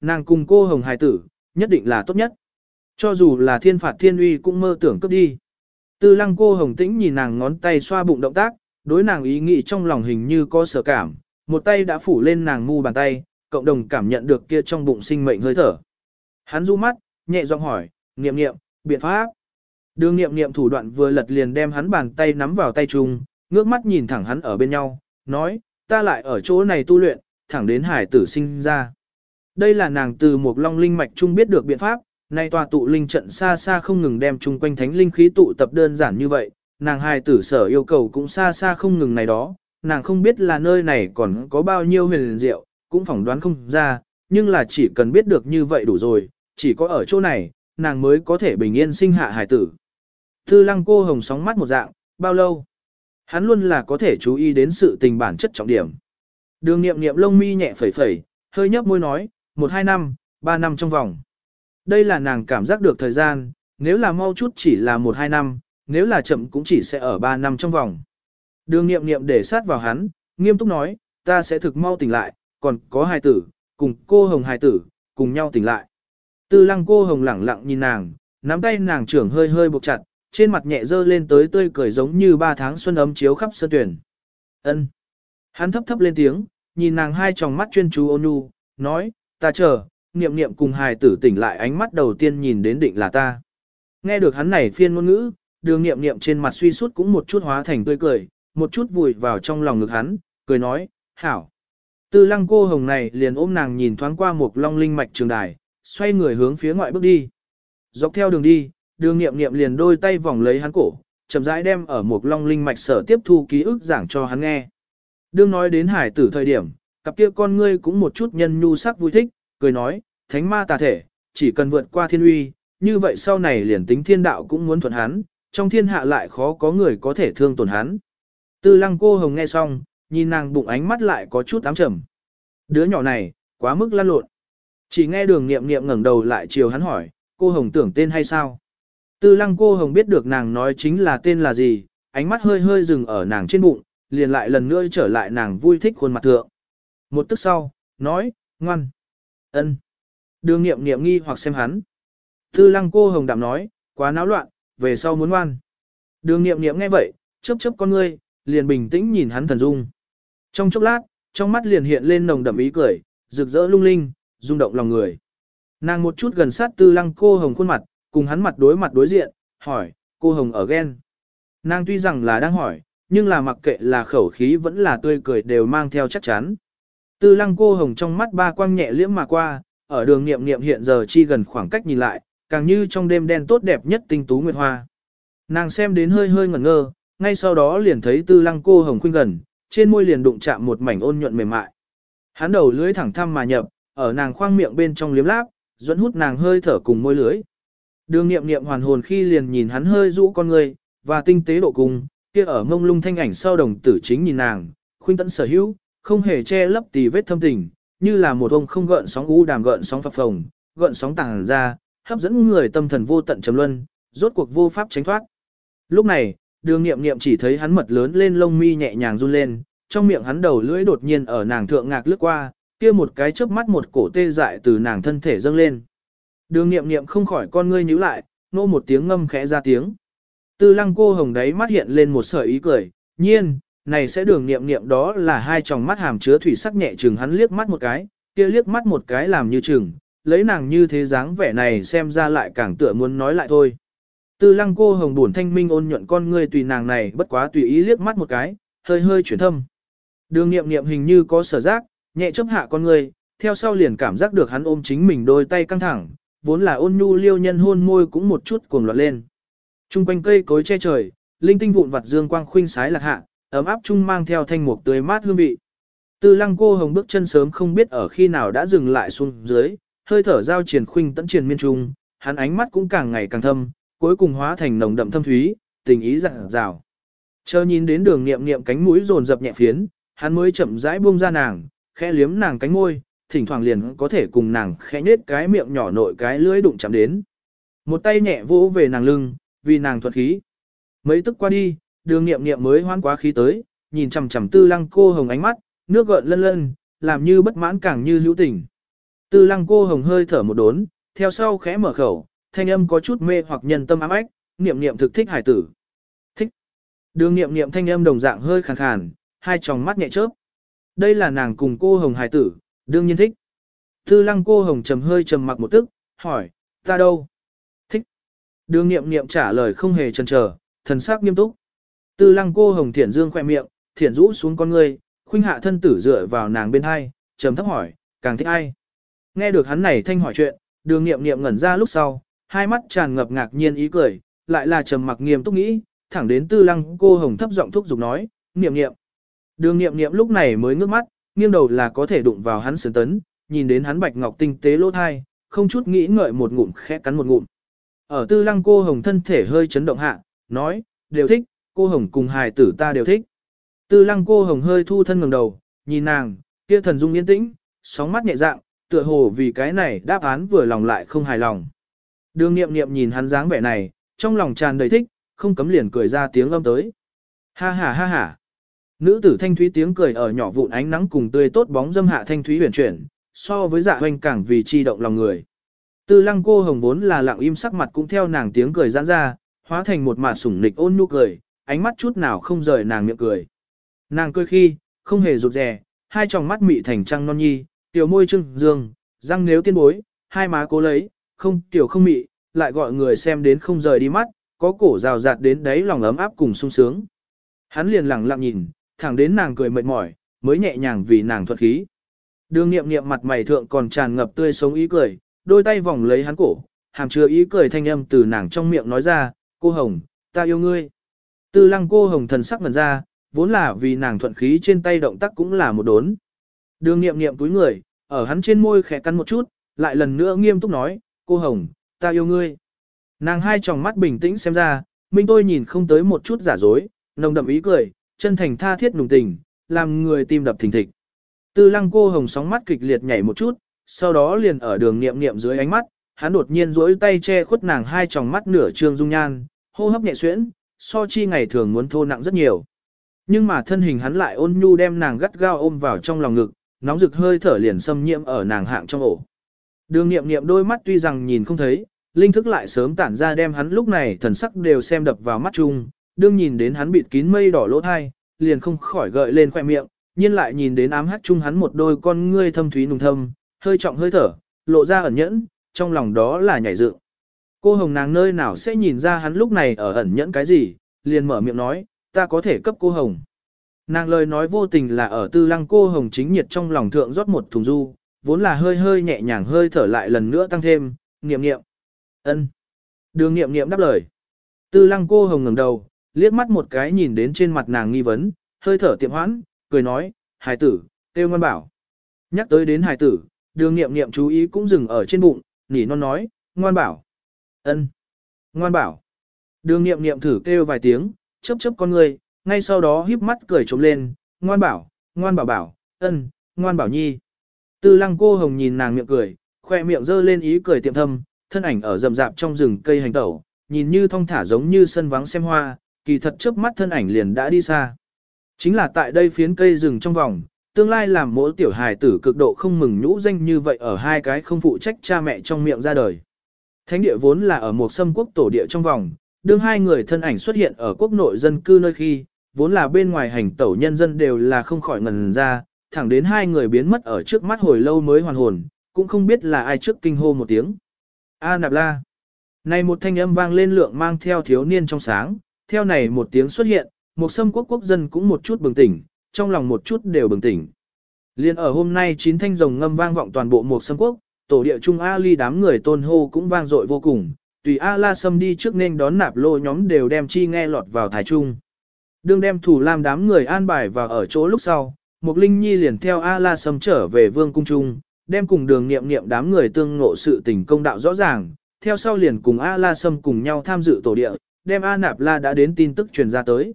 nàng cùng cô hồng hài tử, nhất định là tốt nhất. Cho dù là thiên phạt thiên uy cũng mơ tưởng cấp đi. Tư lăng cô hồng tĩnh nhìn nàng ngón tay xoa bụng động tác, đối nàng ý nghĩ trong lòng hình như có sở cảm, một tay đã phủ lên nàng mu bàn tay, cộng đồng cảm nhận được kia trong bụng sinh mệnh hơi thở. Hắn du mắt, nhẹ giọng hỏi, niệm niệm, biện pháp. Đường niệm niệm thủ đoạn vừa lật liền đem hắn bàn tay nắm vào tay chung, ngước mắt nhìn thẳng hắn ở bên nhau, nói, ta lại ở chỗ này tu luyện, thẳng đến hải tử sinh ra. Đây là nàng từ một long linh mạch trung biết được biện pháp, nay tòa tụ linh trận xa xa không ngừng đem chung quanh thánh linh khí tụ tập đơn giản như vậy, nàng hài tử sở yêu cầu cũng xa xa không ngừng này đó, nàng không biết là nơi này còn có bao nhiêu huyền diệu, cũng phỏng đoán không ra, nhưng là chỉ cần biết được như vậy đủ rồi, chỉ có ở chỗ này, nàng mới có thể bình yên sinh hạ hài tử. Tư lăng cô hồng sóng mắt một dạng, bao lâu? Hắn luôn là có thể chú ý đến sự tình bản chất trọng điểm. Đường nghiệm nghiệm lông mi nhẹ phẩy phẩy, hơi nhấp môi nói, một hai năm, ba năm trong vòng. Đây là nàng cảm giác được thời gian, nếu là mau chút chỉ là một hai năm, nếu là chậm cũng chỉ sẽ ở ba năm trong vòng. Đường nghiệm nghiệm để sát vào hắn, nghiêm túc nói, ta sẽ thực mau tỉnh lại, còn có hài tử, cùng cô hồng hài tử, cùng nhau tỉnh lại. Tư lăng cô hồng lẳng lặng nhìn nàng, nắm tay nàng trưởng hơi hơi buộc chặt, trên mặt nhẹ dơ lên tới tươi cười giống như ba tháng xuân ấm chiếu khắp sân tuyển. Ân. Hắn thấp thấp lên tiếng, nhìn nàng hai tròng mắt chuyên chú ôn nhu, nói, ta chờ, niệm niệm cùng hài tử tỉnh lại ánh mắt đầu tiên nhìn đến định là ta. Nghe được hắn này phiên ngôn ngữ, đường niệm niệm trên mặt suy sút cũng một chút hóa thành tươi cười, một chút vùi vào trong lòng ngực hắn, cười nói, hảo. Tư lăng cô hồng này liền ôm nàng nhìn thoáng qua một long linh mạch trường đài, xoay người hướng phía ngoại bước đi. Dọc theo đường đi, đường niệm niệm liền đôi tay vòng lấy hắn cổ, chậm rãi đem ở một long linh mạch sở tiếp thu ký ức giảng cho hắn nghe. Đương nói đến hải tử thời điểm, cặp kia con ngươi cũng một chút nhân nhu sắc vui thích, cười nói, thánh ma tà thể, chỉ cần vượt qua thiên uy, như vậy sau này liền tính thiên đạo cũng muốn thuận hắn, trong thiên hạ lại khó có người có thể thương tổn hắn. Tư lăng cô hồng nghe xong, nhìn nàng bụng ánh mắt lại có chút ám trầm. Đứa nhỏ này, quá mức lan lộn. Chỉ nghe đường nghiệm nghiệm ngẩng đầu lại chiều hắn hỏi, cô hồng tưởng tên hay sao? Tư lăng cô hồng biết được nàng nói chính là tên là gì, ánh mắt hơi hơi dừng ở nàng trên bụng, liền lại lần nữa trở lại nàng vui thích khuôn mặt thượng. Một tức sau, nói, ngoan, ân. Đường nghiệm nghiệm nghi hoặc xem hắn. Tư lăng cô hồng đạm nói, quá náo loạn, về sau muốn ngoan. Đường nghiệm nghiệm nghe vậy, chớp chớp con ngươi, liền bình tĩnh nhìn hắn thần dung. Trong chốc lát, trong mắt liền hiện lên nồng đậm ý cười, rực rỡ lung linh, rung động lòng người. Nàng một chút gần sát tư lăng cô hồng khuôn mặt, cùng hắn mặt đối mặt đối diện, hỏi, cô hồng ở ghen. Nàng tuy rằng là đang hỏi, nhưng là mặc kệ là khẩu khí vẫn là tươi cười đều mang theo chắc chắn. Tư lăng cô hồng trong mắt ba quang nhẹ liễm mà qua, ở đường nghiệm nghiệm hiện giờ chi gần khoảng cách nhìn lại, càng như trong đêm đen tốt đẹp nhất tinh tú nguyệt hoa. Nàng xem đến hơi hơi ngẩn ngơ, ngay sau đó liền thấy tư lăng cô hồng khuynh gần, trên môi liền đụng chạm một mảnh ôn nhuận mềm mại. Hắn đầu lưỡi thẳng thăm mà nhập, ở nàng khoang miệng bên trong liếm láp, dẫn hút nàng hơi thở cùng môi lưới. Đường nghiệm nghiệm hoàn hồn khi liền nhìn hắn hơi rũ con người, và tinh tế độ cùng, kia ở mông lung thanh ảnh sau đồng tử chính nhìn nàng, khuynh tận sở hữu, không hề che lấp tì vết thâm tình, như là một ông không gợn sóng u đàm gợn sóng phập phồng, gợn sóng tàng ra, hấp dẫn người tâm thần vô tận trầm luân, rốt cuộc vô pháp tránh thoát. Lúc này, đường nghiệm nghiệm chỉ thấy hắn mật lớn lên lông mi nhẹ nhàng run lên, trong miệng hắn đầu lưỡi đột nhiên ở nàng thượng ngạc lướt qua, kia một cái chớp mắt một cổ tê dại từ nàng thân thể dâng lên. Đường nghiệm nghiệm không khỏi con ngươi nhíu lại, nô một tiếng ngâm khẽ ra tiếng. Tư lăng cô hồng đấy mắt hiện lên một sợi ý cười, nhiên, này sẽ đường nghiệm nghiệm đó là hai tròng mắt hàm chứa thủy sắc nhẹ chừng hắn liếc mắt một cái, kia liếc mắt một cái làm như chừng, lấy nàng như thế dáng vẻ này xem ra lại càng tựa muốn nói lại thôi. Tư lăng cô hồng buồn thanh minh ôn nhuận con ngươi tùy nàng này bất quá tùy ý liếc mắt một cái, hơi hơi chuyển thâm. Đường nghiệm nghiệm hình như có sở giác, nhẹ chấp hạ con ngươi, theo sau liền cảm giác được hắn ôm chính mình đôi tay căng thẳng, vốn là ôn nhu liêu nhân hôn môi cũng một chút cuồng loạn lên. Trung quanh cây cối che trời, linh tinh vụn vặt dương quang khuynh sái lạc hạ, ấm áp chung mang theo thanh mục tươi mát hương vị. Tư lăng cô hồng bước chân sớm không biết ở khi nào đã dừng lại xuống dưới, hơi thở giao triển khuynh tận triển miên trung, hắn ánh mắt cũng càng ngày càng thâm, cuối cùng hóa thành nồng đậm thâm thúy, tình ý dặn dào. Chờ nhìn đến đường nghiệm nghiệm cánh mũi rồn dập nhẹ phiến, hắn mới chậm rãi buông ra nàng, khẽ liếm nàng cánh môi, thỉnh thoảng liền có thể cùng nàng khẽ nhếch cái miệng nhỏ nội cái lưỡi đụng chạm đến. Một tay nhẹ vỗ về nàng lưng, vì nàng thuật khí. Mấy tức qua đi, đường nghiệm nghiệm mới hoan quá khí tới, nhìn chằm chằm tư lăng cô hồng ánh mắt, nước gợn lân lân, làm như bất mãn càng như hữu tình. Tư lăng cô hồng hơi thở một đốn, theo sau khẽ mở khẩu, thanh âm có chút mê hoặc nhân tâm ám ách, niệm niệm thực thích hải tử. Thích. Đường niệm niệm thanh âm đồng dạng hơi khàn khàn, hai tròng mắt nhẹ chớp. Đây là nàng cùng cô hồng hải tử, đương nhiên thích. Tư lăng cô hồng trầm hơi trầm mặc một tức, hỏi, ta đâu? Thích. Đường niệm niệm trả lời không hề chần chờ, thần sắc nghiêm túc. Tư lăng cô hồng thiển dương khoe miệng, thiển rũ xuống con người, khuynh hạ thân tử dựa vào nàng bên hai, trầm thấp hỏi, càng thích ai? Nghe được hắn này thanh hỏi chuyện, đường nghiệm nghiệm ngẩn ra lúc sau, hai mắt tràn ngập ngạc nhiên ý cười, lại là trầm mặc nghiêm túc nghĩ, thẳng đến tư lăng cô hồng thấp giọng thúc giục nói, nghiệm nghiệm. Đường nghiệm nghiệm lúc này mới ngước mắt, nghiêng đầu là có thể đụng vào hắn sườn tấn, nhìn đến hắn bạch ngọc tinh tế lỗ thai, không chút nghĩ ngợi một ngụm khẽ cắn một ngụm. Ở tư lăng cô hồng thân thể hơi chấn động hạ, nói, đều thích, cô hồng cùng hài tử ta đều thích. Tư lăng cô hồng hơi thu thân ngẩng đầu, nhìn nàng, kia thần dung yên tĩnh, sóng mắt nhẹ dạng, tựa hồ vì cái này đáp án vừa lòng lại không hài lòng. Đường nghiệm nghiệm nhìn hắn dáng vẻ này, trong lòng tràn đầy thích, không cấm liền cười ra tiếng âm tới. Ha ha ha ha. Nữ tử thanh thúy tiếng cười ở nhỏ vụn ánh nắng cùng tươi tốt bóng dâm hạ thanh thúy huyền chuyển, so với dạ hoành càng vì chi động lòng người. Tư lăng cô hồng vốn là lặng im sắc mặt cũng theo nàng tiếng cười giãn ra, hóa thành một mạt sủng nịch ôn nhu cười, ánh mắt chút nào không rời nàng miệng cười. Nàng cười khi, không hề rụt rè, hai tròng mắt mị thành trăng non nhi, tiểu môi trưng dương, răng nếu tiên bối, hai má cố lấy, không tiểu không mị, lại gọi người xem đến không rời đi mắt, có cổ rào rạt đến đấy lòng ấm áp cùng sung sướng. Hắn liền lặng lặng nhìn, thẳng đến nàng cười mệt mỏi, mới nhẹ nhàng vì nàng thuật khí. Đường nghiệm nghiệm mặt mày thượng còn tràn ngập tươi sống ý cười, đôi tay vòng lấy hắn cổ, hàm chứa ý cười thanh âm từ nàng trong miệng nói ra, cô Hồng, ta yêu ngươi. Tư lăng cô Hồng thần sắc ngần ra, vốn là vì nàng thuận khí trên tay động tác cũng là một đốn. Đường nghiệm nghiệm túi người, ở hắn trên môi khẽ cắn một chút, lại lần nữa nghiêm túc nói, cô Hồng, ta yêu ngươi. Nàng hai tròng mắt bình tĩnh xem ra, minh tôi nhìn không tới một chút giả dối, nồng đậm ý cười, chân thành tha thiết nùng tình, làm người tim đập thình thịch. Tư lăng cô Hồng sóng mắt kịch liệt nhảy một chút, sau đó liền ở đường nghiệm nghiệm dưới ánh mắt, hắn đột nhiên duỗi tay che khuất nàng hai tròng mắt nửa trương dung nhan, hô hấp nhẹ xuyễn, so chi ngày thường muốn thô nặng rất nhiều. Nhưng mà thân hình hắn lại ôn nhu đem nàng gắt gao ôm vào trong lòng ngực, nóng rực hơi thở liền xâm nhiễm ở nàng hạng trong ổ. Đường nghiệm nghiệm đôi mắt tuy rằng nhìn không thấy, linh thức lại sớm tản ra đem hắn lúc này thần sắc đều xem đập vào mắt chung, đương nhìn đến hắn bịt kín mây đỏ lỗ thai, liền không khỏi gợi lên khoẻ miệng, nhiên lại nhìn đến ám hát chung hắn một đôi con ngươi thâm thúy nùng thâm, hơi trọng hơi thở, lộ ra ẩn nhẫn, trong lòng đó là nhảy dựng. Cô hồng nàng nơi nào sẽ nhìn ra hắn lúc này ở ẩn nhẫn cái gì, liền mở miệng nói, ta có thể cấp cô hồng. Nàng lời nói vô tình là ở tư lăng cô hồng chính nhiệt trong lòng thượng rót một thùng du, vốn là hơi hơi nhẹ nhàng hơi thở lại lần nữa tăng thêm, niệm niệm. ân Đường niệm niệm đáp lời. Tư lăng cô hồng ngẩng đầu, liếc mắt một cái nhìn đến trên mặt nàng nghi vấn, hơi thở tiệm hoãn, cười nói, hài tử, tiêu ngoan bảo. Nhắc tới đến hài tử, đường niệm niệm chú ý cũng dừng ở trên bụng, nỉ non nói, ngoan bảo ân Ngoan bảo. Đường niệm niệm thử kêu vài tiếng, chớp chớp con người, ngay sau đó híp mắt cười trộm lên, ngoan bảo, ngoan bảo bảo, ân, ngoan bảo nhi. Tư lăng cô hồng nhìn nàng miệng cười, khoe miệng dơ lên ý cười tiệm thâm, thân ảnh ở rậm rạp trong rừng cây hành tẩu, nhìn như thong thả giống như sân vắng xem hoa, kỳ thật chớp mắt thân ảnh liền đã đi xa. Chính là tại đây phiến cây rừng trong vòng, tương lai làm mỗi tiểu hài tử cực độ không mừng nhũ danh như vậy ở hai cái không phụ trách cha mẹ trong miệng ra đời. Thánh địa vốn là ở một sâm quốc tổ địa trong vòng, đương hai người thân ảnh xuất hiện ở quốc nội dân cư nơi khi, vốn là bên ngoài hành tẩu nhân dân đều là không khỏi ngần ra, thẳng đến hai người biến mất ở trước mắt hồi lâu mới hoàn hồn, cũng không biết là ai trước kinh hô một tiếng. A nạp la. Này một thanh âm vang lên lượng mang theo thiếu niên trong sáng, theo này một tiếng xuất hiện, một sâm quốc quốc dân cũng một chút bừng tỉnh, trong lòng một chút đều bừng tỉnh. Liên ở hôm nay chín thanh rồng ngâm vang vọng toàn bộ một sâm quốc, tổ địa trung A ly đám người tôn hô cũng vang dội vô cùng, tùy A la sâm đi trước nên đón nạp lô nhóm đều đem chi nghe lọt vào thái trung. Đương đem thủ làm đám người an bài vào ở chỗ lúc sau, Mục Linh Nhi liền theo A La Sâm trở về vương cung trung, đem cùng đường niệm niệm đám người tương ngộ sự tình công đạo rõ ràng, theo sau liền cùng A La Sâm cùng nhau tham dự tổ địa, đem A Nạp La đã đến tin tức truyền ra tới.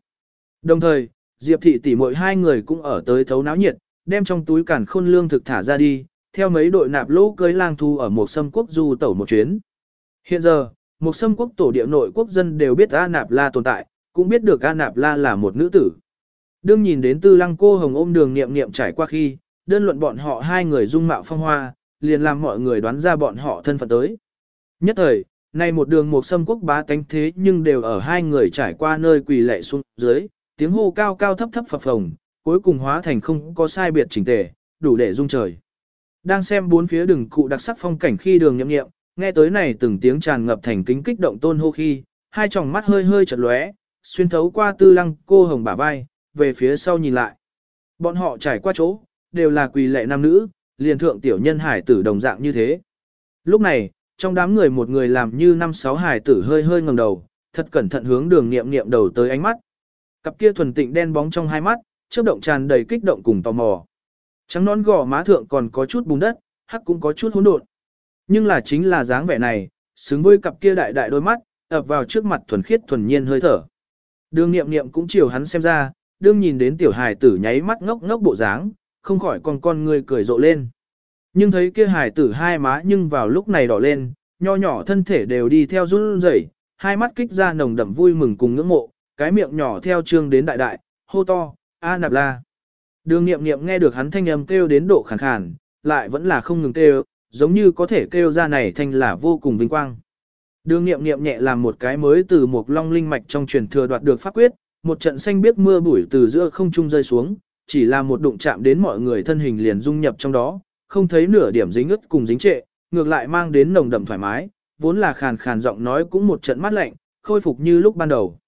Đồng thời, Diệp Thị tỷ muội hai người cũng ở tới thấu náo nhiệt, đem trong túi cản khôn lương thực thả ra đi, theo mấy đội nạp lỗ cưới lang thu ở một sâm quốc du tẩu một chuyến. Hiện giờ, một sâm quốc tổ địa nội quốc dân đều biết A Nạp La tồn tại, cũng biết được A Nạp La là một nữ tử. Đương nhìn đến tư lăng cô hồng ôm đường niệm niệm trải qua khi, đơn luận bọn họ hai người dung mạo phong hoa, liền làm mọi người đoán ra bọn họ thân phận tới. Nhất thời, nay một đường một Sâm quốc bá tánh thế nhưng đều ở hai người trải qua nơi quỳ lệ xuống dưới, tiếng hô cao cao thấp thấp phập phồng, cuối cùng hóa thành không có sai biệt chỉnh tề, đủ để dung trời. Đang xem bốn phía đường cụ đặc sắc phong cảnh khi đường nhậm nghiệm, nghe tới này từng tiếng tràn ngập thành kính kích động tôn hô khi, hai tròng mắt hơi hơi chật lóe, xuyên thấu qua tư lăng cô hồng bả vai, về phía sau nhìn lại. Bọn họ trải qua chỗ, đều là quỳ lệ nam nữ, liền thượng tiểu nhân hải tử đồng dạng như thế. Lúc này, trong đám người một người làm như năm sáu hải tử hơi hơi ngẩng đầu, thật cẩn thận hướng đường nghiệm nghiệm đầu tới ánh mắt. Cặp kia thuần tịnh đen bóng trong hai mắt, chớp động tràn đầy kích động cùng tò mò. Trắng nón gò má thượng còn có chút bùn đất, hắc cũng có chút hỗn độn. Nhưng là chính là dáng vẻ này, xứng với cặp kia đại đại đôi mắt, ập vào trước mặt thuần khiết thuần nhiên hơi thở. Đường nghiệm nghiệm cũng chiều hắn xem ra, đương nhìn đến tiểu hài tử nháy mắt ngốc ngốc bộ dáng, không khỏi con con người cười rộ lên. Nhưng thấy kia hài tử hai má nhưng vào lúc này đỏ lên, nho nhỏ thân thể đều đi theo run rẩy, hai mắt kích ra nồng đậm vui mừng cùng ngưỡng mộ, cái miệng nhỏ theo trương đến đại đại, hô to, a nạp la. Đường nghiệm nghiệm nghe được hắn thanh âm kêu đến độ khàn khàn, lại vẫn là không ngừng kêu, giống như có thể kêu ra này thanh là vô cùng vinh quang. Đường nghiệm nghiệm nhẹ làm một cái mới từ một long linh mạch trong truyền thừa đoạt được pháp quyết, một trận xanh biếc mưa bụi từ giữa không trung rơi xuống, chỉ là một đụng chạm đến mọi người thân hình liền dung nhập trong đó, không thấy nửa điểm dính ướt cùng dính trệ, ngược lại mang đến nồng đậm thoải mái, vốn là khàn khàn giọng nói cũng một trận mát lạnh, khôi phục như lúc ban đầu.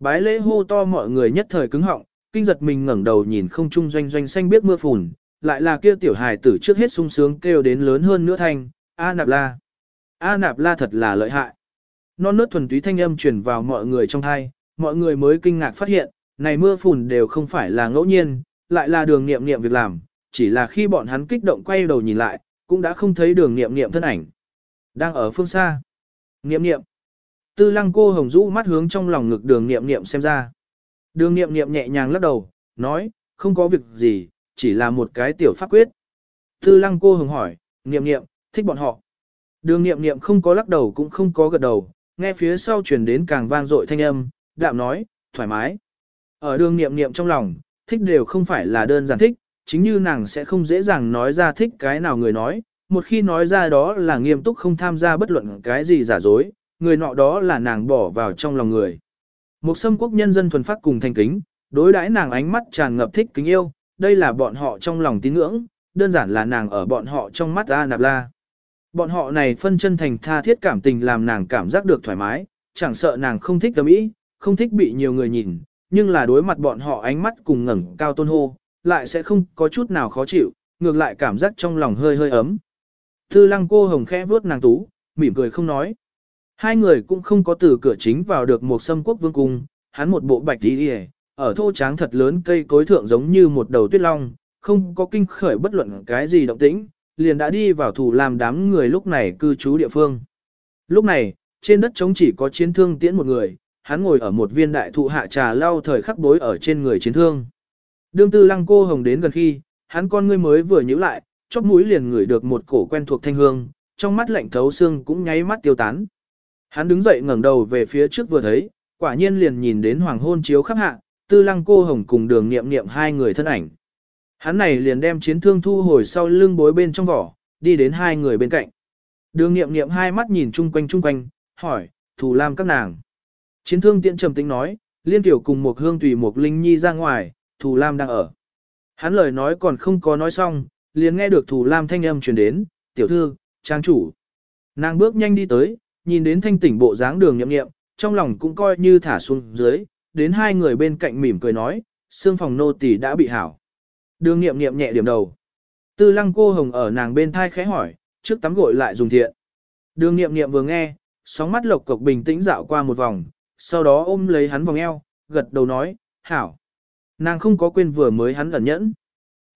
Bái lễ hô to mọi người nhất thời cứng họng, kinh giật mình ngẩng đầu nhìn không trung doanh doanh xanh biết mưa phùn, lại là kia tiểu hài tử trước hết sung sướng kêu đến lớn hơn nữa thanh, A nạp la. A nạp la thật là lợi hại. Non nớt thuần túy thanh âm truyền vào mọi người trong thai, mọi người mới kinh ngạc phát hiện, này mưa phùn đều không phải là ngẫu nhiên, lại là đường nghiệm nghiệm việc làm, chỉ là khi bọn hắn kích động quay đầu nhìn lại, cũng đã không thấy đường nghiệm nghiệm thân ảnh. Đang ở phương xa. Nghiệm nghiệm. Tư lăng cô hồng rũ mắt hướng trong lòng ngực đường nghiệm nghiệm xem ra. Đường nghiệm nghiệm nhẹ nhàng lắc đầu, nói, không có việc gì, chỉ là một cái tiểu pháp quyết. Tư lăng cô hồng hỏi, nghiệm nghiệm, thích bọn họ. Đường nghiệm nghiệm không có lắc đầu cũng không có gật đầu, nghe phía sau truyền đến càng vang dội thanh âm, đạm nói, thoải mái. Ở đường nghiệm nghiệm trong lòng, thích đều không phải là đơn giản thích, chính như nàng sẽ không dễ dàng nói ra thích cái nào người nói, một khi nói ra đó là nghiêm túc không tham gia bất luận cái gì giả dối, người nọ đó là nàng bỏ vào trong lòng người. Một xâm quốc nhân dân thuần phát cùng thành kính, đối đãi nàng ánh mắt tràn ngập thích kính yêu, đây là bọn họ trong lòng tín ngưỡng, đơn giản là nàng ở bọn họ trong mắt A Nạp La. Bọn họ này phân chân thành tha thiết cảm tình làm nàng cảm giác được thoải mái, chẳng sợ nàng không thích tâm ý, không thích bị nhiều người nhìn, nhưng là đối mặt bọn họ ánh mắt cùng ngẩng cao tôn hô, lại sẽ không có chút nào khó chịu, ngược lại cảm giác trong lòng hơi hơi ấm. Tư lăng cô hồng khẽ vuốt nàng tú, mỉm cười không nói. Hai người cũng không có từ cửa chính vào được một sâm quốc vương cung, hắn một bộ bạch đi đi ở thô tráng thật lớn cây cối thượng giống như một đầu tuyết long, không có kinh khởi bất luận cái gì động tĩnh, liền đã đi vào thủ làm đám người lúc này cư trú địa phương. Lúc này, trên đất trống chỉ có chiến thương tiễn một người, hắn ngồi ở một viên đại thụ hạ trà lau thời khắc bối ở trên người chiến thương. Đương tư lăng cô hồng đến gần khi, hắn con ngươi mới vừa nhíu lại, chóp mũi liền ngửi được một cổ quen thuộc thanh hương, trong mắt lạnh thấu xương cũng nháy mắt tiêu tán. Hắn đứng dậy ngẩng đầu về phía trước vừa thấy, quả nhiên liền nhìn đến hoàng hôn chiếu khắp hạ, tư lăng cô hồng cùng đường nghiệm nghiệm hai người thân ảnh. Hắn này liền đem chiến thương thu hồi sau lưng bối bên trong vỏ, đi đến hai người bên cạnh. Đường nghiệm nghiệm hai mắt nhìn chung quanh chung quanh, hỏi, thù lam các nàng. Chiến thương tiện trầm tính nói, liên tiểu cùng một hương tùy một linh nhi ra ngoài, thù lam đang ở. Hắn lời nói còn không có nói xong, liền nghe được thù lam thanh âm truyền đến, tiểu thư, trang chủ. Nàng bước nhanh đi tới, nhìn đến thanh tỉnh bộ dáng đường nhậm nghiệm, trong lòng cũng coi như thả xuống dưới, đến hai người bên cạnh mỉm cười nói, xương phòng nô tỳ đã bị hảo. Đường nghiệm nghiệm nhẹ điểm đầu. Tư lăng cô hồng ở nàng bên thai khẽ hỏi, trước tắm gội lại dùng thiện. Đường nghiệm nghiệm vừa nghe, sóng mắt lộc cộc bình tĩnh dạo qua một vòng, sau đó ôm lấy hắn vòng eo, gật đầu nói, hảo. Nàng không có quên vừa mới hắn ẩn nhẫn.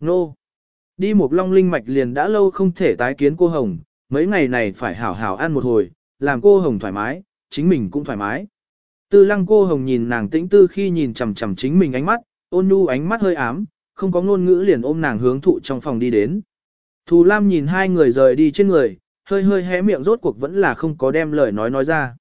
Nô. Đi một long linh mạch liền đã lâu không thể tái kiến cô Hồng, mấy ngày này phải hảo hảo ăn một hồi, làm cô Hồng thoải mái, chính mình cũng thoải mái. Tư lăng cô Hồng nhìn nàng tĩnh tư khi nhìn chằm chằm chính mình ánh mắt, ôn nhu ánh mắt hơi ám, không có ngôn ngữ liền ôm nàng hướng thụ trong phòng đi đến. Thù Lam nhìn hai người rời đi trên người, hơi hơi hé miệng rốt cuộc vẫn là không có đem lời nói nói ra.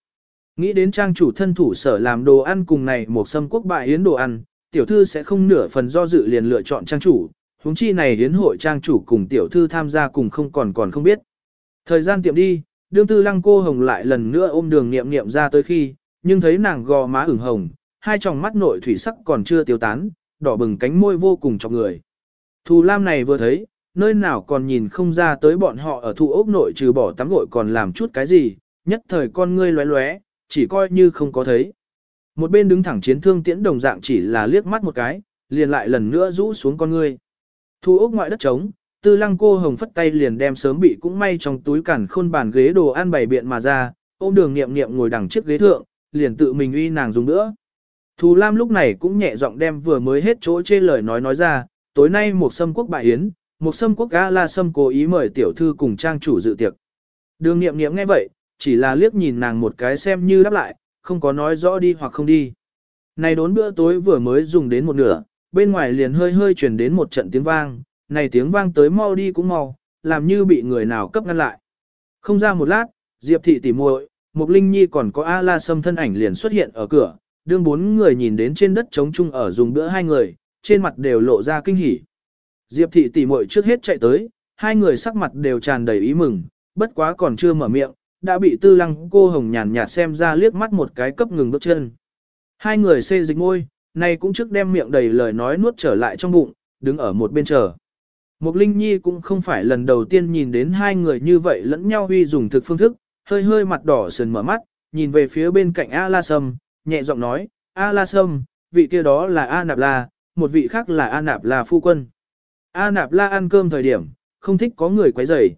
Nghĩ đến trang chủ thân thủ sở làm đồ ăn cùng này một xâm quốc bại yến đồ ăn, tiểu thư sẽ không nửa phần do dự liền lựa chọn trang chủ, huống chi này hiến hội trang chủ cùng tiểu thư tham gia cùng không còn còn không biết. Thời gian tiệm đi, đương tư lăng cô hồng lại lần nữa ôm đường nghiệm nghiệm ra tới khi, nhưng thấy nàng gò má ửng hồng, hai tròng mắt nội thủy sắc còn chưa tiêu tán, đỏ bừng cánh môi vô cùng chọc người. Thù lam này vừa thấy, nơi nào còn nhìn không ra tới bọn họ ở thu ốc nội trừ bỏ tắm gội còn làm chút cái gì, nhất thời con ngươi lóe lóe, chỉ coi như không có thấy. Một bên đứng thẳng chiến thương tiễn đồng dạng chỉ là liếc mắt một cái, liền lại lần nữa rũ xuống con ngươi. Thu ốc ngoại đất trống, tư lăng cô hồng phất tay liền đem sớm bị cũng may trong túi cản khôn bàn ghế đồ ăn bày biện mà ra, ôm đường nghiệm nghiệm ngồi đằng chiếc ghế thượng, liền tự mình uy nàng dùng nữa. Thù Lam lúc này cũng nhẹ giọng đem vừa mới hết chỗ chê lời nói nói ra, tối nay một sâm quốc bại yến, một sâm quốc gã la sâm cố ý mời tiểu thư cùng trang chủ dự tiệc. Đường nghiệm nghiệm nghe vậy, chỉ là liếc nhìn nàng một cái xem như đáp lại, không có nói rõ đi hoặc không đi. Này đốn bữa tối vừa mới dùng đến một nửa, bên ngoài liền hơi hơi chuyển đến một trận tiếng vang, này tiếng vang tới mau đi cũng mau, làm như bị người nào cấp ngăn lại. Không ra một lát, Diệp thị tỉ muội, Mục Linh Nhi còn có A La Sâm thân ảnh liền xuất hiện ở cửa, đương bốn người nhìn đến trên đất trống chung ở dùng bữa hai người, trên mặt đều lộ ra kinh hỉ. Diệp thị tỉ muội trước hết chạy tới, hai người sắc mặt đều tràn đầy ý mừng, bất quá còn chưa mở miệng, đã bị tư lăng cô hồng nhàn nhạt xem ra liếc mắt một cái cấp ngừng bước chân. Hai người xê dịch môi, nay cũng trước đem miệng đầy lời nói nuốt trở lại trong bụng, đứng ở một bên chờ. Mục Linh Nhi cũng không phải lần đầu tiên nhìn đến hai người như vậy lẫn nhau huy dùng thực phương thức, hơi hơi mặt đỏ sườn mở mắt, nhìn về phía bên cạnh A La Sâm, nhẹ giọng nói, A La Sâm, vị kia đó là A Nạp La, một vị khác là A Nạp La phu quân. A Nạp La ăn cơm thời điểm, không thích có người quấy rầy.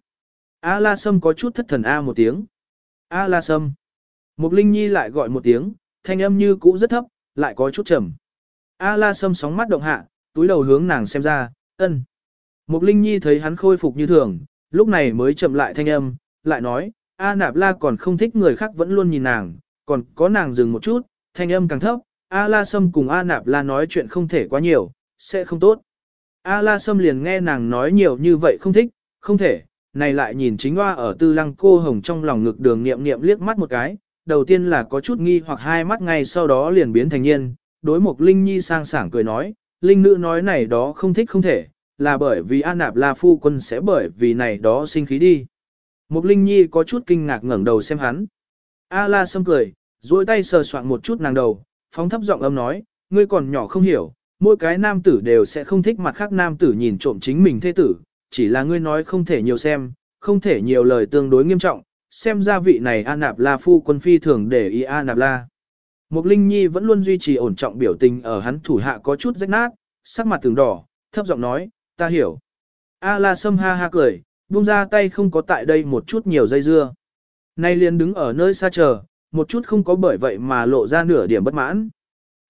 A La Sâm có chút thất thần A một tiếng. A La Sâm. Mục Linh Nhi lại gọi một tiếng, thanh âm như cũ rất thấp, lại có chút trầm. A La Sâm sóng mắt động hạ, túi đầu hướng nàng xem ra, ân. Mục Linh Nhi thấy hắn khôi phục như thường, lúc này mới chậm lại thanh âm, lại nói, A Nạp La còn không thích người khác vẫn luôn nhìn nàng, còn có nàng dừng một chút, thanh âm càng thấp, A La Sâm cùng A Nạp La nói chuyện không thể quá nhiều, sẽ không tốt. A La Sâm liền nghe nàng nói nhiều như vậy không thích, không thể, này lại nhìn chính hoa ở tư lăng cô hồng trong lòng ngực đường niệm niệm liếc mắt một cái, đầu tiên là có chút nghi hoặc hai mắt ngay sau đó liền biến thành nhiên, đối mục Linh Nhi sang sảng cười nói, Linh nữ nói này đó không thích không thể, là bởi vì A Nạp La Phu Quân sẽ bởi vì này đó sinh khí đi. Mục Linh Nhi có chút kinh ngạc ngẩng đầu xem hắn. A La Sâm cười, duỗi tay sờ soạn một chút nàng đầu, phóng thấp giọng âm nói, ngươi còn nhỏ không hiểu, mỗi cái nam tử đều sẽ không thích mặt khác nam tử nhìn trộm chính mình thế tử, chỉ là ngươi nói không thể nhiều xem, không thể nhiều lời tương đối nghiêm trọng, xem ra vị này A Nạp La Phu Quân phi thường để ý A Nạp La. Mục Linh Nhi vẫn luôn duy trì ổn trọng biểu tình ở hắn thủ hạ có chút rách nát, sắc mặt từng đỏ, thấp giọng nói, ta hiểu. A la sâm ha ha cười, buông ra tay không có tại đây một chút nhiều dây dưa. Nay liền đứng ở nơi xa chờ, một chút không có bởi vậy mà lộ ra nửa điểm bất mãn.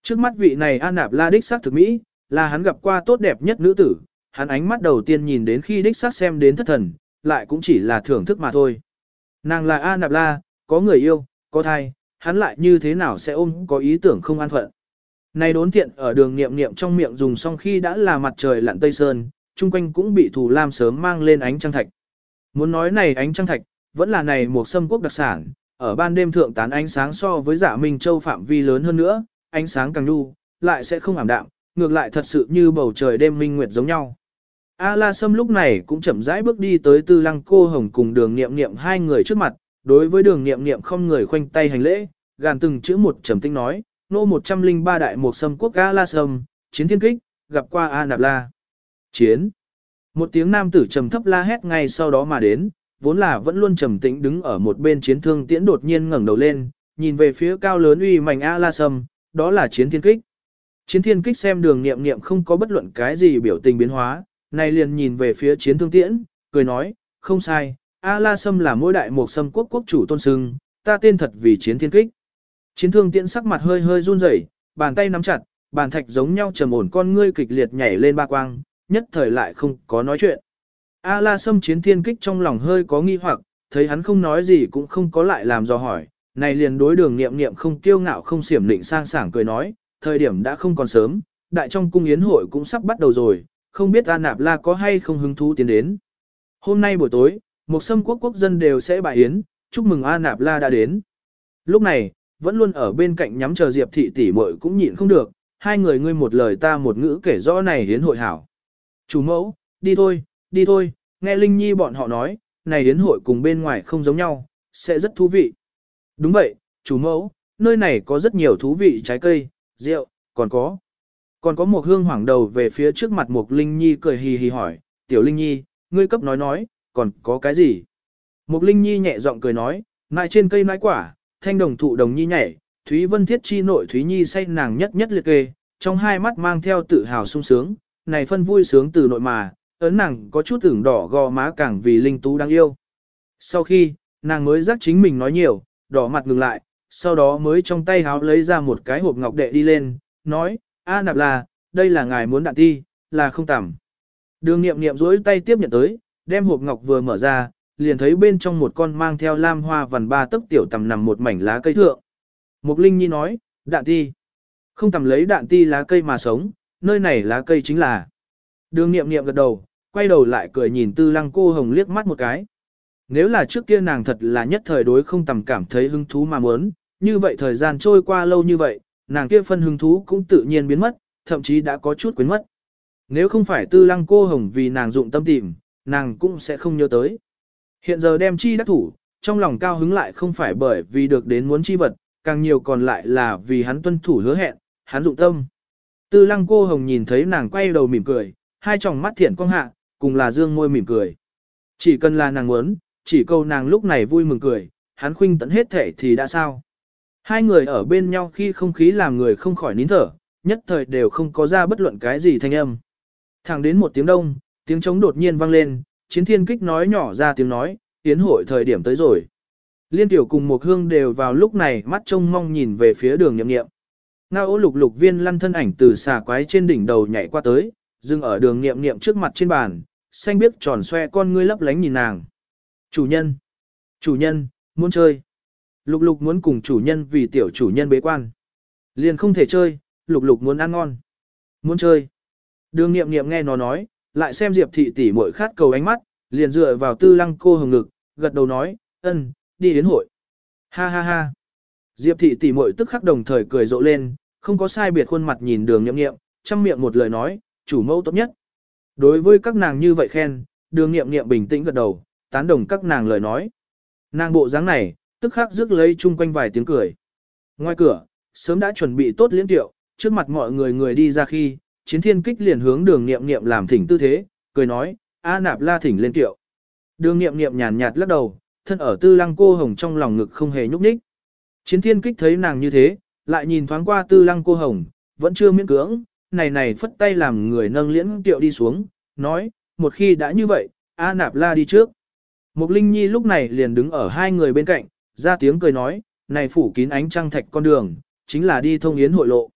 Trước mắt vị này A nạp la đích sắc thực mỹ, là hắn gặp qua tốt đẹp nhất nữ tử, hắn ánh mắt đầu tiên nhìn đến khi đích sắc xem đến thất thần, lại cũng chỉ là thưởng thức mà thôi. Nàng là A nạp la, có người yêu, có thai, hắn lại như thế nào sẽ ôm có ý tưởng không an phận. Này đốn tiện ở đường niệm niệm trong miệng dùng xong khi đã là mặt trời lặn tây sơn, chung quanh cũng bị thù lam sớm mang lên ánh trăng thạch. Muốn nói này ánh trăng thạch, vẫn là này một sâm quốc đặc sản, ở ban đêm thượng tán ánh sáng so với giả Minh Châu phạm vi lớn hơn nữa, ánh sáng càng đu, lại sẽ không ảm đạm, ngược lại thật sự như bầu trời đêm minh nguyệt giống nhau. A La Sâm lúc này cũng chậm rãi bước đi tới Tư Lăng Cô Hồng cùng Đường Niệm Niệm hai người trước mặt, đối với Đường Niệm Niệm không người khoanh tay hành lễ, gàn từng chữ một trầm tinh nói, nô 103 đại một sâm quốc A La Sâm, chiến thiên kích, gặp qua A Nạp La. Chiến. Một tiếng nam tử trầm thấp la hét ngay sau đó mà đến, vốn là vẫn luôn trầm tĩnh đứng ở một bên chiến thương tiễn đột nhiên ngẩng đầu lên, nhìn về phía cao lớn uy mạnh A La Sâm, đó là chiến thiên kích. Chiến thiên kích xem đường niệm niệm không có bất luận cái gì biểu tình biến hóa, này liền nhìn về phía chiến thương tiễn, cười nói, không sai, A La Sâm là mỗi đại một sâm quốc quốc chủ tôn sưng, ta tên thật vì chiến thiên kích. Chiến thương tiễn sắc mặt hơi hơi run rẩy, bàn tay nắm chặt, bàn thạch giống nhau trầm ổn con ngươi kịch liệt nhảy lên ba quang, nhất thời lại không có nói chuyện. A la sâm chiến thiên kích trong lòng hơi có nghi hoặc, thấy hắn không nói gì cũng không có lại làm do hỏi, này liền đối đường niệm niệm không kiêu ngạo không xiểm định sang sảng cười nói, thời điểm đã không còn sớm, đại trong cung yến hội cũng sắp bắt đầu rồi, không biết A Nạp La có hay không hứng thú tiến đến. Hôm nay buổi tối, một sâm quốc quốc dân đều sẽ bài yến, chúc mừng A Nạp La đã đến. Lúc này, vẫn luôn ở bên cạnh nhắm chờ Diệp thị tỷ muội cũng nhịn không được, hai người ngươi một lời ta một ngữ kể rõ này hiến hội hảo. Chủ mẫu, đi thôi, đi thôi, nghe Linh Nhi bọn họ nói, này đến hội cùng bên ngoài không giống nhau, sẽ rất thú vị. Đúng vậy, chủ mẫu, nơi này có rất nhiều thú vị trái cây, rượu, còn có. Còn có một hương hoảng đầu về phía trước mặt một Linh Nhi cười hì hì hỏi, tiểu Linh Nhi, ngươi cấp nói nói, còn có cái gì? Một Linh Nhi nhẹ giọng cười nói, nại trên cây nãi quả, thanh đồng thụ đồng nhi nhảy, Thúy Vân Thiết chi nội Thúy Nhi say nàng nhất nhất liệt kê, trong hai mắt mang theo tự hào sung sướng, này phân vui sướng từ nội mà, ấn nàng có chút tưởng đỏ gò má càng vì linh tú đáng yêu. Sau khi, nàng mới giác chính mình nói nhiều, đỏ mặt ngừng lại, sau đó mới trong tay háo lấy ra một cái hộp ngọc đệ đi lên, nói, A nạp là, đây là ngài muốn đạn ti, là không tầm. Đường nghiệm nghiệm duỗi tay tiếp nhận tới, đem hộp ngọc vừa mở ra, liền thấy bên trong một con mang theo lam hoa vằn ba tấc tiểu tầm nằm một mảnh lá cây thượng. Mục Linh Nhi nói, đạn ti. Không tầm lấy đạn ti lá cây mà sống, nơi này lá cây chính là. Đường nghiệm nghiệm gật đầu, quay đầu lại cười nhìn tư lăng cô hồng liếc mắt một cái. Nếu là trước kia nàng thật là nhất thời đối không tầm cảm thấy hứng thú mà muốn, như vậy thời gian trôi qua lâu như vậy, nàng kia phân hứng thú cũng tự nhiên biến mất, thậm chí đã có chút quên mất. Nếu không phải tư lăng cô hồng vì nàng dụng tâm tìm, nàng cũng sẽ không nhớ tới. Hiện giờ đem chi đắc thủ, trong lòng cao hứng lại không phải bởi vì được đến muốn chi vật, càng nhiều còn lại là vì hắn tuân thủ hứa hẹn, hắn dụng tâm. Tư lăng cô hồng nhìn thấy nàng quay đầu mỉm cười, hai tròng mắt thiện cong hạ, cùng là dương môi mỉm cười. Chỉ cần là nàng muốn, chỉ câu nàng lúc này vui mừng cười, hắn khuynh tận hết thể thì đã sao. Hai người ở bên nhau khi không khí làm người không khỏi nín thở, nhất thời đều không có ra bất luận cái gì thanh âm. Thẳng đến một tiếng đông, tiếng trống đột nhiên vang lên, chiến thiên kích nói nhỏ ra tiếng nói, tiến hội thời điểm tới rồi. Liên tiểu cùng một hương đều vào lúc này mắt trông mong nhìn về phía đường nhậm nghiệm. Ngao ố lục lục viên lăn thân ảnh từ xà quái trên đỉnh đầu nhảy qua tới, dừng ở đường nghiệm nghiệm trước mặt trên bàn, xanh biếc tròn xoe con ngươi lấp lánh nhìn nàng. Chủ nhân! Chủ nhân, muốn chơi! Lục lục muốn cùng chủ nhân vì tiểu chủ nhân bế quan. Liền không thể chơi, lục lục muốn ăn ngon. Muốn chơi. Đường nghiệm nghiệm nghe nó nói, lại xem Diệp thị tỷ muội khát cầu ánh mắt, liền dựa vào tư lăng cô hồng ngực, gật đầu nói, ân, đi đến hội. Ha ha ha. Diệp thị tỷ muội tức khắc đồng thời cười rộ lên, không có sai biệt khuôn mặt nhìn đường nhậm nghiệm, trong miệng một lời nói, chủ mẫu tốt nhất. Đối với các nàng như vậy khen, đường nghiệm nghiệm bình tĩnh gật đầu, tán đồng các nàng lời nói. Nàng bộ dáng này, tức khắc rước lấy chung quanh vài tiếng cười. Ngoài cửa, sớm đã chuẩn bị tốt liên tiệu, trước mặt mọi người người đi ra khi, chiến thiên kích liền hướng đường nghiệm nghiệm làm thỉnh tư thế, cười nói, A nạp la thỉnh lên tiệu. Đường nghiệm nghiệm nhàn nhạt lắc đầu, thân ở tư lăng cô hồng trong lòng ngực không hề nhúc nhích. Chiến thiên kích thấy nàng như thế, lại nhìn thoáng qua tư lăng cô hồng, vẫn chưa miễn cưỡng, này này phất tay làm người nâng liễn tiệu đi xuống, nói, một khi đã như vậy, A nạp la đi trước. Mục Linh Nhi lúc này liền đứng ở hai người bên cạnh, ra tiếng cười nói, này phủ kín ánh trăng thạch con đường, chính là đi thông yến hội lộ.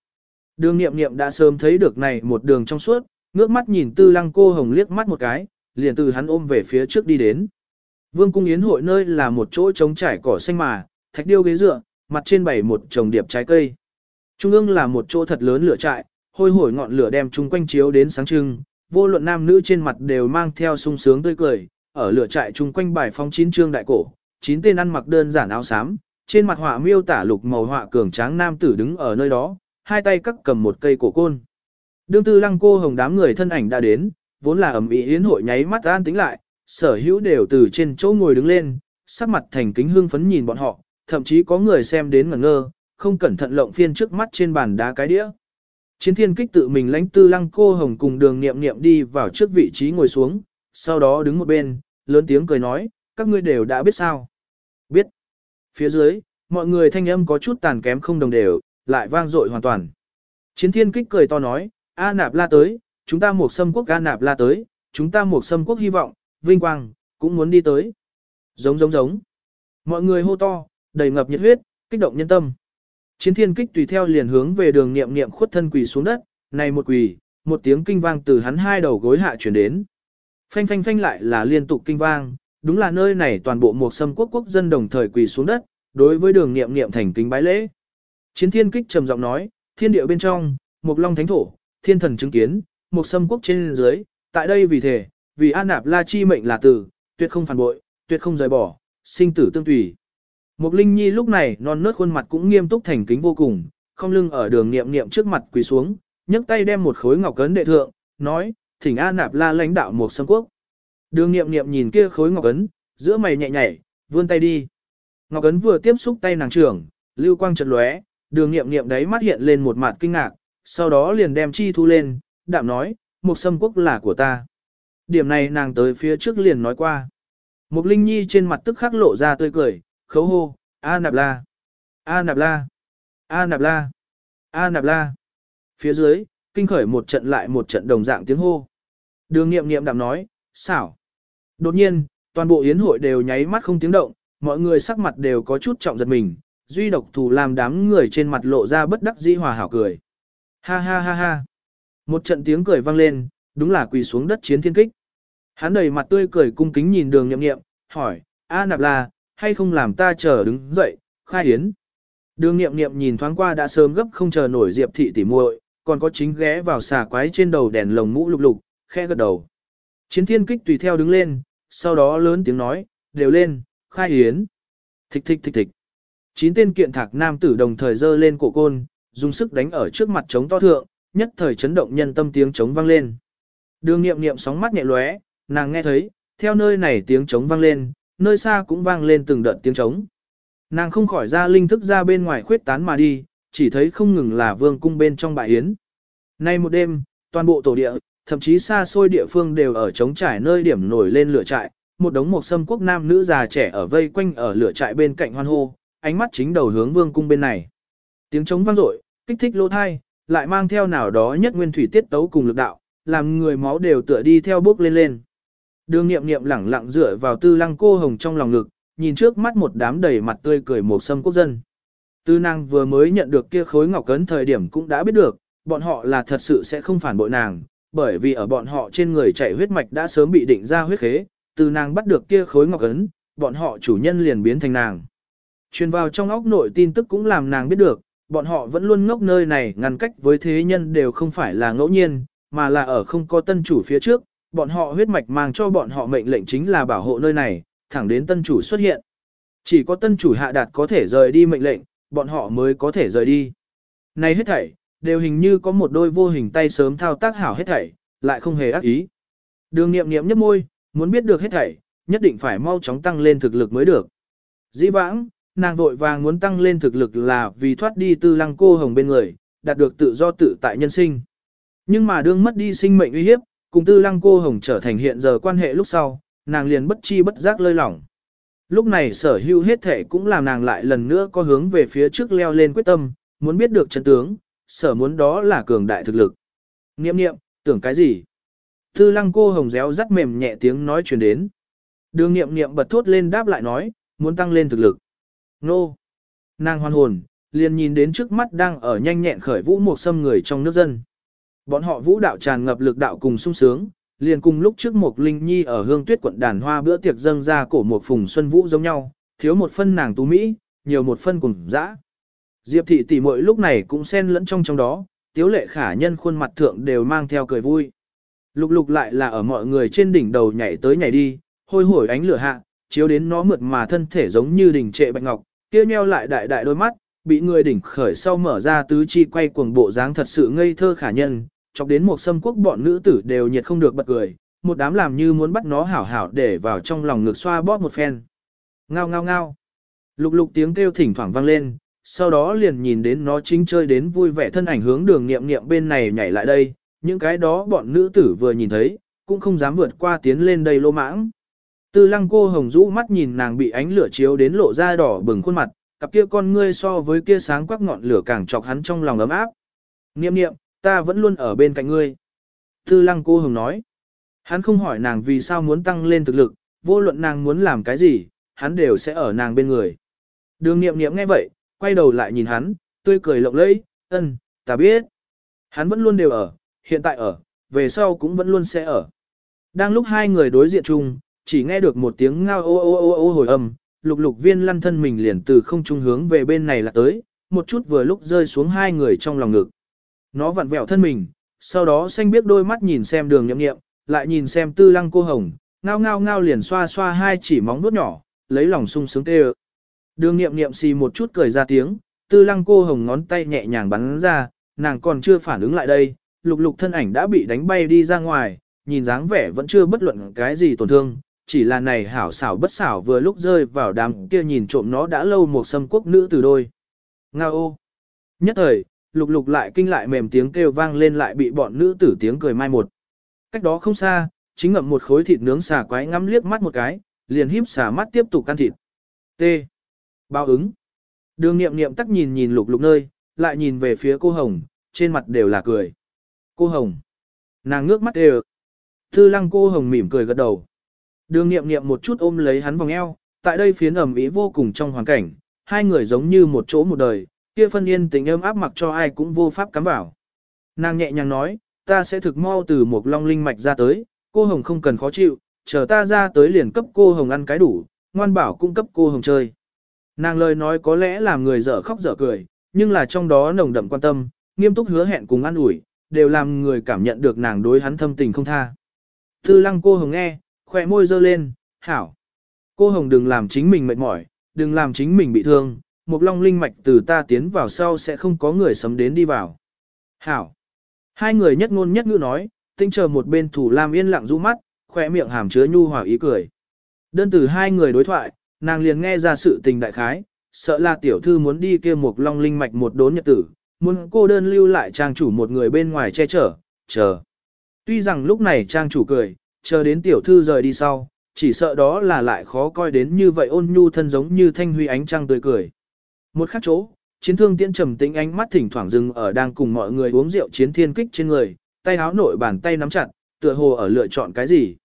Đường nghiệm nghiệm đã sớm thấy được này một đường trong suốt, ngước mắt nhìn tư lăng cô hồng liếc mắt một cái, liền từ hắn ôm về phía trước đi đến. Vương cung yến hội nơi là một chỗ trống trải cỏ xanh mà, thạch điêu ghế dựa, mặt trên bày một trồng điệp trái cây. Trung ương là một chỗ thật lớn lửa trại, hôi hổi ngọn lửa đem chung quanh chiếu đến sáng trưng, vô luận nam nữ trên mặt đều mang theo sung sướng tươi cười, ở lửa trại chung quanh bài phong chín trương đại cổ, chín tên ăn mặc đơn giản áo xám, trên mặt họa miêu tả lục màu họa cường tráng nam tử đứng ở nơi đó, hai tay cắt cầm một cây cổ côn. Đương tư lăng cô hồng đám người thân ảnh đã đến, vốn là ẩm ý yến hội nháy mắt an tính lại, sở hữu đều từ trên chỗ ngồi đứng lên, sắc mặt thành kính hương phấn nhìn bọn họ, thậm chí có người xem đến ngẩn ngơ, không cẩn thận lộng phiên trước mắt trên bàn đá cái đĩa. Chiến thiên kích tự mình lãnh tư lăng cô hồng cùng đường niệm niệm đi vào trước vị trí ngồi xuống, sau đó đứng một bên, lớn tiếng cười nói, các ngươi đều đã biết sao. Biết. Phía dưới, mọi người thanh âm có chút tàn kém không đồng đều, lại vang dội hoàn toàn. Chiến thiên kích cười to nói, A nạp la tới, chúng ta một xâm quốc A nạp la tới, chúng ta một xâm quốc hy vọng, vinh quang, cũng muốn đi tới. Giống giống giống. Mọi người hô to, đầy ngập nhiệt huyết, kích động nhân tâm. Chiến thiên kích tùy theo liền hướng về đường niệm niệm khuất thân quỳ xuống đất, này một quỳ, một tiếng kinh vang từ hắn hai đầu gối hạ chuyển đến. Phanh phanh phanh lại là liên tục kinh vang, đúng là nơi này toàn bộ một sâm quốc quốc dân đồng thời quỳ xuống đất, đối với đường niệm niệm thành kính bái lễ. Chiến thiên kích trầm giọng nói, thiên địa bên trong, một long thánh thổ, thiên thần chứng kiến, một sâm quốc trên dưới, tại đây vì thể, vì an nạp la chi mệnh là tử, tuyệt không phản bội, tuyệt không rời bỏ, sinh tử tương tùy. Mục linh nhi lúc này non nớt khuôn mặt cũng nghiêm túc thành kính vô cùng, không lưng ở đường niệm niệm trước mặt quỳ xuống, nhấc tay đem một khối ngọc cấn đệ thượng, nói, thỉnh A Nạp La lãnh đạo một sâm quốc. Đường niệm niệm nhìn kia khối ngọc ấn, giữa mày nhẹ nhảy, vươn tay đi. Ngọc ấn vừa tiếp xúc tay nàng trưởng, lưu quang chợt lóe, đường niệm niệm đấy mắt hiện lên một mặt kinh ngạc, sau đó liền đem chi thu lên, đạm nói, một sâm quốc là của ta. Điểm này nàng tới phía trước liền nói qua. Mục linh nhi trên mặt tức khắc lộ ra tươi cười, khấu hô, A nạp la, A nạp la, A nạp la, A nạp la. Phía dưới, kinh khởi một trận lại một trận đồng dạng tiếng hô. Đường nghiệm nghiệm đạm nói, xảo. Đột nhiên, toàn bộ yến hội đều nháy mắt không tiếng động, mọi người sắc mặt đều có chút trọng giật mình, duy độc thủ làm đám người trên mặt lộ ra bất đắc dĩ hòa hảo cười. Ha ha ha ha. Một trận tiếng cười vang lên, đúng là quỳ xuống đất chiến thiên kích. Hắn đầy mặt tươi cười cung kính nhìn đường nhậm nghiệm, hỏi, A nạp La, hay không làm ta chờ đứng dậy, khai yến. Đường nghiệm nghiệm nhìn thoáng qua đã sớm gấp không chờ nổi diệp thị tỉ muội, còn có chính ghé vào xà quái trên đầu đèn lồng mũ lục lục, khẽ gật đầu. Chiến thiên kích tùy theo đứng lên, sau đó lớn tiếng nói, đều lên, khai yến. Thích thích thích thích. Chín tên kiện thạc nam tử đồng thời dơ lên cổ côn, dùng sức đánh ở trước mặt chống to thượng, nhất thời chấn động nhân tâm tiếng chống vang lên. Đường nghiệm nghiệm sóng mắt nhẹ lóe, nàng nghe thấy, theo nơi này tiếng chống vang lên, nơi xa cũng vang lên từng đợt tiếng trống, Nàng không khỏi ra linh thức ra bên ngoài khuyết tán mà đi, chỉ thấy không ngừng là vương cung bên trong bại yến. Nay một đêm, toàn bộ tổ địa, thậm chí xa xôi địa phương đều ở trống trải nơi điểm nổi lên lửa trại, một đống một sâm quốc nam nữ già trẻ ở vây quanh ở lửa trại bên cạnh hoan hô, ánh mắt chính đầu hướng vương cung bên này. Tiếng trống vang dội, kích thích lỗ thai, lại mang theo nào đó nhất nguyên thủy tiết tấu cùng lực đạo, làm người máu đều tựa đi theo bước lên lên. Đường nghiệm nghiệm lẳng lặng dựa vào tư lăng cô hồng trong lòng ngực, nhìn trước mắt một đám đầy mặt tươi cười một sâm quốc dân. Tư năng vừa mới nhận được kia khối ngọc cấn thời điểm cũng đã biết được, bọn họ là thật sự sẽ không phản bội nàng, bởi vì ở bọn họ trên người chảy huyết mạch đã sớm bị định ra huyết khế, từ nàng bắt được kia khối ngọc cấn, bọn họ chủ nhân liền biến thành nàng. Truyền vào trong óc nội tin tức cũng làm nàng biết được, bọn họ vẫn luôn ngốc nơi này ngăn cách với thế nhân đều không phải là ngẫu nhiên, mà là ở không có tân chủ phía trước, bọn họ huyết mạch mang cho bọn họ mệnh lệnh chính là bảo hộ nơi này, thẳng đến tân chủ xuất hiện. Chỉ có tân chủ hạ đạt có thể rời đi mệnh lệnh, bọn họ mới có thể rời đi. Này hết thảy, đều hình như có một đôi vô hình tay sớm thao tác hảo hết thảy, lại không hề ác ý. Đường nghiệm nghiệm nhấp môi, muốn biết được hết thảy, nhất định phải mau chóng tăng lên thực lực mới được. Dĩ vãng, nàng vội vàng muốn tăng lên thực lực là vì thoát đi tư lăng cô hồng bên người, đạt được tự do tự tại nhân sinh. Nhưng mà đương mất đi sinh mệnh uy hiếp, cùng tư lăng cô hồng trở thành hiện giờ quan hệ lúc sau, nàng liền bất chi bất giác lơi lỏng. Lúc này sở hữu hết thể cũng làm nàng lại lần nữa có hướng về phía trước leo lên quyết tâm, muốn biết được chân tướng, sở muốn đó là cường đại thực lực. Niệm niệm, tưởng cái gì? Tư lăng cô hồng réo rắt mềm nhẹ tiếng nói truyền đến. Đường niệm niệm bật thốt lên đáp lại nói, muốn tăng lên thực lực. Nô! Nàng hoan hồn, liền nhìn đến trước mắt đang ở nhanh nhẹn khởi vũ một xâm người trong nước dân. Bọn họ vũ đạo tràn ngập lực đạo cùng sung sướng, liền cùng lúc trước một linh nhi ở hương tuyết quận đàn hoa bữa tiệc dâng ra cổ một phùng xuân vũ giống nhau, thiếu một phân nàng tú Mỹ, nhiều một phân cùng dã. Diệp thị tỷ muội lúc này cũng xen lẫn trong trong đó, tiếu lệ khả nhân khuôn mặt thượng đều mang theo cười vui. Lục lục lại là ở mọi người trên đỉnh đầu nhảy tới nhảy đi, hôi hổi ánh lửa hạ, chiếu đến nó mượt mà thân thể giống như đỉnh trệ bạch ngọc, kia nheo lại đại đại đôi mắt, bị người đỉnh khởi sau mở ra tứ chi quay cuồng bộ dáng thật sự ngây thơ khả nhân, chọc đến một sâm quốc bọn nữ tử đều nhiệt không được bật cười, một đám làm như muốn bắt nó hảo hảo để vào trong lòng ngực xoa bóp một phen. Ngao ngao ngao. Lục lục tiếng kêu thỉnh thoảng vang lên, sau đó liền nhìn đến nó chính chơi đến vui vẻ thân ảnh hướng đường nghiệm nghiệm bên này nhảy lại đây, những cái đó bọn nữ tử vừa nhìn thấy, cũng không dám vượt qua tiến lên đây lô mãng. Tư lăng cô hồng rũ mắt nhìn nàng bị ánh lửa chiếu đến lộ ra đỏ bừng khuôn mặt, cặp kia con ngươi so với kia sáng quắc ngọn lửa càng chọc hắn trong lòng ấm áp. Niệm niệm, ta vẫn luôn ở bên cạnh ngươi. Tư lăng cô hồng nói. Hắn không hỏi nàng vì sao muốn tăng lên thực lực, vô luận nàng muốn làm cái gì, hắn đều sẽ ở nàng bên người. Đường niệm niệm nghe vậy, quay đầu lại nhìn hắn, tươi cười lộng lẫy, ân, ta biết. Hắn vẫn luôn đều ở, hiện tại ở, về sau cũng vẫn luôn sẽ ở. Đang lúc hai người đối diện chung, chỉ nghe được một tiếng ngao ô ô ô ô hồi âm, lục lục viên lăn thân mình liền từ không trung hướng về bên này là tới, một chút vừa lúc rơi xuống hai người trong lòng ngực. Nó vặn vẹo thân mình, sau đó xanh biết đôi mắt nhìn xem đường nhậm nghiệm, lại nhìn xem tư lăng cô hồng, ngao ngao ngao liền xoa xoa hai chỉ móng nuốt nhỏ, lấy lòng sung sướng tê Đường nghiệm nghiệm xì một chút cười ra tiếng, tư lăng cô hồng ngón tay nhẹ nhàng bắn ra, nàng còn chưa phản ứng lại đây, lục lục thân ảnh đã bị đánh bay đi ra ngoài, nhìn dáng vẻ vẫn chưa bất luận cái gì tổn thương, chỉ là này hảo xảo bất xảo vừa lúc rơi vào đám kia nhìn trộm nó đã lâu một xâm quốc nữ từ đôi. Nga ô! Nhất thời, lục lục lại kinh lại mềm tiếng kêu vang lên lại bị bọn nữ tử tiếng cười mai một. Cách đó không xa, chính ngậm một khối thịt nướng xà quái ngắm liếc mắt một cái, liền híp xà mắt tiếp tục ăn thịt. T. Bao ứng. Đường nghiệm nghiệm tắc nhìn nhìn lục lục nơi, lại nhìn về phía cô Hồng, trên mặt đều là cười. Cô Hồng. Nàng ngước mắt đều. Thư lăng cô Hồng mỉm cười gật đầu. Đường nghiệm nghiệm một chút ôm lấy hắn vòng eo, tại đây phiến ẩm ý vô cùng trong hoàn cảnh, hai người giống như một chỗ một đời, kia phân yên tình âm áp mặc cho ai cũng vô pháp cắm vào. Nàng nhẹ nhàng nói, ta sẽ thực mau từ một long linh mạch ra tới, cô Hồng không cần khó chịu, chờ ta ra tới liền cấp cô Hồng ăn cái đủ, ngoan bảo cung cấp cô Hồng chơi. Nàng lời nói có lẽ làm người dở khóc dở cười, nhưng là trong đó nồng đậm quan tâm, nghiêm túc hứa hẹn cùng ăn ủi, đều làm người cảm nhận được nàng đối hắn thâm tình không tha. Tư lăng cô Hồng nghe, khỏe môi dơ lên, hảo. Cô Hồng đừng làm chính mình mệt mỏi, đừng làm chính mình bị thương, một long linh mạch từ ta tiến vào sau sẽ không có người sấm đến đi vào. Hảo. Hai người nhất ngôn nhất ngữ nói, tinh chờ một bên thủ lam yên lặng rũ mắt, khỏe miệng hàm chứa nhu hòa ý cười. Đơn từ hai người đối thoại, nàng liền nghe ra sự tình đại khái, sợ là tiểu thư muốn đi kia một long linh mạch một đốn nhật tử, muốn cô đơn lưu lại trang chủ một người bên ngoài che chở, chờ. Tuy rằng lúc này trang chủ cười, chờ đến tiểu thư rời đi sau, chỉ sợ đó là lại khó coi đến như vậy ôn nhu thân giống như thanh huy ánh trăng tươi cười. Một khắc chỗ, chiến thương tiễn trầm tĩnh ánh mắt thỉnh thoảng dừng ở đang cùng mọi người uống rượu chiến thiên kích trên người, tay áo nội bàn tay nắm chặt, tựa hồ ở lựa chọn cái gì.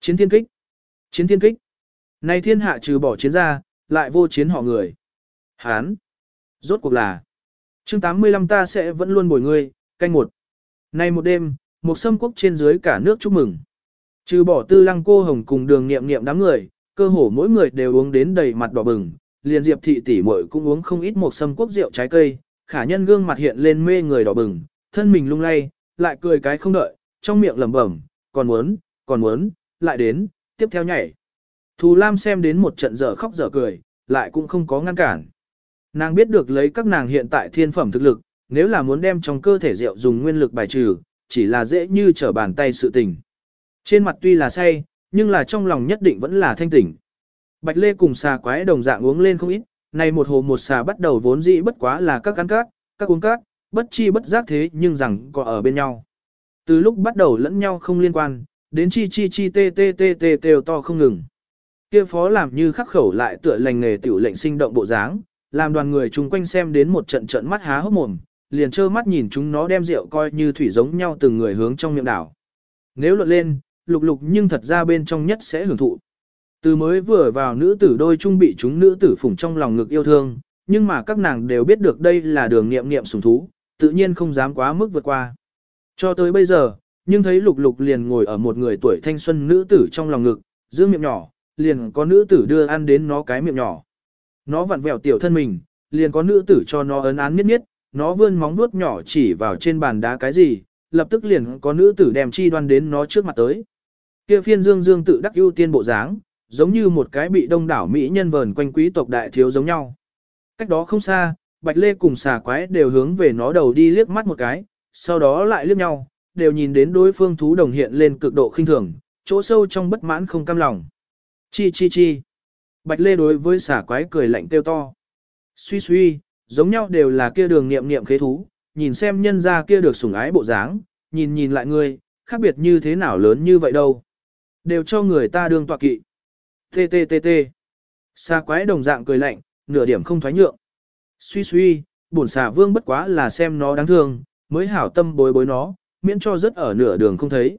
Chiến thiên kích. Chiến thiên kích. Này thiên hạ trừ bỏ chiến ra, lại vô chiến họ người. Hán. Rốt cuộc là. chương 85 ta sẽ vẫn luôn bồi ngươi, canh một. Nay một đêm, một sâm quốc trên dưới cả nước chúc mừng. Trừ bỏ tư lăng cô hồng cùng đường nghiệm nghiệm đám người, cơ hồ mỗi người đều uống đến đầy mặt đỏ bừng, liền diệp thị tỷ muội cũng uống không ít một sâm quốc rượu trái cây, khả nhân gương mặt hiện lên mê người đỏ bừng, thân mình lung lay, lại cười cái không đợi, trong miệng lẩm bẩm, còn muốn, còn muốn, lại đến, tiếp theo nhảy. Thù Lam xem đến một trận dở khóc dở cười, lại cũng không có ngăn cản. Nàng biết được lấy các nàng hiện tại thiên phẩm thực lực, nếu là muốn đem trong cơ thể rượu dùng nguyên lực bài trừ, chỉ là dễ như trở bàn tay sự tình. Trên mặt tuy là say, nhưng là trong lòng nhất định vẫn là thanh tỉnh. Bạch Lê cùng xà quái đồng dạng uống lên không ít, này một hồ một xà bắt đầu vốn dĩ bất quá là các ăn cát, các uống cát, bất chi bất giác thế nhưng rằng có ở bên nhau. Từ lúc bắt đầu lẫn nhau không liên quan, đến chi chi chi tê tê tê tê kêu to không ngừng. Kia phó làm như khắc khẩu lại tựa lành nghề tiểu lệnh sinh động bộ dáng, làm đoàn người chung quanh xem đến một trận trận mắt há hốc mồm, liền trơ mắt nhìn chúng nó đem rượu coi như thủy giống nhau từng người hướng trong miệng đảo. Nếu luận lên, lục lục nhưng thật ra bên trong nhất sẽ hưởng thụ. Từ mới vừa vào nữ tử đôi trung bị chúng nữ tử phủng trong lòng ngực yêu thương, nhưng mà các nàng đều biết được đây là đường nghiệm nghiệm sùng thú, tự nhiên không dám quá mức vượt qua. Cho tới bây giờ, nhưng thấy lục lục liền ngồi ở một người tuổi thanh xuân nữ tử trong lòng ngực, giữ miệng nhỏ, liền có nữ tử đưa ăn đến nó cái miệng nhỏ. Nó vặn vẹo tiểu thân mình, liền có nữ tử cho nó ấn án miết miết, nó vươn móng vuốt nhỏ chỉ vào trên bàn đá cái gì, lập tức liền có nữ tử đem chi đoan đến nó trước mặt tới. Kia phiên dương dương tự đắc ưu tiên bộ dáng, giống như một cái bị đông đảo Mỹ nhân vờn quanh quý tộc đại thiếu giống nhau. Cách đó không xa, Bạch Lê cùng xà quái đều hướng về nó đầu đi liếc mắt một cái, sau đó lại liếc nhau, đều nhìn đến đối phương thú đồng hiện lên cực độ khinh thường, chỗ sâu trong bất mãn không cam lòng. Chi chi chi. Bạch Lê đối với xà quái cười lạnh kêu to. Suy suy, giống nhau đều là kia đường nghiệm nghiệm khế thú, nhìn xem nhân ra kia được sủng ái bộ dáng, nhìn nhìn lại ngươi, khác biệt như thế nào lớn như vậy đâu. Đều cho người ta đương tọa kỵ. Tê tê tê tê. Quái đồng dạng cười lạnh, nửa điểm không thoái nhượng. Suy suy, bổn xà vương bất quá là xem nó đáng thương, mới hảo tâm bối bối nó, miễn cho rất ở nửa đường không thấy.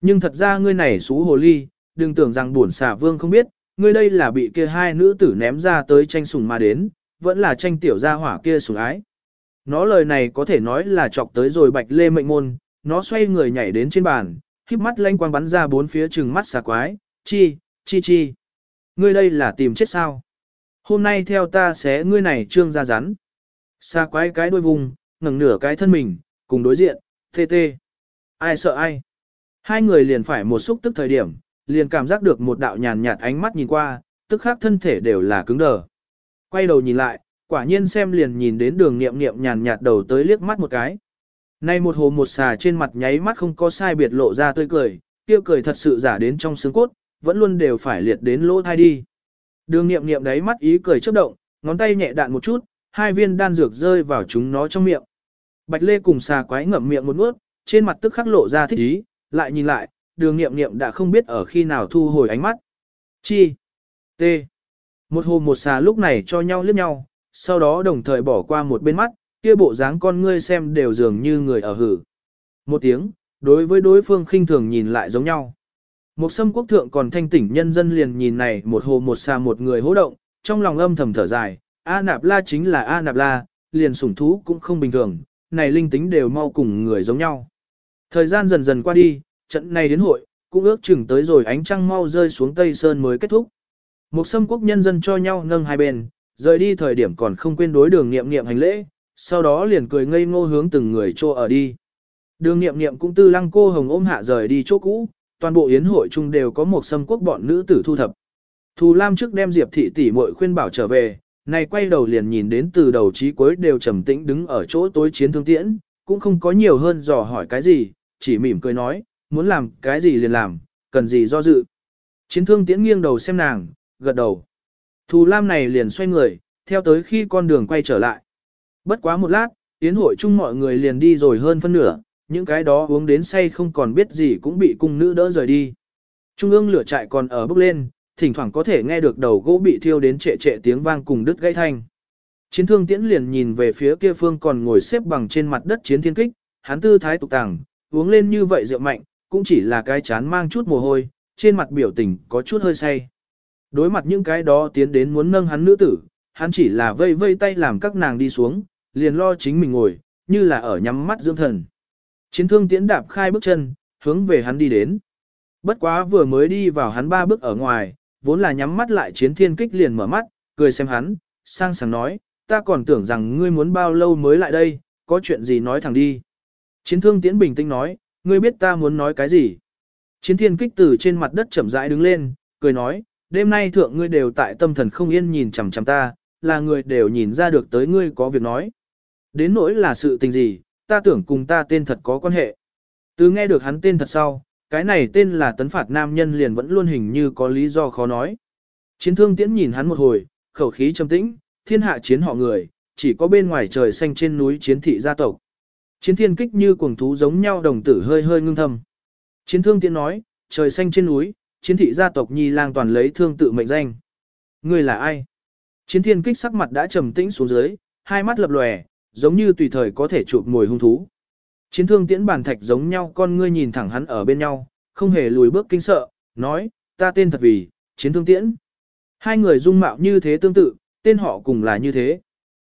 Nhưng thật ra ngươi này xú hồ ly, đừng tưởng rằng bổn xà vương không biết, ngươi đây là bị kia hai nữ tử ném ra tới tranh sùng mà đến, vẫn là tranh tiểu gia hỏa kia sủng ái. Nó lời này có thể nói là chọc tới rồi bạch lê mệnh môn, nó xoay người nhảy đến trên bàn, híp mắt lanh quang bắn ra bốn phía trừng mắt xà quái, chi, chi chi. Ngươi đây là tìm chết sao? Hôm nay theo ta sẽ ngươi này trương ra rắn. xa quái cái đuôi vùng, ngẩng nửa cái thân mình, cùng đối diện, tê tê. Ai sợ ai? Hai người liền phải một xúc tức thời điểm, liền cảm giác được một đạo nhàn nhạt ánh mắt nhìn qua, tức khác thân thể đều là cứng đờ. Quay đầu nhìn lại, quả nhiên xem liền nhìn đến đường nghiệm nghiệm nhàn nhạt đầu tới liếc mắt một cái. Nay một hồ một xà trên mặt nháy mắt không có sai biệt lộ ra tươi cười, kia cười thật sự giả đến trong xương cốt, vẫn luôn đều phải liệt đến lỗ thai đi. Đường nghiệm nghiệm đấy mắt ý cười chớp động, ngón tay nhẹ đạn một chút, hai viên đan dược rơi vào chúng nó trong miệng. Bạch Lê cùng xà quái ngậm miệng một nuốt, trên mặt tức khắc lộ ra thích ý, lại nhìn lại, đường nghiệm nghiệm đã không biết ở khi nào thu hồi ánh mắt. Chi? T. Một hồ một xà lúc này cho nhau liếc nhau, sau đó đồng thời bỏ qua một bên mắt, kia bộ dáng con ngươi xem đều dường như người ở hử. Một tiếng, đối với đối phương khinh thường nhìn lại giống nhau. Một sâm quốc thượng còn thanh tỉnh nhân dân liền nhìn này một hồ một xa một người hỗ động, trong lòng âm thầm thở dài, A Nạp La chính là A Nạp La, liền sủng thú cũng không bình thường, này linh tính đều mau cùng người giống nhau. Thời gian dần dần qua đi, trận này đến hội, cũng ước chừng tới rồi ánh trăng mau rơi xuống Tây Sơn mới kết thúc. Một sâm quốc nhân dân cho nhau nâng hai bên, rời đi thời điểm còn không quên đối đường nghiệm nghiệm hành lễ, sau đó liền cười ngây ngô hướng từng người chỗ ở đi. Đường nghiệm nghiệm cũng tư lăng cô hồng ôm hạ rời đi chỗ cũ, toàn bộ yến hội chung đều có một xâm quốc bọn nữ tử thu thập. Thù Lam trước đem Diệp thị tỷ muội khuyên bảo trở về, này quay đầu liền nhìn đến từ đầu chí cuối đều trầm tĩnh đứng ở chỗ tối chiến thương tiễn, cũng không có nhiều hơn dò hỏi cái gì, chỉ mỉm cười nói, muốn làm cái gì liền làm, cần gì do dự. Chiến thương tiễn nghiêng đầu xem nàng, gật đầu. Thù Lam này liền xoay người, theo tới khi con đường quay trở lại. Bất quá một lát, yến hội chung mọi người liền đi rồi hơn phân nửa, những cái đó uống đến say không còn biết gì cũng bị cung nữ đỡ rời đi. Trung ương lửa trại còn ở bốc lên, thỉnh thoảng có thể nghe được đầu gỗ bị thiêu đến trệ trệ tiếng vang cùng đứt gãy thanh. Chiến thương tiễn liền nhìn về phía kia phương còn ngồi xếp bằng trên mặt đất chiến thiên kích, hắn tư thái tục tàng, uống lên như vậy rượu mạnh, cũng chỉ là cái chán mang chút mồ hôi, trên mặt biểu tình có chút hơi say. Đối mặt những cái đó tiến đến muốn nâng hắn nữ tử, hắn chỉ là vây vây tay làm các nàng đi xuống, liền lo chính mình ngồi, như là ở nhắm mắt dưỡng thần. Chiến thương tiễn đạp khai bước chân, hướng về hắn đi đến. Bất quá vừa mới đi vào hắn ba bước ở ngoài, vốn là nhắm mắt lại chiến thiên kích liền mở mắt, cười xem hắn, sang sảng nói, ta còn tưởng rằng ngươi muốn bao lâu mới lại đây, có chuyện gì nói thẳng đi. Chiến thương tiễn bình tĩnh nói, ngươi biết ta muốn nói cái gì. Chiến thiên kích từ trên mặt đất chậm rãi đứng lên, cười nói, đêm nay thượng ngươi đều tại tâm thần không yên nhìn chằm chằm ta, là người đều nhìn ra được tới ngươi có việc nói. Đến nỗi là sự tình gì, ta tưởng cùng ta tên thật có quan hệ. Từ nghe được hắn tên thật sau, cái này tên là tấn phạt nam nhân liền vẫn luôn hình như có lý do khó nói. Chiến thương tiễn nhìn hắn một hồi, khẩu khí trầm tĩnh, thiên hạ chiến họ người, chỉ có bên ngoài trời xanh trên núi chiến thị gia tộc. Chiến thiên kích như cuồng thú giống nhau đồng tử hơi hơi ngưng thầm. Chiến thương tiễn nói, trời xanh trên núi, chiến thị gia tộc nhi lang toàn lấy thương tự mệnh danh. Người là ai? Chiến thiên kích sắc mặt đã trầm tĩnh xuống dưới, hai mắt lập lòe, giống như tùy thời có thể chụp mồi hung thú. Chiến thương tiễn bản thạch giống nhau con ngươi nhìn thẳng hắn ở bên nhau, không hề lùi bước kinh sợ, nói, ta tên thật vì, chiến thương tiễn. Hai người dung mạo như thế tương tự, tên họ cùng là như thế.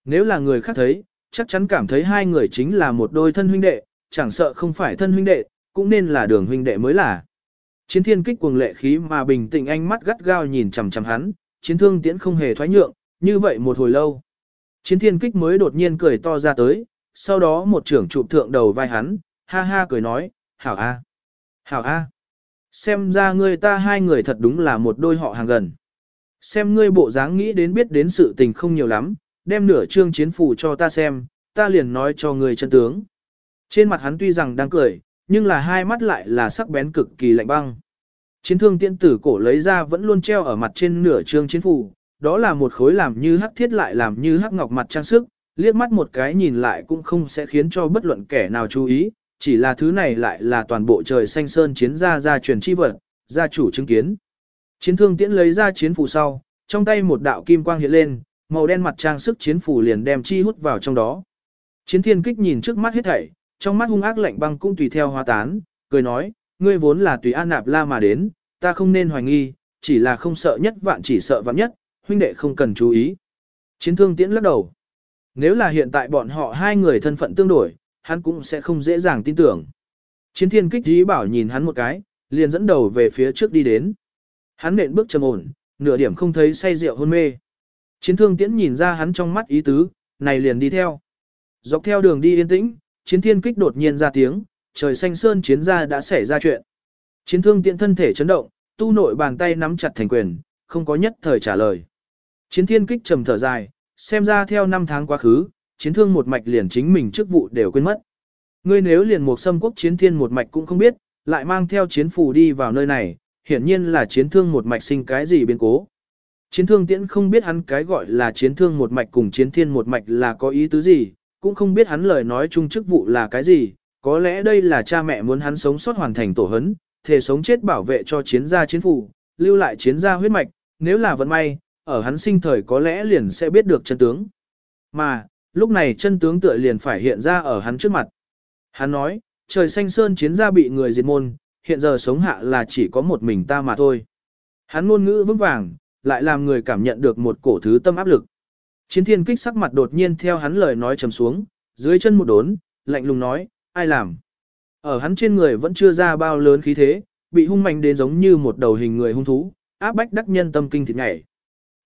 Nếu là người khác thấy, chắc chắn cảm thấy hai người chính là một đôi thân huynh đệ, chẳng sợ không phải thân huynh đệ, cũng nên là đường huynh đệ mới là. Chiến thiên kích cuồng lệ khí mà bình tĩnh ánh mắt gắt gao nhìn chằm chằm hắn, chiến thương tiễn không hề thoái nhượng, như vậy một hồi lâu. Chiến thiên kích mới đột nhiên cười to ra tới, sau đó một trưởng chụp thượng đầu vai hắn, ha ha cười nói, hảo a, hảo a, xem ra ngươi ta hai người thật đúng là một đôi họ hàng gần. Xem ngươi bộ dáng nghĩ đến biết đến sự tình không nhiều lắm, đem nửa chương chiến phủ cho ta xem, ta liền nói cho ngươi chân tướng. Trên mặt hắn tuy rằng đang cười, nhưng là hai mắt lại là sắc bén cực kỳ lạnh băng. Chiến thương tiễn tử cổ lấy ra vẫn luôn treo ở mặt trên nửa trương chiến phủ, đó là một khối làm như hắc thiết lại làm như hắc ngọc mặt trang sức, liếc mắt một cái nhìn lại cũng không sẽ khiến cho bất luận kẻ nào chú ý, chỉ là thứ này lại là toàn bộ trời xanh sơn chiến gia gia truyền chi vật, gia chủ chứng kiến. Chiến thương tiễn lấy ra chiến phù sau, trong tay một đạo kim quang hiện lên, màu đen mặt trang sức chiến phù liền đem chi hút vào trong đó. Chiến thiên kích nhìn trước mắt hết thảy, trong mắt hung ác lạnh băng cũng tùy theo hóa tán, cười nói, ngươi vốn là tùy an nạp la mà đến, ta không nên hoài nghi, chỉ là không sợ nhất vạn chỉ sợ vạn nhất, huynh đệ không cần chú ý. Chiến thương tiễn lắc đầu. Nếu là hiện tại bọn họ hai người thân phận tương đổi, hắn cũng sẽ không dễ dàng tin tưởng. Chiến thiên kích dí bảo nhìn hắn một cái, liền dẫn đầu về phía trước đi đến. Hắn nện bước trầm ổn, nửa điểm không thấy say rượu hôn mê. Chiến thương tiễn nhìn ra hắn trong mắt ý tứ, này liền đi theo. Dọc theo đường đi yên tĩnh, chiến thiên kích đột nhiên ra tiếng, trời xanh sơn chiến gia đã xảy ra chuyện. Chiến thương Tiễn thân thể chấn động, tu nội bàn tay nắm chặt thành quyền, không có nhất thời trả lời. Chiến thiên kích trầm thở dài, xem ra theo năm tháng quá khứ, chiến thương một mạch liền chính mình chức vụ đều quên mất. Ngươi nếu liền một xâm quốc chiến thiên một mạch cũng không biết, lại mang theo chiến phù đi vào nơi này, hiển nhiên là chiến thương một mạch sinh cái gì biến cố. Chiến thương tiễn không biết hắn cái gọi là chiến thương một mạch cùng chiến thiên một mạch là có ý tứ gì, cũng không biết hắn lời nói chung chức vụ là cái gì, có lẽ đây là cha mẹ muốn hắn sống sót hoàn thành tổ hấn, thể sống chết bảo vệ cho chiến gia chiến phủ, lưu lại chiến gia huyết mạch, nếu là vận may, ở hắn sinh thời có lẽ liền sẽ biết được chân tướng. Mà, lúc này chân tướng tựa liền phải hiện ra ở hắn trước mặt. Hắn nói, trời xanh sơn chiến gia bị người diệt môn, hiện giờ sống hạ là chỉ có một mình ta mà thôi. Hắn ngôn ngữ vững vàng, lại làm người cảm nhận được một cổ thứ tâm áp lực. Chiến thiên kích sắc mặt đột nhiên theo hắn lời nói trầm xuống, dưới chân một đốn, lạnh lùng nói, ai làm. Ở hắn trên người vẫn chưa ra bao lớn khí thế, bị hung mạnh đến giống như một đầu hình người hung thú, áp bách đắc nhân tâm kinh thịt nhảy.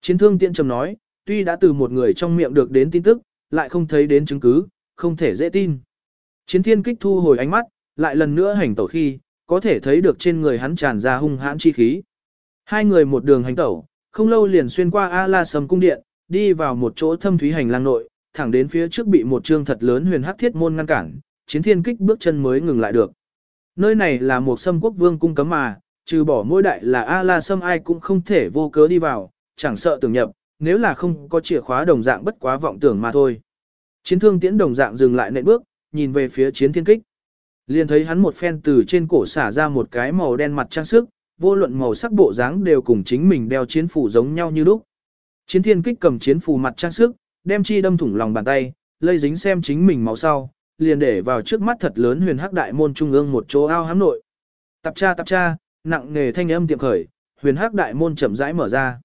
Chiến thương tiện trầm nói, tuy đã từ một người trong miệng được đến tin tức, lại không thấy đến chứng cứ, không thể dễ tin. Chiến thiên kích thu hồi ánh mắt, lại lần nữa hành tẩu khi, có thể thấy được trên người hắn tràn ra hung hãn chi khí. Hai người một đường hành tẩu, không lâu liền xuyên qua A La Sầm cung điện, đi vào một chỗ thâm thúy hành lang nội, thẳng đến phía trước bị một trương thật lớn huyền hắc thiết môn ngăn cản, chiến thiên kích bước chân mới ngừng lại được. Nơi này là một sâm quốc vương cung cấm mà, trừ bỏ mỗi đại là A La Sâm ai cũng không thể vô cớ đi vào, chẳng sợ tưởng nhập, nếu là không có chìa khóa đồng dạng bất quá vọng tưởng mà thôi. Chiến thương tiễn đồng dạng dừng lại nệ bước, nhìn về phía chiến thiên kích. Liền thấy hắn một phen từ trên cổ xả ra một cái màu đen mặt trang sức, vô luận màu sắc bộ dáng đều cùng chính mình đeo chiến phủ giống nhau như lúc. Chiến thiên kích cầm chiến phủ mặt trang sức, đem chi đâm thủng lòng bàn tay, lây dính xem chính mình máu sau, liền để vào trước mắt thật lớn huyền hắc đại môn trung ương một chỗ ao hám nội. Tập cha tập cha, nặng nghề thanh âm tiệm khởi, huyền hắc đại môn chậm rãi mở ra.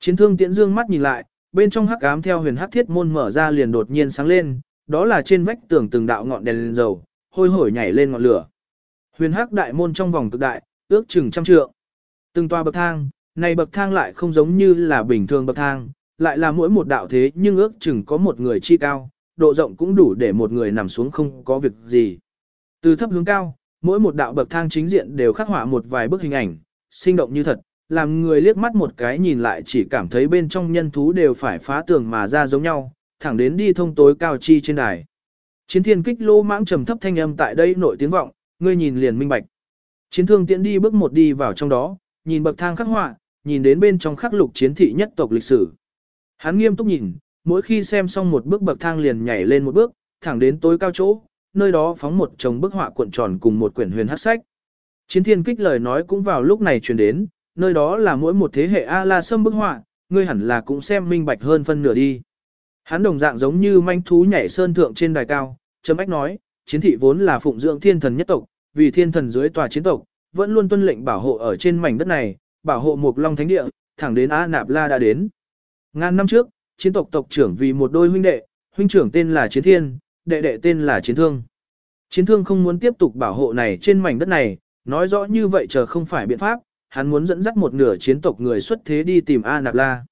Chiến thương tiễn dương mắt nhìn lại, bên trong hắc ám theo huyền hắc thiết môn mở ra liền đột nhiên sáng lên, đó là trên vách tường từng đạo ngọn đèn lên dầu, hôi hổi nhảy lên ngọn lửa. Huyền hắc đại môn trong vòng cực đại, ước chừng trăm trượng. Từng toa bậc thang, này bậc thang lại không giống như là bình thường bậc thang, lại là mỗi một đạo thế nhưng ước chừng có một người chi cao, độ rộng cũng đủ để một người nằm xuống không có việc gì. Từ thấp hướng cao, mỗi một đạo bậc thang chính diện đều khắc họa một vài bức hình ảnh, sinh động như thật, làm người liếc mắt một cái nhìn lại chỉ cảm thấy bên trong nhân thú đều phải phá tường mà ra giống nhau, thẳng đến đi thông tối cao chi trên đài. Chiến thiên kích lô mãng trầm thấp thanh âm tại đây nổi tiếng vọng, ngươi nhìn liền minh bạch. Chiến thương tiễn đi bước một đi vào trong đó, nhìn bậc thang khắc họa, nhìn đến bên trong khắc lục chiến thị nhất tộc lịch sử. Hắn nghiêm túc nhìn, mỗi khi xem xong một bước bậc thang liền nhảy lên một bước, thẳng đến tối cao chỗ, nơi đó phóng một chồng bức họa cuộn tròn cùng một quyển huyền hắc sách. Chiến thiên kích lời nói cũng vào lúc này truyền đến, nơi đó là mỗi một thế hệ A-la sâm bức họa, ngươi hẳn là cũng xem minh bạch hơn phân nửa đi. Hắn đồng dạng giống như manh thú nhảy sơn thượng trên đài cao, chấm ách nói, chiến thị vốn là phụng dưỡng thiên thần nhất tộc, vì thiên thần dưới tòa chiến tộc, vẫn luôn tuân lệnh bảo hộ ở trên mảnh đất này, bảo hộ một long thánh địa, thẳng đến A Nạp La đã đến. Ngàn năm trước, chiến tộc tộc trưởng vì một đôi huynh đệ, huynh trưởng tên là Chiến Thiên, đệ đệ tên là Chiến Thương. Chiến Thương không muốn tiếp tục bảo hộ này trên mảnh đất này, nói rõ như vậy chờ không phải biện pháp, hắn muốn dẫn dắt một nửa chiến tộc người xuất thế đi tìm A Nạp La.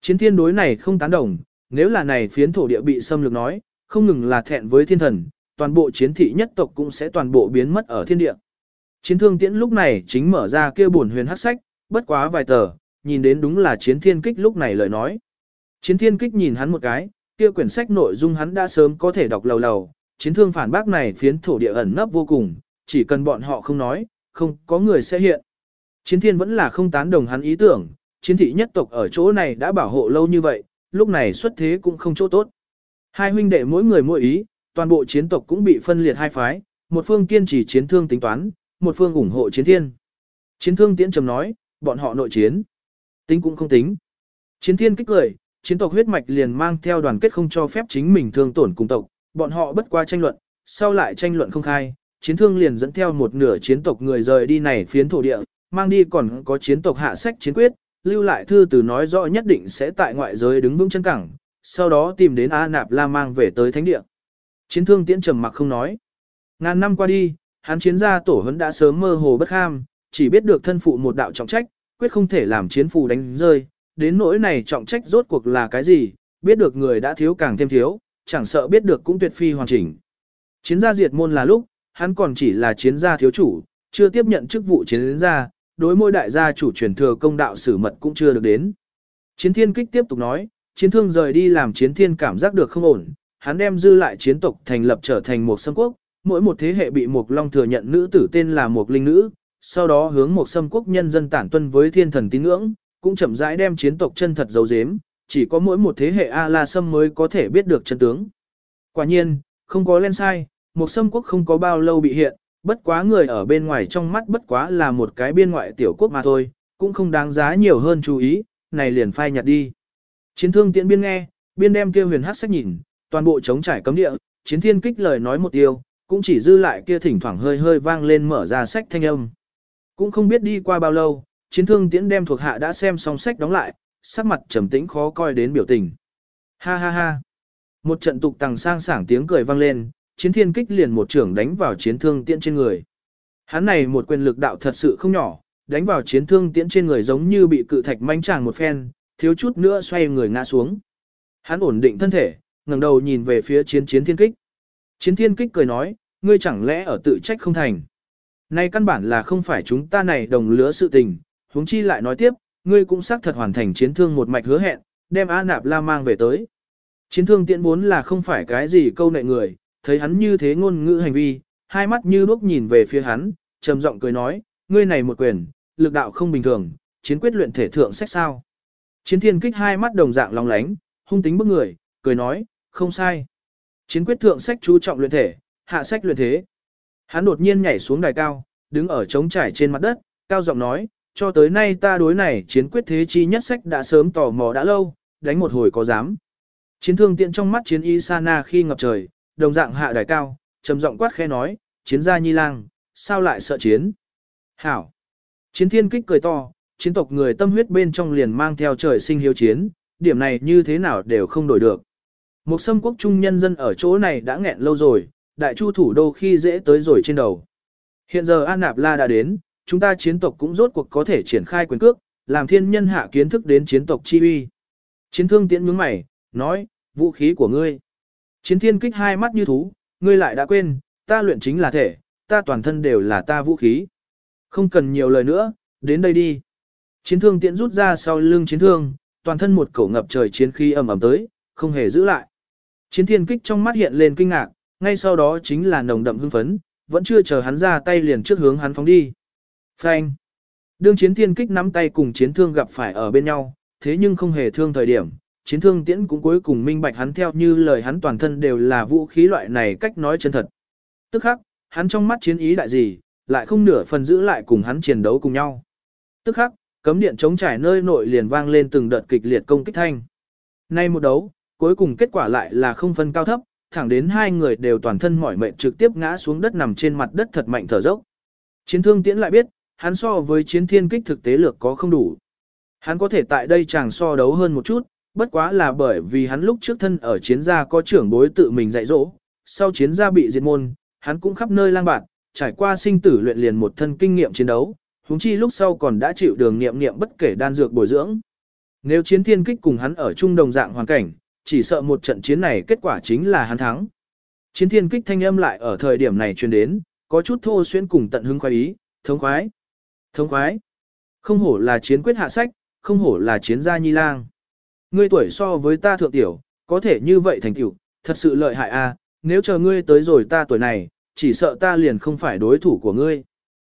Chiến Thiên đối này không tán đồng, nếu là này phiến thổ địa bị xâm lược nói, không ngừng là thẹn với thiên thần, toàn bộ chiến thị nhất tộc cũng sẽ toàn bộ biến mất ở thiên địa. Chiến thương tiễn lúc này chính mở ra kia buồn huyền hắc sách, bất quá vài tờ, nhìn đến đúng là chiến thiên kích lúc này lời nói. Chiến thiên kích nhìn hắn một cái, kia quyển sách nội dung hắn đã sớm có thể đọc lầu lầu, chiến thương phản bác này phiến thổ địa ẩn nấp vô cùng, chỉ cần bọn họ không nói, không có người sẽ hiện. Chiến thiên vẫn là không tán đồng hắn ý tưởng, chiến thị nhất tộc ở chỗ này đã bảo hộ lâu như vậy, lúc này xuất thế cũng không chỗ tốt. Hai huynh đệ mỗi người mỗi ý, toàn bộ chiến tộc cũng bị phân liệt hai phái, một phương kiên trì chiến thương tính toán, một phương ủng hộ chiến thiên. Chiến thương tiễn trầm nói, bọn họ nội chiến. Tính cũng không tính. Chiến thiên kích cười, chiến tộc huyết mạch liền mang theo đoàn kết không cho phép chính mình thương tổn cùng tộc, bọn họ bất qua tranh luận, sau lại tranh luận không khai, chiến thương liền dẫn theo một nửa chiến tộc người rời đi này phiến thổ địa, mang đi còn có chiến tộc hạ sách chiến quyết, lưu lại thư từ nói rõ nhất định sẽ tại ngoại giới đứng vững chân cẳng, sau đó tìm đến A Nạp La mang về tới thánh địa. Chiến thương tiễn trầm mặc không nói. Ngàn năm qua đi, hắn chiến gia tổ hấn đã sớm mơ hồ bất ham, chỉ biết được thân phụ một đạo trọng trách, quyết không thể làm chiến phù đánh rơi, đến nỗi này trọng trách rốt cuộc là cái gì, biết được người đã thiếu càng thêm thiếu, chẳng sợ biết được cũng tuyệt phi hoàn chỉnh. Chiến gia diệt môn là lúc, hắn còn chỉ là chiến gia thiếu chủ, chưa tiếp nhận chức vụ chiến gia, đối môi đại gia chủ truyền thừa công đạo sử mật cũng chưa được đến. Chiến thiên kích tiếp tục nói, chiến thương rời đi làm chiến thiên cảm giác được không ổn, hắn đem dư lại chiến tộc thành lập trở thành một sâm quốc, mỗi một thế hệ bị một Long thừa nhận nữ tử tên là một Linh Nữ, sau đó hướng một xâm quốc nhân dân tản tuân với thiên thần tín ngưỡng, cũng chậm rãi đem chiến tộc chân thật giấu giếm, chỉ có mỗi một thế hệ A-La Sâm mới có thể biết được chân tướng. Quả nhiên, không có lên sai, một xâm quốc không có bao lâu bị hiện, bất quá người ở bên ngoài trong mắt bất quá là một cái biên ngoại tiểu quốc mà thôi, cũng không đáng giá nhiều hơn chú ý, này liền phai nhạt đi. Chiến thương tiện biên nghe, biên đem kia huyền hắc sách nhìn, toàn bộ chống trải cấm địa, chiến thiên kích lời nói một tiêu, cũng chỉ dư lại kia thỉnh thoảng hơi hơi vang lên mở ra sách thanh âm. Cũng không biết đi qua bao lâu, chiến thương tiễn đem thuộc hạ đã xem xong sách đóng lại, sắc mặt trầm tĩnh khó coi đến biểu tình. Ha ha ha. Một trận tục tằng sang sảng tiếng cười vang lên, chiến thiên kích liền một trưởng đánh vào chiến thương tiễn trên người. Hắn này một quyền lực đạo thật sự không nhỏ, đánh vào chiến thương tiễn trên người giống như bị cự thạch manh tràng một phen, thiếu chút nữa xoay người ngã xuống. Hắn ổn định thân thể, ngẩng đầu nhìn về phía chiến chiến thiên kích. Chiến thiên kích cười nói, ngươi chẳng lẽ ở tự trách không thành. Nay căn bản là không phải chúng ta này đồng lứa sự tình, huống chi lại nói tiếp, ngươi cũng xác thật hoàn thành chiến thương một mạch hứa hẹn, đem A Nạp La mang về tới. Chiến thương tiễn vốn là không phải cái gì câu nệ người, thấy hắn như thế ngôn ngữ hành vi, hai mắt như đuốc nhìn về phía hắn, trầm giọng cười nói, ngươi này một quyền, lực đạo không bình thường, chiến quyết luyện thể thượng sách sao. Chiến thiên kích hai mắt đồng dạng long lánh, hung tính bức người, cười nói, không sai. Chiến quyết thượng sách chú trọng luyện thể, hạ sách luyện thế. Hắn đột nhiên nhảy xuống đài cao, đứng ở trống trải trên mặt đất, cao giọng nói, cho tới nay ta đối này chiến quyết thế chi nhất sách đã sớm tò mò đã lâu, đánh một hồi có dám. Chiến thương tiện trong mắt chiến y Sana khi ngập trời, đồng dạng hạ đài cao, trầm giọng quát khẽ nói, chiến gia nhi lang, sao lại sợ chiến? Hảo! Chiến thiên kích cười to, chiến tộc người tâm huyết bên trong liền mang theo trời sinh hiếu chiến, điểm này như thế nào đều không đổi được. Một xâm quốc trung nhân dân ở chỗ này đã nghẹn lâu rồi, đại chu thủ đô khi dễ tới rồi trên đầu. Hiện giờ An Nạp La đã đến, chúng ta chiến tộc cũng rốt cuộc có thể triển khai quyền cước, làm thiên nhân hạ kiến thức đến chiến tộc chi uy. Chiến thương tiễn nhướng mày, nói, vũ khí của ngươi. Chiến thiên kích hai mắt như thú, ngươi lại đã quên, ta luyện chính là thể, ta toàn thân đều là ta vũ khí. Không cần nhiều lời nữa, đến đây đi. Chiến thương tiện rút ra sau lưng chiến thương, toàn thân một cổ ngập trời chiến khí ầm ầm tới, không hề giữ lại. Chiến thiên kích trong mắt hiện lên kinh ngạc, ngay sau đó chính là nồng đậm hưng phấn, vẫn chưa chờ hắn ra tay liền trước hướng hắn phóng đi. Phanh. Đương chiến thiên kích nắm tay cùng chiến thương gặp phải ở bên nhau, thế nhưng không hề thương thời điểm, chiến thương tiễn cũng cuối cùng minh bạch hắn theo như lời hắn toàn thân đều là vũ khí loại này cách nói chân thật. Tức khắc, hắn trong mắt chiến ý đại gì, lại không nửa phần giữ lại cùng hắn chiến đấu cùng nhau. Tức khắc, cấm điện chống trải nơi nội liền vang lên từng đợt kịch liệt công kích thanh. Nay một đấu, cuối cùng kết quả lại là không phân cao thấp, thẳng đến hai người đều toàn thân mỏi mệt trực tiếp ngã xuống đất nằm trên mặt đất thật mạnh thở dốc. Chiến thương tiễn lại biết, hắn so với chiến thiên kích thực tế lược có không đủ. Hắn có thể tại đây chàng so đấu hơn một chút, bất quá là bởi vì hắn lúc trước thân ở chiến gia có trưởng bối tự mình dạy dỗ, sau chiến gia bị diệt môn, hắn cũng khắp nơi lang bạt, trải qua sinh tử luyện liền một thân kinh nghiệm chiến đấu, huống chi lúc sau còn đã chịu đường nghiệm nghiệm bất kể đan dược bồi dưỡng. Nếu chiến thiên kích cùng hắn ở chung đồng dạng hoàn cảnh, chỉ sợ một trận chiến này kết quả chính là hắn thắng. Chiến thiên kích thanh âm lại ở thời điểm này truyền đến, có chút thô xuyên cùng tận hứng khoái ý, thống khoái, thống khoái. Không hổ là chiến quyết hạ sách, không hổ là chiến gia nhi lang. Ngươi tuổi so với ta thượng tiểu, có thể như vậy thành tiểu, thật sự lợi hại a. nếu chờ ngươi tới rồi ta tuổi này, chỉ sợ ta liền không phải đối thủ của ngươi.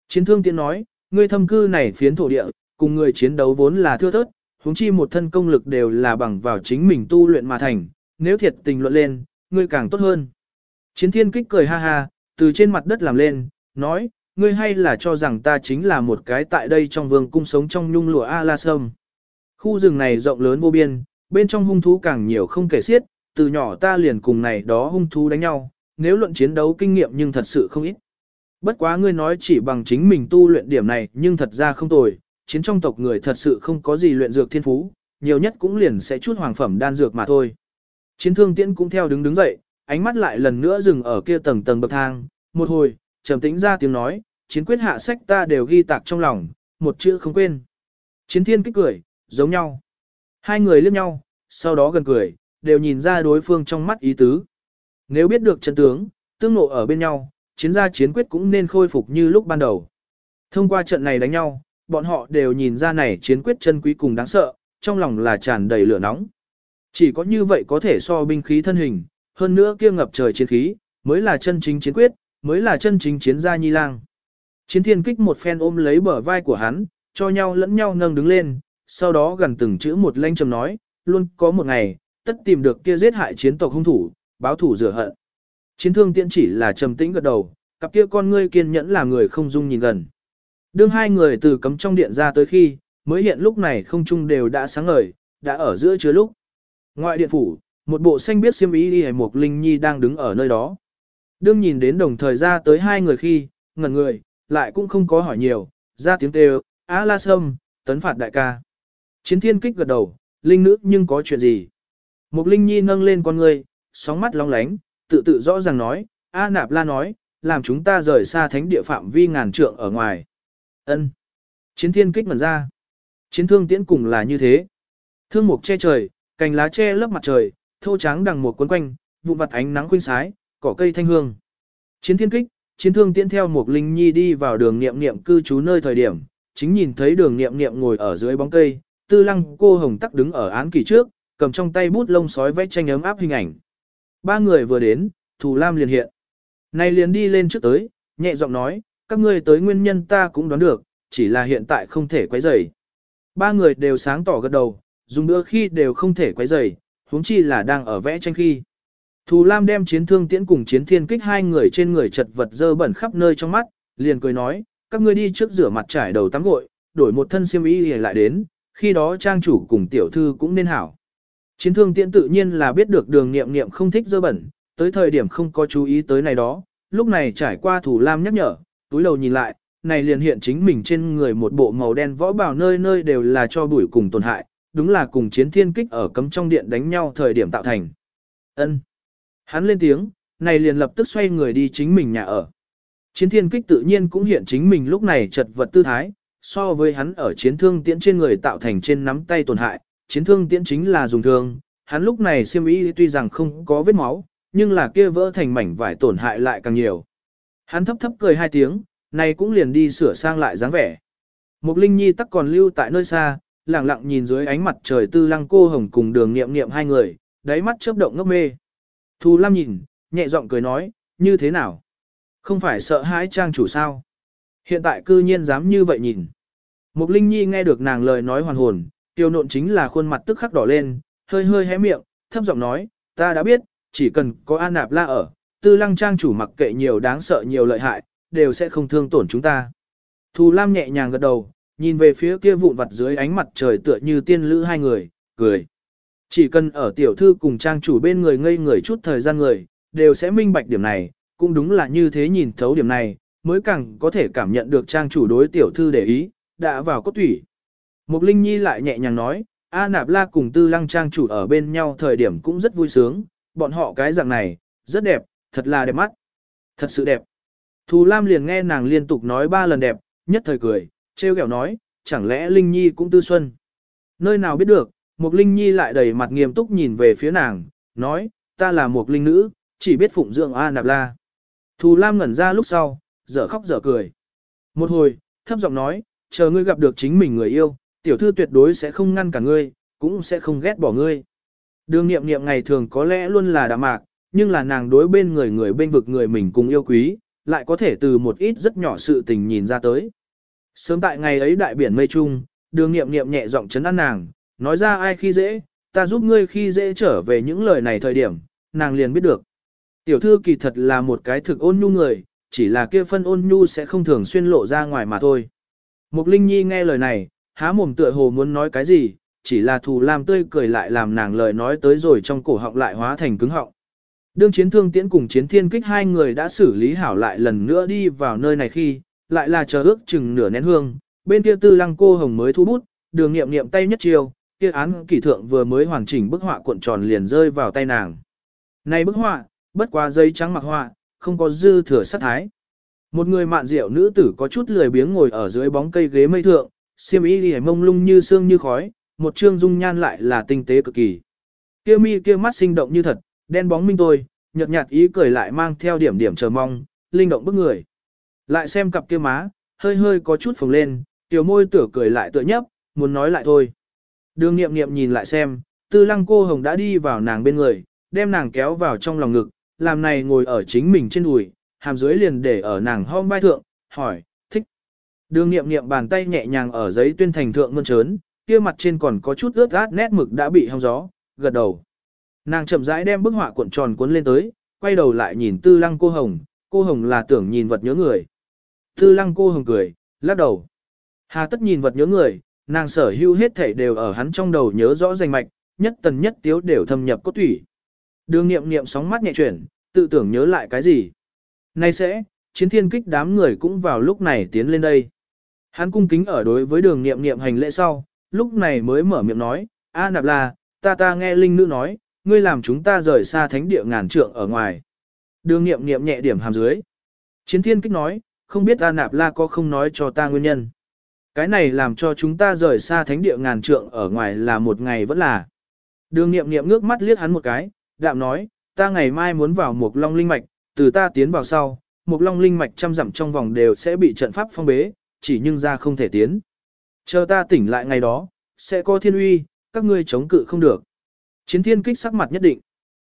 Chiến thương tiên nói, ngươi thâm cư này phiến thổ địa, cùng người chiến đấu vốn là thưa thớt, huống chi một thân công lực đều là bằng vào chính mình tu luyện mà thành, nếu thiệt tình luận lên, ngươi càng tốt hơn. Chiến thiên kích cười ha ha, từ trên mặt đất làm lên, nói, ngươi hay là cho rằng ta chính là một cái tại đây trong vương cung sống trong nhung lụa A-la sâm. Khu rừng này rộng lớn vô biên, bên trong hung thú càng nhiều không kể xiết, từ nhỏ ta liền cùng này đó hung thú đánh nhau, nếu luận chiến đấu kinh nghiệm nhưng thật sự không ít. Bất quá ngươi nói chỉ bằng chính mình tu luyện điểm này nhưng thật ra không tồi, chiến trong tộc người thật sự không có gì luyện dược thiên phú, nhiều nhất cũng liền sẽ chút hoàng phẩm đan dược mà thôi. Chiến thương tiễn cũng theo đứng đứng dậy, ánh mắt lại lần nữa dừng ở kia tầng tầng bậc thang, một hồi, trầm tĩnh ra tiếng nói, chiến quyết hạ sách ta đều ghi tạc trong lòng, một chữ không quên. Chiến thiên kích cười, giống nhau. Hai người liếc nhau, sau đó gần cười, đều nhìn ra đối phương trong mắt ý tứ. Nếu biết được chân tướng, tương nộ ở bên nhau, chiến gia chiến quyết cũng nên khôi phục như lúc ban đầu. Thông qua trận này đánh nhau, bọn họ đều nhìn ra này chiến quyết chân quý cùng đáng sợ, trong lòng là tràn đầy lửa nóng. Chỉ có như vậy có thể so binh khí thân hình, hơn nữa kia ngập trời chiến khí, mới là chân chính chiến quyết, mới là chân chính chiến gia nhi lang. Chiến thiên kích một phen ôm lấy bờ vai của hắn, cho nhau lẫn nhau nâng đứng lên, sau đó gần từng chữ một lanh trầm nói, luôn có một ngày, tất tìm được kia giết hại chiến tộc hung thủ, báo thủ rửa hận. Chiến thương tiễn chỉ là trầm tĩnh gật đầu, cặp kia con ngươi kiên nhẫn là người không dung nhìn gần. Đương hai người từ cấm trong điện ra tới khi, mới hiện lúc này không chung đều đã sáng ngời, đã ở giữa chứa lúc. Ngoại điện phủ, một bộ xanh biết xiêm ý đi một linh nhi đang đứng ở nơi đó. Đương nhìn đến đồng thời ra tới hai người khi, ngẩn người, lại cũng không có hỏi nhiều, ra tiếng kêu, á la sâm, tấn phạt đại ca. Chiến thiên kích gật đầu, linh nữ nhưng có chuyện gì? Mục linh nhi nâng lên con người, sóng mắt long lánh, tự tự rõ ràng nói, A nạp la nói, làm chúng ta rời xa thánh địa phạm vi ngàn trượng ở ngoài. ân Chiến thiên kích ngần ra. Chiến thương tiễn cùng là như thế. Thương mục che trời, cành lá che lớp mặt trời, thô trắng đằng một cuốn quanh, vụn vặt ánh nắng khuynh sái, cỏ cây thanh hương. Chiến thiên kích, chiến thương tiễn theo một linh nhi đi vào đường niệm niệm cư trú nơi thời điểm, chính nhìn thấy đường niệm niệm ngồi ở dưới bóng cây, tư lăng cô hồng tắc đứng ở án kỳ trước, cầm trong tay bút lông sói vẽ tranh ấm áp hình ảnh. Ba người vừa đến, Thù Lam liền hiện. Này liền đi lên trước tới, nhẹ giọng nói, các ngươi tới nguyên nhân ta cũng đoán được, chỉ là hiện tại không thể quấy rầy. Ba người đều sáng tỏ gật đầu, dùng bữa khi đều không thể quấy rầy, huống chi là đang ở vẽ tranh khi. Thù Lam đem chiến thương tiễn cùng chiến thiên kích hai người trên người chật vật dơ bẩn khắp nơi trong mắt, liền cười nói, các ngươi đi trước rửa mặt trải đầu tắm gội, đổi một thân xiêm y lại đến, khi đó trang chủ cùng tiểu thư cũng nên hảo. Chiến thương tiễn tự nhiên là biết được đường nghiệm nghiệm không thích dơ bẩn, tới thời điểm không có chú ý tới này đó, lúc này trải qua thủ lam nhắc nhở, túi đầu nhìn lại, này liền hiện chính mình trên người một bộ màu đen võ bào nơi nơi đều là cho bụi cùng tổn hại, đúng là cùng chiến thiên kích ở cấm trong điện đánh nhau thời điểm tạo thành. ân Hắn lên tiếng, này liền lập tức xoay người đi chính mình nhà ở. Chiến thiên kích tự nhiên cũng hiện chính mình lúc này chật vật tư thái, so với hắn ở chiến thương tiễn trên người tạo thành trên nắm tay tổn hại, chiến thương tiễn chính là dùng thương, hắn lúc này siêm ý tuy rằng không có vết máu, nhưng là kia vỡ thành mảnh vải tổn hại lại càng nhiều. Hắn thấp thấp cười hai tiếng, này cũng liền đi sửa sang lại dáng vẻ. Mục Linh Nhi tắc còn lưu tại nơi xa, lặng lặng nhìn dưới ánh mặt trời tư lăng cô hồng cùng đường nghiệm nghiệm hai người, đáy mắt chớp động ngốc mê. Thù Lam nhìn, nhẹ giọng cười nói, như thế nào? Không phải sợ hãi trang chủ sao? Hiện tại cư nhiên dám như vậy nhìn. Mục Linh Nhi nghe được nàng lời nói hoàn hồn, tiêu nộn chính là khuôn mặt tức khắc đỏ lên, hơi hơi hé miệng, thấp giọng nói, ta đã biết, chỉ cần có An Nạp La ở, tư lăng trang chủ mặc kệ nhiều đáng sợ nhiều lợi hại, đều sẽ không thương tổn chúng ta. Thù Lam nhẹ nhàng gật đầu, nhìn về phía kia vụn vặt dưới ánh mặt trời tựa như tiên lữ hai người, cười. Chỉ cần ở tiểu thư cùng trang chủ bên người ngây người chút thời gian người, đều sẽ minh bạch điểm này, cũng đúng là như thế nhìn thấu điểm này, mới càng có thể cảm nhận được trang chủ đối tiểu thư để ý, đã vào cốt thủy. Mục Linh Nhi lại nhẹ nhàng nói, A Nạp La cùng Tư Lăng trang chủ ở bên nhau thời điểm cũng rất vui sướng, bọn họ cái dạng này, rất đẹp, thật là đẹp mắt. Thật sự đẹp. Thù Lam liền nghe nàng liên tục nói ba lần đẹp, nhất thời cười, trêu ghẹo nói, chẳng lẽ Linh Nhi cũng tư xuân. Nơi nào biết được, Mục Linh Nhi lại đầy mặt nghiêm túc nhìn về phía nàng, nói, ta là Mục linh nữ, chỉ biết phụng dưỡng A Nạp La. Thù Lam ngẩn ra lúc sau, dở khóc dở cười. Một hồi, thấp giọng nói, chờ ngươi gặp được chính mình người yêu, tiểu thư tuyệt đối sẽ không ngăn cả ngươi, cũng sẽ không ghét bỏ ngươi. Đường nghiệm nghiệm ngày thường có lẽ luôn là đạm mạc, nhưng là nàng đối bên người người bên vực người mình cùng yêu quý, lại có thể từ một ít rất nhỏ sự tình nhìn ra tới. Sớm tại ngày ấy đại biển mây trung, đường nghiệm nghiệm nhẹ giọng chấn an nàng, nói ra ai khi dễ, ta giúp ngươi khi dễ trở về những lời này thời điểm, nàng liền biết được. Tiểu thư kỳ thật là một cái thực ôn nhu người, chỉ là kia phân ôn nhu sẽ không thường xuyên lộ ra ngoài mà thôi. Mục Linh Nhi nghe lời này, há mồm tựa hồ muốn nói cái gì, chỉ là thù làm tươi cười lại làm nàng lời nói tới rồi trong cổ họng lại hóa thành cứng họng. Đương chiến thương tiễn cùng chiến thiên kích hai người đã xử lý hảo lại lần nữa đi vào nơi này khi, lại là chờ ước chừng nửa nén hương, bên kia tư lăng cô hồng mới thu bút, đường nghiệm nghiệm tay nhất chiều, kia án kỳ thượng vừa mới hoàn chỉnh bức họa cuộn tròn liền rơi vào tay nàng. Này bức họa, bất quá giấy trắng mặc họa, không có dư thừa sát thái. Một người mạn rượu nữ tử có chút lười biếng ngồi ở dưới bóng cây ghế mây thượng, xiêm y liễu mông lung như sương như khói, một trương dung nhan lại là tinh tế cực kỳ. Kia mi kia mắt sinh động như thật, đen bóng minh tôi, nhợt nhạt ý cười lại mang theo điểm điểm chờ mong, linh động bức người. Lại xem cặp kia má, hơi hơi có chút phồng lên, tiểu môi tựa cười lại tựa nhấp, muốn nói lại thôi. Đường nghiệm nghiệm nhìn lại xem, tư lăng cô hồng đã đi vào nàng bên người, đem nàng kéo vào trong lòng ngực, làm này ngồi ở chính mình trên đùi, hàm dưới liền để ở nàng hông vai thượng, hỏi, thích. Đường nghiệm nghiệm bàn tay nhẹ nhàng ở giấy tuyên thành thượng mơn trớn, kia mặt trên còn có chút ướt át nét mực đã bị hong gió, gật đầu. Nàng chậm rãi đem bức họa cuộn tròn cuốn lên tới, quay đầu lại nhìn tư lăng cô hồng, cô hồng là tưởng nhìn vật nhớ người. Tư lăng cô hồng cười, lắc đầu. Hà tất nhìn vật nhớ người, nàng sở hữu hết thảy đều ở hắn trong đầu nhớ rõ danh mạch, nhất tần nhất tiếu đều thâm nhập cốt thủy. Đường nghiệm nghiệm sóng mắt nhẹ chuyển, tự tưởng nhớ lại cái gì. Nay sẽ, chiến thiên kích đám người cũng vào lúc này tiến lên đây. Hắn cung kính ở đối với đường nghiệm nghiệm hành lễ sau, lúc này mới mở miệng nói, A nạp là, ta ta nghe linh nữ nói, ngươi làm chúng ta rời xa thánh địa ngàn trượng ở ngoài. Đường nghiệm nghiệm nhẹ điểm hàm dưới. Chiến thiên kích nói, không biết A nạp la có không nói cho ta nguyên nhân. Cái này làm cho chúng ta rời xa thánh địa ngàn trượng ở ngoài là một ngày vẫn là. Đường nghiệm nghiệm ngước mắt liếc hắn một cái, đạm nói, ta ngày mai muốn vào một long linh mạch, từ ta tiến vào sau, một long linh mạch trăm dặm trong vòng đều sẽ bị trận pháp phong bế, chỉ nhưng ra không thể tiến. Chờ ta tỉnh lại ngày đó, sẽ có thiên uy, các ngươi chống cự không được. Chiến thiên kích sắc mặt nhất định.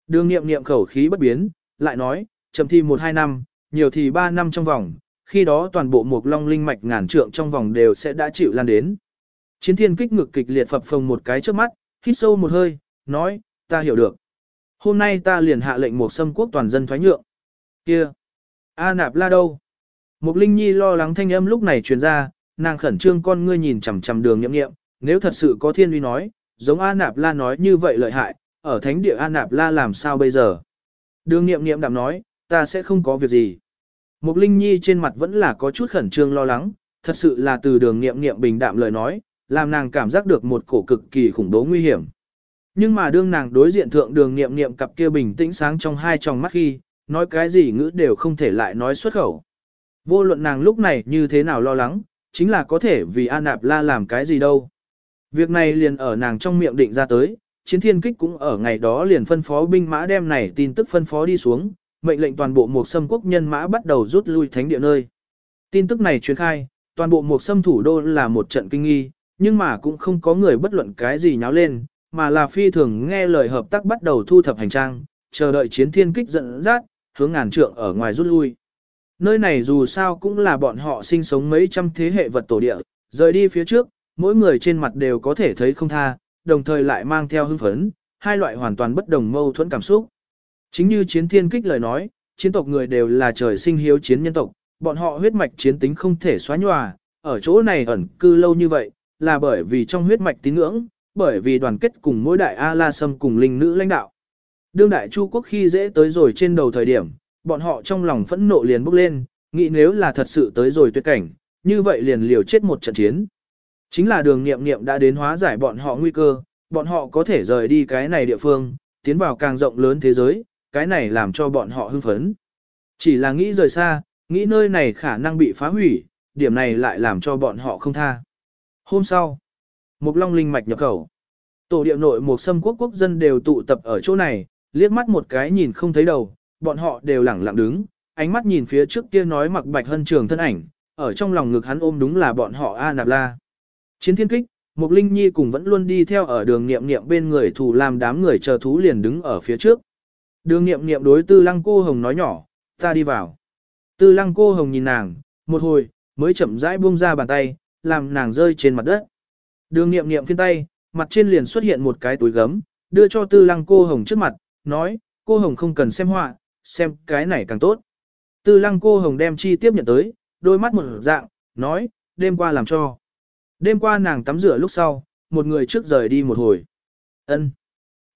Đường nghiệm nghiệm khẩu khí bất biến, lại nói, chậm thì 1-2 năm, nhiều thì 3 năm trong vòng, khi đó toàn bộ một long linh mạch ngàn trượng trong vòng đều sẽ đã chịu lan đến. Chiến thiên kích ngực kịch liệt phập phồng một cái trước mắt, hít sâu một hơi, nói, ta hiểu được. Hôm nay ta liền hạ lệnh một xâm quốc toàn dân thoái nhượng. Kia! A nạp la đâu? Mục Linh Nhi lo lắng thanh âm lúc này truyền ra, nàng khẩn trương con ngươi nhìn chằm chằm đường nhậm nghiệm, nếu thật sự có thiên uy nói, giống A nạp la nói như vậy lợi hại, ở thánh địa A nạp la làm sao bây giờ? Đường nghiệm nghiệm đạm nói, ta sẽ không có việc gì. Mục Linh Nhi trên mặt vẫn là có chút khẩn trương lo lắng, thật sự là từ đường nghiệm nghiệm bình đạm lời nói, làm nàng cảm giác được một cổ cực kỳ khủng bố nguy hiểm. Nhưng mà đương nàng đối diện thượng đường nghiệm nghiệm cặp kia bình tĩnh sáng trong hai tròng mắt khi, nói cái gì ngữ đều không thể lại nói xuất khẩu. Vô luận nàng lúc này như thế nào lo lắng, chính là có thể vì An Nạp La làm cái gì đâu. Việc này liền ở nàng trong miệng định ra tới, chiến thiên kích cũng ở ngày đó liền phân phó binh mã đem này tin tức phân phó đi xuống, mệnh lệnh toàn bộ một sâm quốc nhân mã bắt đầu rút lui thánh địa nơi. Tin tức này truyền khai, toàn bộ một sâm thủ đô là một trận kinh nghi, nhưng mà cũng không có người bất luận cái gì nháo lên, mà là phi thường nghe lời hợp tác bắt đầu thu thập hành trang, chờ đợi chiến thiên kích dẫn dắt, hướng ngàn trượng ở ngoài rút lui. Nơi này dù sao cũng là bọn họ sinh sống mấy trăm thế hệ vật tổ địa, rời đi phía trước, mỗi người trên mặt đều có thể thấy không tha, đồng thời lại mang theo hưng phấn, hai loại hoàn toàn bất đồng mâu thuẫn cảm xúc. Chính như chiến thiên kích lời nói, chiến tộc người đều là trời sinh hiếu chiến nhân tộc, bọn họ huyết mạch chiến tính không thể xóa nhòa, ở chỗ này ẩn cư lâu như vậy, là bởi vì trong huyết mạch tín ngưỡng, bởi vì đoàn kết cùng mỗi đại A-la sâm cùng linh nữ lãnh đạo. Đương đại Chu quốc khi dễ tới rồi trên đầu thời điểm, bọn họ trong lòng phẫn nộ liền bốc lên, nghĩ nếu là thật sự tới rồi tuyệt cảnh, như vậy liền liều chết một trận chiến. Chính là đường nghiệm nghiệm đã đến hóa giải bọn họ nguy cơ, bọn họ có thể rời đi cái này địa phương, tiến vào càng rộng lớn thế giới, cái này làm cho bọn họ hưng phấn. Chỉ là nghĩ rời xa, nghĩ nơi này khả năng bị phá hủy, điểm này lại làm cho bọn họ không tha. Hôm sau, một long linh mạch nhập khẩu. Tổ địa nội một xâm quốc quốc dân đều tụ tập ở chỗ này, liếc mắt một cái nhìn không thấy đầu, bọn họ đều lẳng lặng đứng, ánh mắt nhìn phía trước kia nói mặc bạch hân trường thân ảnh, ở trong lòng ngực hắn ôm đúng là bọn họ A Nạp La. Chiến thiên kích, Mục Linh Nhi cùng vẫn luôn đi theo ở đường nghiệm nghiệm bên người thủ làm đám người chờ thú liền đứng ở phía trước. Đường nghiệm nghiệm đối tư lăng cô hồng nói nhỏ, ta đi vào. Tư lăng cô hồng nhìn nàng, một hồi, mới chậm rãi buông ra bàn tay, làm nàng rơi trên mặt đất. Đường nghiệm nghiệm phiên tay, mặt trên liền xuất hiện một cái túi gấm, đưa cho tư lăng cô hồng trước mặt, nói, cô hồng không cần xem họa, xem cái này càng tốt. Tư lăng cô hồng đem chi tiếp nhận tới, đôi mắt một dạng, nói, đêm qua làm cho. Đêm qua nàng tắm rửa lúc sau, một người trước rời đi một hồi. ân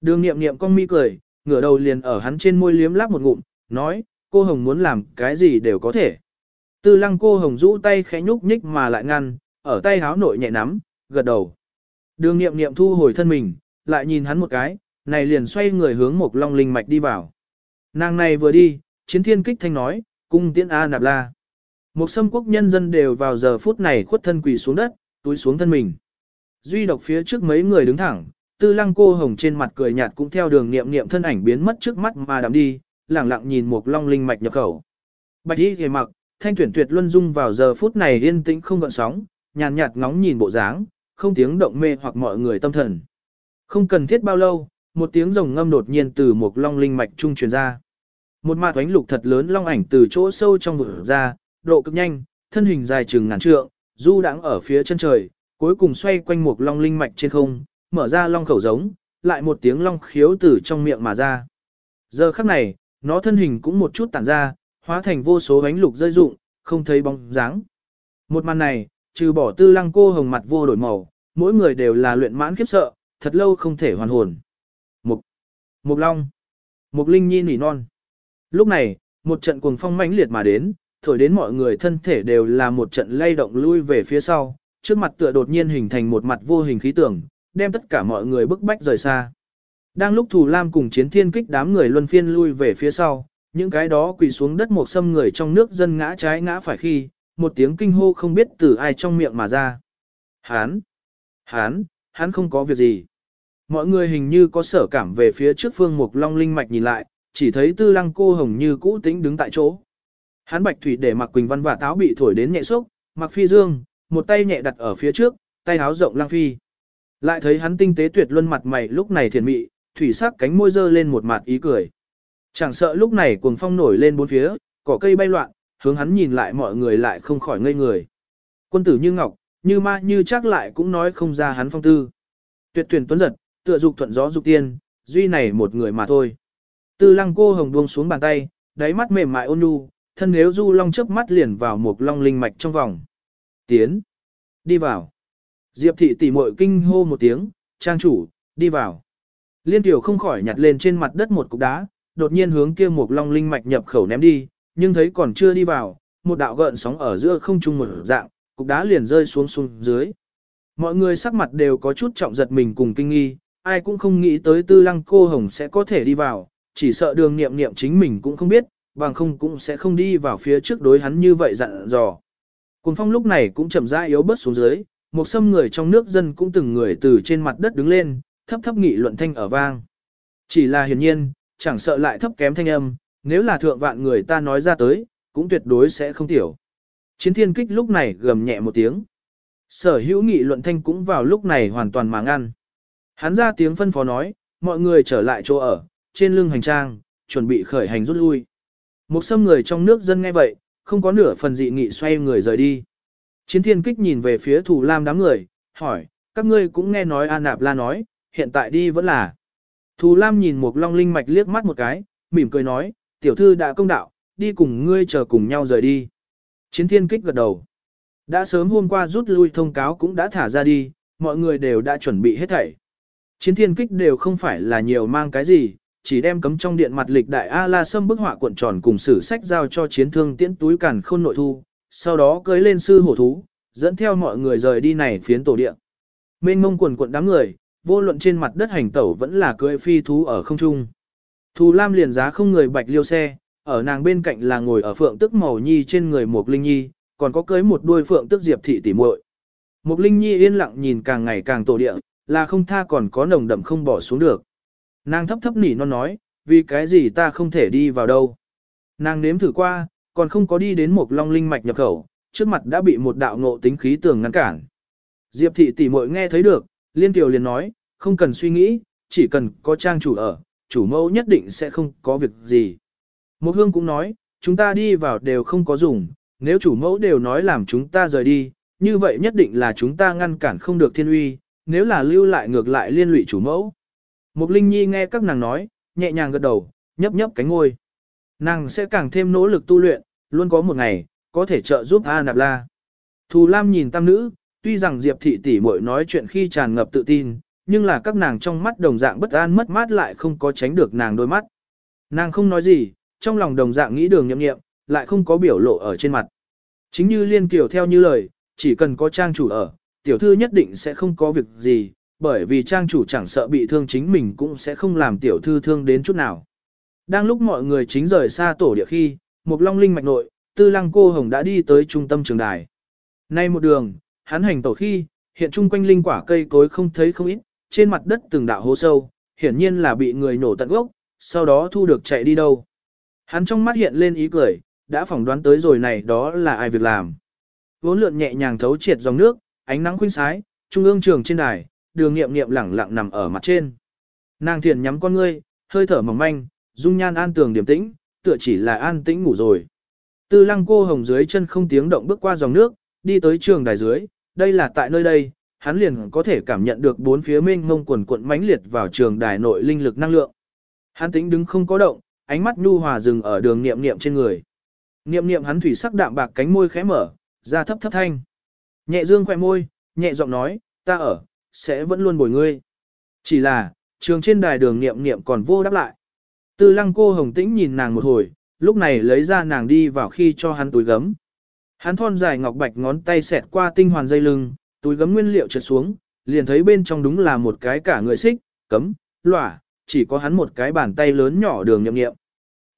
Đường nghiệm nghiệm con mi cười, ngửa đầu liền ở hắn trên môi liếm láp một ngụm, nói, cô hồng muốn làm cái gì đều có thể. Tư lăng cô hồng rũ tay khẽ nhúc nhích mà lại ngăn, ở tay háo nội nhẹ nắm, gật đầu. Đường nghiệm nghiệm thu hồi thân mình, lại nhìn hắn một cái, này liền xoay người hướng một long linh mạch đi vào. Nàng này vừa đi, chiến thiên kích thanh nói, cung tiễn A nạp la. Một xâm quốc nhân dân đều vào giờ phút này khuất thân quỳ xuống đất, túi xuống thân mình. Duy độc phía trước mấy người đứng thẳng, tư lăng cô hồng trên mặt cười nhạt cũng theo đường nghiệm nghiệm thân ảnh biến mất trước mắt mà đắm đi, lẳng lặng nhìn một long linh mạch nhập khẩu. Bạch y hề mặc, thanh tuyển tuyệt luân dung vào giờ phút này yên tĩnh không gợn sóng, nhàn nhạt ngóng nhìn bộ dáng, không tiếng động mê hoặc mọi người tâm thần. Không cần thiết bao lâu, một tiếng rồng ngâm đột nhiên từ một long linh mạch trung truyền ra. Một mạt ánh lục thật lớn long ảnh từ chỗ sâu trong vực ra, độ cực nhanh, thân hình dài chừng ngàn trượng, du đãng ở phía chân trời, cuối cùng xoay quanh một long linh mạch trên không, mở ra long khẩu giống, lại một tiếng long khiếu từ trong miệng mà ra. Giờ khắc này, nó thân hình cũng một chút tản ra, hóa thành vô số ánh lục rơi rụng, không thấy bóng dáng. Một màn này, trừ bỏ tư lăng cô hồng mặt vô đổi màu, mỗi người đều là luyện mãn khiếp sợ, thật lâu không thể hoàn hồn. Mục, Mục Long, Mục Linh Nhi nỉ non. Lúc này, một trận cuồng phong mãnh liệt mà đến, thổi đến mọi người thân thể đều là một trận lay động lui về phía sau, trước mặt tựa đột nhiên hình thành một mặt vô hình khí tượng, đem tất cả mọi người bức bách rời xa. Đang lúc Thù Lam cùng chiến thiên kích đám người luân phiên lui về phía sau, những cái đó quỳ xuống đất một xâm người trong nước dân ngã trái ngã phải khi, một tiếng kinh hô không biết từ ai trong miệng mà ra. Hán! Hán! Hán không có việc gì. Mọi người hình như có sở cảm về phía trước phương Mục Long Linh Mạch nhìn lại, chỉ thấy tư lăng cô hồng như cũ tĩnh đứng tại chỗ. Hán Bạch Thủy để mặc Quỳnh Văn và táo bị thổi đến nhẹ sốc, mặc phi dương, một tay nhẹ đặt ở phía trước, tay áo rộng lang phi. Lại thấy hắn tinh tế tuyệt luân mặt mày lúc này thiền mị, thủy sắc cánh môi dơ lên một mặt ý cười. Chẳng sợ lúc này cuồng phong nổi lên bốn phía, cỏ cây bay loạn, hướng hắn nhìn lại mọi người lại không khỏi ngây người. Quân tử như ngọc, như ma như chắc lại cũng nói không ra hắn phong tư. Tuyệt tuyển tuấn giật, tựa dục thuận gió dục tiên, duy này một người mà thôi. Tư lăng cô hồng buông xuống bàn tay, đáy mắt mềm mại ôn nhu, thân nếu du long chớp mắt liền vào một long linh mạch trong vòng. Tiến. Đi vào. Diệp thị tỉ muội kinh hô một tiếng, trang chủ, đi vào. Liên tiểu không khỏi nhặt lên trên mặt đất một cục đá, đột nhiên hướng kia một long linh mạch nhập khẩu ném đi, nhưng thấy còn chưa đi vào, một đạo gợn sóng ở giữa không trung một dạng, cục đá liền rơi xuống xuống dưới. Mọi người sắc mặt đều có chút trọng giật mình cùng kinh nghi, ai cũng không nghĩ tới tư lăng cô hồng sẽ có thể đi vào, chỉ sợ đường niệm niệm chính mình cũng không biết, bằng không cũng sẽ không đi vào phía trước đối hắn như vậy dặn dò. Cùng phong lúc này cũng chậm rãi yếu bớt xuống dưới, một xâm người trong nước dân cũng từng người từ trên mặt đất đứng lên, thấp thấp nghị luận thanh ở vang. Chỉ là hiển nhiên, chẳng sợ lại thấp kém thanh âm, nếu là thượng vạn người ta nói ra tới, cũng tuyệt đối sẽ không tiểu. Chiến thiên kích lúc này gầm nhẹ một tiếng. Sở hữu nghị luận thanh cũng vào lúc này hoàn toàn mà ngăn. Hắn ra tiếng phân phó nói, mọi người trở lại chỗ ở, trên lưng hành trang, chuẩn bị khởi hành rút lui. Một xâm người trong nước dân nghe vậy, không có nửa phần dị nghị xoay người rời đi. Chiến thiên kích nhìn về phía thủ lam đám người, hỏi, các ngươi cũng nghe nói An Nạp La nói, hiện tại đi vẫn là. Thù Lam nhìn một long linh mạch liếc mắt một cái, mỉm cười nói, tiểu thư đã công đạo, đi cùng ngươi chờ cùng nhau rời đi. Chiến thiên kích gật đầu. Đã sớm hôm qua rút lui thông cáo cũng đã thả ra đi, mọi người đều đã chuẩn bị hết thảy. Chiến thiên kích đều không phải là nhiều mang cái gì, chỉ đem cấm trong điện mặt lịch đại A-la sâm bức họa cuộn tròn cùng sử sách giao cho chiến thương tiễn túi cản khôn nội thu, sau đó cưới lên sư hổ thú, dẫn theo mọi người rời đi này phiến tổ địa. Mênh mông quần cuộn đám người, vô luận trên mặt đất hành tẩu vẫn là cưỡi phi thú ở không trung. Thù Lam liền giá không người bạch liêu xe, ở nàng bên cạnh là ngồi ở phượng tức màu nhi trên người một linh nhi, còn có cưới một đuôi phượng tức diệp thị tỉ muội. Một linh nhi yên lặng nhìn càng ngày càng tổ địa, là không tha còn có nồng đậm không bỏ xuống được. Nàng thấp thấp nỉ non nói, vì cái gì ta không thể đi vào đâu. Nàng nếm thử qua, còn không có đi đến một long linh mạch nhập khẩu, trước mặt đã bị một đạo ngộ tính khí tường ngăn cản. Diệp thị tỷ muội nghe thấy được, liên tiểu liền nói, không cần suy nghĩ, chỉ cần có trang chủ ở, chủ mẫu nhất định sẽ không có việc gì. Một hương cũng nói, chúng ta đi vào đều không có dùng, nếu chủ mẫu đều nói làm chúng ta rời đi, như vậy nhất định là chúng ta ngăn cản không được thiên uy, nếu là lưu lại ngược lại liên lụy chủ mẫu. Mục Linh Nhi nghe các nàng nói, nhẹ nhàng gật đầu, nhấp nhấp cánh ngôi. Nàng sẽ càng thêm nỗ lực tu luyện, luôn có một ngày, có thể trợ giúp A Nạp La. Thù Lam nhìn tam nữ, tuy rằng Diệp thị tỷ muội nói chuyện khi tràn ngập tự tin, nhưng là các nàng trong mắt đồng dạng bất an mất mát lại không có tránh được nàng đôi mắt. Nàng không nói gì, trong lòng đồng dạng nghĩ đường nhậm nghiệm, lại không có biểu lộ ở trên mặt. Chính như Liên Kiều theo như lời, chỉ cần có trang chủ ở, tiểu thư nhất định sẽ không có việc gì, bởi vì trang chủ chẳng sợ bị thương chính mình cũng sẽ không làm tiểu thư thương đến chút nào. Đang lúc mọi người chính rời xa tổ địa khi, một long linh mạch nội, tư lăng cô hồng đã đi tới trung tâm trường đài. Nay một đường, hắn hành tổ khi, hiện chung quanh linh quả cây cối không thấy không ít, trên mặt đất từng đạo hố sâu, hiển nhiên là bị người nổ tận gốc, sau đó thu được chạy đi đâu. Hắn trong mắt hiện lên ý cười, đã phỏng đoán tới rồi này đó là ai việc làm. Vốn lượn nhẹ nhàng thấu triệt dòng nước, ánh nắng khuynh sái, trung ương trường trên đài, đường nghiệm nghiệm lẳng lặng nằm ở mặt trên. Nàng thiền nhắm con ngươi, hơi thở mỏng manh, dung nhan an tường điềm tĩnh, tựa chỉ là an tĩnh ngủ rồi. Tư lăng cô hồng dưới chân không tiếng động bước qua dòng nước, đi tới trường đài dưới, đây là tại nơi đây, hắn liền có thể cảm nhận được bốn phía mênh mông quần cuộn mãnh liệt vào trường đài nội linh lực năng lượng. Hắn tĩnh đứng không có động, ánh mắt nhu hòa dừng ở đường niệm niệm trên người. Niệm niệm hắn thủy sắc đạm bạc cánh môi khẽ mở, ra thấp thấp thanh. Nhẹ dương khỏe môi, nhẹ giọng nói, ta ở, sẽ vẫn luôn bồi ngươi. Chỉ là, trường trên đài đường niệm niệm còn vô đáp lại. Tư lăng cô hồng tĩnh nhìn nàng một hồi, lúc này lấy ra nàng đi vào khi cho hắn túi gấm. Hắn thon dài ngọc bạch ngón tay xẹt qua tinh hoàn dây lưng, túi gấm nguyên liệu trượt xuống, liền thấy bên trong đúng là một cái cả người xích, cấm, lỏa, chỉ có hắn một cái bàn tay lớn nhỏ đường nhậm nghiệm.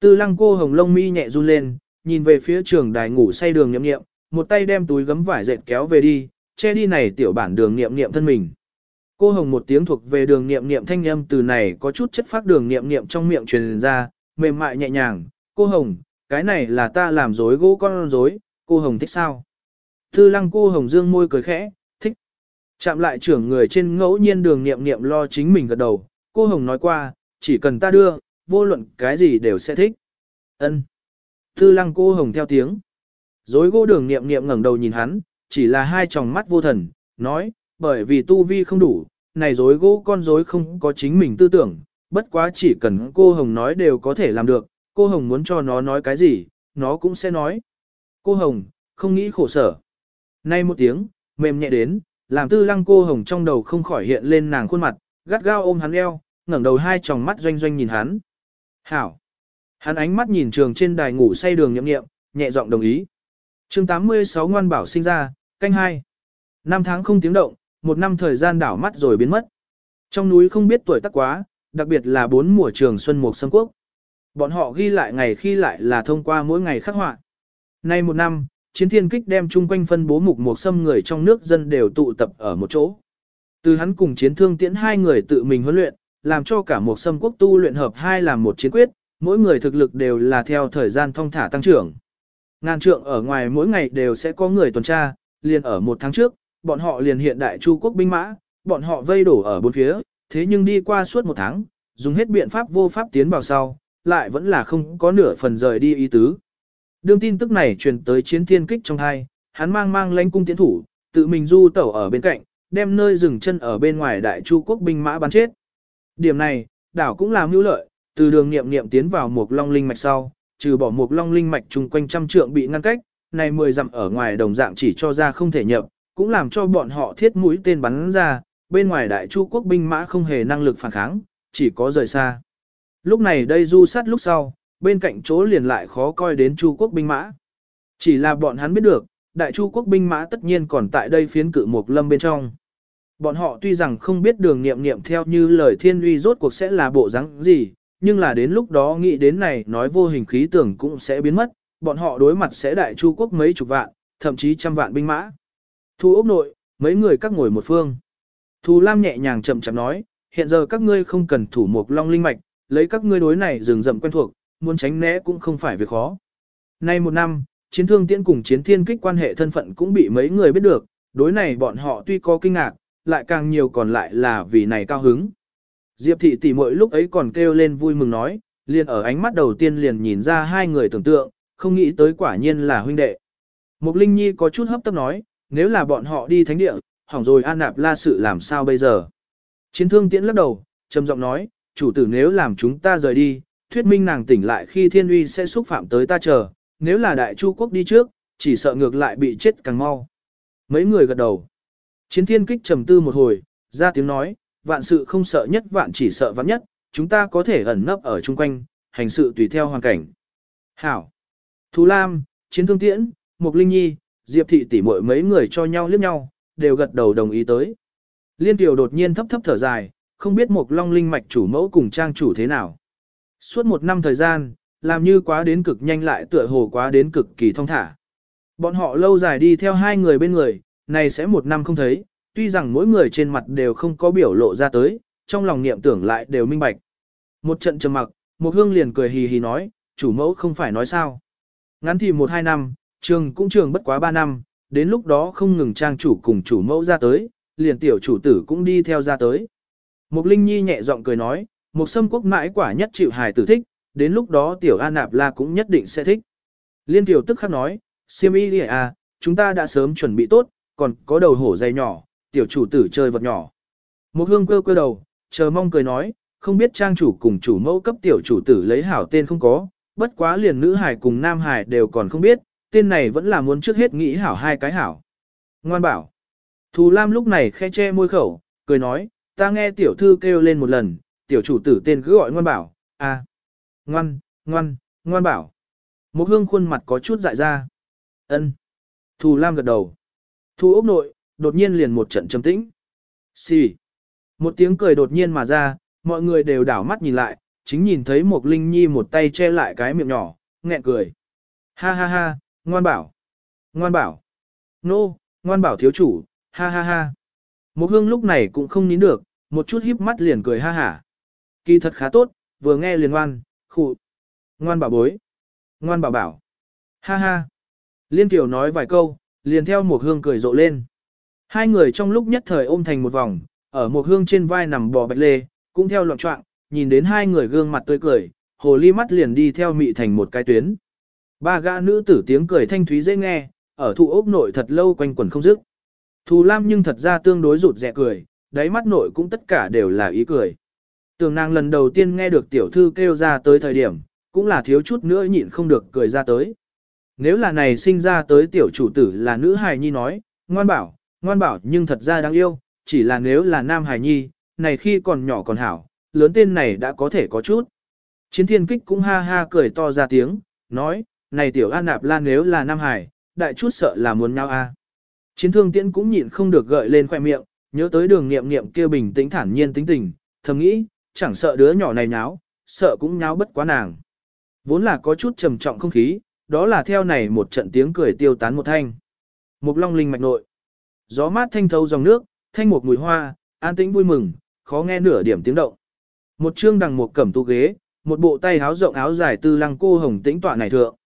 Tư lăng cô hồng lông mi nhẹ run lên, nhìn về phía trường đài ngủ say đường nhậm nghiệm, một tay đem túi gấm vải dệt kéo về đi, che đi này tiểu bản đường nghiệm nghiệm thân mình. Cô hồng một tiếng thuộc về đường nghiệm nghiệm thanh âm từ này có chút chất phát đường nghiệm nghiệm trong miệng truyền ra, mềm mại nhẹ nhàng, cô hồng, cái này là ta làm dối gỗ con dối, cô hồng thích sao? Tư lăng cô hồng dương môi cười khẽ, thích. Chạm lại trưởng người trên ngẫu nhiên đường nghiệm nghiệm lo chính mình gật đầu, cô hồng nói qua, chỉ cần ta đưa, vô luận cái gì đều sẽ thích. Ân. Tư lăng cô hồng theo tiếng. Dối gỗ đường nghiệm nghiệm ngẩng đầu nhìn hắn, chỉ là hai tròng mắt vô thần, nói, bởi vì tu vi không đủ, này dối gỗ con dối không có chính mình tư tưởng, bất quá chỉ cần cô Hồng nói đều có thể làm được, cô Hồng muốn cho nó nói cái gì, nó cũng sẽ nói. Cô Hồng, không nghĩ khổ sở. Nay một tiếng, mềm nhẹ đến, làm tư lăng cô Hồng trong đầu không khỏi hiện lên nàng khuôn mặt, gắt gao ôm hắn eo, ngẩng đầu hai tròng mắt doanh doanh nhìn hắn. Hảo. Hắn ánh mắt nhìn trường trên đài ngủ say đường nhậm nghiệm, nhẹ giọng đồng ý. chương 86 ngoan bảo sinh ra, canh hai. Năm tháng không tiếng động, một năm thời gian đảo mắt rồi biến mất. Trong núi không biết tuổi tác quá, đặc biệt là bốn mùa trường xuân mục sâm quốc. Bọn họ ghi lại ngày khi lại là thông qua mỗi ngày khắc họa. Nay một năm, chiến thiên kích đem chung quanh phân bố mục mùa sâm người trong nước dân đều tụ tập ở một chỗ. Từ hắn cùng chiến thương tiễn hai người tự mình huấn luyện, làm cho cả một sâm quốc tu luyện hợp hai làm một chiến quyết, mỗi người thực lực đều là theo thời gian thông thả tăng trưởng. Ngàn trượng ở ngoài mỗi ngày đều sẽ có người tuần tra, liền ở một tháng trước, bọn họ liền hiện đại Chu quốc binh mã, bọn họ vây đổ ở bốn phía, thế nhưng đi qua suốt một tháng, dùng hết biện pháp vô pháp tiến vào sau, lại vẫn là không có nửa phần rời đi ý tứ. Đương tin tức này truyền tới chiến thiên kích trong hai, hắn mang mang lãnh cung tiến thủ, tự mình du tẩu ở bên cạnh, đem nơi dừng chân ở bên ngoài đại chu quốc binh mã bắn chết. Điểm này, đảo cũng làm mưu lợi, từ đường niệm niệm tiến vào một long linh mạch sau, trừ bỏ một long linh mạch chung quanh trăm trượng bị ngăn cách, này mười dặm ở ngoài đồng dạng chỉ cho ra không thể nhập, cũng làm cho bọn họ thiết mũi tên bắn ra, bên ngoài đại chu quốc binh mã không hề năng lực phản kháng, chỉ có rời xa. Lúc này đây du sát lúc sau, bên cạnh chỗ liền lại khó coi đến chu quốc binh mã. Chỉ là bọn hắn biết được, đại chu quốc binh mã tất nhiên còn tại đây phiến cự một lâm bên trong. Bọn họ tuy rằng không biết đường nghiệm nghiệm theo như lời thiên uy rốt cuộc sẽ là bộ rắn gì, nhưng là đến lúc đó nghĩ đến này nói vô hình khí tưởng cũng sẽ biến mất, bọn họ đối mặt sẽ đại chu quốc mấy chục vạn, thậm chí trăm vạn binh mã. Thu ốc nội, mấy người các ngồi một phương. Thu Lam nhẹ nhàng chậm chậm nói, hiện giờ các ngươi không cần thủ mục long linh mạch, lấy các ngươi đối này rừng rậm quen thuộc, muốn tránh né cũng không phải việc khó. Nay một năm, chiến thương tiễn cùng chiến thiên kích quan hệ thân phận cũng bị mấy người biết được, đối này bọn họ tuy có kinh ngạc, lại càng nhiều còn lại là vì này cao hứng. Diệp thị tỷ muội lúc ấy còn kêu lên vui mừng nói, liền ở ánh mắt đầu tiên liền nhìn ra hai người tưởng tượng, không nghĩ tới quả nhiên là huynh đệ. Mục Linh Nhi có chút hấp tấp nói, nếu là bọn họ đi thánh địa, hỏng rồi an nạp la sự làm sao bây giờ. Chiến thương tiễn lắc đầu, trầm giọng nói, chủ tử nếu làm chúng ta rời đi, thuyết minh nàng tỉnh lại khi thiên uy sẽ xúc phạm tới ta chờ, nếu là đại chu quốc đi trước, chỉ sợ ngược lại bị chết càng mau. Mấy người gật đầu. Chiến thiên kích trầm tư một hồi, ra tiếng nói, vạn sự không sợ nhất vạn chỉ sợ vạn nhất, chúng ta có thể ẩn nấp ở chung quanh, hành sự tùy theo hoàn cảnh. Hảo. Thú Lam, Chiến Thương Tiễn, Mục Linh Nhi, Diệp Thị tỷ muội mấy người cho nhau liếc nhau, đều gật đầu đồng ý tới. Liên Tiểu đột nhiên thấp thấp thở dài, không biết Mục Long Linh mạch chủ mẫu cùng trang chủ thế nào. Suốt một năm thời gian, làm như quá đến cực nhanh lại tựa hồ quá đến cực kỳ thông thả. Bọn họ lâu dài đi theo hai người bên người, này sẽ một năm không thấy, tuy rằng mỗi người trên mặt đều không có biểu lộ ra tới, trong lòng niệm tưởng lại đều minh bạch. Một trận trầm mặc, một hương liền cười hì hì nói, chủ mẫu không phải nói sao. Ngắn thì một hai năm, trường cũng trường bất quá ba năm, đến lúc đó không ngừng trang chủ cùng chủ mẫu ra tới, liền tiểu chủ tử cũng đi theo ra tới. Một linh nhi nhẹ giọng cười nói, một sâm quốc mãi quả nhất chịu hài tử thích, đến lúc đó tiểu A Nạp La cũng nhất định sẽ thích. Liên tiểu tức khắc nói, siêm y à, chúng ta đã sớm chuẩn bị tốt, còn có đầu hổ dày nhỏ, tiểu chủ tử chơi vật nhỏ. Một hương quơ quơ đầu, chờ mong cười nói, không biết trang chủ cùng chủ mẫu cấp tiểu chủ tử lấy hảo tên không có, bất quá liền nữ hải cùng nam hải đều còn không biết, tên này vẫn là muốn trước hết nghĩ hảo hai cái hảo. Ngoan bảo. Thù Lam lúc này khe che môi khẩu, cười nói, ta nghe tiểu thư kêu lên một lần, tiểu chủ tử tên cứ gọi ngoan bảo, à. Ngoan, ngoan, ngoan bảo. Một hương khuôn mặt có chút dại ra. ân Thù Lam gật đầu. Thu ốc nội, đột nhiên liền một trận trầm tĩnh. Xì. Một tiếng cười đột nhiên mà ra, mọi người đều đảo mắt nhìn lại, chính nhìn thấy một linh nhi một tay che lại cái miệng nhỏ, nghẹn cười. Ha ha ha, ngoan bảo. Ngoan bảo. Nô, no, ngoan bảo thiếu chủ, ha ha ha. Một hương lúc này cũng không nín được, một chút híp mắt liền cười ha hả. Kỳ thật khá tốt, vừa nghe liền ngoan, khụ. Ngoan bảo bối. Ngoan bảo bảo. Ha ha. Liên tiểu nói vài câu, liền theo một hương cười rộ lên. Hai người trong lúc nhất thời ôm thành một vòng, ở một hương trên vai nằm bò bạch lê, cũng theo loạn trọng, nhìn đến hai người gương mặt tươi cười, hồ ly mắt liền đi theo mị thành một cái tuyến. Ba gã nữ tử tiếng cười thanh thúy dễ nghe, ở thụ ốc nội thật lâu quanh quẩn không dứt. Thù Lam nhưng thật ra tương đối rụt rẻ cười, đáy mắt nội cũng tất cả đều là ý cười. Tường nàng lần đầu tiên nghe được tiểu thư kêu ra tới thời điểm, cũng là thiếu chút nữa nhịn không được cười ra tới. Nếu là này sinh ra tới tiểu chủ tử là nữ hài nhi nói, ngoan bảo, ngoan bảo nhưng thật ra đáng yêu, chỉ là nếu là nam hài nhi, này khi còn nhỏ còn hảo, lớn tên này đã có thể có chút. Chiến thiên kích cũng ha ha cười to ra tiếng, nói, này tiểu an nạp lan nếu là nam hài, đại chút sợ là muốn nhau a. Chiến thương tiễn cũng nhịn không được gợi lên khoe miệng, nhớ tới đường nghiệm nghiệm kia bình tĩnh thản nhiên tính tình, thầm nghĩ, chẳng sợ đứa nhỏ này nháo, sợ cũng nháo bất quá nàng. Vốn là có chút trầm trọng không khí, đó là theo này một trận tiếng cười tiêu tán một thanh. Một long linh mạch nội. Gió mát thanh thấu dòng nước, thanh một mùi hoa, an tĩnh vui mừng, khó nghe nửa điểm tiếng động. Một chương đằng một cẩm tu ghế, một bộ tay áo rộng áo dài tư lăng cô hồng tĩnh tọa này thượng.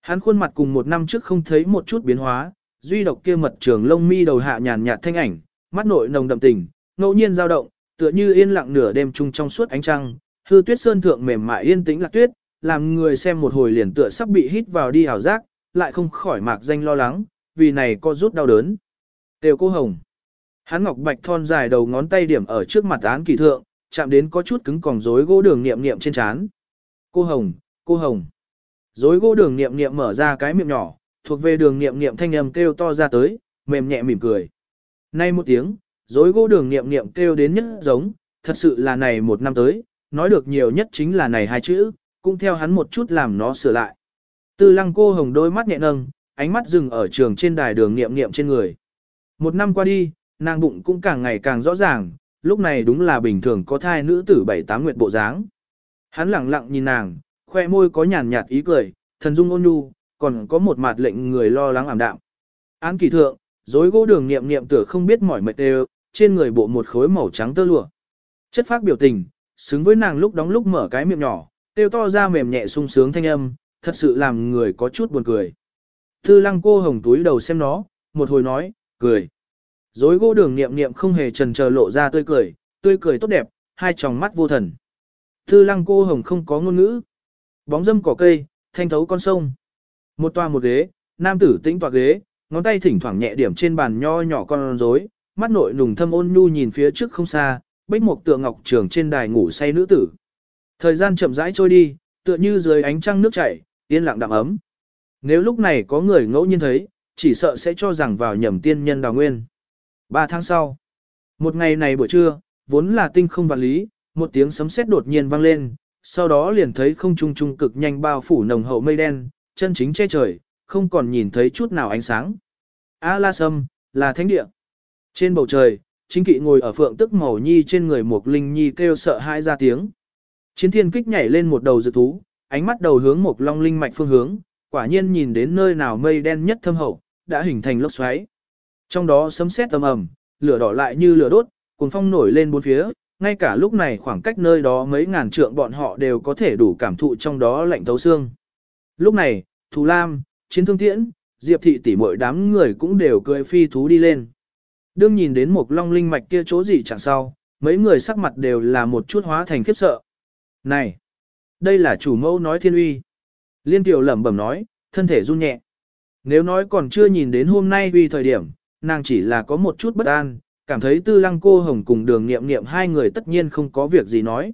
Hắn khuôn mặt cùng một năm trước không thấy một chút biến hóa, duy độc kia mật trường lông mi đầu hạ nhàn nhạt thanh ảnh, mắt nội nồng đậm tình, ngẫu nhiên dao động, tựa như yên lặng nửa đêm chung trong suốt ánh trăng, hư tuyết sơn thượng mềm mại yên tĩnh lạc tuyết, làm người xem một hồi liền tựa sắp bị hít vào đi ảo giác, lại không khỏi mạc danh lo lắng, vì này có rút đau đớn. Tiêu cô hồng. Hắn ngọc bạch thon dài đầu ngón tay điểm ở trước mặt án kỳ thượng, chạm đến có chút cứng còng rối gỗ đường niệm niệm trên trán. Cô hồng, cô hồng. Rối gỗ đường niệm niệm mở ra cái miệng nhỏ, thuộc về đường niệm niệm thanh âm kêu to ra tới, mềm nhẹ mỉm cười. Nay một tiếng, rối gỗ đường niệm niệm kêu đến nhất giống, thật sự là này một năm tới, nói được nhiều nhất chính là này hai chữ, cũng theo hắn một chút làm nó sửa lại. Tư lăng cô hồng đôi mắt nhẹ nâng, ánh mắt dừng ở trường trên đài đường niệm niệm trên người. Một năm qua đi, nàng bụng cũng càng ngày càng rõ ràng, lúc này đúng là bình thường có thai nữ tử bảy tám nguyệt bộ dáng. Hắn lặng lặng nhìn nàng, khoe môi có nhàn nhạt ý cười, thần dung ôn nhu, còn có một mặt lệnh người lo lắng ảm đạm. Án kỳ thượng, dối gỗ đường niệm niệm tựa không biết mỏi mệt đều, trên người bộ một khối màu trắng tơ lụa. Chất phác biểu tình, xứng với nàng lúc đóng lúc mở cái miệng nhỏ, tiêu to ra mềm nhẹ sung sướng thanh âm, thật sự làm người có chút buồn cười. Thư lăng cô hồng túi đầu xem nó, một hồi nói, cười. Dối gỗ đường niệm niệm không hề trần chờ lộ ra tươi cười, tươi cười tốt đẹp, hai tròng mắt vô thần. Thư lăng cô hồng không có ngôn ngữ. Bóng dâm cỏ cây, thanh thấu con sông. Một toa một ghế, nam tử tĩnh tọa ghế, ngón tay thỉnh thoảng nhẹ điểm trên bàn nho nhỏ con rối, mắt nội nùng thâm ôn nhu nhìn phía trước không xa, bích một tượng ngọc trường trên đài ngủ say nữ tử. Thời gian chậm rãi trôi đi, tựa như dưới ánh trăng nước chảy, yên lặng đạm ấm. Nếu lúc này có người ngẫu nhiên thấy, chỉ sợ sẽ cho rằng vào nhầm tiên nhân đào nguyên. Ba tháng sau, một ngày này buổi trưa, vốn là tinh không vạn lý, một tiếng sấm sét đột nhiên vang lên, sau đó liền thấy không trung trung cực nhanh bao phủ nồng hậu mây đen, chân chính che trời, không còn nhìn thấy chút nào ánh sáng. A La Sâm, là thánh địa. Trên bầu trời, chính kỵ ngồi ở phượng tức màu nhi trên người một linh nhi kêu sợ hãi ra tiếng. Chiến thiên kích nhảy lên một đầu dự thú, ánh mắt đầu hướng một long linh mạch phương hướng, quả nhiên nhìn đến nơi nào mây đen nhất thâm hậu, đã hình thành lốc xoáy. Trong đó sấm sét tầm ầm, lửa đỏ lại như lửa đốt, cuồng phong nổi lên bốn phía, ngay cả lúc này khoảng cách nơi đó mấy ngàn trượng bọn họ đều có thể đủ cảm thụ trong đó lạnh thấu xương. Lúc này, Thù Lam, Chiến Thương Tiễn, Diệp Thị tỷ mỗi đám người cũng đều cười phi thú đi lên. Đương nhìn đến một long linh mạch kia chỗ gì chẳng sau, mấy người sắc mặt đều là một chút hóa thành khiếp sợ. Này! Đây là chủ mẫu nói thiên uy. Liên tiểu lẩm bẩm nói, thân thể run nhẹ. Nếu nói còn chưa nhìn đến hôm nay uy thời điểm, nàng chỉ là có một chút bất an, cảm thấy tư lăng cô hồng cùng đường nghiệm nghiệm hai người tất nhiên không có việc gì nói.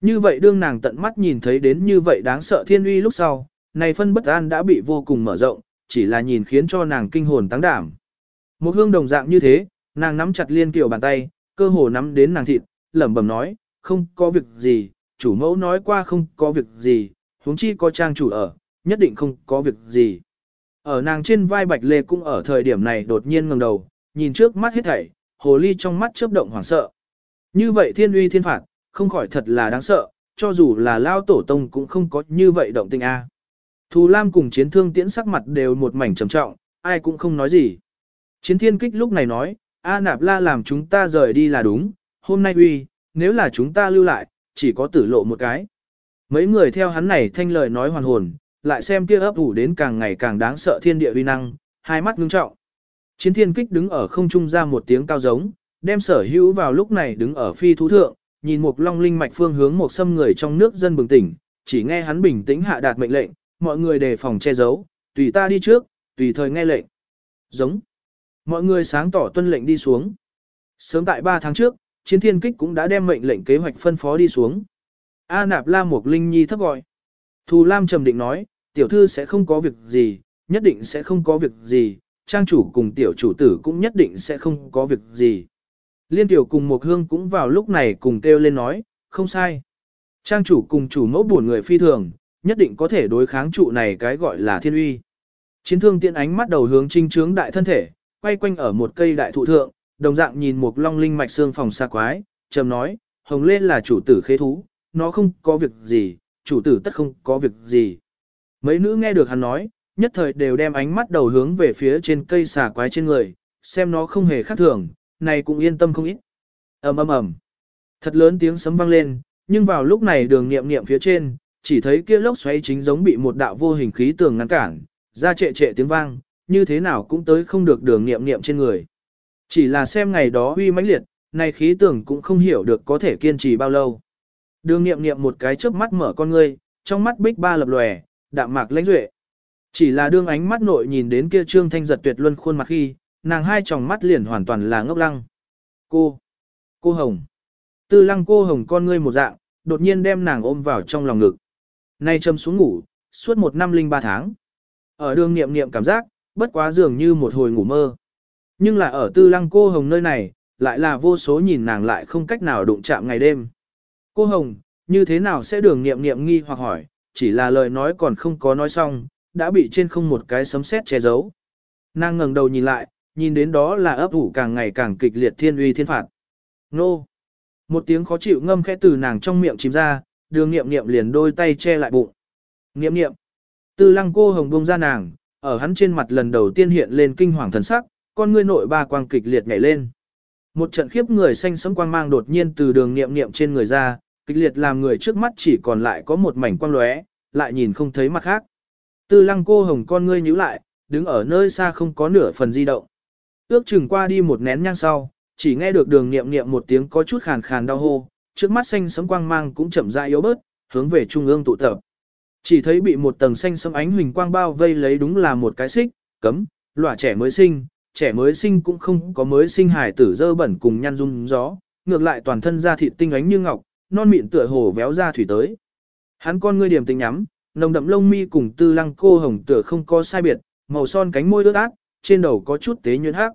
Như vậy đương nàng tận mắt nhìn thấy đến như vậy đáng sợ thiên uy lúc sau, này phân bất an đã bị vô cùng mở rộng, chỉ là nhìn khiến cho nàng kinh hồn tăng đảm. Một hương đồng dạng như thế, nàng nắm chặt liên kiểu bàn tay, cơ hồ nắm đến nàng thịt, lẩm bẩm nói, không có việc gì, chủ mẫu nói qua không có việc gì, huống chi có trang chủ ở, nhất định không có việc gì. Ở nàng trên vai bạch lê cũng ở thời điểm này đột nhiên ngẩng đầu, nhìn trước mắt hết thảy, hồ ly trong mắt chớp động hoảng sợ. Như vậy thiên uy thiên phạt, không khỏi thật là đáng sợ, cho dù là lao tổ tông cũng không có như vậy động tình a. Thù Lam cùng chiến thương tiễn sắc mặt đều một mảnh trầm trọng, ai cũng không nói gì. Chiến thiên kích lúc này nói, A nạp la làm chúng ta rời đi là đúng, hôm nay uy, nếu là chúng ta lưu lại, chỉ có tử lộ một cái. Mấy người theo hắn này thanh lời nói hoàn hồn, lại xem kia ấp ủ đến càng ngày càng đáng sợ thiên địa uy năng, hai mắt ngưng trọng. Chiến thiên kích đứng ở không trung ra một tiếng cao giống, đem sở hữu vào lúc này đứng ở phi thú thượng, nhìn một long linh mạch phương hướng một xâm người trong nước dân bừng tỉnh, chỉ nghe hắn bình tĩnh hạ đạt mệnh lệnh, mọi người đề phòng che giấu, tùy ta đi trước, tùy thời nghe lệnh. Giống. Mọi người sáng tỏ tuân lệnh đi xuống. Sớm tại 3 tháng trước, chiến thiên kích cũng đã đem mệnh lệnh kế hoạch phân phó đi xuống. A nạp la một linh nhi thấp gọi. Thù Lam trầm định nói, tiểu thư sẽ không có việc gì, nhất định sẽ không có việc gì, trang chủ cùng tiểu chủ tử cũng nhất định sẽ không có việc gì. Liên tiểu cùng một hương cũng vào lúc này cùng kêu lên nói, không sai. Trang chủ cùng chủ mẫu buồn người phi thường, nhất định có thể đối kháng trụ này cái gọi là thiên uy. Chiến thương tiện ánh mắt đầu hướng trinh trướng đại thân thể, quay quanh ở một cây đại thụ thượng, đồng dạng nhìn một long linh mạch xương phòng xa quái, trầm nói, hồng lên là chủ tử khế thú, nó không có việc gì, chủ tử tất không có việc gì. Mấy nữ nghe được hắn nói, nhất thời đều đem ánh mắt đầu hướng về phía trên cây xà quái trên người, xem nó không hề khác thường, này cũng yên tâm không ít. ầm ầm ầm, thật lớn tiếng sấm vang lên, nhưng vào lúc này đường niệm niệm phía trên, chỉ thấy kia lốc xoáy chính giống bị một đạo vô hình khí tường ngăn cản, ra trệ trệ tiếng vang, như thế nào cũng tới không được đường niệm niệm trên người. Chỉ là xem ngày đó huy mãnh liệt, nay khí tưởng cũng không hiểu được có thể kiên trì bao lâu. Đường niệm niệm một cái chớp mắt mở con ngươi, trong mắt bích ba lập lòe, đạm mạc lãnh duệ. Chỉ là đương ánh mắt nội nhìn đến kia trương thanh giật tuyệt luân khuôn mặt khi, nàng hai tròng mắt liền hoàn toàn là ngốc lăng. Cô, cô Hồng. Tư lăng cô Hồng con ngươi một dạng, đột nhiên đem nàng ôm vào trong lòng ngực. Nay châm xuống ngủ, suốt một năm linh ba tháng. Ở đường niệm niệm cảm giác, bất quá dường như một hồi ngủ mơ. Nhưng là ở tư lăng cô Hồng nơi này, lại là vô số nhìn nàng lại không cách nào đụng chạm ngày đêm. Cô Hồng, như thế nào sẽ đường niệm niệm nghi hoặc hỏi, chỉ là lời nói còn không có nói xong, đã bị trên không một cái sấm sét che giấu. Nàng ngẩng đầu nhìn lại, nhìn đến đó là ấp ủ càng ngày càng kịch liệt thiên uy thiên phạt. Nô! Một tiếng khó chịu ngâm khẽ từ nàng trong miệng chìm ra, đường nghiệm nghiệm liền đôi tay che lại bụng. Nghiệm nghiệm! Tư lăng cô hồng bông ra nàng, ở hắn trên mặt lần đầu tiên hiện lên kinh hoàng thần sắc, con ngươi nội ba quang kịch liệt nhảy lên. Một trận khiếp người xanh sẫm quang mang đột nhiên từ đường niệm niệm trên người ra, kịch liệt làm người trước mắt chỉ còn lại có một mảnh quang lóe, lại nhìn không thấy mặt khác. Tư lăng cô hồng con ngươi nhíu lại, đứng ở nơi xa không có nửa phần di động. Ước chừng qua đi một nén nhang sau, chỉ nghe được đường niệm niệm một tiếng có chút khàn khàn đau hô, trước mắt xanh sấm quang mang cũng chậm rãi yếu bớt, hướng về trung ương tụ tập. Chỉ thấy bị một tầng xanh sấm ánh huỳnh quang bao vây lấy đúng là một cái xích, cấm, lỏa trẻ mới sinh, trẻ mới sinh cũng không có mới sinh hài tử dơ bẩn cùng nhăn rung gió, ngược lại toàn thân da thịt tinh ánh như ngọc, non mịn tựa hồ véo ra thủy tới. Hắn con ngươi điểm tinh nhắm, nồng đậm lông mi cùng tư lăng cô hồng tựa không có sai biệt, màu son cánh môi ướt át, trên đầu có chút tế nhuyễn hắc.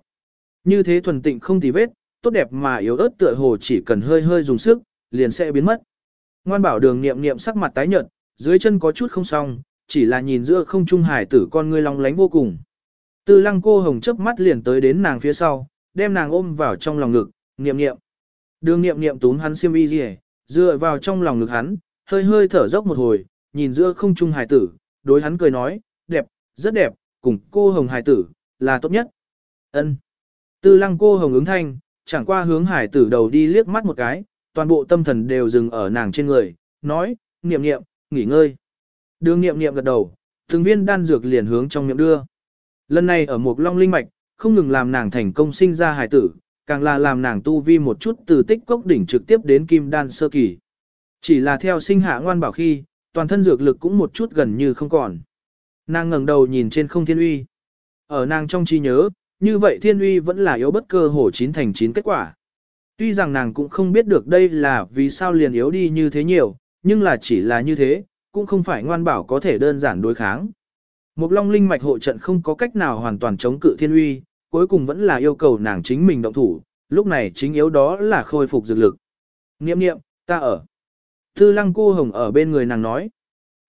Như thế thuần tịnh không tì vết, tốt đẹp mà yếu ớt tựa hồ chỉ cần hơi hơi dùng sức, liền sẽ biến mất. Ngoan bảo đường niệm niệm sắc mặt tái nhợt, dưới chân có chút không xong, chỉ là nhìn giữa không trung hải tử con ngươi long lánh vô cùng. Tư lăng cô hồng chớp mắt liền tới đến nàng phía sau, đem nàng ôm vào trong lòng ngực, niệm niệm. Đường niệm niệm túm hắn xiêm y rìa, dựa vào trong lòng ngực hắn, hơi hơi thở dốc một hồi, nhìn giữa không trung hải tử, đối hắn cười nói, đẹp, rất đẹp, cùng cô hồng hải tử, là tốt nhất. ân Tư lăng cô hồng ứng thanh, chẳng qua hướng hải tử đầu đi liếc mắt một cái, toàn bộ tâm thần đều dừng ở nàng trên người, nói, niệm niệm, nghỉ ngơi. Đường niệm niệm gật đầu, từng viên đan dược liền hướng trong miệng đưa. Lần này ở một long linh mạch, không ngừng làm nàng thành công sinh ra hải tử, càng là làm nàng tu vi một chút từ tích cốc đỉnh trực tiếp đến kim đan sơ kỳ. Chỉ là theo sinh hạ ngoan bảo khi, toàn thân dược lực cũng một chút gần như không còn. Nàng ngẩng đầu nhìn trên không thiên uy. Ở nàng trong trí nhớ, như vậy thiên uy vẫn là yếu bất cơ hồ chín thành chín kết quả. Tuy rằng nàng cũng không biết được đây là vì sao liền yếu đi như thế nhiều, nhưng là chỉ là như thế, cũng không phải ngoan bảo có thể đơn giản đối kháng. Một long linh mạch hộ trận không có cách nào hoàn toàn chống cự thiên uy, cuối cùng vẫn là yêu cầu nàng chính mình động thủ, lúc này chính yếu đó là khôi phục dược lực. Niệm niệm, ta ở. Tư lăng cô hồng ở bên người nàng nói.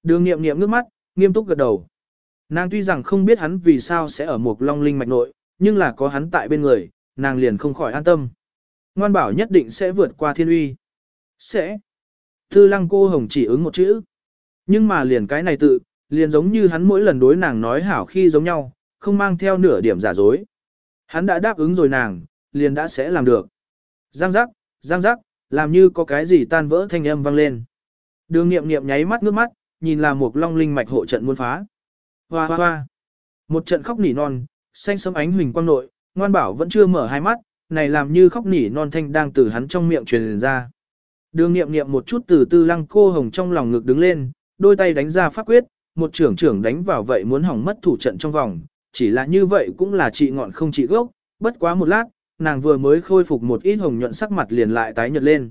Đường niệm niệm nước mắt, nghiêm túc gật đầu. Nàng tuy rằng không biết hắn vì sao sẽ ở một long linh mạch nội, nhưng là có hắn tại bên người, nàng liền không khỏi an tâm. Ngoan bảo nhất định sẽ vượt qua thiên uy. Sẽ. Tư lăng cô hồng chỉ ứng một chữ. Nhưng mà liền cái này tự, liền giống như hắn mỗi lần đối nàng nói hảo khi giống nhau, không mang theo nửa điểm giả dối. Hắn đã đáp ứng rồi nàng, liền đã sẽ làm được. Giang giác, giang giác, làm như có cái gì tan vỡ thanh âm vang lên. Đường nghiệm nghiệm nháy mắt ngước mắt, nhìn là một long linh mạch hộ trận muôn phá. Hoa hoa hoa. Một trận khóc nỉ non, xanh sấm ánh huỳnh quang nội, ngoan bảo vẫn chưa mở hai mắt, này làm như khóc nỉ non thanh đang từ hắn trong miệng truyền ra. Đường nghiệm nghiệm một chút từ tư lăng cô hồng trong lòng ngực đứng lên, đôi tay đánh ra pháp quyết, một trưởng trưởng đánh vào vậy muốn hỏng mất thủ trận trong vòng, chỉ là như vậy cũng là trị ngọn không trị gốc, bất quá một lát, nàng vừa mới khôi phục một ít hồng nhuận sắc mặt liền lại tái nhợt lên.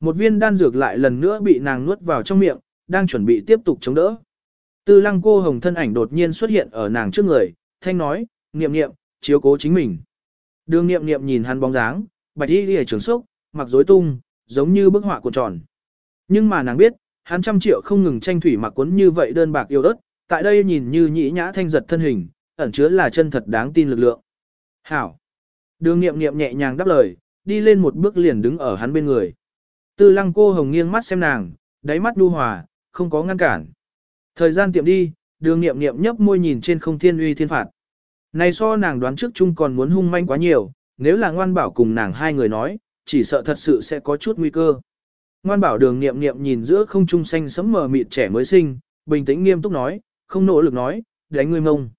Một viên đan dược lại lần nữa bị nàng nuốt vào trong miệng, đang chuẩn bị tiếp tục chống đỡ. Tư lăng cô hồng thân ảnh đột nhiên xuất hiện ở nàng trước người, thanh nói, niệm niệm, chiếu cố chính mình. Đường niệm niệm nhìn hắn bóng dáng, bạch y lìa trường sốc, mặc rối tung, giống như bức họa cuộn tròn. Nhưng mà nàng biết, hắn trăm triệu không ngừng tranh thủy mặc quấn như vậy đơn bạc yêu đất, tại đây nhìn như nhĩ nhã thanh giật thân hình, ẩn chứa là chân thật đáng tin lực lượng. Hảo! Đường nghiệm nghiệm nhẹ nhàng đáp lời, đi lên một bước liền đứng ở hắn bên người. Tư lăng cô hồng nghiêng mắt xem nàng, đáy mắt đu hòa, không có ngăn cản. Thời gian tiệm đi, đường nghiệm nghiệm nhấp môi nhìn trên không thiên uy thiên phạt. Này so nàng đoán trước chung còn muốn hung manh quá nhiều, nếu là ngoan bảo cùng nàng hai người nói, chỉ sợ thật sự sẽ có chút nguy cơ. Ngoan bảo đường nghiệm nghiệm nhìn giữa không trung xanh sẫm mờ mịt trẻ mới sinh, bình tĩnh nghiêm túc nói, không nỗ lực nói, đánh ngươi mông.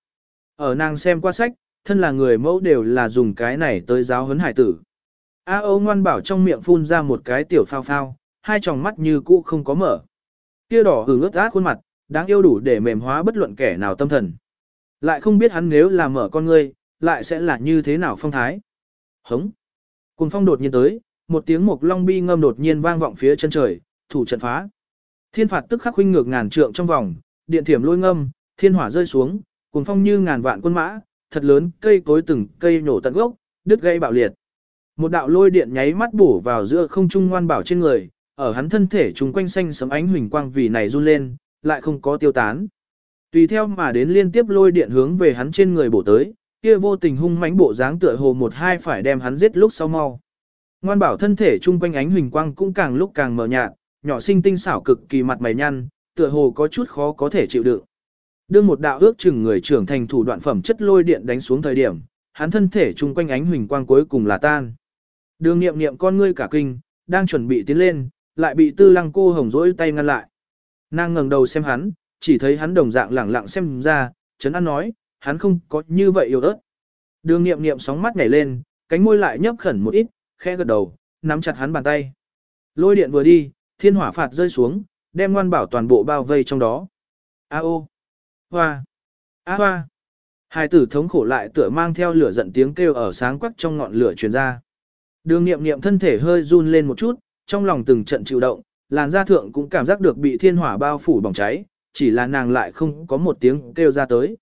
Ở nàng xem qua sách, thân là người mẫu đều là dùng cái này tới giáo huấn hải tử. A Âu ngoan bảo trong miệng phun ra một cái tiểu phao phao, hai tròng mắt như cũ không có mở. Kia đỏ hừng ướt át khuôn mặt, đáng yêu đủ để mềm hóa bất luận kẻ nào tâm thần. Lại không biết hắn nếu là mở con ngươi, lại sẽ là như thế nào phong thái. Hống. Cùng phong đột nhiên tới, một tiếng mục long bi ngâm đột nhiên vang vọng phía chân trời, thủ trận phá. Thiên phạt tức khắc huynh ngược ngàn trượng trong vòng, điện thiểm lôi ngâm, thiên hỏa rơi xuống, cuồng phong như ngàn vạn quân mã, thật lớn, cây cối từng cây nổ tận gốc, đứt gây bạo liệt. Một đạo lôi điện nháy mắt bổ vào giữa không trung ngoan bảo trên người, ở hắn thân thể trùng quanh xanh sấm ánh huỳnh quang vì này run lên, lại không có tiêu tán. Tùy theo mà đến liên tiếp lôi điện hướng về hắn trên người bổ tới, kia vô tình hung mãnh bộ dáng tựa hồ một hai phải đem hắn giết lúc sau mau. Ngoan bảo thân thể trung quanh ánh huỳnh quang cũng càng lúc càng mờ nhạt, nhỏ sinh tinh xảo cực kỳ mặt mày nhăn, tựa hồ có chút khó có thể chịu đựng. Đương một đạo ước chừng người trưởng thành thủ đoạn phẩm chất lôi điện đánh xuống thời điểm, hắn thân thể trung quanh ánh huỳnh quang cuối cùng là tan. Đường niệm niệm con ngươi cả kinh, đang chuẩn bị tiến lên, lại bị tư lăng cô hồng rỗi tay ngăn lại. Nàng ngẩng đầu xem hắn, chỉ thấy hắn đồng dạng lẳng lặng xem ra, chấn an nói, hắn không có như vậy yêu ớt. Đường niệm niệm sóng mắt nhảy lên, cánh môi lại nhấp khẩn một ít, khẽ gật đầu, nắm chặt hắn bàn tay. Lôi điện vừa đi, thiên hỏa phạt rơi xuống, đem ngoan bảo toàn bộ bao vây trong đó. A ô! Hoa! A hoa! Hai tử thống khổ lại tựa mang theo lửa giận tiếng kêu ở sáng quắc trong ngọn lửa truyền ra. Đường nghiệm nghiệm thân thể hơi run lên một chút, trong lòng từng trận chịu động, làn da thượng cũng cảm giác được bị thiên hỏa bao phủ bỏng cháy, chỉ là nàng lại không có một tiếng kêu ra tới.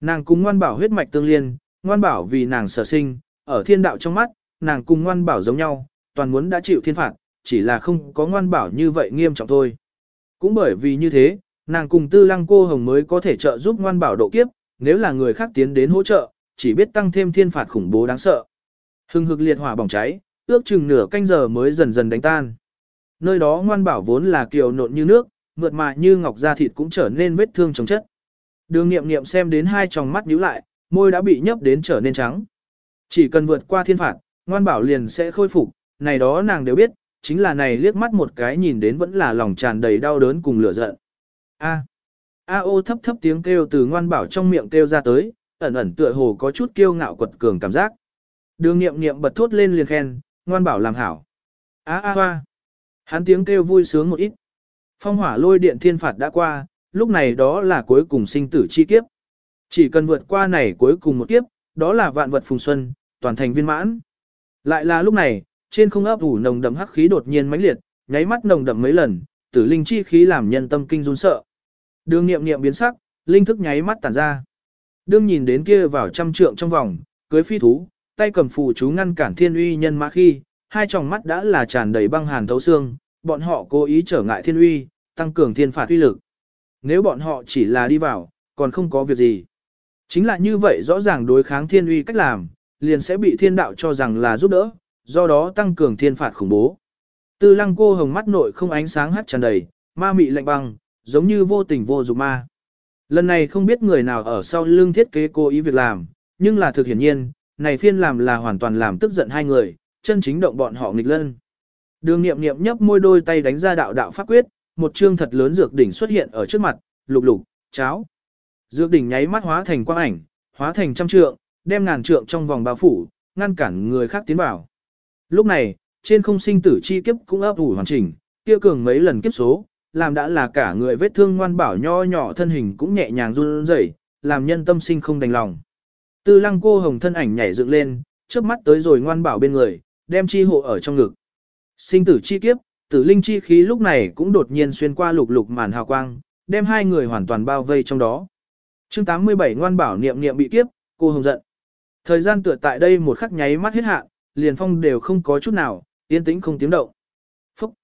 Nàng cùng ngoan bảo huyết mạch tương liên, ngoan bảo vì nàng sở sinh, ở thiên đạo trong mắt, nàng cùng ngoan bảo giống nhau, toàn muốn đã chịu thiên phạt, chỉ là không có ngoan bảo như vậy nghiêm trọng thôi. Cũng bởi vì như thế, nàng cùng tư lăng cô hồng mới có thể trợ giúp ngoan bảo độ kiếp, nếu là người khác tiến đến hỗ trợ, chỉ biết tăng thêm thiên phạt khủng bố đáng sợ. Hưng hực liệt hỏa bỏng cháy, ước chừng nửa canh giờ mới dần dần đánh tan. Nơi đó ngoan bảo vốn là kiều nộn như nước, mượt mà như ngọc da thịt cũng trở nên vết thương chống chất. Đường nghiệm nghiệm xem đến hai tròng mắt nhíu lại, môi đã bị nhấp đến trở nên trắng. Chỉ cần vượt qua thiên phạt, ngoan bảo liền sẽ khôi phục, này đó nàng đều biết, chính là này liếc mắt một cái nhìn đến vẫn là lòng tràn đầy đau đớn cùng lửa giận. A. A ô thấp thấp tiếng kêu từ ngoan bảo trong miệng kêu ra tới, ẩn ẩn tựa hồ có chút kiêu ngạo quật cường cảm giác. Đường nghiệm nghiệm bật thốt lên liền khen, ngoan bảo làm hảo. A a hoa. Hắn tiếng kêu vui sướng một ít. Phong hỏa lôi điện thiên phạt đã qua, lúc này đó là cuối cùng sinh tử chi kiếp. Chỉ cần vượt qua này cuối cùng một kiếp, đó là vạn vật phùng xuân, toàn thành viên mãn. Lại là lúc này, trên không ấp ủ nồng đậm hắc khí đột nhiên mãnh liệt, nháy mắt nồng đậm mấy lần, tử linh chi khí làm nhân tâm kinh run sợ. Đường nghiệm nghiệm biến sắc, linh thức nháy mắt tản ra. Đương nhìn đến kia vào trăm trượng trong vòng, cưới phi thú, tay cầm phù chú ngăn cản thiên uy nhân mã khi, hai tròng mắt đã là tràn đầy băng hàn thấu xương, bọn họ cố ý trở ngại thiên uy, tăng cường thiên phạt uy lực. Nếu bọn họ chỉ là đi vào, còn không có việc gì. Chính là như vậy rõ ràng đối kháng thiên uy cách làm, liền sẽ bị thiên đạo cho rằng là giúp đỡ, do đó tăng cường thiên phạt khủng bố. Tư lăng cô hồng mắt nội không ánh sáng hắt tràn đầy, ma mị lạnh băng, giống như vô tình vô dụng ma. Lần này không biết người nào ở sau lưng thiết kế cố ý việc làm, nhưng là thực hiển nhiên, này phiên làm là hoàn toàn làm tức giận hai người, chân chính động bọn họ nghịch lân. Đường nghiệm nghiệm nhấp môi đôi tay đánh ra đạo đạo pháp quyết, một chương thật lớn dược đỉnh xuất hiện ở trước mặt, lục lục, cháo. Dược đỉnh nháy mắt hóa thành quang ảnh, hóa thành trăm trượng, đem ngàn trượng trong vòng bao phủ, ngăn cản người khác tiến vào. Lúc này, trên không sinh tử chi kiếp cũng ấp ủ hoàn chỉnh, kia cường mấy lần kiếp số, làm đã là cả người vết thương ngoan bảo nho nhỏ thân hình cũng nhẹ nhàng run rẩy, làm nhân tâm sinh không đành lòng. Tư lăng cô hồng thân ảnh nhảy dựng lên, chớp mắt tới rồi ngoan bảo bên người, đem chi hộ ở trong ngực. Sinh tử chi kiếp, tử linh chi khí lúc này cũng đột nhiên xuyên qua lục lục màn hào quang, đem hai người hoàn toàn bao vây trong đó. chương 87 ngoan bảo niệm niệm bị kiếp, cô hồng giận. Thời gian tựa tại đây một khắc nháy mắt hết hạn, liền phong đều không có chút nào, yên tĩnh không tiếng động. Phúc!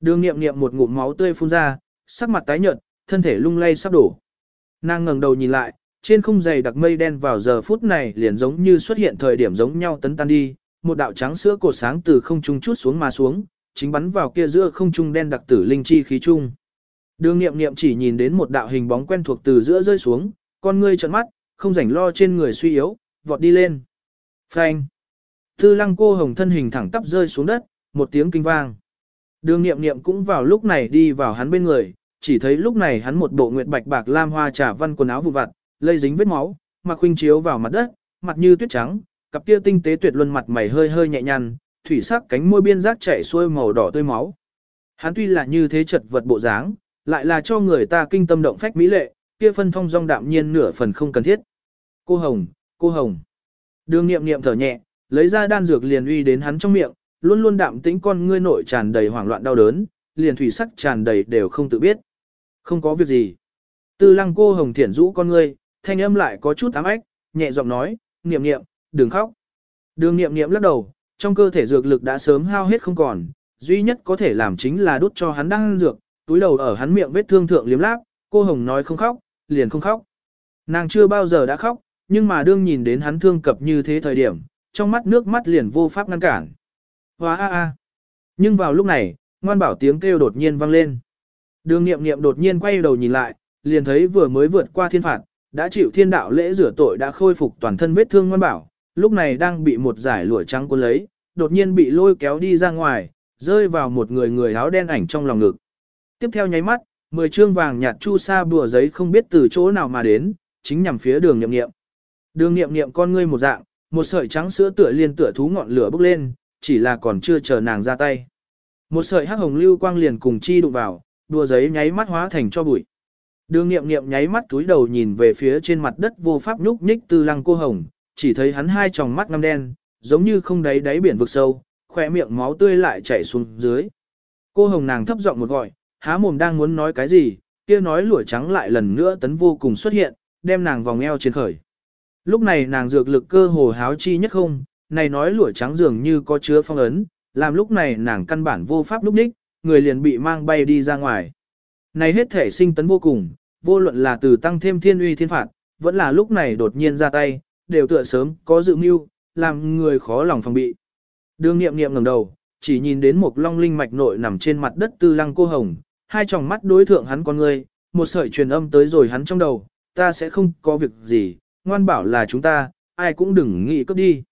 Đường niệm niệm một ngụm máu tươi phun ra, sắc mặt tái nhợt, thân thể lung lay sắp đổ. Nàng ngẩng đầu nhìn lại, trên không dày đặc mây đen vào giờ phút này liền giống như xuất hiện thời điểm giống nhau tấn tan đi, một đạo trắng sữa cột sáng từ không trung chút xuống mà xuống, chính bắn vào kia giữa không trung đen đặc tử linh chi khí trung. Đường nghiệm nghiệm chỉ nhìn đến một đạo hình bóng quen thuộc từ giữa rơi xuống, con ngươi trợn mắt, không rảnh lo trên người suy yếu, vọt đi lên. Phanh. Tư lăng cô hồng thân hình thẳng tắp rơi xuống đất, một tiếng kinh vang. Đường nghiệm nghiệm cũng vào lúc này đi vào hắn bên người, chỉ thấy lúc này hắn một bộ nguyệt bạch bạc lam hoa trà văn quần áo vụ vặt, lây dính vết máu, mặc khuynh chiếu vào mặt đất, mặt như tuyết trắng, cặp kia tinh tế tuyệt luân mặt mày hơi hơi nhẹ nhăn, thủy sắc cánh môi biên giác chảy xuôi màu đỏ tươi máu. Hắn tuy là như thế chật vật bộ dáng, lại là cho người ta kinh tâm động phách mỹ lệ, kia phân thông dong đạm nhiên nửa phần không cần thiết. Cô Hồng, cô Hồng. Đường nghiệm nghiệm thở nhẹ, lấy ra đan dược liền uy đến hắn trong miệng, luôn luôn đạm tĩnh con ngươi nội tràn đầy hoảng loạn đau đớn, liền thủy sắc tràn đầy đều không tự biết. Không có việc gì. Tư lăng cô Hồng thiển rũ con ngươi, thanh âm lại có chút ám ách, nhẹ giọng nói, niệm niệm, đừng khóc. Đường niệm niệm lắc đầu, trong cơ thể dược lực đã sớm hao hết không còn, duy nhất có thể làm chính là đút cho hắn đan dược, túi đầu ở hắn miệng vết thương thượng liếm láp, cô Hồng nói không khóc, liền không khóc. Nàng chưa bao giờ đã khóc, nhưng mà đương nhìn đến hắn thương cập như thế thời điểm, trong mắt nước mắt liền vô pháp ngăn cản. Hóa a a. Nhưng vào lúc này, ngoan bảo tiếng kêu đột nhiên vang lên. Đường nghiệm nghiệm đột nhiên quay đầu nhìn lại, liền thấy vừa mới vượt qua thiên phạt, đã chịu thiên đạo lễ rửa tội đã khôi phục toàn thân vết thương ngoan bảo, lúc này đang bị một giải lụa trắng cuốn lấy, đột nhiên bị lôi kéo đi ra ngoài, rơi vào một người người áo đen ảnh trong lòng ngực. Tiếp theo nháy mắt, mười trương vàng nhạt chu sa bùa giấy không biết từ chỗ nào mà đến, chính nhằm phía đường nhậm nghiệm. Đường nghiệm nghiệm con ngươi một dạng, một sợi trắng sữa tựa liên tựa thú ngọn lửa bốc lên, chỉ là còn chưa chờ nàng ra tay. Một sợi hắc hồng lưu quang liền cùng chi đụng vào, đùa giấy nháy mắt hóa thành cho bụi. Đường nghiệm nghiệm nháy mắt túi đầu nhìn về phía trên mặt đất vô pháp nhúc nhích tư lăng cô hồng, chỉ thấy hắn hai tròng mắt ngăm đen, giống như không đáy đáy biển vực sâu, khỏe miệng máu tươi lại chảy xuống dưới. Cô hồng nàng thấp giọng một gọi, há mồm đang muốn nói cái gì, kia nói lũa trắng lại lần nữa tấn vô cùng xuất hiện, đem nàng vòng eo trên khởi. Lúc này nàng dược lực cơ hồ háo chi nhất không, này nói lũa trắng dường như có chứa phong ấn, làm lúc này nàng căn bản vô pháp lúc đích, người liền bị mang bay đi ra ngoài. Này hết thể sinh tấn vô cùng, vô luận là từ tăng thêm thiên uy thiên phạt, vẫn là lúc này đột nhiên ra tay, đều tựa sớm có dự mưu, làm người khó lòng phòng bị. Đường nghiệm nghiệm ngẩng đầu, chỉ nhìn đến một long linh mạch nội nằm trên mặt đất tư lăng cô hồng, hai tròng mắt đối thượng hắn con người, một sợi truyền âm tới rồi hắn trong đầu, ta sẽ không có việc gì, ngoan bảo là chúng ta, ai cũng đừng nghĩ cướp đi.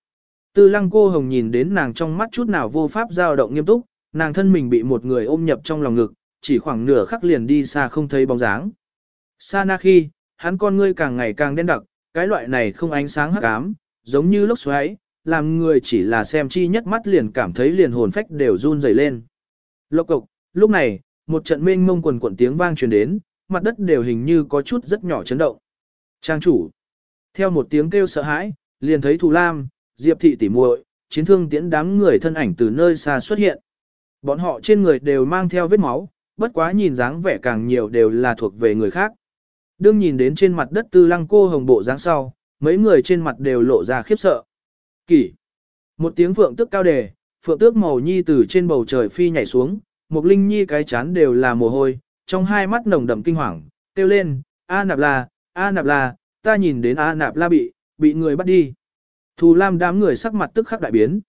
Tư lăng cô hồng nhìn đến nàng trong mắt chút nào vô pháp dao động nghiêm túc, nàng thân mình bị một người ôm nhập trong lòng ngực, chỉ khoảng nửa khắc liền đi xa không thấy bóng dáng. Sa na khi, hắn con ngươi càng ngày càng đen đặc, cái loại này không ánh sáng hắc ám, giống như lốc xoáy, làm người chỉ là xem chi nhất mắt liền cảm thấy liền hồn phách đều run rẩy lên. Lộc cục, lúc này, một trận mênh mông quần quần tiếng vang truyền đến, mặt đất đều hình như có chút rất nhỏ chấn động. Trang chủ. Theo một tiếng kêu sợ hãi, liền thấy Thù Lam, Diệp thị tỉ muội, chiến thương tiễn đám người thân ảnh từ nơi xa xuất hiện. Bọn họ trên người đều mang theo vết máu, bất quá nhìn dáng vẻ càng nhiều đều là thuộc về người khác. Đương nhìn đến trên mặt đất tư lăng cô hồng bộ dáng sau, mấy người trên mặt đều lộ ra khiếp sợ. Kỷ. Một tiếng phượng tức cao đề, phượng tước màu nhi từ trên bầu trời phi nhảy xuống, một linh nhi cái chán đều là mồ hôi, trong hai mắt nồng đậm kinh hoàng, kêu lên, A nạp là, A nạp là ta nhìn đến A nạp la bị, bị người bắt đi. Thù Lam đám người sắc mặt tức khắc đại biến.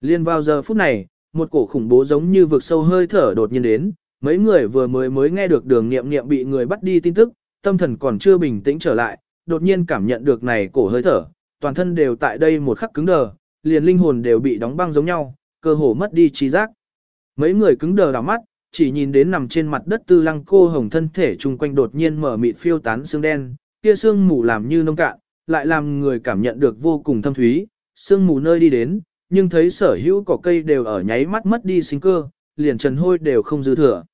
Liên vào giờ phút này, một cổ khủng bố giống như vực sâu hơi thở đột nhiên đến, mấy người vừa mới mới nghe được đường nghiệm nghiệm bị người bắt đi tin tức, tâm thần còn chưa bình tĩnh trở lại, đột nhiên cảm nhận được này cổ hơi thở, toàn thân đều tại đây một khắc cứng đờ, liền linh hồn đều bị đóng băng giống nhau, cơ hồ mất đi trí giác. Mấy người cứng đờ đảo mắt, chỉ nhìn đến nằm trên mặt đất tư lăng cô hồng thân thể chung quanh đột nhiên mở mịt phiêu tán xương đen, kia xương mù làm như nông cạn, lại làm người cảm nhận được vô cùng thâm thúy, xương mù nơi đi đến, nhưng thấy sở hữu cỏ cây đều ở nháy mắt mất đi sinh cơ, liền trần hôi đều không dư thừa.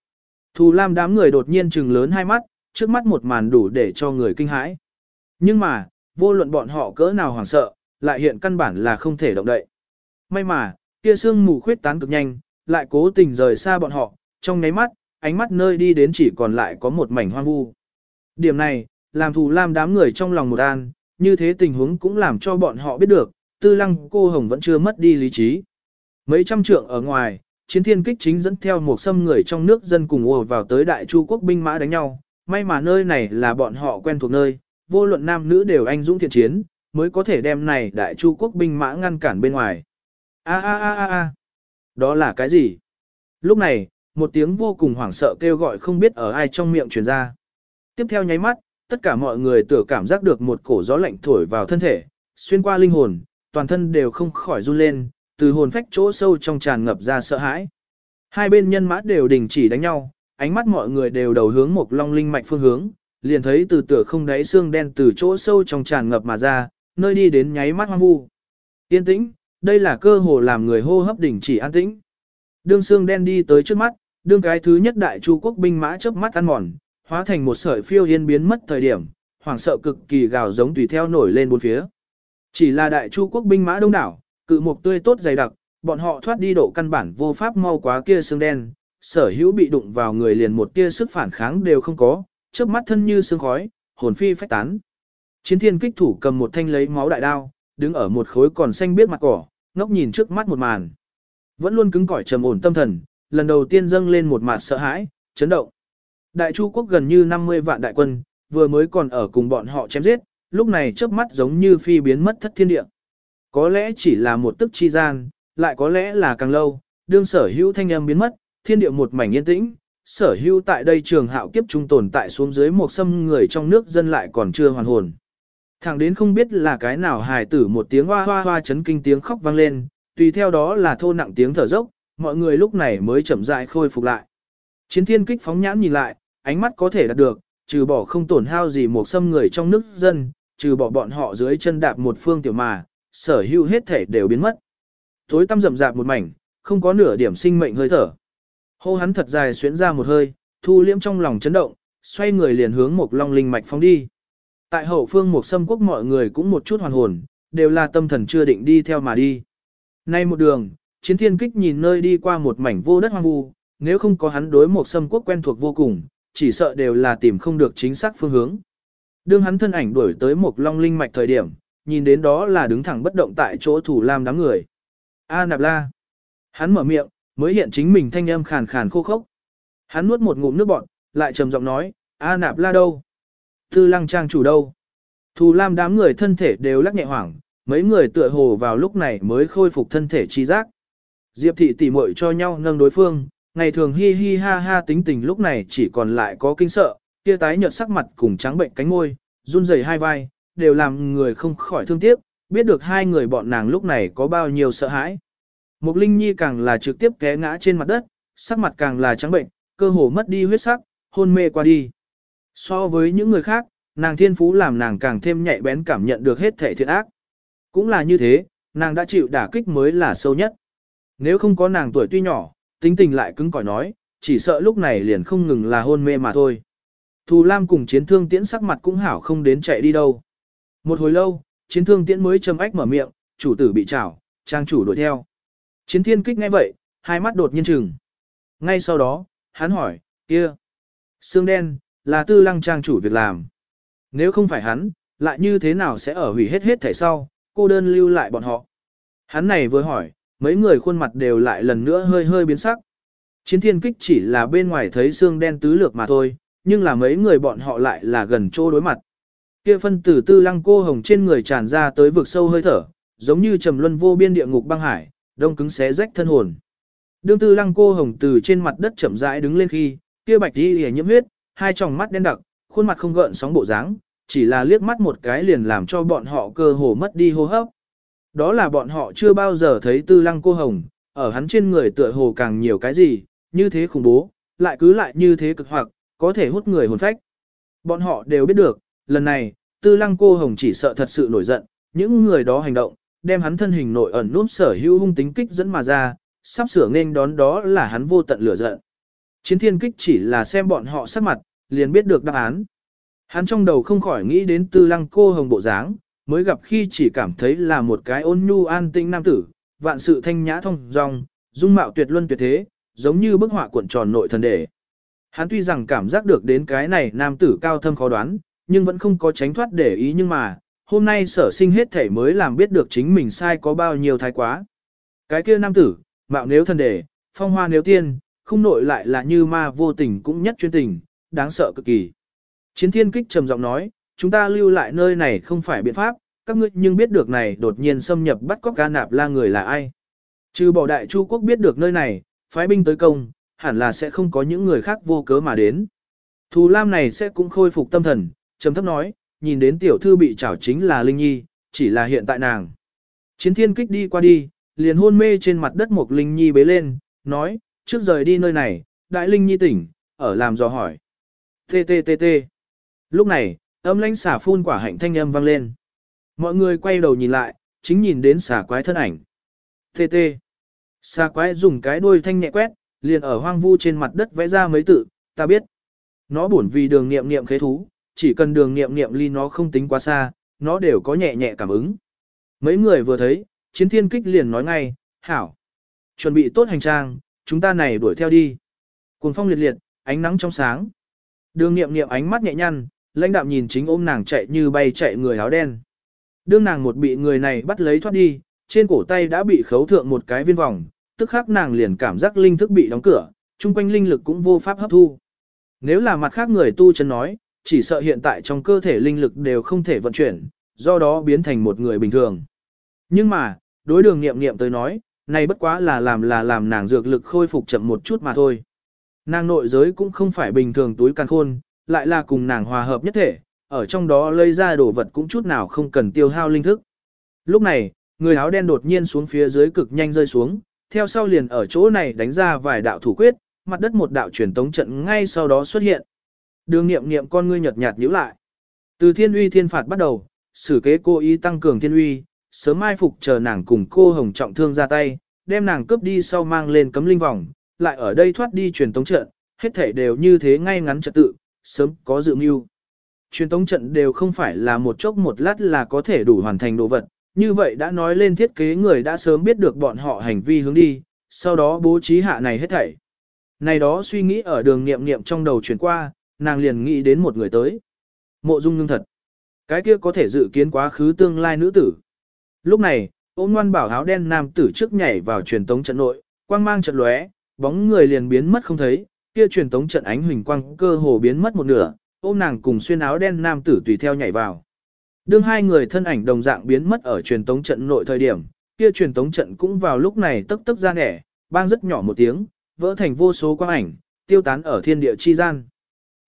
Thù Lam đám người đột nhiên trừng lớn hai mắt, trước mắt một màn đủ để cho người kinh hãi. Nhưng mà, vô luận bọn họ cỡ nào hoảng sợ, lại hiện căn bản là không thể động đậy. May mà, kia xương mù khuyết tán cực nhanh, lại cố tình rời xa bọn họ, trong nháy mắt, ánh mắt nơi đi đến chỉ còn lại có một mảnh hoang vu. Điểm này, làm thù lam đám người trong lòng một an, như thế tình huống cũng làm cho bọn họ biết được, tư lăng cô hồng vẫn chưa mất đi lý trí. Mấy trăm trượng ở ngoài, chiến thiên kích chính dẫn theo một xâm người trong nước dân cùng ùa vào tới đại chu quốc binh mã đánh nhau, may mà nơi này là bọn họ quen thuộc nơi, vô luận nam nữ đều anh dũng thiện chiến, mới có thể đem này đại chu quốc binh mã ngăn cản bên ngoài. A a a a a, đó là cái gì? Lúc này, một tiếng vô cùng hoảng sợ kêu gọi không biết ở ai trong miệng truyền ra. Tiếp theo nháy mắt, tất cả mọi người tựa cảm giác được một cổ gió lạnh thổi vào thân thể, xuyên qua linh hồn, toàn thân đều không khỏi run lên, từ hồn phách chỗ sâu trong tràn ngập ra sợ hãi. Hai bên nhân mã đều đình chỉ đánh nhau, ánh mắt mọi người đều đầu hướng một long linh mạch phương hướng, liền thấy từ tựa không đáy xương đen từ chỗ sâu trong tràn ngập mà ra, nơi đi đến nháy mắt hoang vu. Yên tĩnh, đây là cơ hồ làm người hô hấp đình chỉ an tĩnh. Đương xương đen đi tới trước mắt, đương cái thứ nhất đại chu quốc binh mã chớp mắt ăn mòn, hóa thành một sợi phiêu yên biến mất thời điểm, hoảng sợ cực kỳ gào giống tùy theo nổi lên bốn phía. Chỉ là đại chu quốc binh mã đông đảo, cự mục tươi tốt dày đặc, bọn họ thoát đi độ căn bản vô pháp mau quá kia xương đen, sở hữu bị đụng vào người liền một tia sức phản kháng đều không có, trước mắt thân như sương khói, hồn phi phách tán. Chiến thiên kích thủ cầm một thanh lấy máu đại đao, đứng ở một khối còn xanh biết mặt cỏ, ngốc nhìn trước mắt một màn. Vẫn luôn cứng cỏi trầm ổn tâm thần, lần đầu tiên dâng lên một mặt sợ hãi, chấn động. Đại Chu quốc gần như 50 vạn đại quân, vừa mới còn ở cùng bọn họ chém giết, lúc này chớp mắt giống như phi biến mất thất thiên địa. Có lẽ chỉ là một tức chi gian, lại có lẽ là càng lâu, đương sở hữu thanh âm biến mất, thiên địa một mảnh yên tĩnh, sở hữu tại đây trường hạo kiếp trung tồn tại xuống dưới một xâm người trong nước dân lại còn chưa hoàn hồn. Thẳng đến không biết là cái nào hài tử một tiếng hoa hoa hoa chấn kinh tiếng khóc vang lên, tùy theo đó là thô nặng tiếng thở dốc, mọi người lúc này mới chậm rãi khôi phục lại. Chiến thiên kích phóng nhãn nhìn lại, ánh mắt có thể đạt được, trừ bỏ không tổn hao gì một xâm người trong nước dân, trừ bỏ bọn họ dưới chân đạp một phương tiểu mà, sở hữu hết thể đều biến mất. Tối tăm rậm rạp một mảnh, không có nửa điểm sinh mệnh hơi thở. Hô hắn thật dài xuyến ra một hơi, thu liễm trong lòng chấn động, xoay người liền hướng một long linh mạch phóng đi. Tại hậu phương một xâm quốc mọi người cũng một chút hoàn hồn, đều là tâm thần chưa định đi theo mà đi. Nay một đường, chiến thiên kích nhìn nơi đi qua một mảnh vô đất hoang vu, nếu không có hắn đối một xâm quốc quen thuộc vô cùng, chỉ sợ đều là tìm không được chính xác phương hướng. Đương hắn thân ảnh đuổi tới một long linh mạch thời điểm, nhìn đến đó là đứng thẳng bất động tại chỗ thủ lam đám người. A nạp la. Hắn mở miệng, mới hiện chính mình thanh âm khàn khàn khô khốc. Hắn nuốt một ngụm nước bọt, lại trầm giọng nói, A nạp la đâu? Tư lăng trang chủ đâu? Thù lam đám người thân thể đều lắc nhẹ hoảng, mấy người tựa hồ vào lúc này mới khôi phục thân thể chi giác. Diệp thị tỉ muội cho nhau nâng đối phương, ngày thường hi hi ha ha tính tình lúc này chỉ còn lại có kinh sợ, kia tái nhợt sắc mặt cùng trắng bệnh cánh môi, run rẩy hai vai, đều làm người không khỏi thương tiếc, biết được hai người bọn nàng lúc này có bao nhiêu sợ hãi. Mục Linh Nhi càng là trực tiếp té ngã trên mặt đất, sắc mặt càng là trắng bệnh, cơ hồ mất đi huyết sắc, hôn mê qua đi. So với những người khác, nàng thiên phú làm nàng càng thêm nhạy bén cảm nhận được hết thể thiện ác. Cũng là như thế, nàng đã chịu đả kích mới là sâu nhất. Nếu không có nàng tuổi tuy nhỏ, tính tình lại cứng cỏi nói, chỉ sợ lúc này liền không ngừng là hôn mê mà thôi. Thù Lam cùng chiến thương tiễn sắc mặt cũng hảo không đến chạy đi đâu. Một hồi lâu, chiến thương tiễn mới châm ách mở miệng, chủ tử bị trảo, trang chủ đuổi theo. Chiến thiên kích ngay vậy, hai mắt đột nhiên chừng. Ngay sau đó, hắn hỏi, kia, xương đen, là tư lăng trang chủ việc làm. Nếu không phải hắn, lại như thế nào sẽ ở hủy hết hết thể sau, cô đơn lưu lại bọn họ. Hắn này vừa hỏi, mấy người khuôn mặt đều lại lần nữa hơi hơi biến sắc. Chiến thiên kích chỉ là bên ngoài thấy xương đen tứ lược mà thôi, nhưng là mấy người bọn họ lại là gần chỗ đối mặt. Kia phân tử tư lăng cô hồng trên người tràn ra tới vực sâu hơi thở, giống như trầm luân vô biên địa ngục băng hải, đông cứng xé rách thân hồn. Đương tư lăng cô hồng từ trên mặt đất chậm rãi đứng lên khi, kia bạch đi hề nhiễm huyết, hai tròng mắt đen đặc, khuôn mặt không gợn sóng bộ dáng, chỉ là liếc mắt một cái liền làm cho bọn họ cơ hồ mất đi hô hấp. Đó là bọn họ chưa bao giờ thấy tư lăng cô hồng, ở hắn trên người tựa hồ càng nhiều cái gì, như thế khủng bố, lại cứ lại như thế cực hoặc, có thể hút người hồn phách. Bọn họ đều biết được, lần này, tư lăng cô hồng chỉ sợ thật sự nổi giận, những người đó hành động, đem hắn thân hình nội ẩn núp sở hữu hung tính kích dẫn mà ra, sắp sửa nên đón đó là hắn vô tận lửa giận. Chiến thiên kích chỉ là xem bọn họ sắc mặt, liền biết được đáp án. Hắn trong đầu không khỏi nghĩ đến tư lăng cô hồng bộ dáng, mới gặp khi chỉ cảm thấy là một cái ôn nhu an tinh nam tử, vạn sự thanh nhã thông dong, dung mạo tuyệt luân tuyệt thế, giống như bức họa cuộn tròn nội thần đề. Hắn tuy rằng cảm giác được đến cái này nam tử cao thâm khó đoán, nhưng vẫn không có tránh thoát để ý nhưng mà, hôm nay sở sinh hết thể mới làm biết được chính mình sai có bao nhiêu thái quá. Cái kia nam tử, mạo nếu thần đề, phong hoa nếu tiên, không nội lại là như ma vô tình cũng nhất chuyên tình, đáng sợ cực kỳ. Chiến thiên kích trầm giọng nói, chúng ta lưu lại nơi này không phải biện pháp, các ngươi nhưng biết được này đột nhiên xâm nhập bắt cóc ca nạp la người là ai. Trừ bỏ đại chu quốc biết được nơi này, phái binh tới công, hẳn là sẽ không có những người khác vô cớ mà đến. Thù Lam này sẽ cũng khôi phục tâm thần, trầm thấp nói, nhìn đến tiểu thư bị trảo chính là Linh Nhi, chỉ là hiện tại nàng. Chiến thiên kích đi qua đi, liền hôn mê trên mặt đất một Linh Nhi bế lên, nói, trước rời đi nơi này, đại Linh Nhi tỉnh, ở làm dò hỏi. t t t t Lúc này, âm lãnh xả phun quả hạnh thanh âm vang lên. Mọi người quay đầu nhìn lại, chính nhìn đến xả quái thân ảnh. Tê tê. Xà quái dùng cái đuôi thanh nhẹ quét, liền ở hoang vu trên mặt đất vẽ ra mấy tự, ta biết. Nó buồn vì đường nghiệm nghiệm khế thú, chỉ cần đường nghiệm nghiệm ly nó không tính quá xa, nó đều có nhẹ nhẹ cảm ứng. Mấy người vừa thấy, chiến thiên kích liền nói ngay, hảo. Chuẩn bị tốt hành trang, chúng ta này đuổi theo đi. Cuồng phong liệt liệt, ánh nắng trong sáng. Đường nghiệm nghiệm ánh mắt nhẹ nhăn, lãnh đạm nhìn chính ôm nàng chạy như bay chạy người áo đen. Đương nàng một bị người này bắt lấy thoát đi, trên cổ tay đã bị khấu thượng một cái viên vòng, tức khắc nàng liền cảm giác linh thức bị đóng cửa, chung quanh linh lực cũng vô pháp hấp thu. Nếu là mặt khác người tu chân nói, chỉ sợ hiện tại trong cơ thể linh lực đều không thể vận chuyển, do đó biến thành một người bình thường. Nhưng mà, đối đường nghiệm nghiệm tới nói, này bất quá là làm là làm nàng dược lực khôi phục chậm một chút mà thôi. Nàng nội giới cũng không phải bình thường túi can khôn, lại là cùng nàng hòa hợp nhất thể, ở trong đó lấy ra đồ vật cũng chút nào không cần tiêu hao linh thức. Lúc này, người áo đen đột nhiên xuống phía dưới cực nhanh rơi xuống, theo sau liền ở chỗ này đánh ra vài đạo thủ quyết, mặt đất một đạo truyền tống trận ngay sau đó xuất hiện. Đường nghiệm nghiệm con ngươi nhợt nhạt nhíu lại. Từ thiên uy thiên phạt bắt đầu, sử kế cô ý tăng cường thiên uy, sớm mai phục chờ nàng cùng cô hồng trọng thương ra tay, đem nàng cướp đi sau mang lên cấm linh vòng, lại ở đây thoát đi truyền tống trận, hết thể đều như thế ngay ngắn trật tự, sớm có dự mưu. Truyền tống trận đều không phải là một chốc một lát là có thể đủ hoàn thành đồ vật, như vậy đã nói lên thiết kế người đã sớm biết được bọn họ hành vi hướng đi, sau đó bố trí hạ này hết thảy. Này đó suy nghĩ ở đường niệm niệm trong đầu chuyển qua, nàng liền nghĩ đến một người tới. Mộ dung ngưng thật. Cái kia có thể dự kiến quá khứ tương lai nữ tử. Lúc này, ôm ngoan bảo áo đen nam tử trước nhảy vào truyền tống trận nội, quang mang trận lóe, bóng người liền biến mất không thấy, kia truyền tống trận ánh huỳnh quang cơ hồ biến mất một nửa, ôm nàng cùng xuyên áo đen nam tử tùy theo nhảy vào. Đương hai người thân ảnh đồng dạng biến mất ở truyền tống trận nội thời điểm, kia truyền tống trận cũng vào lúc này tức tức ra nẻ, bang rất nhỏ một tiếng, vỡ thành vô số quang ảnh, tiêu tán ở thiên địa chi gian.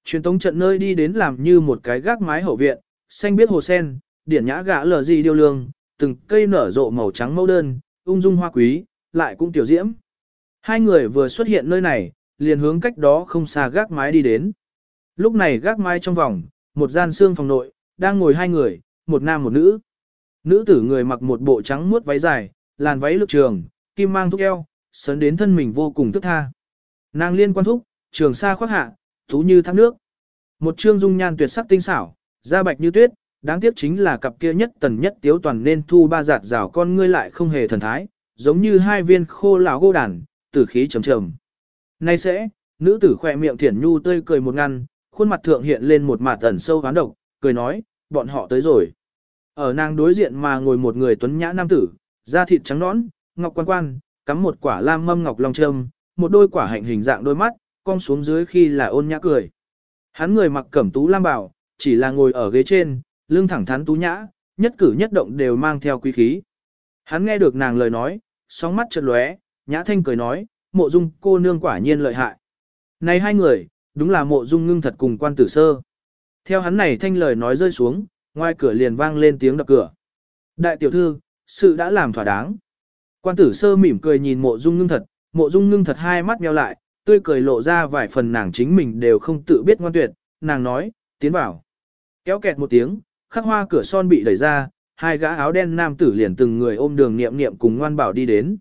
Truyền tống trận nơi đi đến làm như một cái gác mái hậu viện, xanh biết hồ sen, điển nhã gã lờ gì điêu lương, từng cây nở rộ màu trắng mẫu đơn, ung dung hoa quý, lại cũng tiểu diễm. Hai người vừa xuất hiện nơi này, liền hướng cách đó không xa gác mái đi đến. Lúc này gác mái trong vòng, một gian xương phòng nội, đang ngồi hai người, một nam một nữ. Nữ tử người mặc một bộ trắng muốt váy dài, làn váy lực trường, kim mang thúc eo, sấn đến thân mình vô cùng thức tha. Nàng liên quan thúc, trường sa khoác hạ, thú như thác nước. Một trương dung nhan tuyệt sắc tinh xảo, da bạch như tuyết, đáng tiếc chính là cặp kia nhất tần nhất tiếu toàn nên thu ba giạt rào con ngươi lại không hề thần thái, giống như hai viên khô lão gô đàn, tử khí trầm trầm. Nay sẽ, nữ tử khỏe miệng thiển nhu tươi cười một ngăn, khuôn mặt thượng hiện lên một mặt ẩn sâu ván độc, cười nói, bọn họ tới rồi. Ở nàng đối diện mà ngồi một người tuấn nhã nam tử, da thịt trắng nõn, ngọc quan quan, cắm một quả lam mâm ngọc long trâm, một đôi quả hạnh hình dạng đôi mắt, cong xuống dưới khi là ôn nhã cười. Hắn người mặc cẩm tú lam bảo, chỉ là ngồi ở ghế trên, lưng thẳng thắn tú nhã, nhất cử nhất động đều mang theo quý khí. Hắn nghe được nàng lời nói, sóng mắt chợt lóe, nhã thanh cười nói, mộ dung cô nương quả nhiên lợi hại. Này hai người, đúng là mộ dung ngưng thật cùng quan tử sơ. Theo hắn này thanh lời nói rơi xuống, ngoài cửa liền vang lên tiếng đập cửa. Đại tiểu thư, sự đã làm thỏa đáng. Quan tử sơ mỉm cười nhìn mộ dung ngưng thật, mộ dung ngưng thật hai mắt nheo lại, tươi cười lộ ra vài phần nàng chính mình đều không tự biết ngoan tuyệt, nàng nói, tiến vào. Kéo kẹt một tiếng, khắc hoa cửa son bị đẩy ra, hai gã áo đen nam tử liền từng người ôm đường niệm niệm cùng ngoan bảo đi đến.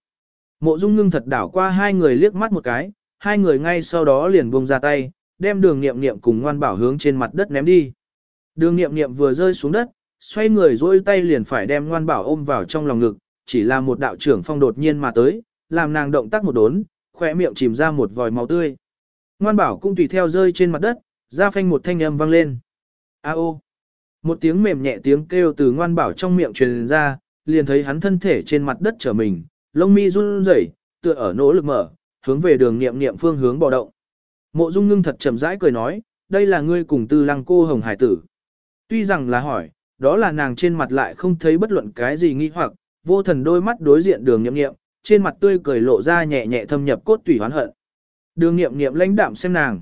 Mộ dung ngưng thật đảo qua hai người liếc mắt một cái, hai người ngay sau đó liền buông ra tay, đem đường niệm niệm cùng ngoan bảo hướng trên mặt đất ném đi. Đường niệm niệm vừa rơi xuống đất, xoay người dôi tay liền phải đem ngoan bảo ôm vào trong lòng ngực, chỉ là một đạo trưởng phong đột nhiên mà tới, làm nàng động tác một đốn, khỏe miệng chìm ra một vòi máu tươi. Ngoan bảo cũng tùy theo rơi trên mặt đất, ra phanh một thanh âm vang lên. A ô. Một tiếng mềm nhẹ tiếng kêu từ ngoan bảo trong miệng truyền ra, liền thấy hắn thân thể trên mặt đất trở mình, lông mi run rẩy, tựa ở nỗ lực mở, hướng về đường niệm niệm phương hướng bò động. Mộ Dung Ngưng thật chậm rãi cười nói, đây là ngươi cùng Tư Lăng cô hồng hải tử. Tuy rằng là hỏi, đó là nàng trên mặt lại không thấy bất luận cái gì nghi hoặc, vô thần đôi mắt đối diện đường niệm niệm, trên mặt tươi cười lộ ra nhẹ nhẹ thâm nhập cốt tủy hoán hận. Đường niệm niệm lãnh đạm xem nàng.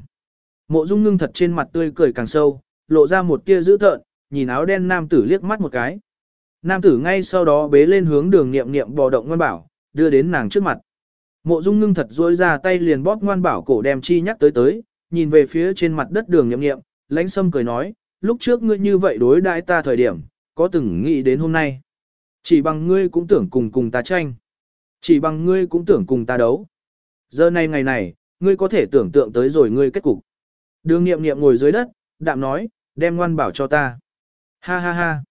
Mộ Dung Ngưng thật trên mặt tươi cười càng sâu, lộ ra một tia dữ tợn, nhìn áo đen nam tử liếc mắt một cái. Nam tử ngay sau đó bế lên hướng đường niệm niệm bò động ngoan bảo, đưa đến nàng trước mặt. Mộ Dung ngưng thật dối ra tay liền bóp ngoan bảo cổ đem chi nhắc tới tới, nhìn về phía trên mặt đất đường niệm niệm, lãnh sâm cười nói, lúc trước ngươi như vậy đối đãi ta thời điểm, có từng nghĩ đến hôm nay. Chỉ bằng ngươi cũng tưởng cùng cùng ta tranh. Chỉ bằng ngươi cũng tưởng cùng ta đấu. Giờ này ngày này, ngươi có thể tưởng tượng tới rồi ngươi kết cục. Đường niệm niệm ngồi dưới đất, đạm nói, đem ngoan bảo cho ta. Ha ha ha.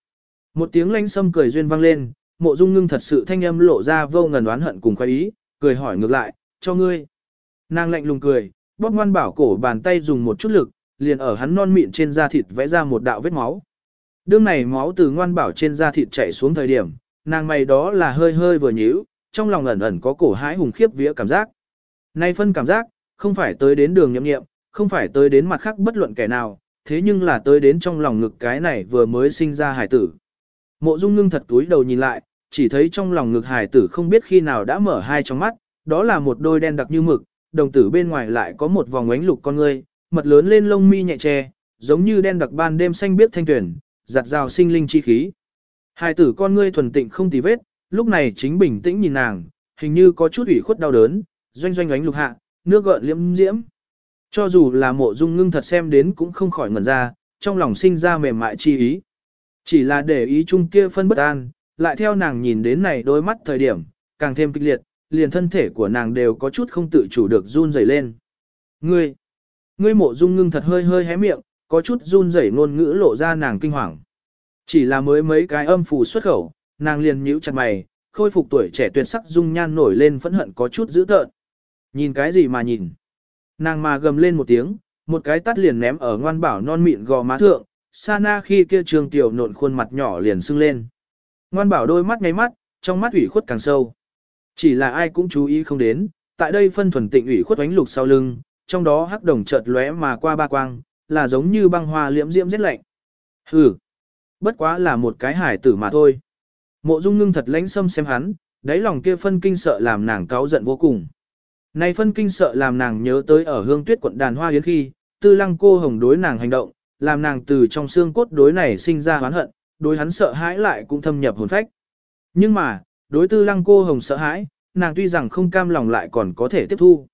Một tiếng lãnh sâm cười duyên vang lên, mộ dung ngưng thật sự thanh âm lộ ra vô ngần oán hận cùng khoái ý, cười hỏi ngược lại, cho ngươi. Nàng lạnh lùng cười, bóp ngoan bảo cổ bàn tay dùng một chút lực, liền ở hắn non mịn trên da thịt vẽ ra một đạo vết máu. Đương này máu từ ngoan bảo trên da thịt chảy xuống thời điểm, nàng mày đó là hơi hơi vừa nhíu, trong lòng ẩn ẩn có cổ hãi hùng khiếp vía cảm giác. Nay phân cảm giác, không phải tới đến đường nhậm nghiệm, không phải tới đến mặt khác bất luận kẻ nào, thế nhưng là tới đến trong lòng ngực cái này vừa mới sinh ra hải tử. Mộ Dung ngưng thật túi đầu nhìn lại, chỉ thấy trong lòng ngực hải tử không biết khi nào đã mở hai trong mắt, đó là một đôi đen đặc như mực, đồng tử bên ngoài lại có một vòng ánh lục con ngươi, mật lớn lên lông mi nhẹ che, giống như đen đặc ban đêm xanh biết thanh tuyển, giặt rào sinh linh chi khí. Hải tử con ngươi thuần tịnh không tì vết, lúc này chính bình tĩnh nhìn nàng, hình như có chút ủy khuất đau đớn, doanh doanh ánh lục hạ, nước gợn liễm diễm. Cho dù là mộ dung ngưng thật xem đến cũng không khỏi ngẩn ra, trong lòng sinh ra mềm mại chi ý. Chỉ là để ý chung kia phân bất an, lại theo nàng nhìn đến này đôi mắt thời điểm, càng thêm kịch liệt, liền thân thể của nàng đều có chút không tự chủ được run rẩy lên. Ngươi, ngươi mộ dung ngưng thật hơi hơi hé miệng, có chút run rẩy ngôn ngữ lộ ra nàng kinh hoàng. Chỉ là mới mấy cái âm phù xuất khẩu, nàng liền nhíu chặt mày, khôi phục tuổi trẻ tuyệt sắc dung nhan nổi lên phẫn hận có chút dữ tợn. Nhìn cái gì mà nhìn? Nàng mà gầm lên một tiếng, một cái tắt liền ném ở ngoan bảo non mịn gò má thượng, Sana khi kia trường tiểu nộn khuôn mặt nhỏ liền sưng lên. Ngoan bảo đôi mắt ngáy mắt, trong mắt ủy khuất càng sâu. Chỉ là ai cũng chú ý không đến, tại đây phân thuần tịnh ủy khuất ánh lục sau lưng, trong đó hắc đồng chợt lóe mà qua ba quang, là giống như băng hoa liễm diễm rất lạnh. Hừ, bất quá là một cái hải tử mà thôi. Mộ Dung ngưng thật lãnh sâm xem hắn, đáy lòng kia phân kinh sợ làm nàng cáu giận vô cùng. Này phân kinh sợ làm nàng nhớ tới ở hương tuyết quận đàn hoa yến khi, tư lăng cô hồng đối nàng hành động, làm nàng từ trong xương cốt đối này sinh ra hoán hận, đối hắn sợ hãi lại cũng thâm nhập hồn phách. Nhưng mà, đối tư lăng cô hồng sợ hãi, nàng tuy rằng không cam lòng lại còn có thể tiếp thu.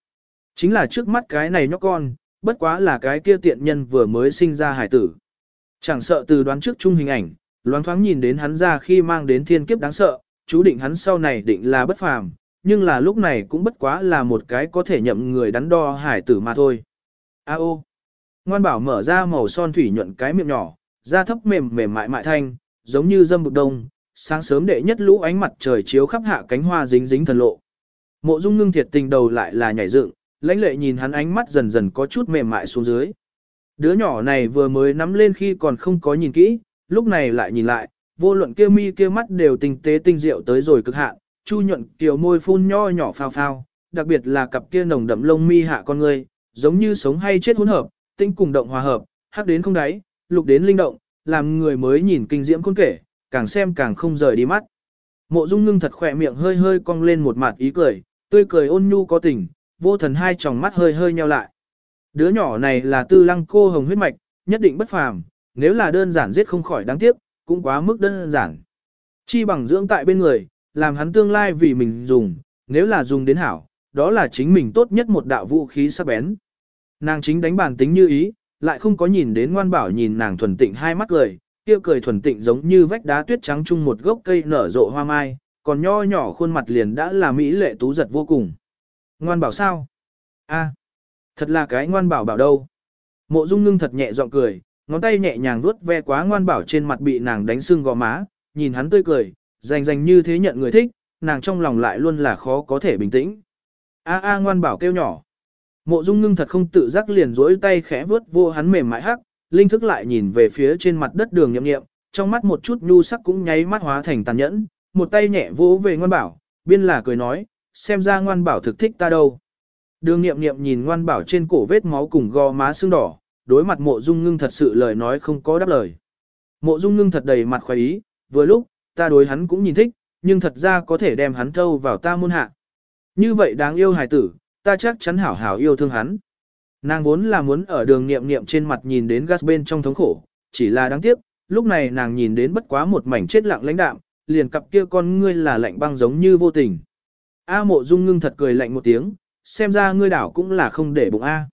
Chính là trước mắt cái này nhóc con, bất quá là cái kia tiện nhân vừa mới sinh ra hải tử. Chẳng sợ từ đoán trước chung hình ảnh, loáng thoáng nhìn đến hắn ra khi mang đến thiên kiếp đáng sợ, chú định hắn sau này định là bất phàm, nhưng là lúc này cũng bất quá là một cái có thể nhậm người đắn đo hải tử mà thôi. A ô. Ngoan bảo mở ra màu son thủy nhuận cái miệng nhỏ, da thấp mềm mềm mại mại thanh, giống như dâm bực đông, sáng sớm đệ nhất lũ ánh mặt trời chiếu khắp hạ cánh hoa dính dính thần lộ. Mộ Dung Ngưng thiệt tình đầu lại là nhảy dựng, lãnh lệ nhìn hắn ánh mắt dần dần có chút mềm mại xuống dưới. Đứa nhỏ này vừa mới nắm lên khi còn không có nhìn kỹ, lúc này lại nhìn lại, vô luận kia mi kia mắt đều tinh tế tinh diệu tới rồi cực hạn, chu nhuận kiều môi phun nho nhỏ phao phao, đặc biệt là cặp kia nồng đậm lông mi hạ con người, giống như sống hay chết hỗn hợp, tinh cùng động hòa hợp, hắc đến không đáy, lục đến linh động, làm người mới nhìn kinh diễm khôn kể, càng xem càng không rời đi mắt. Mộ Dung Ngưng thật khỏe miệng hơi hơi cong lên một mặt ý cười, tươi cười ôn nhu có tình, vô thần hai tròng mắt hơi hơi nheo lại. Đứa nhỏ này là tư lăng cô hồng huyết mạch, nhất định bất phàm, nếu là đơn giản giết không khỏi đáng tiếc, cũng quá mức đơn giản. Chi bằng dưỡng tại bên người, làm hắn tương lai vì mình dùng, nếu là dùng đến hảo, đó là chính mình tốt nhất một đạo vũ khí sắc bén. Nàng chính đánh bản tính như ý, lại không có nhìn đến ngoan bảo nhìn nàng thuần tịnh hai mắt cười, kia cười thuần tịnh giống như vách đá tuyết trắng chung một gốc cây nở rộ hoa mai, còn nho nhỏ khuôn mặt liền đã là mỹ lệ tú giật vô cùng. Ngoan bảo sao? A, thật là cái ngoan bảo bảo đâu. Mộ Dung ngưng thật nhẹ giọng cười, ngón tay nhẹ nhàng vuốt ve quá ngoan bảo trên mặt bị nàng đánh sưng gò má, nhìn hắn tươi cười, rành rành như thế nhận người thích, nàng trong lòng lại luôn là khó có thể bình tĩnh. A a ngoan bảo kêu nhỏ. Mộ Dung ngưng thật không tự giác liền duỗi tay khẽ vớt vô hắn mềm mại hắc, linh thức lại nhìn về phía trên mặt đất đường nhậm nghiệm, trong mắt một chút nhu sắc cũng nháy mắt hóa thành tàn nhẫn, một tay nhẹ vỗ về ngoan bảo, biên là cười nói, xem ra ngoan bảo thực thích ta đâu. Đường nghiệm nghiệm nhìn ngoan bảo trên cổ vết máu cùng gò má sưng đỏ, đối mặt mộ dung ngưng thật sự lời nói không có đáp lời. Mộ dung ngưng thật đầy mặt khoái ý, vừa lúc, ta đối hắn cũng nhìn thích, nhưng thật ra có thể đem hắn thâu vào ta môn hạ. Như vậy đáng yêu hài tử, ta chắc chắn hảo hảo yêu thương hắn. Nàng vốn là muốn ở đường nghiệm nghiệm trên mặt nhìn đến gas bên trong thống khổ, chỉ là đáng tiếc, lúc này nàng nhìn đến bất quá một mảnh chết lặng lãnh đạm, liền cặp kia con ngươi là lạnh băng giống như vô tình. A mộ dung ngưng thật cười lạnh một tiếng, xem ra ngươi đảo cũng là không để bụng A.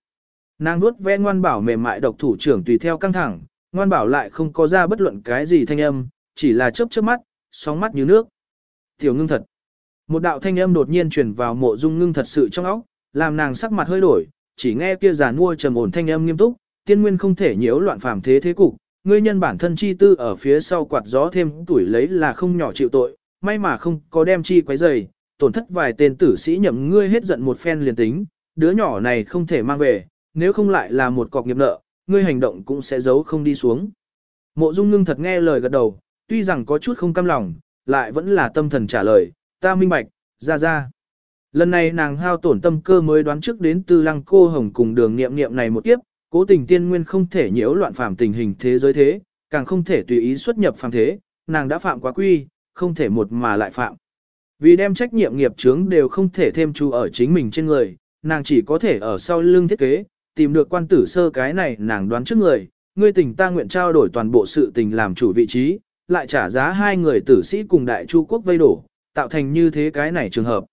Nàng nuốt ve ngoan bảo mềm mại độc thủ trưởng tùy theo căng thẳng, ngoan bảo lại không có ra bất luận cái gì thanh âm, chỉ là chớp chớp mắt, sóng mắt như nước. Tiểu ngưng thật. Một đạo thanh âm đột nhiên truyền vào mộ dung ngưng thật sự trong óc, làm nàng sắc mặt hơi đổi, chỉ nghe kia giàn mua trầm ổn thanh âm nghiêm túc, tiên nguyên không thể nhiễu loạn phàm thế thế cục, ngươi nhân bản thân chi tư ở phía sau quạt gió thêm tuổi lấy là không nhỏ chịu tội, may mà không có đem chi quấy rầy, tổn thất vài tên tử sĩ nhậm ngươi hết giận một phen liền tính, đứa nhỏ này không thể mang về, nếu không lại là một cọc nghiệp nợ, ngươi hành động cũng sẽ giấu không đi xuống. Mộ Dung Ngưng thật nghe lời gật đầu, tuy rằng có chút không cam lòng, lại vẫn là tâm thần trả lời, ta minh bạch, ra ra. Lần này nàng hao tổn tâm cơ mới đoán trước đến tư lăng cô hồng cùng đường nghiệm nghiệm này một kiếp, cố tình tiên nguyên không thể nhiễu loạn phạm tình hình thế giới thế, càng không thể tùy ý xuất nhập phạm thế, nàng đã phạm quá quy, không thể một mà lại phạm. Vì đem trách nhiệm nghiệp chướng đều không thể thêm chú ở chính mình trên người, nàng chỉ có thể ở sau lưng thiết kế, tìm được quan tử sơ cái này nàng đoán trước người, ngươi tình ta nguyện trao đổi toàn bộ sự tình làm chủ vị trí, lại trả giá hai người tử sĩ cùng đại chu quốc vây đổ, tạo thành như thế cái này trường hợp.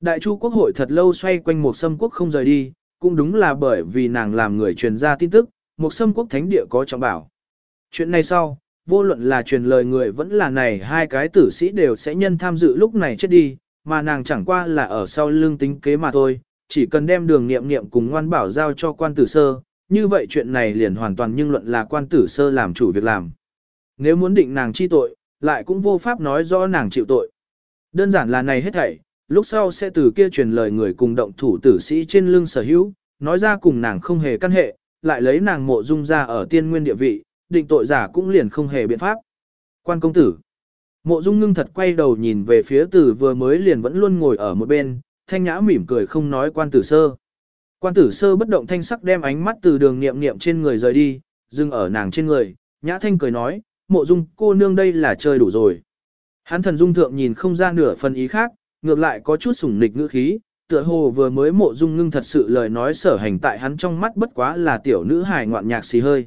Đại chu quốc hội thật lâu xoay quanh một sâm quốc không rời đi, cũng đúng là bởi vì nàng làm người truyền ra tin tức, một sâm quốc thánh địa có trọng bảo. Chuyện này sau, vô luận là truyền lời người vẫn là này hai cái tử sĩ đều sẽ nhân tham dự lúc này chết đi, mà nàng chẳng qua là ở sau lưng tính kế mà thôi, chỉ cần đem đường nghiệm nghiệm cùng ngoan bảo giao cho quan tử sơ, như vậy chuyện này liền hoàn toàn nhưng luận là quan tử sơ làm chủ việc làm. Nếu muốn định nàng chi tội, lại cũng vô pháp nói rõ nàng chịu tội. Đơn giản là này hết thảy, lúc sau sẽ từ kia truyền lời người cùng động thủ tử sĩ trên lưng sở hữu, nói ra cùng nàng không hề căn hệ, lại lấy nàng mộ dung ra ở tiên nguyên địa vị, định tội giả cũng liền không hề biện pháp. Quan công tử. Mộ dung ngưng thật quay đầu nhìn về phía tử vừa mới liền vẫn luôn ngồi ở một bên, thanh nhã mỉm cười không nói quan tử sơ. Quan tử sơ bất động thanh sắc đem ánh mắt từ đường niệm niệm trên người rời đi, dừng ở nàng trên người, nhã thanh cười nói, mộ dung cô nương đây là chơi đủ rồi. Hắn thần dung thượng nhìn không ra nửa phần ý khác, ngược lại có chút sủng nịch ngữ khí, tựa hồ vừa mới mộ dung ngưng thật sự lời nói sở hành tại hắn trong mắt bất quá là tiểu nữ hài ngoạn nhạc xì hơi.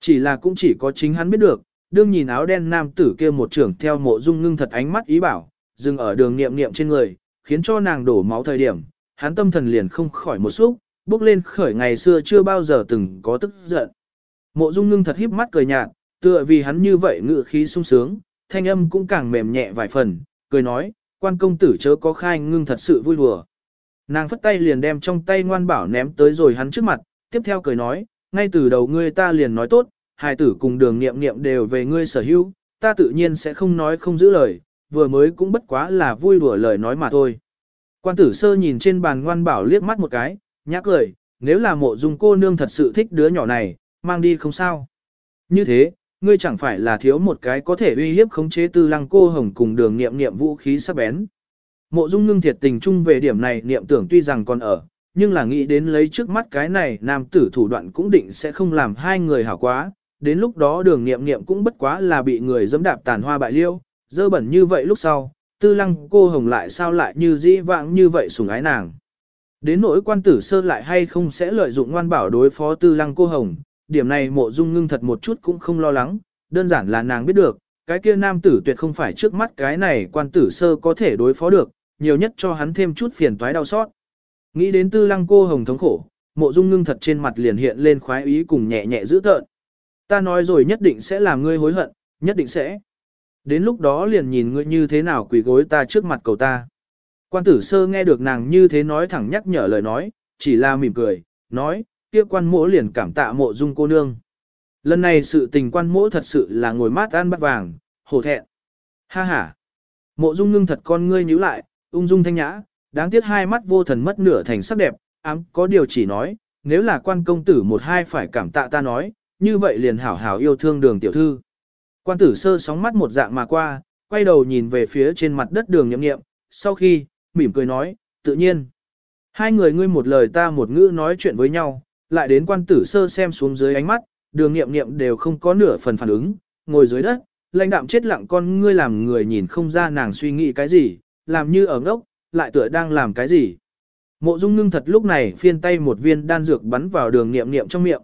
Chỉ là cũng chỉ có chính hắn biết được, đương nhìn áo đen nam tử kia một trưởng theo mộ dung ngưng thật ánh mắt ý bảo, dừng ở đường niệm niệm trên người, khiến cho nàng đổ máu thời điểm, hắn tâm thần liền không khỏi một xúc, bước lên khởi ngày xưa chưa bao giờ từng có tức giận. Mộ dung ngưng thật híp mắt cười nhạt, tựa vì hắn như vậy ngự khí sung sướng, thanh âm cũng càng mềm nhẹ vài phần, cười nói, quan công tử chớ có khai ngưng thật sự vui đùa. Nàng phất tay liền đem trong tay ngoan bảo ném tới rồi hắn trước mặt, tiếp theo cười nói, ngay từ đầu ngươi ta liền nói tốt, hài tử cùng đường nghiệm nghiệm đều về ngươi sở hữu, ta tự nhiên sẽ không nói không giữ lời, vừa mới cũng bất quá là vui đùa lời nói mà thôi. Quan tử sơ nhìn trên bàn ngoan bảo liếc mắt một cái, nhã cười, nếu là mộ dung cô nương thật sự thích đứa nhỏ này, mang đi không sao. Như thế, ngươi chẳng phải là thiếu một cái có thể uy hiếp khống chế tư lăng cô hồng cùng đường nghiệm nghiệm vũ khí sắc bén. Mộ dung ngưng thiệt tình chung về điểm này niệm tưởng tuy rằng còn ở, nhưng là nghĩ đến lấy trước mắt cái này nam tử thủ đoạn cũng định sẽ không làm hai người hảo quá, đến lúc đó đường nghiệm nghiệm cũng bất quá là bị người dẫm đạp tàn hoa bại liêu, dơ bẩn như vậy lúc sau, tư lăng cô hồng lại sao lại như dĩ vãng như vậy sủng ái nàng. Đến nỗi quan tử sơ lại hay không sẽ lợi dụng ngoan bảo đối phó tư lăng cô hồng, điểm này mộ dung ngưng thật một chút cũng không lo lắng, đơn giản là nàng biết được, cái kia nam tử tuyệt không phải trước mắt cái này quan tử sơ có thể đối phó được, nhiều nhất cho hắn thêm chút phiền toái đau xót. Nghĩ đến tư lăng cô hồng thống khổ, mộ dung ngưng thật trên mặt liền hiện lên khoái ý cùng nhẹ nhẹ giữ tợn. Ta nói rồi nhất định sẽ làm ngươi hối hận, nhất định sẽ. Đến lúc đó liền nhìn ngươi như thế nào quỳ gối ta trước mặt cầu ta. Quan tử sơ nghe được nàng như thế nói thẳng nhắc nhở lời nói, chỉ là mỉm cười, nói, kia quan mỗ liền cảm tạ mộ dung cô nương. Lần này sự tình quan mỗ thật sự là ngồi mát ăn bắt vàng, hổ thẹn. Ha ha. Mộ dung ngưng thật con ngươi nhíu lại, ung dung thanh nhã, đáng tiếc hai mắt vô thần mất nửa thành sắc đẹp, ám có điều chỉ nói, nếu là quan công tử một hai phải cảm tạ ta nói, như vậy liền hảo hảo yêu thương đường tiểu thư. Quan tử sơ sóng mắt một dạng mà qua, quay đầu nhìn về phía trên mặt đất đường nhậm nghiệm, sau khi, mỉm cười nói, tự nhiên. Hai người ngươi một lời ta một ngữ nói chuyện với nhau, lại đến quan tử sơ xem xuống dưới ánh mắt, đường nghiệm nghiệm đều không có nửa phần phản ứng, ngồi dưới đất, lãnh đạm chết lặng con ngươi làm người nhìn không ra nàng suy nghĩ cái gì, làm như ở ngốc, lại tựa đang làm cái gì. Mộ dung ngưng thật lúc này phiên tay một viên đan dược bắn vào đường nghiệm nghiệm trong miệng.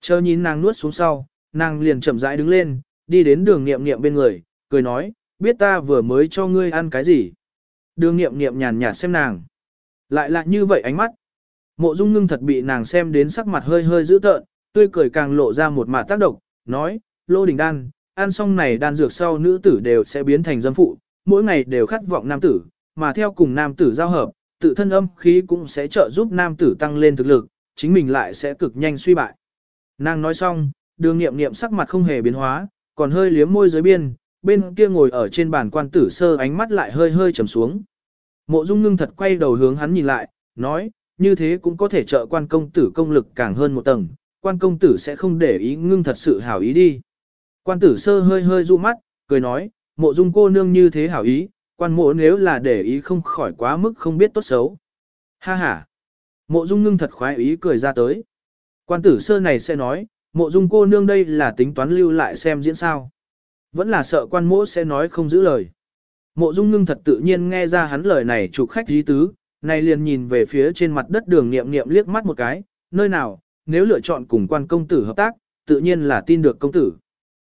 Chờ nhìn nàng nuốt xuống sau, nàng liền chậm rãi đứng lên, đi đến đường nghiệm nghiệm bên người, cười nói, biết ta vừa mới cho ngươi ăn cái gì. Đường nghiệm nghiệm nhàn nhạt xem nàng. Lại là như vậy ánh mắt. Mộ dung ngưng thật bị nàng xem đến sắc mặt hơi hơi dữ tợn, tươi cười càng lộ ra một mặt tác động, nói, lô đình đan, ăn xong này đan dược sau nữ tử đều sẽ biến thành dâm phụ, mỗi ngày đều khát vọng nam tử, mà theo cùng nam tử giao hợp, tự thân âm khí cũng sẽ trợ giúp nam tử tăng lên thực lực, chính mình lại sẽ cực nhanh suy bại. Nàng nói xong, đường nghiệm nghiệm sắc mặt không hề biến hóa, còn hơi liếm môi dưới biên, bên kia ngồi ở trên bàn quan tử sơ ánh mắt lại hơi hơi trầm xuống. Mộ Dung ngưng thật quay đầu hướng hắn nhìn lại, nói, như thế cũng có thể trợ quan công tử công lực càng hơn một tầng, quan công tử sẽ không để ý ngưng thật sự hảo ý đi. Quan tử sơ hơi hơi du mắt, cười nói, mộ dung cô nương như thế hảo ý, quan mộ nếu là để ý không khỏi quá mức không biết tốt xấu. Ha ha. Mộ dung ngưng thật khoái ý cười ra tới. Quan tử sơ này sẽ nói, mộ dung cô nương đây là tính toán lưu lại xem diễn sao. Vẫn là sợ quan mộ sẽ nói không giữ lời. Mộ dung ngưng thật tự nhiên nghe ra hắn lời này chủ khách dí tứ, này liền nhìn về phía trên mặt đất đường nghiệm nghiệm liếc mắt một cái, nơi nào, nếu lựa chọn cùng quan công tử hợp tác, tự nhiên là tin được công tử.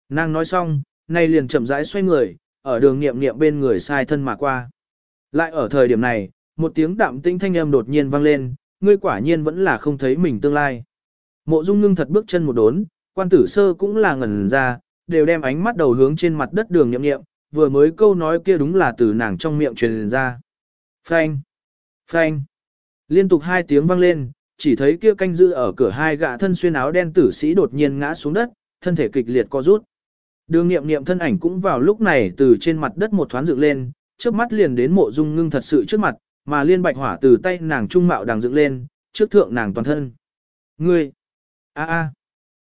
Nàng nói xong, này liền chậm rãi xoay người, ở đường nghiệm nghiệm bên người sai thân mà qua. Lại ở thời điểm này, một tiếng đạm tinh thanh âm đột nhiên vang lên, ngươi quả nhiên vẫn là không thấy mình tương lai. Mộ Dung ngưng thật bước chân một đốn, quan tử sơ cũng là ngẩn ra, đều đem ánh mắt đầu hướng trên mặt đất đường nghiệm nghiệm, vừa mới câu nói kia đúng là từ nàng trong miệng truyền ra. Phanh! Phanh! Liên tục hai tiếng vang lên, chỉ thấy kia canh giữ ở cửa hai gã thân xuyên áo đen tử sĩ đột nhiên ngã xuống đất, thân thể kịch liệt co rút. Đường nghiệm nghiệm thân ảnh cũng vào lúc này từ trên mặt đất một thoáng dựng lên, trước mắt liền đến mộ dung ngưng thật sự trước mặt, mà liên bạch hỏa từ tay nàng trung mạo đang dựng lên, trước thượng nàng toàn thân. Ngươi! a a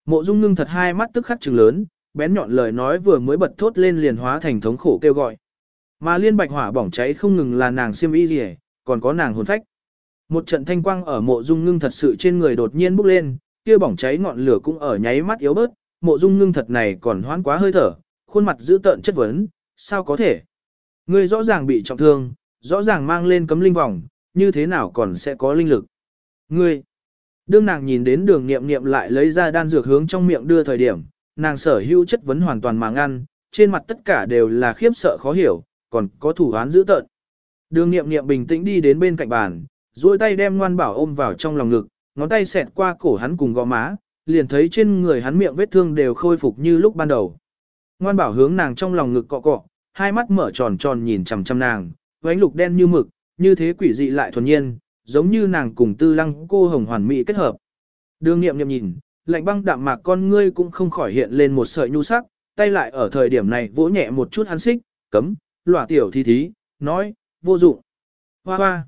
Mộ dung ngưng thật hai mắt tức khắc trừng lớn, bén nhọn lời nói vừa mới bật thốt lên liền hóa thành thống khổ kêu gọi. Mà liên bạch hỏa bỏng cháy không ngừng là nàng xiêm y gì còn có nàng hồn phách. Một trận thanh quang ở mộ dung ngưng thật sự trên người đột nhiên bốc lên, kia bỏng cháy ngọn lửa cũng ở nháy mắt yếu bớt, mộ dung ngưng thật này còn hoán quá hơi thở, khuôn mặt giữ tợn chất vấn, sao có thể? Ngươi rõ ràng bị trọng thương, rõ ràng mang lên cấm linh vòng, như thế nào còn sẽ có linh lực? Ngươi! Đương nàng nhìn đến đường nghiệm nghiệm lại lấy ra đan dược hướng trong miệng đưa thời điểm, nàng sở hữu chất vấn hoàn toàn mà ngăn, trên mặt tất cả đều là khiếp sợ khó hiểu, còn có thủ án giữ tợn. Đường nghiệm nghiệm bình tĩnh đi đến bên cạnh bàn, duỗi tay đem ngoan bảo ôm vào trong lòng ngực, ngón tay xẹt qua cổ hắn cùng gò má, liền thấy trên người hắn miệng vết thương đều khôi phục như lúc ban đầu. Ngoan bảo hướng nàng trong lòng ngực cọ cọ, hai mắt mở tròn tròn nhìn chằm chằm nàng, vánh lục đen như mực, như thế quỷ dị lại thuần nhiên, giống như nàng cùng tư lăng cô hồng hoàn mỹ kết hợp. Đường nghiệm nghiệm nhìn, lạnh băng đạm mạc con ngươi cũng không khỏi hiện lên một sợi nhu sắc, tay lại ở thời điểm này vỗ nhẹ một chút hắn xích, cấm, lỏa tiểu thi thí, nói, vô dụng. Hoa hoa.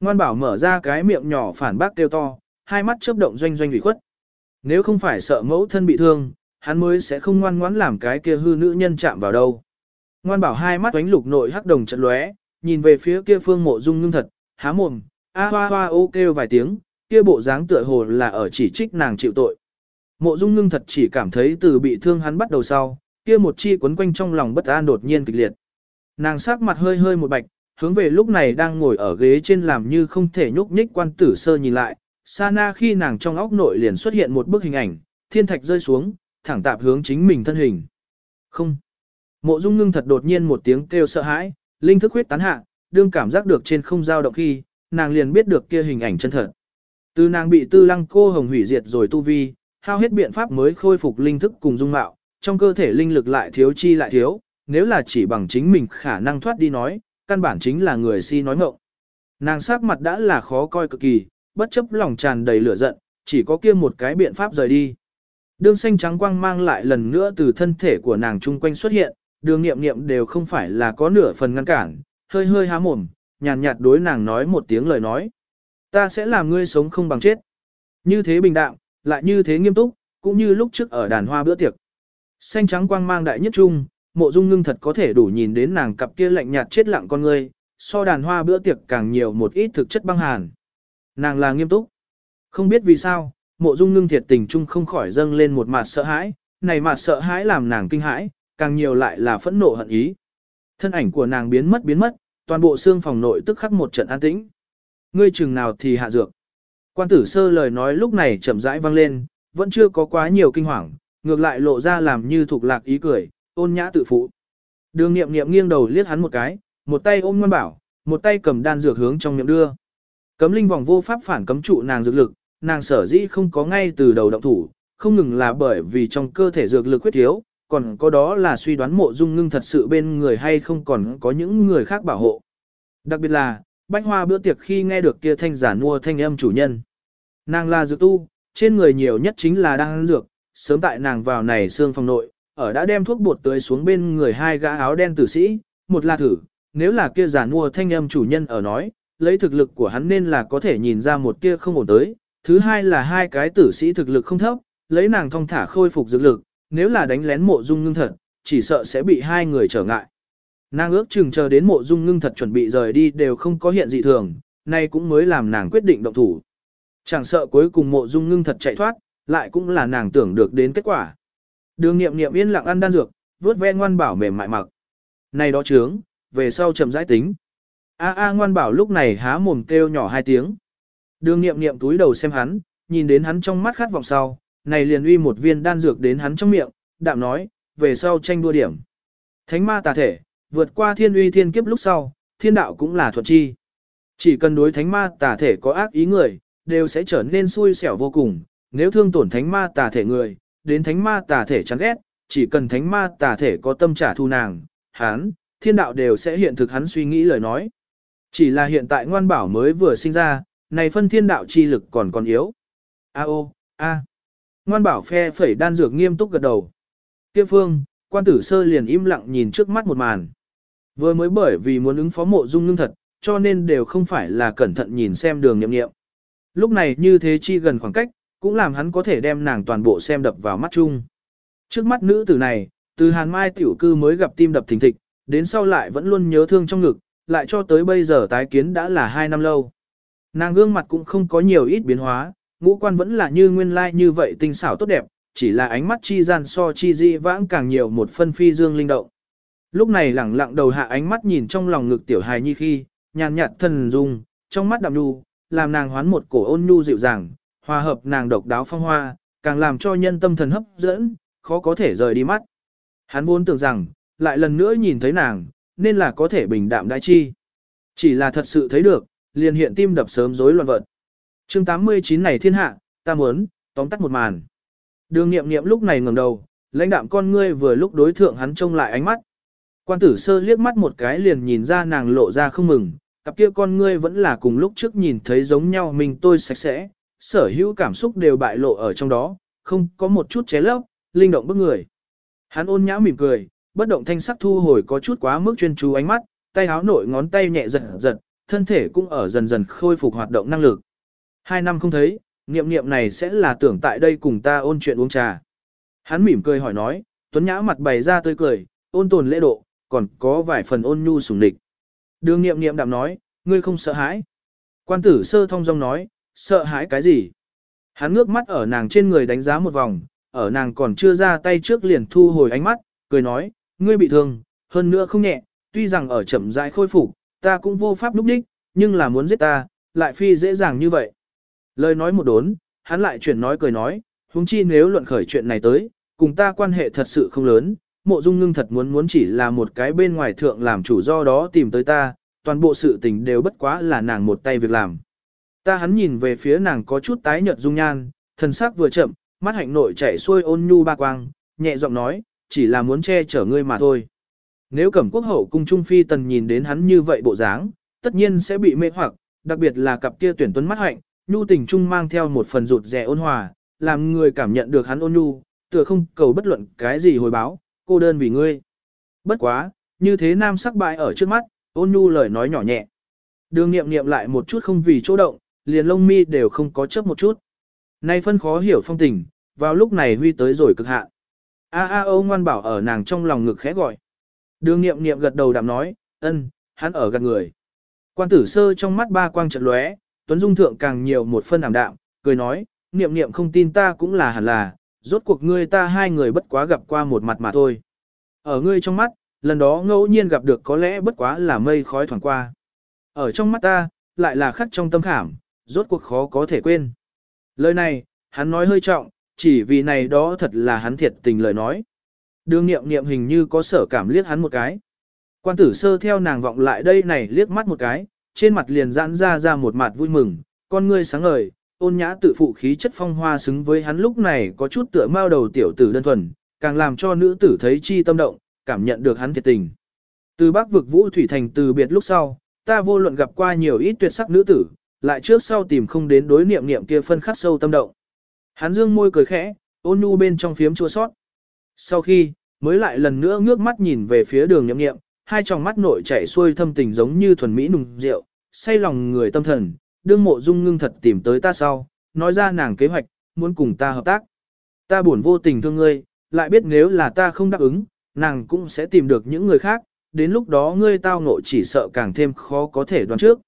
Ngoan bảo mở ra cái miệng nhỏ phản bác kêu to, hai mắt chớp động doanh doanh ủy khuất. Nếu không phải sợ mẫu thân bị thương, hắn mới sẽ không ngoan ngoãn làm cái kia hư nữ nhân chạm vào đâu. Ngoan bảo hai mắt ánh lục nội hắc đồng chật lóe, nhìn về phía kia phương mộ dung ngưng thật, há mồm, a hoa hoa ô kêu vài tiếng, kia bộ dáng tựa hồ là ở chỉ trích nàng chịu tội. Mộ dung ngưng thật chỉ cảm thấy từ bị thương hắn bắt đầu sau, kia một chi quấn quanh trong lòng bất an đột nhiên kịch liệt. Nàng sắc mặt hơi hơi một bạch, hướng về lúc này đang ngồi ở ghế trên làm như không thể nhúc nhích quan tử sơ nhìn lại, sa na khi nàng trong óc nội liền xuất hiện một bức hình ảnh, thiên thạch rơi xuống, thẳng tạp hướng chính mình thân hình. Không. Mộ Dung Ngưng thật đột nhiên một tiếng kêu sợ hãi, linh thức huyết tán hạ, đương cảm giác được trên không giao động khi, nàng liền biết được kia hình ảnh chân thật. Từ nàng bị Tư Lăng cô hồng hủy diệt rồi tu vi, hao hết biện pháp mới khôi phục linh thức cùng dung mạo, trong cơ thể linh lực lại thiếu chi lại thiếu, nếu là chỉ bằng chính mình khả năng thoát đi nói, căn bản chính là người si nói ngọng. Nàng sắc mặt đã là khó coi cực kỳ, bất chấp lòng tràn đầy lửa giận, chỉ có kia một cái biện pháp rời đi. Đường xanh trắng quang mang lại lần nữa từ thân thể của nàng chung quanh xuất hiện, đường nghiệm nghiệm đều không phải là có nửa phần ngăn cản, hơi hơi há mồm, nhàn nhạt đối nàng nói một tiếng lời nói. Ta sẽ làm ngươi sống không bằng chết. Như thế bình đạm, lại như thế nghiêm túc, cũng như lúc trước ở đàn hoa bữa tiệc. Xanh trắng quang mang đại nhất trung, mộ dung ngưng thật có thể đủ nhìn đến nàng cặp kia lạnh nhạt chết lặng con ngươi, so đàn hoa bữa tiệc càng nhiều một ít thực chất băng hàn. Nàng là nghiêm túc. Không biết vì sao, mộ dung ngưng thiệt tình trung không khỏi dâng lên một mặt sợ hãi, này mặt sợ hãi làm nàng kinh hãi, càng nhiều lại là phẫn nộ hận ý. Thân ảnh của nàng biến mất biến mất, toàn bộ xương phòng nội tức khắc một trận an tĩnh. Ngươi chừng nào thì hạ dược. Quan tử sơ lời nói lúc này chậm rãi vang lên, vẫn chưa có quá nhiều kinh hoàng, ngược lại lộ ra làm như thuộc lạc ý cười, ôn nhã tự phụ. Đường nghiệm nghiệm nghiêng đầu liếc hắn một cái, một tay ôm ngoan bảo, một tay cầm đan dược hướng trong miệng đưa. Cấm linh vòng vô pháp phản cấm trụ nàng dược lực, nàng sở dĩ không có ngay từ đầu động thủ, không ngừng là bởi vì trong cơ thể dược lực khuyết thiếu, còn có đó là suy đoán mộ dung ngưng thật sự bên người hay không còn có những người khác bảo hộ. Đặc biệt là, bách hoa bữa tiệc khi nghe được kia thanh giả nua thanh âm chủ nhân. Nàng là dược tu, trên người nhiều nhất chính là đang dược, sớm tại nàng vào này xương phòng nội, ở đã đem thuốc bột tưới xuống bên người hai gã áo đen tử sĩ, một là thử, nếu là kia giả mua thanh âm chủ nhân ở nói, lấy thực lực của hắn nên là có thể nhìn ra một kia không ổn tới, thứ hai là hai cái tử sĩ thực lực không thấp, lấy nàng thong thả khôi phục dược lực, nếu là đánh lén mộ dung ngưng thật, chỉ sợ sẽ bị hai người trở ngại. Nàng ước chừng chờ đến mộ dung ngưng thật chuẩn bị rời đi đều không có hiện dị thường, nay cũng mới làm nàng quyết định động thủ. Chẳng sợ cuối cùng mộ dung ngưng thật chạy thoát, lại cũng là nàng tưởng được đến kết quả. Đường nghiệm nghiệm yên lặng ăn đan dược, vớt ve ngoan bảo mềm mại mặc. Này đó trướng, về sau chậm rãi tính. A a ngoan bảo lúc này há mồm kêu nhỏ hai tiếng. Đường nghiệm nghiệm túi đầu xem hắn, nhìn đến hắn trong mắt khát vọng sau, này liền uy một viên đan dược đến hắn trong miệng, đạm nói, về sau tranh đua điểm. Thánh ma tà thể, vượt qua thiên uy thiên kiếp lúc sau, thiên đạo cũng là thuật chi. Chỉ cần đối thánh ma tà thể có ác ý người, đều sẽ trở nên xui xẻo vô cùng, nếu thương tổn thánh ma tà thể người, đến thánh ma tà thể chán ghét, chỉ cần thánh ma tà thể có tâm trả thù nàng, hắn, thiên đạo đều sẽ hiện thực hắn suy nghĩ lời nói. Chỉ là hiện tại ngoan bảo mới vừa sinh ra, này phân thiên đạo chi lực còn còn yếu. A ô, a. Ngoan bảo phe phẩy đan dược nghiêm túc gật đầu. Kia phương, quan tử sơ liền im lặng nhìn trước mắt một màn. Vừa mới bởi vì muốn ứng phó mộ dung ngưng thật, cho nên đều không phải là cẩn thận nhìn xem đường nhậm nghiệm. Lúc này như thế chi gần khoảng cách, cũng làm hắn có thể đem nàng toàn bộ xem đập vào mắt chung. Trước mắt nữ tử này, từ hàn mai tiểu cư mới gặp tim đập thình thịch, đến sau lại vẫn luôn nhớ thương trong ngực, lại cho tới bây giờ tái kiến đã là hai năm lâu. Nàng gương mặt cũng không có nhiều ít biến hóa, ngũ quan vẫn là như nguyên lai như vậy tinh xảo tốt đẹp, chỉ là ánh mắt chi gian so chi di vãng càng nhiều một phân phi dương linh động. Lúc này lẳng lặng đầu hạ ánh mắt nhìn trong lòng ngực tiểu hài nhi khi, nhàn nhạt thần dung, trong mắt đạm nhu, làm nàng hoán một cổ ôn nhu dịu dàng, hòa hợp nàng độc đáo phong hoa, càng làm cho nhân tâm thần hấp dẫn, khó có thể rời đi mắt. Hắn vốn tưởng rằng, lại lần nữa nhìn thấy nàng, nên là có thể bình đạm đại chi. Chỉ là thật sự thấy được, liền hiện tim đập sớm rối loạn vận. chương 89 này thiên hạ, ta muốn, tóm tắt một màn. Đường nghiệm nghiệm lúc này ngẩng đầu, lãnh đạm con ngươi vừa lúc đối thượng hắn trông lại ánh mắt. Quan tử sơ liếc mắt một cái liền nhìn ra nàng lộ ra không mừng, cặp kia con ngươi vẫn là cùng lúc trước nhìn thấy giống nhau mình tôi sạch sẽ, sở hữu cảm xúc đều bại lộ ở trong đó, không có một chút ché lấp, linh động bức người. Hắn ôn nhã mỉm cười, bất động thanh sắc thu hồi có chút quá mức chuyên chú ánh mắt, tay háo nổi ngón tay nhẹ giật giật, thân thể cũng ở dần dần khôi phục hoạt động năng lực. Hai năm không thấy, niệm niệm này sẽ là tưởng tại đây cùng ta ôn chuyện uống trà. Hắn mỉm cười hỏi nói, tuấn nhã mặt bày ra tươi cười, ôn tồn lễ độ, còn có vài phần ôn nhu sủng địch. Đường niệm niệm đạm nói, ngươi không sợ hãi. Quan tử sơ thông dong nói, sợ hãi cái gì? Hắn ngước mắt ở nàng trên người đánh giá một vòng, ở nàng còn chưa ra tay trước liền thu hồi ánh mắt, cười nói, ngươi bị thương, hơn nữa không nhẹ, tuy rằng ở chậm rãi khôi phục, ta cũng vô pháp lúc đích, nhưng là muốn giết ta, lại phi dễ dàng như vậy. Lời nói một đốn, hắn lại chuyển nói cười nói, huống chi nếu luận khởi chuyện này tới, cùng ta quan hệ thật sự không lớn, mộ dung ngưng thật muốn muốn chỉ là một cái bên ngoài thượng làm chủ do đó tìm tới ta, toàn bộ sự tình đều bất quá là nàng một tay việc làm. Ta hắn nhìn về phía nàng có chút tái nhợt dung nhan, thần sắc vừa chậm, mắt hạnh nội chảy xuôi ôn nhu ba quang, nhẹ giọng nói, chỉ là muốn che chở ngươi mà thôi. Nếu cẩm quốc hậu cung trung phi tần nhìn đến hắn như vậy bộ dáng, tất nhiên sẽ bị mê hoặc, đặc biệt là cặp kia tuyển tuấn mắt hạnh, nhu tình trung mang theo một phần rụt rẻ ôn hòa, làm người cảm nhận được hắn ôn nhu, tựa không cầu bất luận cái gì hồi báo, cô đơn vì ngươi. Bất quá, như thế nam sắc bại ở trước mắt, ôn nhu lời nói nhỏ nhẹ. Đường nghiệm nghiệm lại một chút không vì chỗ động, liền lông mi đều không có chấp một chút. Nay phân khó hiểu phong tình, vào lúc này huy tới rồi cực hạn. A a ô ngoan bảo ở nàng trong lòng ngực khẽ gọi. Đường nghiệm nghiệm gật đầu đạm nói, ân, hắn ở gần người. Quan tử sơ trong mắt ba quang trận lóe, Tuấn Dung thượng càng nhiều một phân ảm đạm, cười nói, nghiệm nghiệm không tin ta cũng là hẳn là, rốt cuộc ngươi ta hai người bất quá gặp qua một mặt mà thôi. Ở ngươi trong mắt, lần đó ngẫu nhiên gặp được có lẽ bất quá là mây khói thoảng qua. Ở trong mắt ta, lại là khắc trong tâm khảm, rốt cuộc khó có thể quên. Lời này, hắn nói hơi trọng, chỉ vì này đó thật là hắn thiệt tình lời nói. Đường nghiệm nghiệm hình như có sở cảm liếc hắn một cái. Quan tử sơ theo nàng vọng lại đây này liếc mắt một cái, trên mặt liền giãn ra ra một mặt vui mừng, con ngươi sáng ngời, ôn nhã tự phụ khí chất phong hoa xứng với hắn lúc này có chút tựa mao đầu tiểu tử đơn thuần, càng làm cho nữ tử thấy chi tâm động, cảm nhận được hắn thiệt tình. Từ bắc vực vũ thủy thành từ biệt lúc sau, ta vô luận gặp qua nhiều ít tuyệt sắc nữ tử, lại trước sau tìm không đến đối niệm niệm kia phân khắc sâu tâm động. Hắn dương môi cười khẽ, ôn nhu bên trong phiếm chua sót. Sau khi, mới lại lần nữa ngước mắt nhìn về phía đường nhậm nghiệm, hai tròng mắt nội chảy xuôi thâm tình giống như thuần mỹ nùng rượu, say lòng người tâm thần, đương mộ dung ngưng thật tìm tới ta sau, nói ra nàng kế hoạch, muốn cùng ta hợp tác. Ta buồn vô tình thương ngươi, lại biết nếu là ta không đáp ứng, nàng cũng sẽ tìm được những người khác, đến lúc đó ngươi tao ngộ chỉ sợ càng thêm khó có thể đoán trước.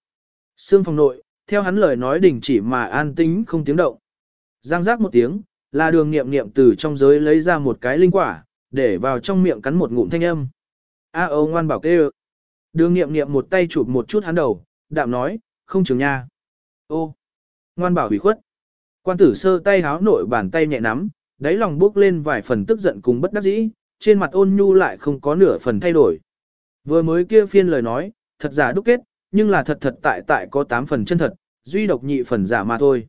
Sương phòng nội, theo hắn lời nói đình chỉ mà an tĩnh không tiếng động. Giang giác một tiếng, là đường nghiệm nghiệm từ trong giới lấy ra một cái linh quả, để vào trong miệng cắn một ngụm thanh âm. A ô ngoan bảo kê Đường nghiệm nghiệm một tay chụp một chút hắn đầu, đạm nói, không trường nha. Ô, ngoan bảo hủy khuất. Quan tử sơ tay háo nội bàn tay nhẹ nắm, đáy lòng bước lên vài phần tức giận cùng bất đắc dĩ, trên mặt ôn nhu lại không có nửa phần thay đổi. Vừa mới kia phiên lời nói, thật giả đúc kết, nhưng là thật thật tại tại có 8 phần chân thật, duy độc nhị phần giả mà thôi.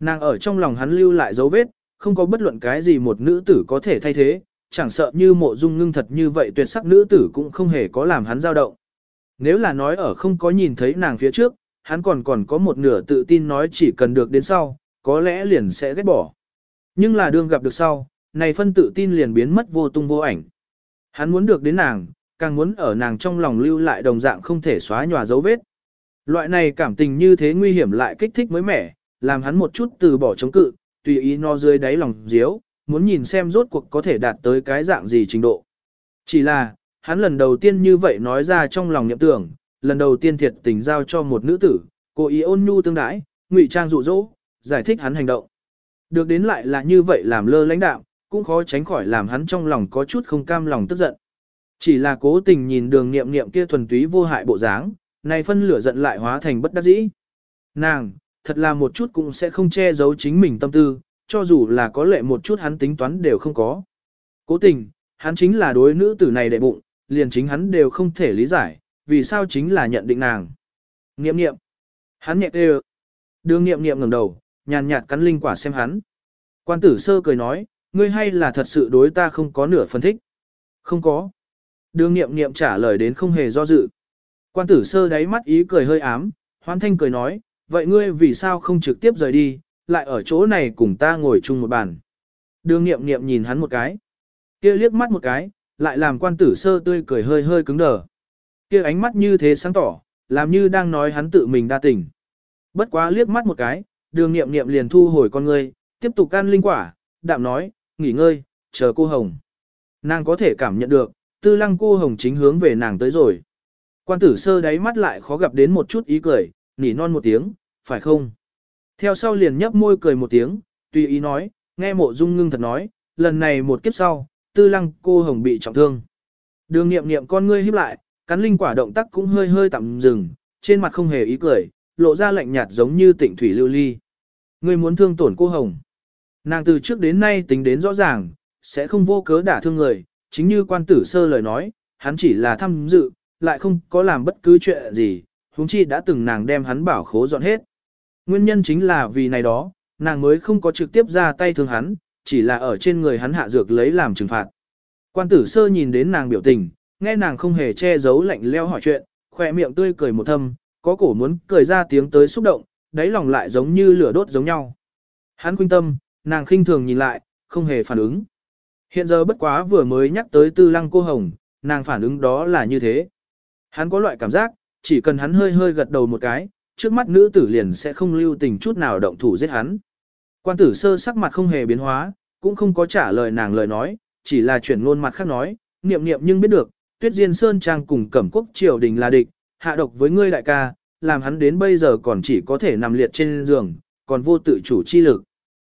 Nàng ở trong lòng hắn lưu lại dấu vết, không có bất luận cái gì một nữ tử có thể thay thế, chẳng sợ như mộ dung ngưng thật như vậy tuyệt sắc nữ tử cũng không hề có làm hắn dao động. Nếu là nói ở không có nhìn thấy nàng phía trước, hắn còn còn có một nửa tự tin nói chỉ cần được đến sau, có lẽ liền sẽ ghét bỏ. Nhưng là đương gặp được sau, này phân tự tin liền biến mất vô tung vô ảnh. Hắn muốn được đến nàng, càng muốn ở nàng trong lòng lưu lại đồng dạng không thể xóa nhòa dấu vết. Loại này cảm tình như thế nguy hiểm lại kích thích mới mẻ, làm hắn một chút từ bỏ chống cự, tùy ý no dưới đáy lòng diếu, muốn nhìn xem rốt cuộc có thể đạt tới cái dạng gì trình độ. Chỉ là, hắn lần đầu tiên như vậy nói ra trong lòng nhậm tưởng, lần đầu tiên thiệt tình giao cho một nữ tử, cố ý ôn nhu tương đãi, ngụy trang dụ dỗ, giải thích hắn hành động. Được đến lại là như vậy làm lơ lãnh đạo, cũng khó tránh khỏi làm hắn trong lòng có chút không cam lòng tức giận. Chỉ là cố tình nhìn đường niệm niệm kia thuần túy vô hại bộ dáng, này phân lửa giận lại hóa thành bất đắc dĩ. Nàng, thật là một chút cũng sẽ không che giấu chính mình tâm tư, cho dù là có lệ một chút hắn tính toán đều không có. Cố tình, hắn chính là đối nữ tử này đệ bụng, liền chính hắn đều không thể lý giải, vì sao chính là nhận định nàng. Niệm niệm. Hắn nhẹ kêu. Đường niệm niệm ngẩng đầu, nhàn nhạt cắn linh quả xem hắn. Quan tử sơ cười nói, ngươi hay là thật sự đối ta không có nửa phân thích. Không có. Đường nghiệm nghiệm trả lời đến không hề do dự. Quan tử sơ đáy mắt ý cười hơi ám, hoan thanh cười nói, vậy ngươi vì sao không trực tiếp rời đi, lại ở chỗ này cùng ta ngồi chung một bàn. Đường nghiệm nghiệm nhìn hắn một cái, kia liếc mắt một cái, lại làm quan tử sơ tươi cười hơi hơi cứng đờ. Kia ánh mắt như thế sáng tỏ, làm như đang nói hắn tự mình đa tình. Bất quá liếc mắt một cái, đường nghiệm nghiệm liền thu hồi con ngươi, tiếp tục can linh quả, đạm nói, nghỉ ngơi, chờ cô Hồng. Nàng có thể cảm nhận được, tư lăng cô Hồng chính hướng về nàng tới rồi. Quan tử sơ đáy mắt lại khó gặp đến một chút ý cười, nỉ non một tiếng, phải không? Theo sau liền nhấp môi cười một tiếng, tùy ý nói, nghe mộ dung ngưng thật nói, lần này một kiếp sau, tư lăng cô hồng bị trọng thương. Đường nghiệm nghiệm con ngươi híp lại, cắn linh quả động tác cũng hơi hơi tạm dừng, trên mặt không hề ý cười, lộ ra lạnh nhạt giống như tịnh thủy lưu ly. Ngươi muốn thương tổn cô hồng. Nàng từ trước đến nay tính đến rõ ràng, sẽ không vô cớ đả thương người, chính như quan tử sơ lời nói, hắn chỉ là thăm dự, lại không có làm bất cứ chuyện gì, huống chi đã từng nàng đem hắn bảo khố dọn hết. Nguyên nhân chính là vì này đó, nàng mới không có trực tiếp ra tay thương hắn, chỉ là ở trên người hắn hạ dược lấy làm trừng phạt. Quan tử sơ nhìn đến nàng biểu tình, nghe nàng không hề che giấu lạnh leo hỏi chuyện, khỏe miệng tươi cười một thâm, có cổ muốn cười ra tiếng tới xúc động, đáy lòng lại giống như lửa đốt giống nhau. Hắn khuyên tâm, nàng khinh thường nhìn lại, không hề phản ứng. Hiện giờ bất quá vừa mới nhắc tới tư lăng cô hồng, nàng phản ứng đó là như thế. Hắn có loại cảm giác, chỉ cần hắn hơi hơi gật đầu một cái, trước mắt nữ tử liền sẽ không lưu tình chút nào động thủ giết hắn. Quan tử sơ sắc mặt không hề biến hóa, cũng không có trả lời nàng lời nói, chỉ là chuyển ngôn mặt khác nói, niệm niệm nhưng biết được, tuyết diên sơn trang cùng cẩm quốc triều đình là địch, hạ độc với ngươi đại ca, làm hắn đến bây giờ còn chỉ có thể nằm liệt trên giường, còn vô tự chủ chi lực.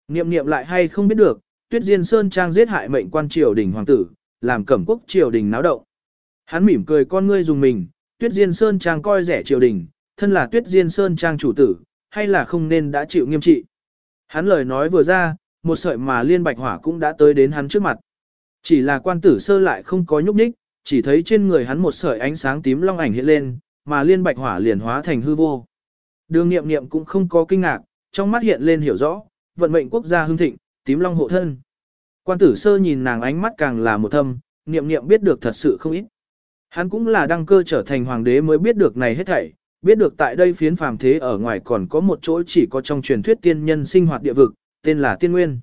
Niệm niệm lại hay không biết được, tuyết diên sơn trang giết hại mệnh quan triều đình hoàng tử, làm cẩm quốc triều đình náo động. Hắn mỉm cười con ngươi dùng mình, tuyết diên sơn trang coi rẻ triều đình, thân là tuyết diên sơn trang chủ tử, hay là không nên đã chịu nghiêm trị. Hắn lời nói vừa ra, một sợi mà liên bạch hỏa cũng đã tới đến hắn trước mặt. Chỉ là quan tử sơ lại không có nhúc nhích, chỉ thấy trên người hắn một sợi ánh sáng tím long ảnh hiện lên, mà liên bạch hỏa liền hóa thành hư vô. Đường nghiệm nghiệm cũng không có kinh ngạc, trong mắt hiện lên hiểu rõ, vận mệnh quốc gia hưng thịnh, tím long hộ thân. Quan tử sơ nhìn nàng ánh mắt càng là một thâm, niệm niệm biết được thật sự không ít. Hắn cũng là đăng cơ trở thành hoàng đế mới biết được này hết thảy, biết được tại đây phiến phàm thế ở ngoài còn có một chỗ chỉ có trong truyền thuyết tiên nhân sinh hoạt địa vực, tên là tiên nguyên.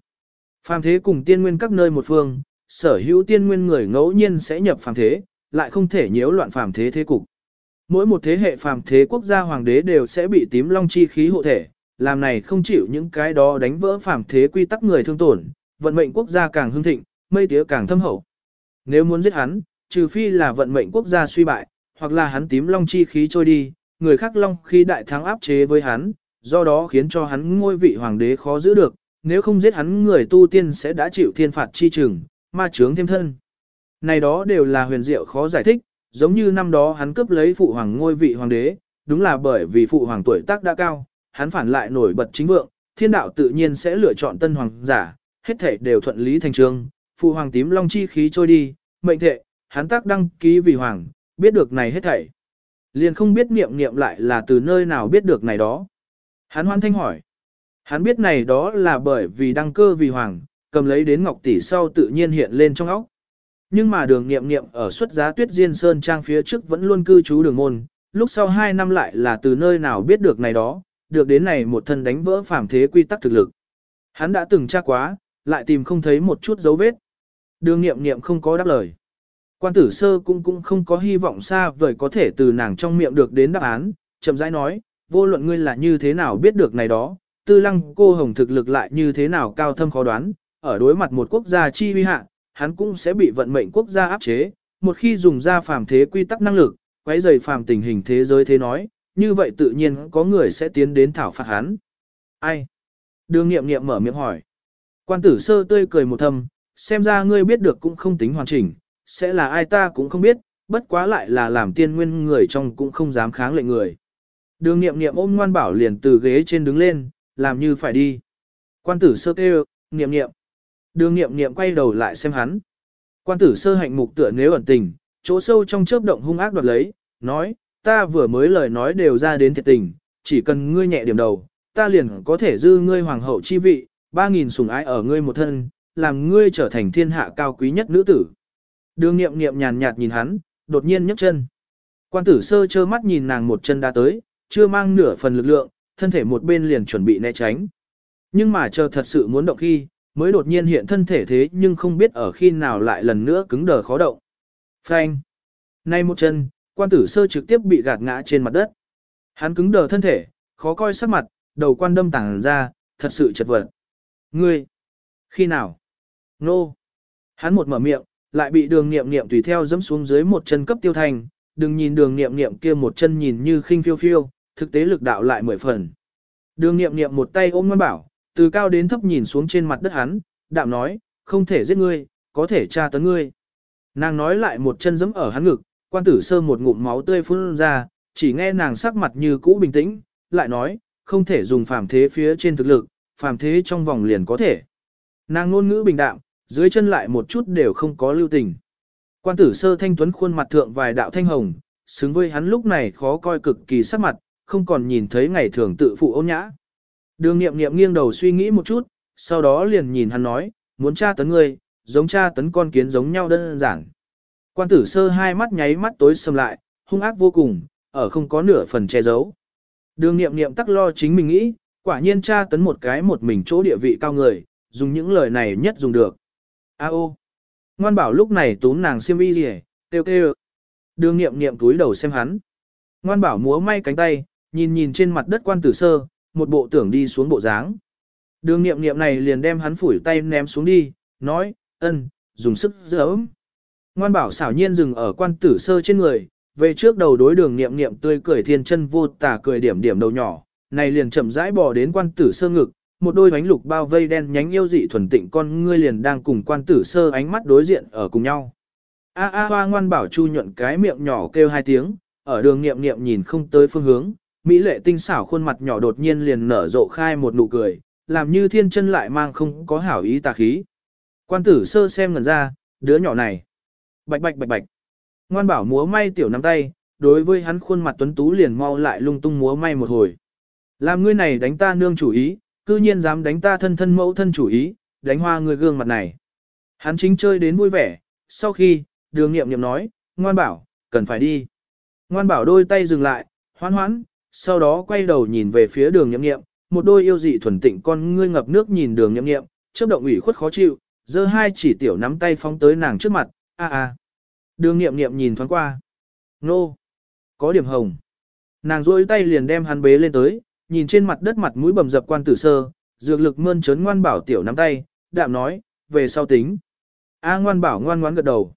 Phàm thế cùng tiên nguyên các nơi một phương, sở hữu tiên nguyên người ngẫu nhiên sẽ nhập phàm thế, lại không thể nhiễu loạn phàm thế thế cục. Mỗi một thế hệ phàm thế quốc gia hoàng đế đều sẽ bị tím long chi khí hộ thể, làm này không chịu những cái đó đánh vỡ phàm thế quy tắc người thương tổn, vận mệnh quốc gia càng hưng thịnh, mây tía càng thâm hậu. Nếu muốn giết hắn, trừ phi là vận mệnh quốc gia suy bại, hoặc là hắn tím long chi khí trôi đi, người khác long khi đại thắng áp chế với hắn, do đó khiến cho hắn ngôi vị hoàng đế khó giữ được, nếu không giết hắn người tu tiên sẽ đã chịu thiên phạt chi trừng, ma chướng thêm thân. Này đó đều là huyền diệu khó giải thích, giống như năm đó hắn cướp lấy phụ hoàng ngôi vị hoàng đế, đúng là bởi vì phụ hoàng tuổi tác đã cao, hắn phản lại nổi bật chính vượng, thiên đạo tự nhiên sẽ lựa chọn tân hoàng giả, hết thể đều thuận lý thành trương, phụ hoàng tím long chi khí trôi đi, mệnh thệ, hắn tác đăng ký vì hoàng, biết được này hết thảy. Liền không biết niệm niệm lại là từ nơi nào biết được này đó. Hắn hoan thanh hỏi. Hắn biết này đó là bởi vì đăng cơ vì hoàng, cầm lấy đến ngọc tỷ sau tự nhiên hiện lên trong óc. Nhưng mà đường niệm niệm ở xuất giá tuyết diên sơn trang phía trước vẫn luôn cư trú đường môn, lúc sau 2 năm lại là từ nơi nào biết được này đó, được đến này một thân đánh vỡ phàm thế quy tắc thực lực. Hắn đã từng tra quá, lại tìm không thấy một chút dấu vết. Đường niệm niệm không có đáp lời. Quan tử sơ cũng cũng không có hy vọng xa vời có thể từ nàng trong miệng được đến đáp án, chậm rãi nói, vô luận ngươi là như thế nào biết được này đó, tư lăng cô hồng thực lực lại như thế nào cao thâm khó đoán, ở đối mặt một quốc gia chi huy hạ, hắn cũng sẽ bị vận mệnh quốc gia áp chế, một khi dùng ra phàm thế quy tắc năng lực, quấy rầy phàm tình hình thế giới thế nói, như vậy tự nhiên có người sẽ tiến đến thảo phạt hắn. Ai? Đường nghiệm nghiệm mở miệng hỏi. Quan tử sơ tươi cười một thầm, xem ra ngươi biết được cũng không tính hoàn chỉnh, sẽ là ai ta cũng không biết, bất quá lại là làm tiên nguyên người trong cũng không dám kháng lệnh người. Đường nghiệm nghiệm ôm ngoan bảo liền từ ghế trên đứng lên, làm như phải đi. Quan tử sơ kêu, nghiệm nghiệm. Đường nghiệm nghiệm quay đầu lại xem hắn. Quan tử sơ hạnh mục tựa nếu ẩn tình, chỗ sâu trong chớp động hung ác đoạt lấy, nói, ta vừa mới lời nói đều ra đến thiệt tình, chỉ cần ngươi nhẹ điểm đầu, ta liền có thể dư ngươi hoàng hậu chi vị, ba nghìn sủng ái ở ngươi một thân, làm ngươi trở thành thiên hạ cao quý nhất nữ tử. Đường nghiệm nghiệm nhàn nhạt nhìn hắn, đột nhiên nhấc chân. Quan tử sơ trơ mắt nhìn nàng một chân đã tới, chưa mang nửa phần lực lượng, thân thể một bên liền chuẩn bị né tránh. Nhưng mà chờ thật sự muốn động khi, mới đột nhiên hiện thân thể thế nhưng không biết ở khi nào lại lần nữa cứng đờ khó động. Phanh. Nay một chân, quan tử sơ trực tiếp bị gạt ngã trên mặt đất. Hắn cứng đờ thân thể, khó coi sắc mặt, đầu quan đâm tảng ra, thật sự chật vật. Ngươi. Khi nào? Nô. Hắn một mở miệng, lại bị đường nghiệm nghiệm tùy theo dẫm xuống dưới một chân cấp tiêu thành, đừng nhìn đường nghiệm nghiệm kia một chân nhìn như khinh phiêu phiêu, thực tế lực đạo lại mười phần. Đường nghiệm nghiệm một tay ôm ngoan bảo, từ cao đến thấp nhìn xuống trên mặt đất hắn, đạm nói, không thể giết ngươi, có thể tra tấn ngươi. Nàng nói lại một chân giẫm ở hắn ngực, quan tử sơ một ngụm máu tươi phun ra, chỉ nghe nàng sắc mặt như cũ bình tĩnh, lại nói, không thể dùng phàm thế phía trên thực lực, phàm thế trong vòng liền có thể. Nàng ngôn ngữ bình đạm, dưới chân lại một chút đều không có lưu tình. Quan tử sơ thanh tuấn khuôn mặt thượng vài đạo thanh hồng, xứng với hắn lúc này khó coi cực kỳ sắc mặt, không còn nhìn thấy ngày thường tự phụ ôn nhã. Đường nghiệm nghiệm nghiêng đầu suy nghĩ một chút, sau đó liền nhìn hắn nói, muốn tra tấn ngươi, giống tra tấn con kiến giống nhau đơn giản. Quan tử sơ hai mắt nháy mắt tối sầm lại, hung ác vô cùng, ở không có nửa phần che giấu. Đường nghiệm nghiệm tắc lo chính mình nghĩ, quả nhiên tra tấn một cái một mình chỗ địa vị cao người, dùng những lời này nhất dùng được. A ô. Ngoan bảo lúc này túm nàng xiêm y gì kêu kêu. Đường nghiệm nghiệm túi đầu xem hắn. Ngoan bảo múa may cánh tay, nhìn nhìn trên mặt đất quan tử sơ, một bộ tưởng đi xuống bộ dáng. Đường nghiệm nghiệm này liền đem hắn phủi tay ném xuống đi, nói, ân, dùng sức giỡm. Ngoan bảo xảo nhiên dừng ở quan tử sơ trên người, về trước đầu đối đường niệm niệm tươi cười thiên chân vô tả cười điểm điểm đầu nhỏ, này liền chậm rãi bò đến quan tử sơ ngực, một đôi bánh lục bao vây đen nhánh yêu dị thuần tịnh con ngươi liền đang cùng quan tử sơ ánh mắt đối diện ở cùng nhau. A a hoa ngoan bảo chu nhuận cái miệng nhỏ kêu hai tiếng, ở đường niệm niệm nhìn không tới phương hướng, mỹ lệ tinh xảo khuôn mặt nhỏ đột nhiên liền nở rộ khai một nụ cười, làm như thiên chân lại mang không có hảo ý tà khí. Quan tử sơ xem ngần ra, đứa nhỏ này. Bạch bạch bạch bạch. Ngoan bảo múa may tiểu nắm tay, đối với hắn khuôn mặt tuấn tú liền mau lại lung tung múa may một hồi. Làm ngươi này đánh ta nương chủ ý, cư nhiên dám đánh ta thân thân mẫu thân chủ ý, đánh hoa người gương mặt này. Hắn chính chơi đến vui vẻ, sau khi, đường nghiệm nghiệm nói, ngoan bảo, cần phải đi. Ngoan bảo đôi tay dừng lại, hoan hoãn, sau đó quay đầu nhìn về phía đường nghiệm nghiệm, một đôi yêu dị thuần tịnh con ngươi ngập nước nhìn đường nghiệm nghiệm, chớp động ủy khuất khó chịu, giơ hai chỉ tiểu nắm tay phóng tới nàng trước mặt, a a. Đường nghiệm nghiệm nhìn thoáng qua. Nô. Có điểm hồng. Nàng rôi tay liền đem hắn bế lên tới, nhìn trên mặt đất mặt mũi bầm dập quan tử sơ, dược lực mơn trớn ngoan bảo tiểu nắm tay, đạm nói, về sau tính. A ngoan bảo ngoan ngoãn gật đầu.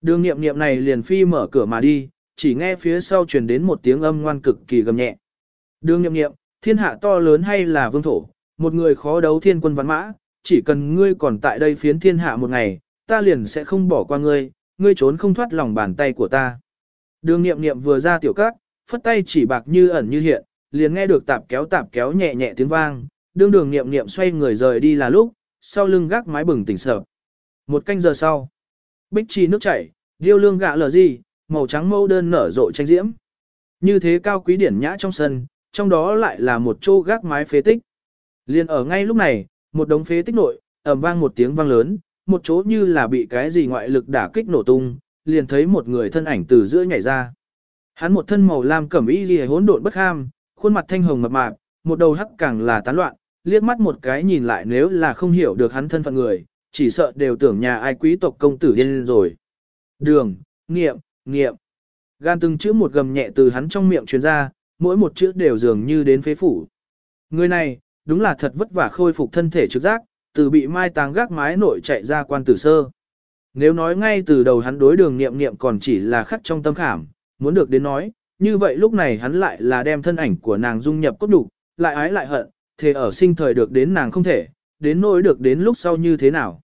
Đường nghiệm nghiệm này liền phi mở cửa mà đi, chỉ nghe phía sau truyền đến một tiếng âm ngoan cực kỳ gầm nhẹ. Đường nghiệm nghiệm, thiên hạ to lớn hay là vương thổ, một người khó đấu thiên quân văn mã, chỉ cần ngươi còn tại đây phiến thiên hạ một ngày, ta liền sẽ không bỏ qua ngươi, ngươi trốn không thoát lòng bàn tay của ta. Đường nghiệm nghiệm vừa ra tiểu các, phất tay chỉ bạc như ẩn như hiện, liền nghe được tạp kéo tạp kéo nhẹ nhẹ tiếng vang, đương đường nghiệm nghiệm xoay người rời đi là lúc, sau lưng gác mái bừng tỉnh sợ. Một canh giờ sau, bích chi nước chảy, điêu lương gạ lờ gì, màu trắng mâu đơn nở rộ tranh diễm. Như thế cao quý điển nhã trong sân, trong đó lại là một chỗ gác mái phế tích. Liền ở ngay lúc này, một đống phế tích nội, ầm vang một tiếng vang lớn, một chỗ như là bị cái gì ngoại lực đả kích nổ tung, liền thấy một người thân ảnh từ giữa nhảy ra. Hắn một thân màu lam cẩm y liễu hỗn độn bất ham, khuôn mặt thanh hồng mập mạp, một đầu hắc càng là tán loạn, liếc mắt một cái nhìn lại nếu là không hiểu được hắn thân phận người, chỉ sợ đều tưởng nhà ai quý tộc công tử điên rồi. Đường, nghiệm, nghiệm. Gan từng chữ một gầm nhẹ từ hắn trong miệng truyền ra, mỗi một chữ đều dường như đến phế phủ. Người này, đúng là thật vất vả khôi phục thân thể trực giác, từ bị mai táng gác mái nội chạy ra quan tử sơ. Nếu nói ngay từ đầu hắn đối đường nghiệm nghiệm còn chỉ là khắc trong tâm khảm, muốn được đến nói, như vậy lúc này hắn lại là đem thân ảnh của nàng dung nhập cốt đủ, lại ái lại hận, thế ở sinh thời được đến nàng không thể, đến nỗi được đến lúc sau như thế nào.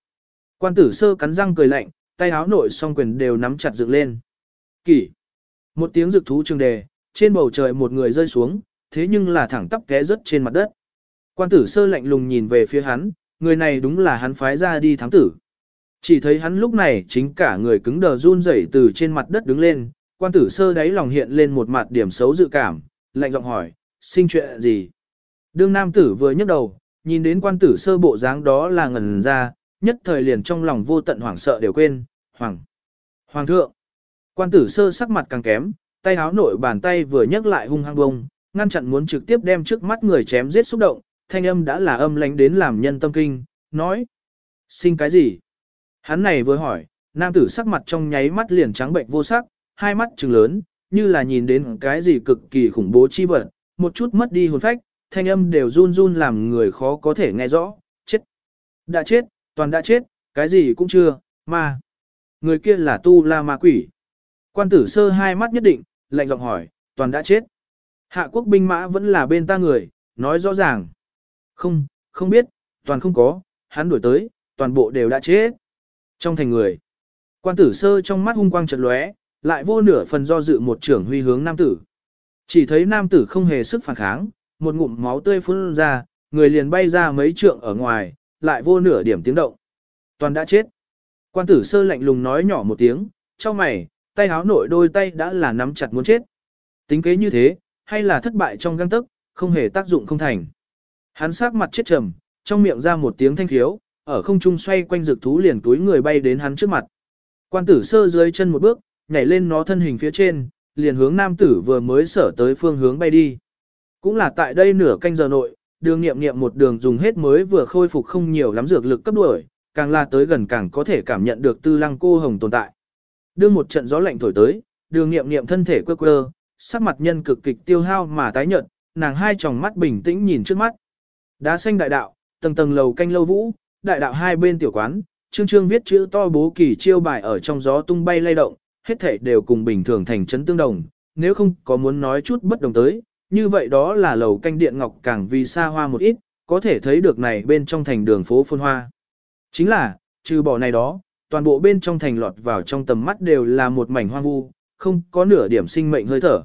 Quan tử sơ cắn răng cười lạnh, tay áo nội song quyền đều nắm chặt dựng lên. Kỷ. Một tiếng rực thú trường đề, trên bầu trời một người rơi xuống, thế nhưng là thẳng tắp té rớt trên mặt đất. Quan tử sơ lạnh lùng nhìn về phía hắn, người này đúng là hắn phái ra đi thắng tử. Chỉ thấy hắn lúc này chính cả người cứng đờ run rẩy từ trên mặt đất đứng lên, quan tử sơ đáy lòng hiện lên một mặt điểm xấu dự cảm, lạnh giọng hỏi, sinh chuyện gì? Đương nam tử vừa nhấc đầu, nhìn đến quan tử sơ bộ dáng đó là ngần ra, nhất thời liền trong lòng vô tận hoảng sợ đều quên, hoàng. Hoàng thượng, quan tử sơ sắc mặt càng kém, tay háo nội bàn tay vừa nhấc lại hung hăng bông, ngăn chặn muốn trực tiếp đem trước mắt người chém giết xúc động, thanh âm đã là âm lánh đến làm nhân tâm kinh, nói. Sinh cái gì? Hắn này vừa hỏi, nam tử sắc mặt trong nháy mắt liền trắng bệnh vô sắc, hai mắt trừng lớn, như là nhìn đến cái gì cực kỳ khủng bố chi vật, một chút mất đi hồn phách, thanh âm đều run run làm người khó có thể nghe rõ, chết. Đã chết, toàn đã chết, cái gì cũng chưa, ma. Người kia là tu la ma quỷ. Quan tử sơ hai mắt nhất định, lạnh giọng hỏi, toàn đã chết. Hạ quốc binh mã vẫn là bên ta người, nói rõ ràng. Không, không biết, toàn không có, hắn đuổi tới, toàn bộ đều đã chết. Trong thành người, quan tử sơ trong mắt hung quang chợt lóe, lại vô nửa phần do dự một trưởng huy hướng nam tử. Chỉ thấy nam tử không hề sức phản kháng, một ngụm máu tươi phun ra, người liền bay ra mấy trượng ở ngoài, lại vô nửa điểm tiếng động. Toàn đã chết. Quan tử sơ lạnh lùng nói nhỏ một tiếng, cho mày, tay háo nội đôi tay đã là nắm chặt muốn chết. Tính kế như thế, hay là thất bại trong găng tức, không hề tác dụng không thành. Hắn sắc mặt chết trầm, trong miệng ra một tiếng thanh khiếu, ở không trung xoay quanh rực thú liền túi người bay đến hắn trước mặt. Quan tử sơ dưới chân một bước, nhảy lên nó thân hình phía trên, liền hướng nam tử vừa mới sở tới phương hướng bay đi. Cũng là tại đây nửa canh giờ nội, đường nghiệm nghiệm một đường dùng hết mới vừa khôi phục không nhiều lắm dược lực cấp đuổi, càng là tới gần càng có thể cảm nhận được tư lăng cô hồng tồn tại. Đương một trận gió lạnh thổi tới, đường nghiệm nghiệm thân thể quơ quơ, sắc mặt nhân cực kịch tiêu hao mà tái nhợt, nàng hai tròng mắt bình tĩnh nhìn trước mắt. Đá xanh đại đạo, tầng tầng lầu canh lâu vũ, đại đạo hai bên tiểu quán, trương trương viết chữ to bố kỳ chiêu bài ở trong gió tung bay lay động, hết thể đều cùng bình thường thành trấn tương đồng, nếu không có muốn nói chút bất đồng tới, như vậy đó là lầu canh điện ngọc càng vì xa hoa một ít, có thể thấy được này bên trong thành đường phố phôn hoa. Chính là, trừ bỏ này đó, toàn bộ bên trong thành lọt vào trong tầm mắt đều là một mảnh hoang vu, không có nửa điểm sinh mệnh hơi thở.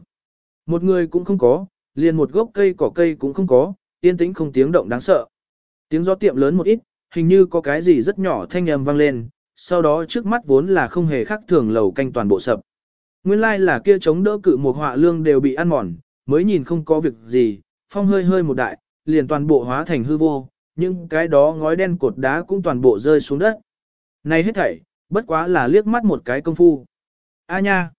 Một người cũng không có, liền một gốc cây cỏ cây cũng không có, yên tĩnh không tiếng động đáng sợ. Tiếng gió tiệm lớn một ít, hình như có cái gì rất nhỏ thanh âm vang lên, sau đó trước mắt vốn là không hề khác thường lầu canh toàn bộ sập. Nguyên lai like là kia chống đỡ cự một họa lương đều bị ăn mòn, mới nhìn không có việc gì, phong hơi hơi một đại, liền toàn bộ hóa thành hư vô, nhưng cái đó ngói đen cột đá cũng toàn bộ rơi xuống đất. Này hết thảy, bất quá là liếc mắt một cái công phu. A nha!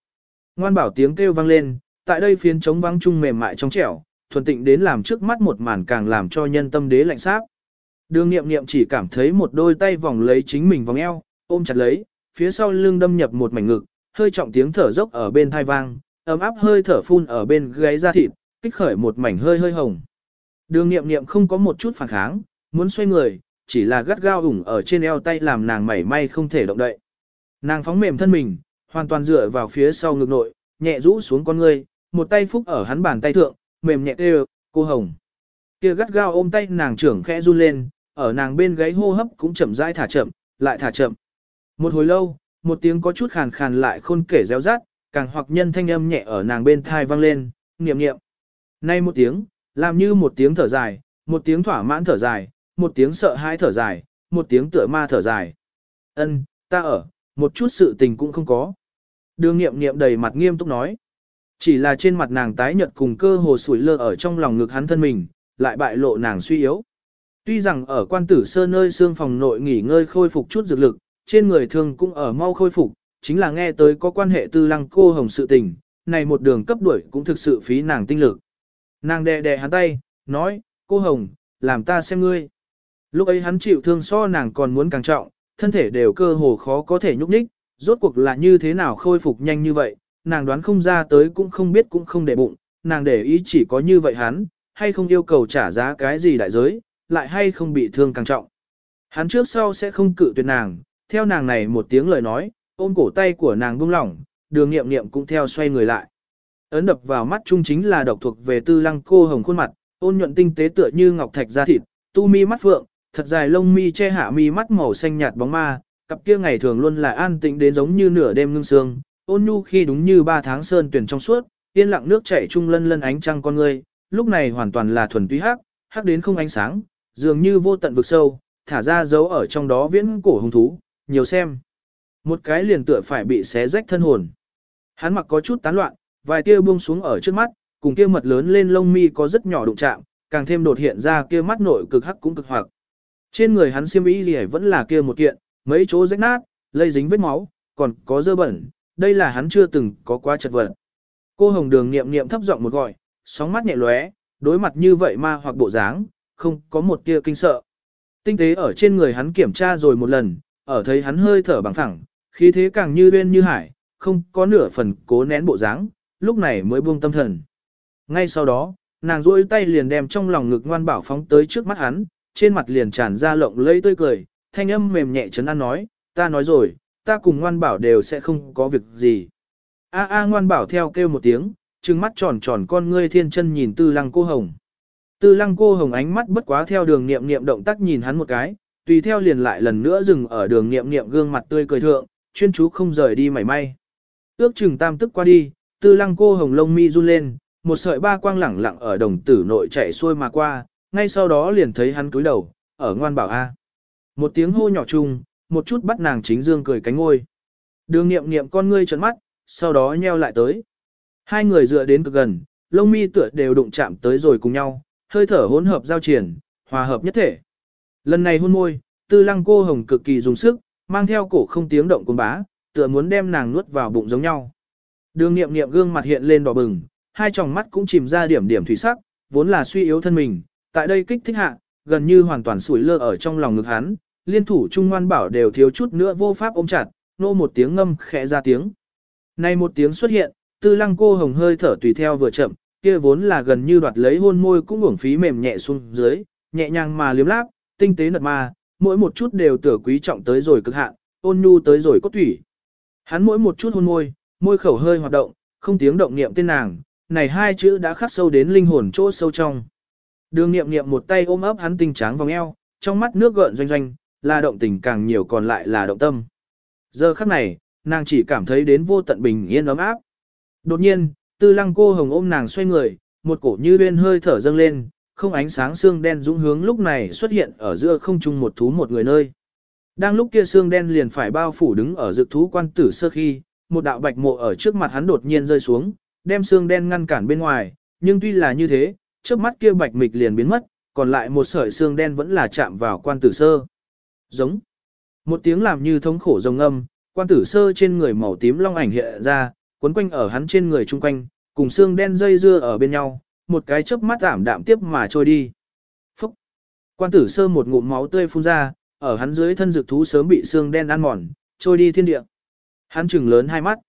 Ngoan bảo tiếng kêu vang lên, tại đây phiến trống vắng chung mềm mại trong trẻo, thuần tịnh đến làm trước mắt một màn càng làm cho nhân tâm đế lạnh sáp. Đường nghiệm nghiệm chỉ cảm thấy một đôi tay vòng lấy chính mình vòng eo, ôm chặt lấy, phía sau lưng đâm nhập một mảnh ngực, hơi trọng tiếng thở dốc ở bên thai vang, ấm áp hơi thở phun ở bên gáy da thịt, kích khởi một mảnh hơi hơi hồng. Đường nghiệm nghiệm không có một chút phản kháng, muốn xoay người, chỉ là gắt gao ủng ở trên eo tay làm nàng mảy may không thể động đậy. Nàng phóng mềm thân mình, hoàn toàn dựa vào phía sau ngực nội, nhẹ rũ xuống con ngươi, một tay phúc ở hắn bàn tay thượng, mềm nhẹ kêu, cô hồng. Kia gắt gao ôm tay nàng trưởng khẽ run lên, ở nàng bên gáy hô hấp cũng chậm rãi thả chậm, lại thả chậm. Một hồi lâu, một tiếng có chút khàn khàn lại khôn kể réo rát, càng hoặc nhân thanh âm nhẹ ở nàng bên thai vang lên, niệm niệm. Nay một tiếng, làm như một tiếng thở dài, một tiếng thỏa mãn thở dài, một tiếng sợ hãi thở dài, một tiếng tựa ma thở dài. Ân, ta ở, một chút sự tình cũng không có. Đường nghiệm nghiệm đầy mặt nghiêm túc nói. Chỉ là trên mặt nàng tái nhợt cùng cơ hồ sủi lơ ở trong lòng ngực hắn thân mình, lại bại lộ nàng suy yếu. Tuy rằng ở quan tử sơ nơi xương phòng nội nghỉ ngơi khôi phục chút dược lực, trên người thương cũng ở mau khôi phục, chính là nghe tới có quan hệ tư lăng cô hồng sự tình, này một đường cấp đuổi cũng thực sự phí nàng tinh lực. Nàng đè đè hắn tay, nói, cô hồng, làm ta xem ngươi. Lúc ấy hắn chịu thương so nàng còn muốn càng trọng, thân thể đều cơ hồ khó có thể nhúc nhích, rốt cuộc là như thế nào khôi phục nhanh như vậy, nàng đoán không ra tới cũng không biết cũng không để bụng, nàng để ý chỉ có như vậy hắn, hay không yêu cầu trả giá cái gì đại giới, lại hay không bị thương càng trọng. Hắn trước sau sẽ không cự tuyệt nàng, theo nàng này một tiếng lời nói, ôm cổ tay của nàng buông lỏng, đường nghiệm nghiệm cũng theo xoay người lại. Ấn đập vào mắt chung chính là độc thuộc về tư lăng cô hồng khuôn mặt, ôn nhuận tinh tế tựa như ngọc thạch da thịt, tu mi mắt phượng, thật dài lông mi che hạ mi mắt màu xanh nhạt bóng ma, cặp kia ngày thường luôn là an tĩnh đến giống như nửa đêm ngưng sương, ôn nhu khi đúng như ba tháng sơn tuyển trong suốt, yên lặng nước chảy chung lân lân ánh trăng con ngươi, lúc này hoàn toàn là thuần túy hắc, hắc đến không ánh sáng, dường như vô tận vực sâu, thả ra dấu ở trong đó viễn cổ hung thú, nhiều xem. Một cái liền tựa phải bị xé rách thân hồn. Hắn mặc có chút tán loạn, vài tia buông xuống ở trước mắt, cùng kia mật lớn lên lông mi có rất nhỏ đụng chạm, càng thêm đột hiện ra kia mắt nội cực hắc cũng cực hoặc. Trên người hắn xiêm y gì vẫn là kia một kiện, mấy chỗ rách nát, lây dính vết máu, còn có dơ bẩn, đây là hắn chưa từng có quá chật vật. Cô Hồng Đường niệm niệm thấp giọng một gọi, sóng mắt nhẹ lóe, đối mặt như vậy ma hoặc bộ dáng, không có một tia kinh sợ. Tinh tế ở trên người hắn kiểm tra rồi một lần, ở thấy hắn hơi thở bằng phẳng, khí thế càng như uyên như hải, không có nửa phần cố nén bộ dáng, lúc này mới buông tâm thần. Ngay sau đó, nàng duỗi tay liền đem trong lòng ngực ngoan bảo phóng tới trước mắt hắn, trên mặt liền tràn ra lộng lẫy tươi cười, thanh âm mềm nhẹ chấn an nói, ta nói rồi, ta cùng ngoan bảo đều sẽ không có việc gì. A a ngoan bảo theo kêu một tiếng, trừng mắt tròn tròn con ngươi thiên chân nhìn tư lăng cô hồng. Tư lăng cô hồng ánh mắt bất quá theo đường niệm niệm động tác nhìn hắn một cái, tùy theo liền lại lần nữa dừng ở đường niệm niệm gương mặt tươi cười thượng, chuyên chú không rời đi mảy may. Ước chừng tam tức qua đi, tư lăng cô hồng lông mi run lên, một sợi ba quang lẳng lặng ở đồng tử nội chạy xuôi mà qua, ngay sau đó liền thấy hắn cúi đầu, ở ngoan bảo A. Một tiếng hô nhỏ chung, một chút bắt nàng chính dương cười cánh ngôi. Đường niệm niệm con ngươi trấn mắt, sau đó nheo lại tới. Hai người dựa đến cực gần, lông mi tựa đều đụng chạm tới rồi cùng nhau, hơi thở hỗn hợp giao triển, hòa hợp nhất thể. Lần này hôn môi, tư lăng cô hồng cực kỳ dùng sức, mang theo cổ không tiếng động cuốn bá, tựa muốn đem nàng nuốt vào bụng giống nhau. Đường nghiệm nghiệm gương mặt hiện lên đỏ bừng, hai tròng mắt cũng chìm ra điểm điểm thủy sắc, vốn là suy yếu thân mình, tại đây kích thích hạ, gần như hoàn toàn sủi lơ ở trong lòng ngực hắn, liên thủ trung ngoan bảo đều thiếu chút nữa vô pháp ôm chặt, nô một tiếng ngâm khẽ ra tiếng. Nay một tiếng xuất hiện, tư lăng cô hồng hơi thở tùy theo vừa chậm, kia vốn là gần như đoạt lấy hôn môi cũng uổng phí mềm nhẹ xuống dưới, nhẹ nhàng mà liếm láp, tinh tế nật mà, mỗi một chút đều tựa quý trọng tới rồi cực hạn, ôn nhu tới rồi cốt thủy. Hắn mỗi một chút hôn môi, môi khẩu hơi hoạt động, không tiếng động niệm tên nàng, này hai chữ đã khắc sâu đến linh hồn chỗ sâu trong. Đường niệm niệm một tay ôm ấp hắn tinh tráng vòng eo, trong mắt nước gợn doanh doanh, là động tình càng nhiều còn lại là động tâm. Giờ khắc này, nàng chỉ cảm thấy đến vô tận bình yên ấm áp. Đột nhiên, tư lăng cô hồng ôm nàng xoay người, một cổ như bên hơi thở dâng lên, không ánh sáng xương đen dũng hướng lúc này xuất hiện ở giữa không trung một thú một người nơi. Đang lúc kia xương đen liền phải bao phủ đứng ở dược thú quan tử sơ khi, một đạo bạch mộ ở trước mặt hắn đột nhiên rơi xuống, đem xương đen ngăn cản bên ngoài, nhưng tuy là như thế, trước mắt kia bạch mịch liền biến mất, còn lại một sợi xương đen vẫn là chạm vào quan tử sơ. Giống. Một tiếng làm như thống khổ rồng âm, quan tử sơ trên người màu tím long ảnh hiện ra, quấn quanh ở hắn trên người chung quanh, cùng xương đen dây dưa ở bên nhau, một cái chớp mắt ảm đạm tiếp mà trôi đi. Phúc! Quan tử sơ một ngụm máu tươi phun ra, ở hắn dưới thân dược thú sớm bị xương đen ăn mòn, trôi đi thiên địa. Hắn trừng lớn hai mắt.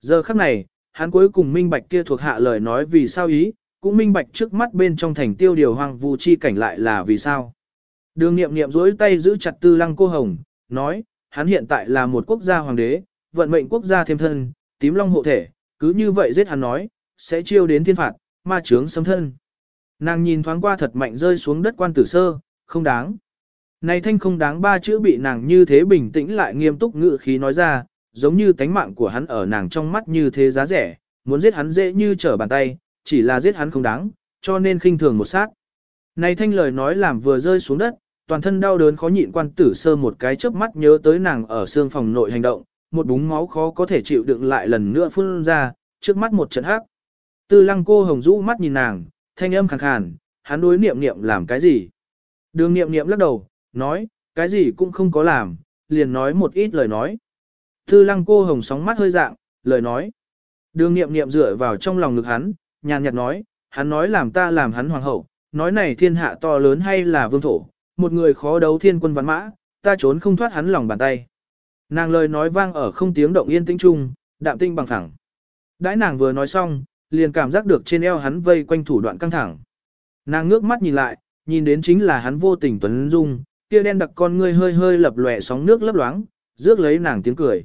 Giờ khắc này, hắn cuối cùng minh bạch kia thuộc hạ lời nói vì sao ý, cũng minh bạch trước mắt bên trong thành tiêu điều hoang vu chi cảnh lại là vì sao. Đường nghiệm nghiệm dối tay giữ chặt tư lăng cô hồng, nói, hắn hiện tại là một quốc gia hoàng đế, vận mệnh quốc gia thêm thân, tím long hộ thể, cứ như vậy giết hắn nói, sẽ chiêu đến thiên phạt, ma trướng xâm thân. Nàng nhìn thoáng qua thật mạnh rơi xuống đất quan tử sơ, không đáng. Này thanh không đáng ba chữ bị nàng như thế bình tĩnh lại nghiêm túc ngự khí nói ra, giống như tánh mạng của hắn ở nàng trong mắt như thế giá rẻ, muốn giết hắn dễ như trở bàn tay, chỉ là giết hắn không đáng, cho nên khinh thường một sát. Này thanh lời nói làm vừa rơi xuống đất, toàn thân đau đớn khó nhịn quan tử sơ một cái chớp mắt nhớ tới nàng ở xương phòng nội hành động, một búng máu khó có thể chịu đựng lại lần nữa phun ra, trước mắt một trận hắc. Tư lăng cô hồng rũ mắt nhìn nàng, thanh âm khàn khàn, hắn đối niệm niệm làm cái gì? Đường niệm niệm lắc đầu, nói, cái gì cũng không có làm, liền nói một ít lời nói. Tư lăng cô hồng sóng mắt hơi dạng, lời nói. Đường niệm niệm dựa vào trong lòng ngực hắn, nhàn nhạt nói, hắn nói làm ta làm hắn hoàng hậu, nói này thiên hạ to lớn hay là vương thổ, một người khó đấu thiên quân văn mã, ta trốn không thoát hắn lòng bàn tay. Nàng lời nói vang ở không tiếng động yên tĩnh trung, đạm tinh bằng thẳng. Đãi nàng vừa nói xong, liền cảm giác được trên eo hắn vây quanh thủ đoạn căng thẳng. Nàng ngước mắt nhìn lại, nhìn đến chính là hắn vô tình tuấn dung, kia đen đặc con ngươi hơi hơi lập lòe sóng nước lấp loáng, rước lấy nàng tiếng cười.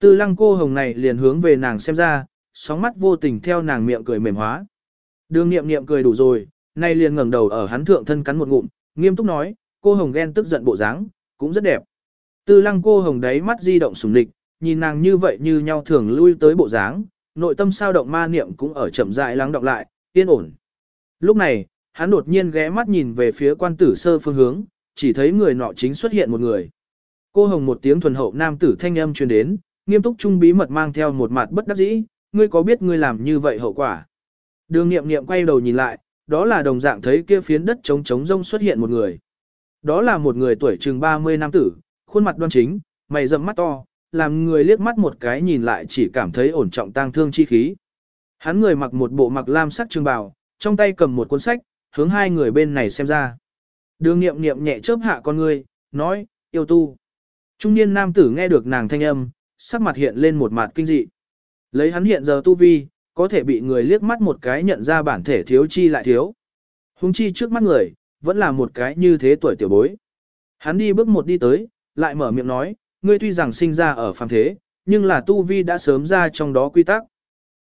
Tư lăng cô hồng này liền hướng về nàng xem ra, sóng mắt vô tình theo nàng miệng cười mềm hóa. Đường nghiệm nghiệm cười đủ rồi, nay liền ngẩng đầu ở hắn thượng thân cắn một ngụm, nghiêm túc nói, cô hồng ghen tức giận bộ dáng, cũng rất đẹp. Tư lăng cô hồng đấy mắt di động sùng địch, nhìn nàng như vậy như nhau thường lui tới bộ dáng, nội tâm sao động ma niệm cũng ở chậm rãi lắng động lại, yên ổn. Lúc này, hắn đột nhiên ghé mắt nhìn về phía quan tử sơ phương hướng, chỉ thấy người nọ chính xuất hiện một người. Cô hồng một tiếng thuần hậu nam tử thanh âm truyền đến, nghiêm túc trung bí mật mang theo một mặt bất đắc dĩ, ngươi có biết ngươi làm như vậy hậu quả. Đường nghiệm nghiệm quay đầu nhìn lại, đó là đồng dạng thấy kia phiến đất trống trống rông xuất hiện một người. Đó là một người tuổi chừng 30 nam tử, khuôn mặt đoan chính, mày rậm mắt to, làm người liếc mắt một cái nhìn lại chỉ cảm thấy ổn trọng tang thương chi khí. Hắn người mặc một bộ mặc lam sắc trường bào, trong tay cầm một cuốn sách, hướng hai người bên này xem ra. Đường nghiệm nghiệm nhẹ chớp hạ con người, nói, yêu tu. Trung niên nam tử nghe được nàng thanh âm, sắc mặt hiện lên một mặt kinh dị. Lấy hắn hiện giờ tu vi, có thể bị người liếc mắt một cái nhận ra bản thể thiếu chi lại thiếu. Hùng chi trước mắt người, vẫn là một cái như thế tuổi tiểu bối. Hắn đi bước một đi tới, lại mở miệng nói, ngươi tuy rằng sinh ra ở phàm thế, nhưng là tu vi đã sớm ra trong đó quy tắc.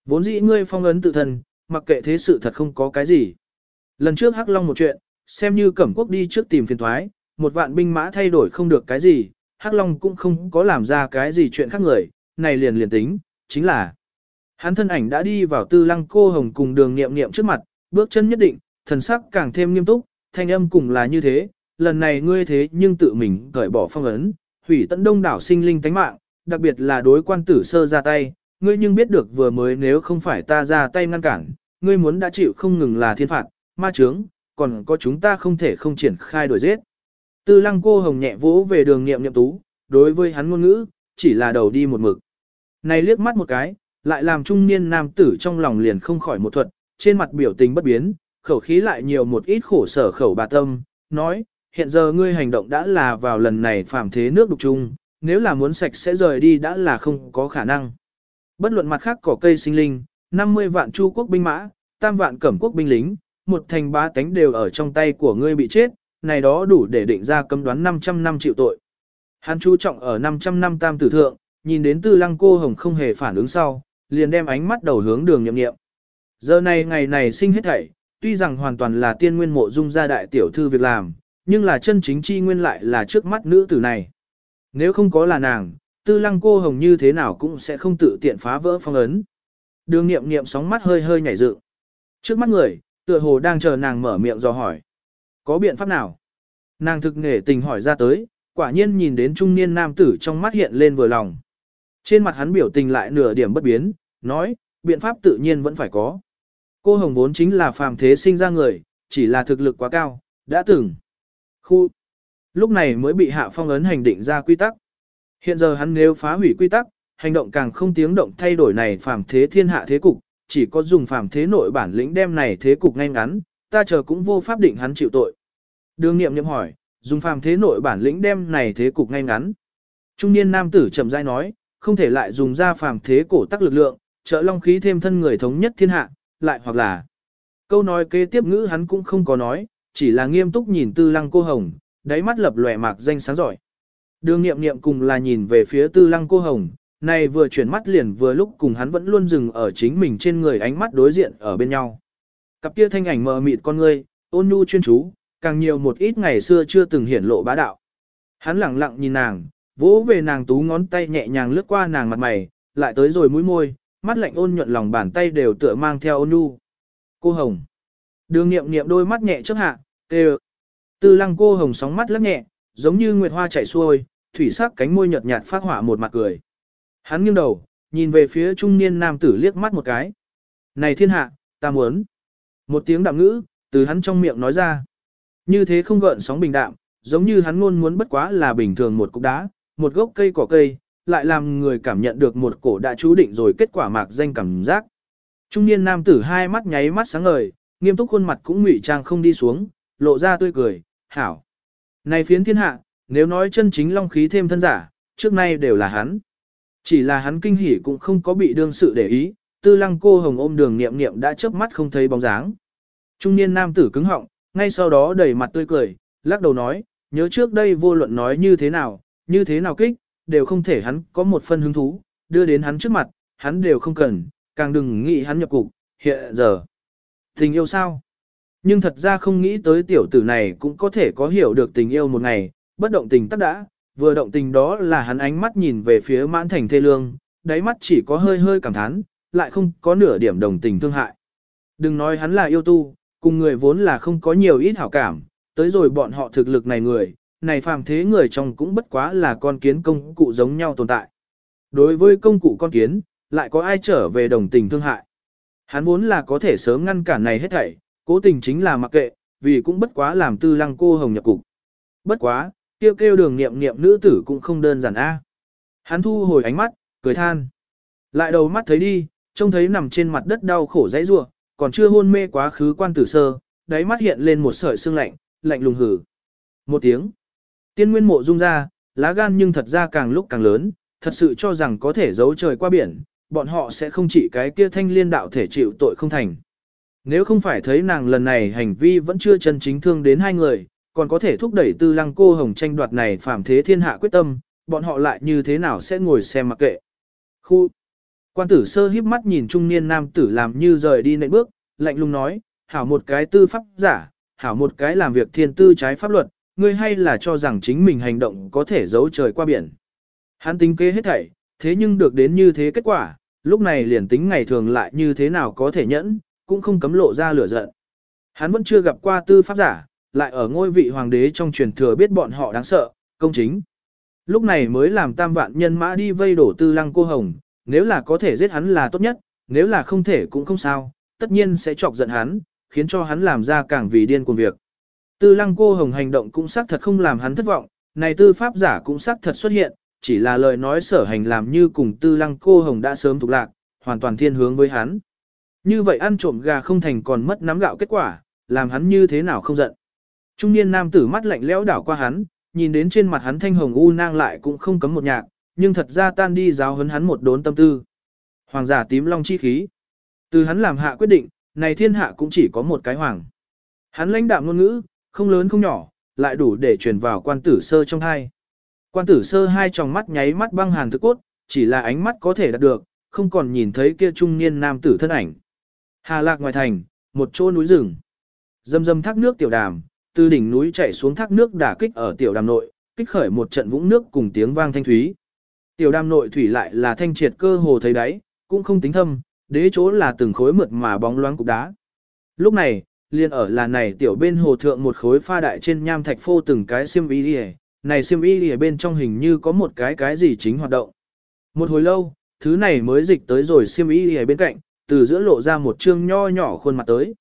Vốn dĩ ngươi phong ấn tự thân, mặc kệ thế sự thật không có cái gì. Lần trước Hắc Long một chuyện, xem như Cẩm Quốc đi trước tìm phiền thoái, một vạn binh mã thay đổi không được cái gì, Hắc Long cũng không có làm ra cái gì chuyện khác người, này liền liền tính, chính là hắn thân ảnh đã đi vào tư lăng cô hồng cùng đường nghiệm nghiệm trước mặt, bước chân nhất định, thần sắc càng thêm nghiêm túc, thanh âm cùng là như thế, lần này ngươi thế nhưng tự mình cởi bỏ phong ấn, hủy tận đông đảo sinh linh tánh mạng, đặc biệt là đối quan tử sơ ra tay, ngươi nhưng biết được vừa mới nếu không phải ta ra tay ngăn cản, ngươi muốn đã chịu không ngừng là thiên phạt, ma chướng, còn có chúng ta không thể không triển khai đổi giết. Tư lăng cô hồng nhẹ vỗ về đường nghiệm nghiệm tú, đối với hắn ngôn ngữ, chỉ là đầu đi một mực. Này liếc mắt một cái, lại làm trung niên nam tử trong lòng liền không khỏi một thuật, trên mặt biểu tình bất biến, khẩu khí lại nhiều một ít khổ sở khẩu bà tâm, nói, hiện giờ ngươi hành động đã là vào lần này phạm thế nước đục chung, nếu là muốn sạch sẽ rời đi đã là không có khả năng. Bất luận mặt khác cỏ cây sinh linh, 50 vạn chu quốc binh mã, tam vạn cẩm quốc binh lính, một thành ba tánh đều ở trong tay của ngươi bị chết, này đó đủ để định ra cấm đoán 500 năm chịu tội. Hắn chú trọng ở 500 năm tam tử thượng, nhìn đến tư lăng cô hồng không hề phản ứng sau, liền đem ánh mắt đầu hướng đường nhậm nghiệm. Giờ này ngày này sinh hết thảy, tuy rằng hoàn toàn là tiên nguyên mộ dung gia đại tiểu thư việc làm, nhưng là chân chính chi nguyên lại là trước mắt nữ tử này. Nếu không có là nàng, tư lăng cô hồng như thế nào cũng sẽ không tự tiện phá vỡ phong ấn. Đường nghiệm nghiệm sóng mắt hơi hơi nhảy dựng. Trước mắt người, tựa hồ đang chờ nàng mở miệng do hỏi. Có biện pháp nào? Nàng thực nghề tình hỏi ra tới, quả nhiên nhìn đến trung niên nam tử trong mắt hiện lên vừa lòng. Trên mặt hắn biểu tình lại nửa điểm bất biến, nói, biện pháp tự nhiên vẫn phải có. Cô Hồng vốn chính là phàm thế sinh ra người, chỉ là thực lực quá cao, đã từng. Khu. Lúc này mới bị hạ phong ấn hành định ra quy tắc. Hiện giờ hắn nếu phá hủy quy tắc, hành động càng không tiếng động thay đổi này phàm thế thiên hạ thế cục, chỉ có dùng phàm thế nội bản lĩnh đem này thế cục ngay ngắn, ta chờ cũng vô pháp định hắn chịu tội. Đường nghiệm nhậm hỏi, dùng phàm thế nội bản lĩnh đem này thế cục ngay ngắn. Trung niên nam tử chậm rãi nói, không thể lại dùng ra phàm thế cổ tắc lực lượng, trợ long khí thêm thân người thống nhất thiên hạ, lại hoặc là câu nói kế tiếp ngữ hắn cũng không có nói, chỉ là nghiêm túc nhìn tư lăng cô hồng, đáy mắt lập lòe mạc danh sáng giỏi. Đường nghiệm nghiệm cùng là nhìn về phía tư lăng cô hồng, này vừa chuyển mắt liền vừa lúc cùng hắn vẫn luôn dừng ở chính mình trên người ánh mắt đối diện ở bên nhau. Cặp kia thanh ảnh mờ mịt con ngươi, ôn nhu chuyên chú, càng nhiều một ít ngày xưa chưa từng hiển lộ bá đạo. Hắn lặng lặng nhìn nàng, vỗ về nàng tú ngón tay nhẹ nhàng lướt qua nàng mặt mày, lại tới rồi mũi môi, mắt lạnh ôn nhuận lòng bàn tay đều tựa mang theo ôn nhu. Cô Hồng. Đường nghiệm nghiệm đôi mắt nhẹ trước hạ, tê Tư lăng cô Hồng sóng mắt lắc nhẹ, giống như nguyệt hoa chảy xuôi, thủy sắc cánh môi nhợt nhạt phát hỏa một mặt cười. Hắn nghiêng đầu, nhìn về phía trung niên nam tử liếc mắt một cái. Này thiên hạ, ta muốn. Một tiếng đạm ngữ, từ hắn trong miệng nói ra. Như thế không gợn sóng bình đạm, giống như hắn luôn muốn bất quá là bình thường một cục đá, một gốc cây cỏ cây, lại làm người cảm nhận được một cổ đã chú định rồi kết quả mạc danh cảm giác. Trung niên nam tử hai mắt nháy mắt sáng ngời, nghiêm túc khuôn mặt cũng ngụy trang không đi xuống, lộ ra tươi cười, hảo. Này phiến thiên hạ, nếu nói chân chính long khí thêm thân giả, trước nay đều là hắn. Chỉ là hắn kinh hỉ cũng không có bị đương sự để ý, tư lăng cô hồng ôm đường nghiệm nghiệm đã chớp mắt không thấy bóng dáng. Trung niên nam tử cứng họng, ngay sau đó đầy mặt tươi cười, lắc đầu nói, nhớ trước đây vô luận nói như thế nào, như thế nào kích, đều không thể hắn có một phân hứng thú, đưa đến hắn trước mặt, hắn đều không cần, càng đừng nghĩ hắn nhập cục, hiện giờ. Tình yêu sao? Nhưng thật ra không nghĩ tới tiểu tử này cũng có thể có hiểu được tình yêu một ngày, bất động tình tắc đã, vừa động tình đó là hắn ánh mắt nhìn về phía mãn thành thê lương, đáy mắt chỉ có hơi hơi cảm thán, lại không có nửa điểm đồng tình thương hại. Đừng nói hắn là yêu tu, cùng người vốn là không có nhiều ít hảo cảm, tới rồi bọn họ thực lực này người, này phàm thế người trong cũng bất quá là con kiến công cụ giống nhau tồn tại. Đối với công cụ con kiến, lại có ai trở về đồng tình thương hại. Hắn vốn là có thể sớm ngăn cản này hết thảy, cố tình chính là mặc kệ, vì cũng bất quá làm tư lăng cô hồng nhập cục. Bất quá, kêu kêu đường nghiệm nghiệm nữ tử cũng không đơn giản a. Hắn thu hồi ánh mắt, cười than. Lại đầu mắt thấy đi, trông thấy nằm trên mặt đất đau khổ dãy rủa, còn chưa hôn mê quá khứ quan tử sơ, đáy mắt hiện lên một sợi sương lạnh, lạnh lùng hử. Một tiếng. Tiên nguyên mộ dung ra, lá gan nhưng thật ra càng lúc càng lớn, thật sự cho rằng có thể giấu trời qua biển, bọn họ sẽ không chỉ cái kia thanh liên đạo thể chịu tội không thành. Nếu không phải thấy nàng lần này hành vi vẫn chưa chân chính thương đến hai người, còn có thể thúc đẩy tư lăng cô hồng tranh đoạt này phạm thế thiên hạ quyết tâm, bọn họ lại như thế nào sẽ ngồi xem mặc kệ. Khu Quan tử sơ híp mắt nhìn trung niên nam tử làm như rời đi nệm bước, lạnh lùng nói, hảo một cái tư pháp giả, hảo một cái làm việc thiên tư trái pháp luật, ngươi hay là cho rằng chính mình hành động có thể giấu trời qua biển. Hắn tính kế hết thảy, thế nhưng được đến như thế kết quả, lúc này liền tính ngày thường lại như thế nào có thể nhẫn, cũng không cấm lộ ra lửa giận. Hắn vẫn chưa gặp qua tư pháp giả, lại ở ngôi vị hoàng đế trong truyền thừa biết bọn họ đáng sợ, công chính. Lúc này mới làm tam vạn nhân mã đi vây đổ tư lăng cô hồng, nếu là có thể giết hắn là tốt nhất, nếu là không thể cũng không sao, tất nhiên sẽ chọc giận hắn, khiến cho hắn làm ra càng vì điên cuồng việc. Tư lăng cô hồng hành động cũng xác thật không làm hắn thất vọng, này tư pháp giả cũng xác thật xuất hiện, chỉ là lời nói sở hành làm như cùng tư lăng cô hồng đã sớm thuộc lạc, hoàn toàn thiên hướng với hắn. Như vậy ăn trộm gà không thành còn mất nắm gạo kết quả, làm hắn như thế nào không giận. Trung niên nam tử mắt lạnh lẽo đảo qua hắn, nhìn đến trên mặt hắn thanh hồng u nang lại cũng không cấm một nhạc, nhưng thật ra tan đi giáo hấn hắn một đốn tâm tư. Hoàng giả tím long chi khí. Từ hắn làm hạ quyết định, này thiên hạ cũng chỉ có một cái hoàng. Hắn lãnh đạm ngôn ngữ, không lớn không nhỏ, lại đủ để truyền vào quan tử sơ trong hai. Quan tử sơ hai tròng mắt nháy mắt băng hàn thức cốt, chỉ là ánh mắt có thể đạt được, không còn nhìn thấy kia trung niên nam tử thân ảnh. Hà lạc ngoài thành, một chỗ núi rừng. Dâm dâm thác nước tiểu đàm, từ đỉnh núi chảy xuống thác nước đả kích ở tiểu đàm nội, kích khởi một trận vũng nước cùng tiếng vang thanh thúy. Tiểu đàm nội thủy lại là thanh triệt cơ hồ thấy đáy, cũng không tính thâm, đế chỗ là từng khối mượt mà bóng loáng cục đá. Lúc này, liền ở là này tiểu bên hồ thượng một khối pha đại trên nham thạch phô từng cái xiêm y đi này xiêm y đi bên trong hình như có một cái cái gì chính hoạt động. Một hồi lâu, thứ này mới dịch tới rồi xiêm y đi bên cạnh, từ giữa lộ ra một trương nho nhỏ khuôn mặt tới.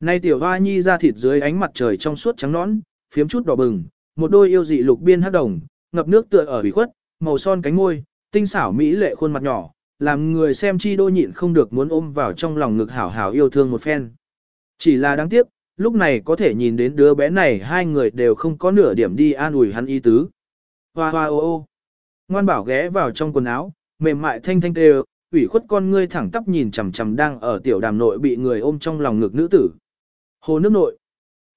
Nay tiểu hoa nhi ra thịt dưới ánh mặt trời trong suốt trắng nõn, phiếm chút đỏ bừng, một đôi yêu dị lục biên hắc đồng, ngập nước tựa ở ủy khuất, màu son cánh môi, tinh xảo mỹ lệ khuôn mặt nhỏ, làm người xem chi đô nhịn không được muốn ôm vào trong lòng ngực hảo hảo yêu thương một phen. Chỉ là đáng tiếc, lúc này có thể nhìn đến đứa bé này hai người đều không có nửa điểm đi an ủi hắn y tứ. Hoa hoa ô ô. Ngoan bảo ghé vào trong quần áo, mềm mại thanh thanh đều, ủy khuất con ngươi thẳng tắp nhìn chằm chằm đang ở tiểu đàm nội bị người ôm trong lòng ngực nữ tử. Hồ nước nội.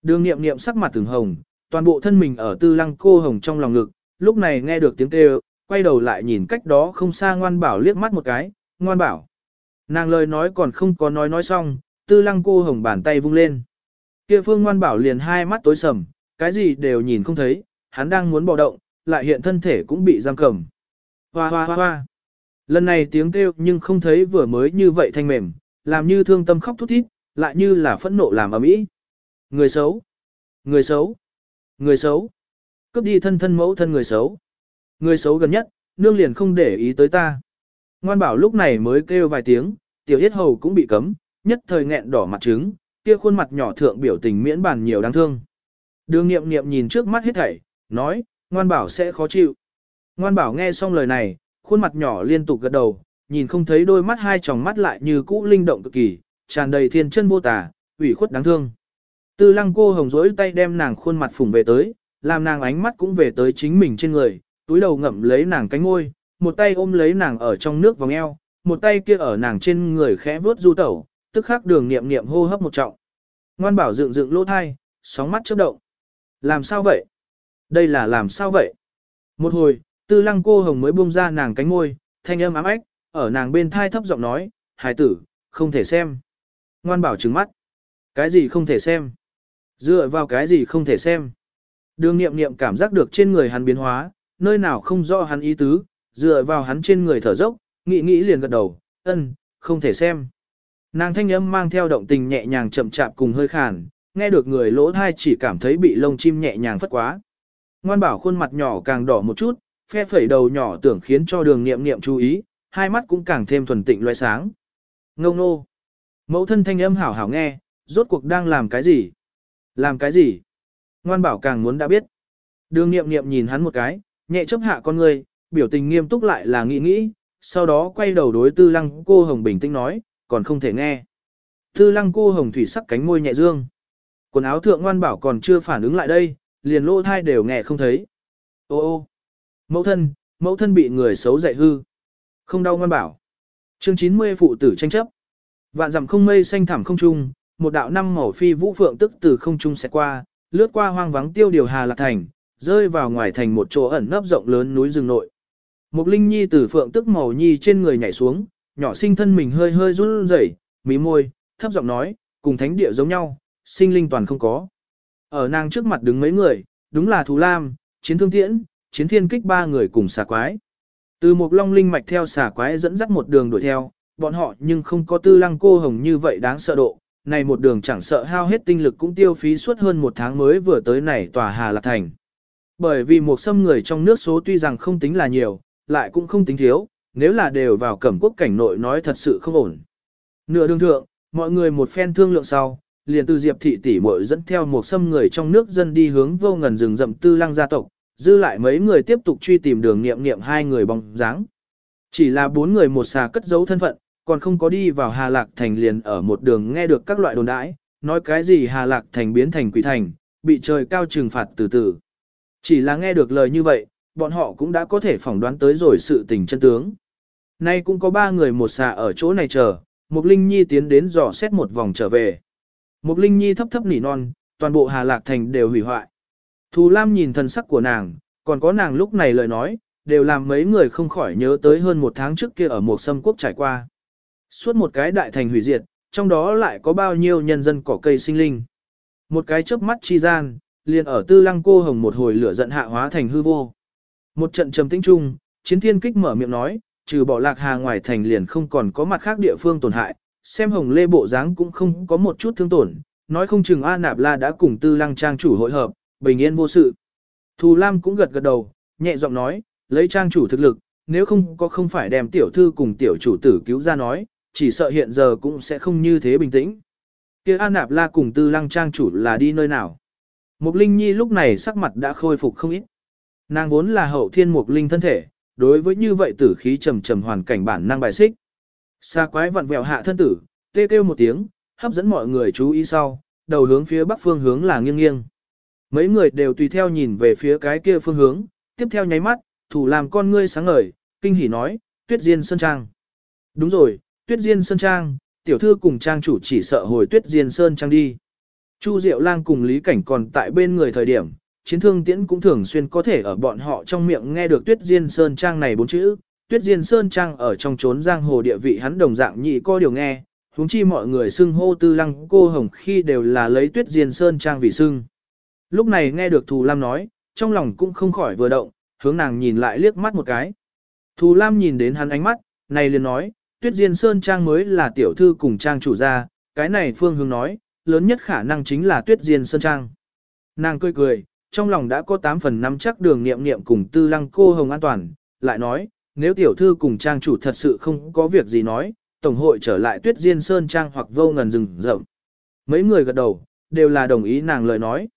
Đường nghiệm nghiệm sắc mặt từng hồng, toàn bộ thân mình ở tư lăng cô hồng trong lòng ngực, lúc này nghe được tiếng kêu, quay đầu lại nhìn cách đó không xa ngoan bảo liếc mắt một cái, ngoan bảo. Nàng lời nói còn không có nói nói xong, tư lăng cô hồng bàn tay vung lên. Kia phương ngoan bảo liền hai mắt tối sầm, cái gì đều nhìn không thấy, hắn đang muốn bò động, lại hiện thân thể cũng bị giam cầm. Hoa hoa hoa hoa. Lần này tiếng kêu nhưng không thấy vừa mới như vậy thanh mềm, làm như thương tâm khóc thút thít, lại như là phẫn nộ làm ầm ĩ. Người xấu, người xấu, người xấu. Cướp đi thân thân mẫu thân người xấu. Người xấu gần nhất, nương liền không để ý tới ta. Ngoan bảo lúc này mới kêu vài tiếng, tiểu yết hầu cũng bị cấm, nhất thời nghẹn đỏ mặt trứng, kia khuôn mặt nhỏ thượng biểu tình miễn bàn nhiều đáng thương. Đường nghiệm nghiệm nhìn trước mắt hết thảy, nói, ngoan bảo sẽ khó chịu. Ngoan bảo nghe xong lời này, khuôn mặt nhỏ liên tục gật đầu, nhìn không thấy đôi mắt hai tròng mắt lại như cũ linh động cực kỳ, tràn đầy thiên chân vô tả, ủy khuất đáng thương. Tư lăng cô hồng rỗi tay đem nàng khuôn mặt phủng về tới, làm nàng ánh mắt cũng về tới chính mình trên người, túi đầu ngậm lấy nàng cánh ngôi, một tay ôm lấy nàng ở trong nước vòng eo, một tay kia ở nàng trên người khẽ vuốt du tẩu, tức khắc đường niệm niệm hô hấp một trọng. Ngoan bảo dựng dựng lỗ thai, sóng mắt chớp động. Làm sao vậy? Đây là làm sao vậy? Một hồi, tư lăng cô hồng mới buông ra nàng cánh ngôi, thanh âm ám ách, ở nàng bên thai thấp giọng nói, hài tử, không thể xem. Ngoan bảo trừng mắt. Cái gì không thể xem? Dựa vào cái gì không thể xem? Đường nghiệm nghiệm cảm giác được trên người hắn biến hóa, nơi nào không rõ hắn ý tứ, dựa vào hắn trên người thở dốc, nghĩ nghĩ liền gật đầu, ân, không thể xem. Nàng thanh âm mang theo động tình nhẹ nhàng chậm chạp cùng hơi khàn, nghe được người lỗ thai chỉ cảm thấy bị lông chim nhẹ nhàng phất quá. Ngoan bảo khuôn mặt nhỏ càng đỏ một chút, phe phẩy đầu nhỏ tưởng khiến cho đường nghiệm nghiệm chú ý, hai mắt cũng càng thêm thuần tịnh loại sáng. Ngông nô. Mẫu thân thanh âm hảo hảo nghe, rốt cuộc đang làm cái gì? Làm cái gì? Ngoan bảo càng muốn đã biết. Đường nghiệm nghiệm nhìn hắn một cái, nhẹ chấp hạ con người, biểu tình nghiêm túc lại là nghĩ nghĩ, sau đó quay đầu đối tư lăng cô hồng bình tĩnh nói, còn không thể nghe. Tư lăng cô hồng thủy sắc cánh môi nhẹ dương. Quần áo thượng ngoan bảo còn chưa phản ứng lại đây, liền lỗ thai đều nghe không thấy. Ô ô, mẫu thân, mẫu thân bị người xấu dạy hư. Không đau ngoan bảo. Chương 90 phụ tử tranh chấp. Vạn dặm không mây xanh thẳm không trung, một đạo năm màu phi vũ phượng tức từ không trung sẽ qua, lướt qua hoang vắng tiêu điều Hà Lạc Thành, rơi vào ngoài thành một chỗ ẩn nấp rộng lớn núi rừng nội. Một linh nhi từ phượng tức màu nhi trên người nhảy xuống, nhỏ sinh thân mình hơi hơi run rẩy, mí môi, thấp giọng nói, cùng thánh địa giống nhau, sinh linh toàn không có. Ở nàng trước mặt đứng mấy người, đúng là Thú Lam, Chiến Thương Tiễn, Chiến Thiên Kích ba người cùng xà quái. Từ một long linh mạch theo xà quái dẫn dắt một đường đuổi theo, bọn họ nhưng không có tư lăng cô hồng như vậy đáng sợ độ. Này một đường chẳng sợ hao hết tinh lực cũng tiêu phí suốt hơn một tháng mới vừa tới này tòa Hà Lạc Thành. Bởi vì một xâm người trong nước số tuy rằng không tính là nhiều, lại cũng không tính thiếu, nếu là đều vào cẩm quốc cảnh nội nói thật sự không ổn. Nửa đường thượng, mọi người một phen thương lượng sau, liền từ Diệp thị tỷ muội dẫn theo một xâm người trong nước dân đi hướng vô ngần rừng rậm tư lăng gia tộc, dư lại mấy người tiếp tục truy tìm đường nghiệm nghiệm hai người bóng dáng. Chỉ là bốn người một xà cất giấu thân phận, còn không có đi vào Hà Lạc Thành liền ở một đường nghe được các loại đồn đãi, nói cái gì Hà Lạc Thành biến thành quỷ thành, bị trời cao trừng phạt từ từ. Chỉ là nghe được lời như vậy, bọn họ cũng đã có thể phỏng đoán tới rồi sự tình chân tướng. Nay cũng có ba người một xà ở chỗ này chờ, Mục Linh Nhi tiến đến dò xét một vòng trở về. Mục Linh Nhi thấp thấp nỉ non, toàn bộ Hà Lạc Thành đều hủy hoại. Thù Lam nhìn thần sắc của nàng, còn có nàng lúc này lời nói, đều làm mấy người không khỏi nhớ tới hơn một tháng trước kia ở một sâm quốc trải qua. Suốt một cái đại thành hủy diệt, trong đó lại có bao nhiêu nhân dân cỏ cây sinh linh. Một cái chớp mắt chi gian, liền ở tư lăng cô hồng một hồi lửa giận hạ hóa thành hư vô. Một trận trầm tĩnh chung, chiến thiên kích mở miệng nói, trừ bỏ lạc hà ngoài thành liền không còn có mặt khác địa phương tổn hại, xem hồng lê bộ dáng cũng không có một chút thương tổn, nói không chừng A Nạp La đã cùng tư lăng trang chủ hội hợp, bình yên vô sự. Thù Lam cũng gật gật đầu, nhẹ giọng nói, lấy trang chủ thực lực, nếu không có không phải đem tiểu thư cùng tiểu chủ tử cứu ra nói, chỉ sợ hiện giờ cũng sẽ không như thế bình tĩnh. Kia A Nạp La cùng tư lăng trang chủ là đi nơi nào? Mục Linh Nhi lúc này sắc mặt đã khôi phục không ít. Nàng vốn là hậu thiên mục linh thân thể, đối với như vậy tử khí trầm trầm hoàn cảnh bản năng bài xích. Xa quái vặn vẹo hạ thân tử, tê kêu một tiếng, hấp dẫn mọi người chú ý sau, đầu hướng phía bắc phương hướng là nghiêng nghiêng. Mấy người đều tùy theo nhìn về phía cái kia phương hướng, tiếp theo nháy mắt, thủ làm con ngươi sáng ngời, kinh hỉ nói, tuyết diên sơn trang. Đúng rồi, tuyết diên sơn trang, tiểu thư cùng trang chủ chỉ sợ hồi tuyết diên sơn trang đi. Chu Diệu Lang cùng Lý Cảnh còn tại bên người thời điểm, chiến thương tiễn cũng thường xuyên có thể ở bọn họ trong miệng nghe được tuyết diên sơn trang này bốn chữ. Tuyết diên sơn trang ở trong trốn giang hồ địa vị hắn đồng dạng nhị có điều nghe, huống chi mọi người xưng hô tư lăng cô hồng khi đều là lấy tuyết diên sơn trang vì xưng. Lúc này nghe được Thù Lam nói, trong lòng cũng không khỏi vừa động, hướng nàng nhìn lại liếc mắt một cái. Thù Lam nhìn đến hắn ánh mắt, này liền nói, tuyết diên sơn trang mới là tiểu thư cùng trang chủ gia, cái này phương hướng nói, lớn nhất khả năng chính là tuyết diên sơn trang. Nàng cười cười, trong lòng đã có 8 phần 5 chắc đường nghiệm nghiệm cùng tư lăng cô hồng an toàn, lại nói, nếu tiểu thư cùng trang chủ thật sự không có việc gì nói, tổng hội trở lại tuyết diên sơn trang hoặc vô ngần rừng rậm. Mấy người gật đầu, đều là đồng ý nàng lời nói.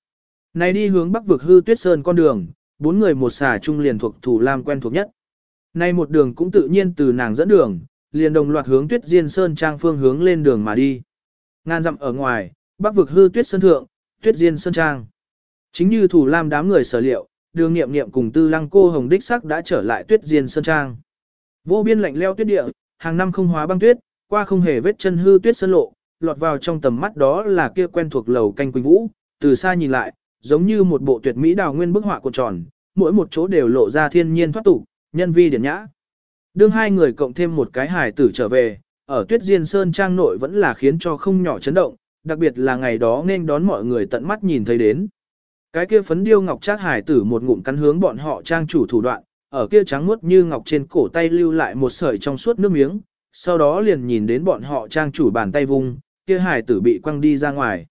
Này đi hướng bắc vực hư tuyết sơn con đường, bốn người một xà chung liền thuộc thủ lam quen thuộc nhất. Nay một đường cũng tự nhiên từ nàng dẫn đường, liền đồng loạt hướng tuyết diên sơn trang phương hướng lên đường mà đi. Ngan dặm ở ngoài, bắc vực hư tuyết sơn thượng, tuyết diên sơn trang. Chính như thủ lam đám người sở liệu, đường nghiệm nghiệm cùng tư lăng cô hồng đích sắc đã trở lại tuyết diên sơn trang. Vô biên lạnh leo tuyết địa, hàng năm không hóa băng tuyết, qua không hề vết chân hư tuyết sơn lộ, lọt vào trong tầm mắt đó là kia quen thuộc lầu canh quỳnh vũ, từ xa nhìn lại, giống như một bộ tuyệt mỹ đào nguyên bức họa cuộn tròn, mỗi một chỗ đều lộ ra thiên nhiên thoát tục, nhân vi điển nhã. Đương hai người cộng thêm một cái hài tử trở về, ở Tuyết Diên Sơn trang nội vẫn là khiến cho không nhỏ chấn động, đặc biệt là ngày đó nên đón mọi người tận mắt nhìn thấy đến. Cái kia phấn điêu ngọc trác hải tử một ngụm cắn hướng bọn họ trang chủ thủ đoạn, ở kia trắng muốt như ngọc trên cổ tay lưu lại một sợi trong suốt nước miếng, sau đó liền nhìn đến bọn họ trang chủ bàn tay vung, kia hải tử bị quăng đi ra ngoài.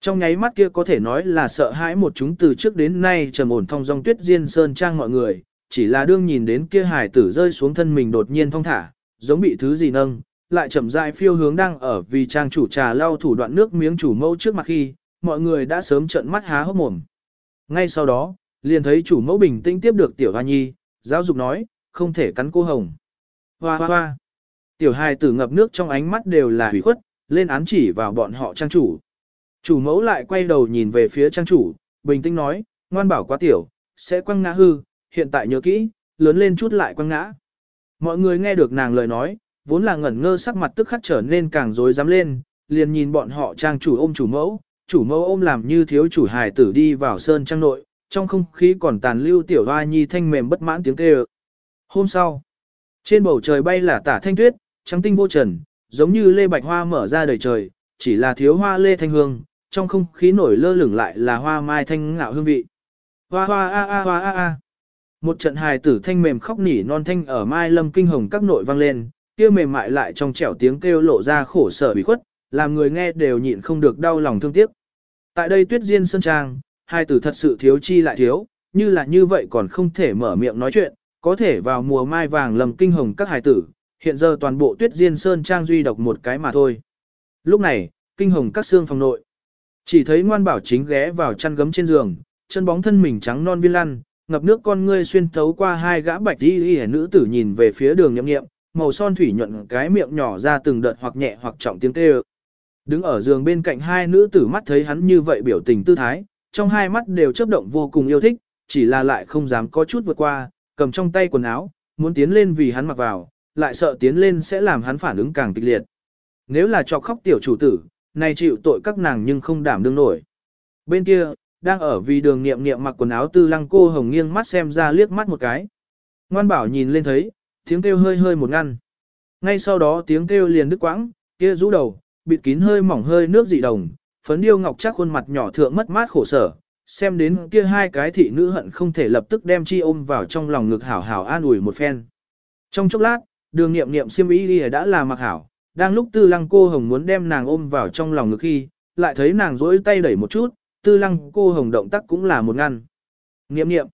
Trong nháy mắt kia có thể nói là sợ hãi một chúng từ trước đến nay trầm ổn thong dong tuyết diên sơn trang mọi người, chỉ là đương nhìn đến kia hải tử rơi xuống thân mình đột nhiên thong thả, giống bị thứ gì nâng, lại chậm rãi phiêu hướng đang ở vì trang chủ trà lau thủ đoạn nước miếng chủ mẫu trước mặt khi, mọi người đã sớm trợn mắt há hốc mồm. Ngay sau đó, liền thấy chủ mẫu bình tĩnh tiếp được tiểu hoa nhi, giáo dục nói, không thể cắn cô hồng. Hoa hoa hoa. Tiểu hài tử ngập nước trong ánh mắt đều là hủy khuất, lên án chỉ vào bọn họ trang chủ. Chủ mẫu lại quay đầu nhìn về phía trang chủ, bình tĩnh nói, ngoan bảo quá tiểu, sẽ quăng ngã hư, hiện tại nhớ kỹ, lớn lên chút lại quăng ngã. Mọi người nghe được nàng lời nói, vốn là ngẩn ngơ sắc mặt tức khắc trở nên càng rối rắm lên, liền nhìn bọn họ trang chủ ôm chủ mẫu, chủ mẫu ôm làm như thiếu chủ hài tử đi vào sơn trang nội, trong không khí còn tàn lưu tiểu hoa nhi thanh mềm bất mãn tiếng kêu. Hôm sau, trên bầu trời bay là tả thanh tuyết, trắng tinh vô trần, giống như lê bạch hoa mở ra đầy trời, chỉ là thiếu hoa lê thanh hương, trong không khí nổi lơ lửng lại là hoa mai thanh ngạo hương vị. Hoa hoa a a hoa a a. Một trận hài tử thanh mềm khóc nỉ non thanh ở mai lâm kinh hồng các nội vang lên, kia mềm mại lại trong trẻo tiếng kêu lộ ra khổ sở bị khuất, làm người nghe đều nhịn không được đau lòng thương tiếc. Tại đây tuyết diên sơn trang, hai tử thật sự thiếu chi lại thiếu, như là như vậy còn không thể mở miệng nói chuyện, có thể vào mùa mai vàng lầm kinh hồng các hài tử, hiện giờ toàn bộ tuyết diên sơn trang duy độc một cái mà thôi. Lúc này, kinh hồng các xương phòng nội, chỉ thấy ngoan bảo chính ghé vào chăn gấm trên giường, chân bóng thân mình trắng non viên lăn, ngập nước con ngươi xuyên thấu qua hai gã bạch đi y nữ tử nhìn về phía đường nhậm nghiệm, màu son thủy nhuận cái miệng nhỏ ra từng đợt hoặc nhẹ hoặc trọng tiếng kêu. Đứng ở giường bên cạnh hai nữ tử mắt thấy hắn như vậy biểu tình tư thái, trong hai mắt đều chớp động vô cùng yêu thích, chỉ là lại không dám có chút vượt qua, cầm trong tay quần áo, muốn tiến lên vì hắn mặc vào, lại sợ tiến lên sẽ làm hắn phản ứng càng kịch liệt. Nếu là cho khóc tiểu chủ tử, này chịu tội các nàng nhưng không đảm đương nổi. Bên kia, đang ở vì đường nghiệm nghiệm mặc quần áo tư lăng cô hồng nghiêng mắt xem ra liếc mắt một cái. Ngoan bảo nhìn lên thấy, tiếng kêu hơi hơi một ngăn. Ngay sau đó tiếng kêu liền đứt quãng, kia rũ đầu, bịt kín hơi mỏng hơi nước dị đồng, phấn điêu ngọc chắc khuôn mặt nhỏ thượng mất mát khổ sở, xem đến kia hai cái thị nữ hận không thể lập tức đem chi ôm vào trong lòng ngực hảo hảo an ủi một phen. Trong chốc lát, đường nghiệm nghiệm siêm ý đi đã là mặc hảo, đang lúc tư lăng cô hồng muốn đem nàng ôm vào trong lòng ngực khi, lại thấy nàng rỗi tay đẩy một chút, tư lăng cô hồng động tác cũng là một ngăn. Nghiệm nghiệm,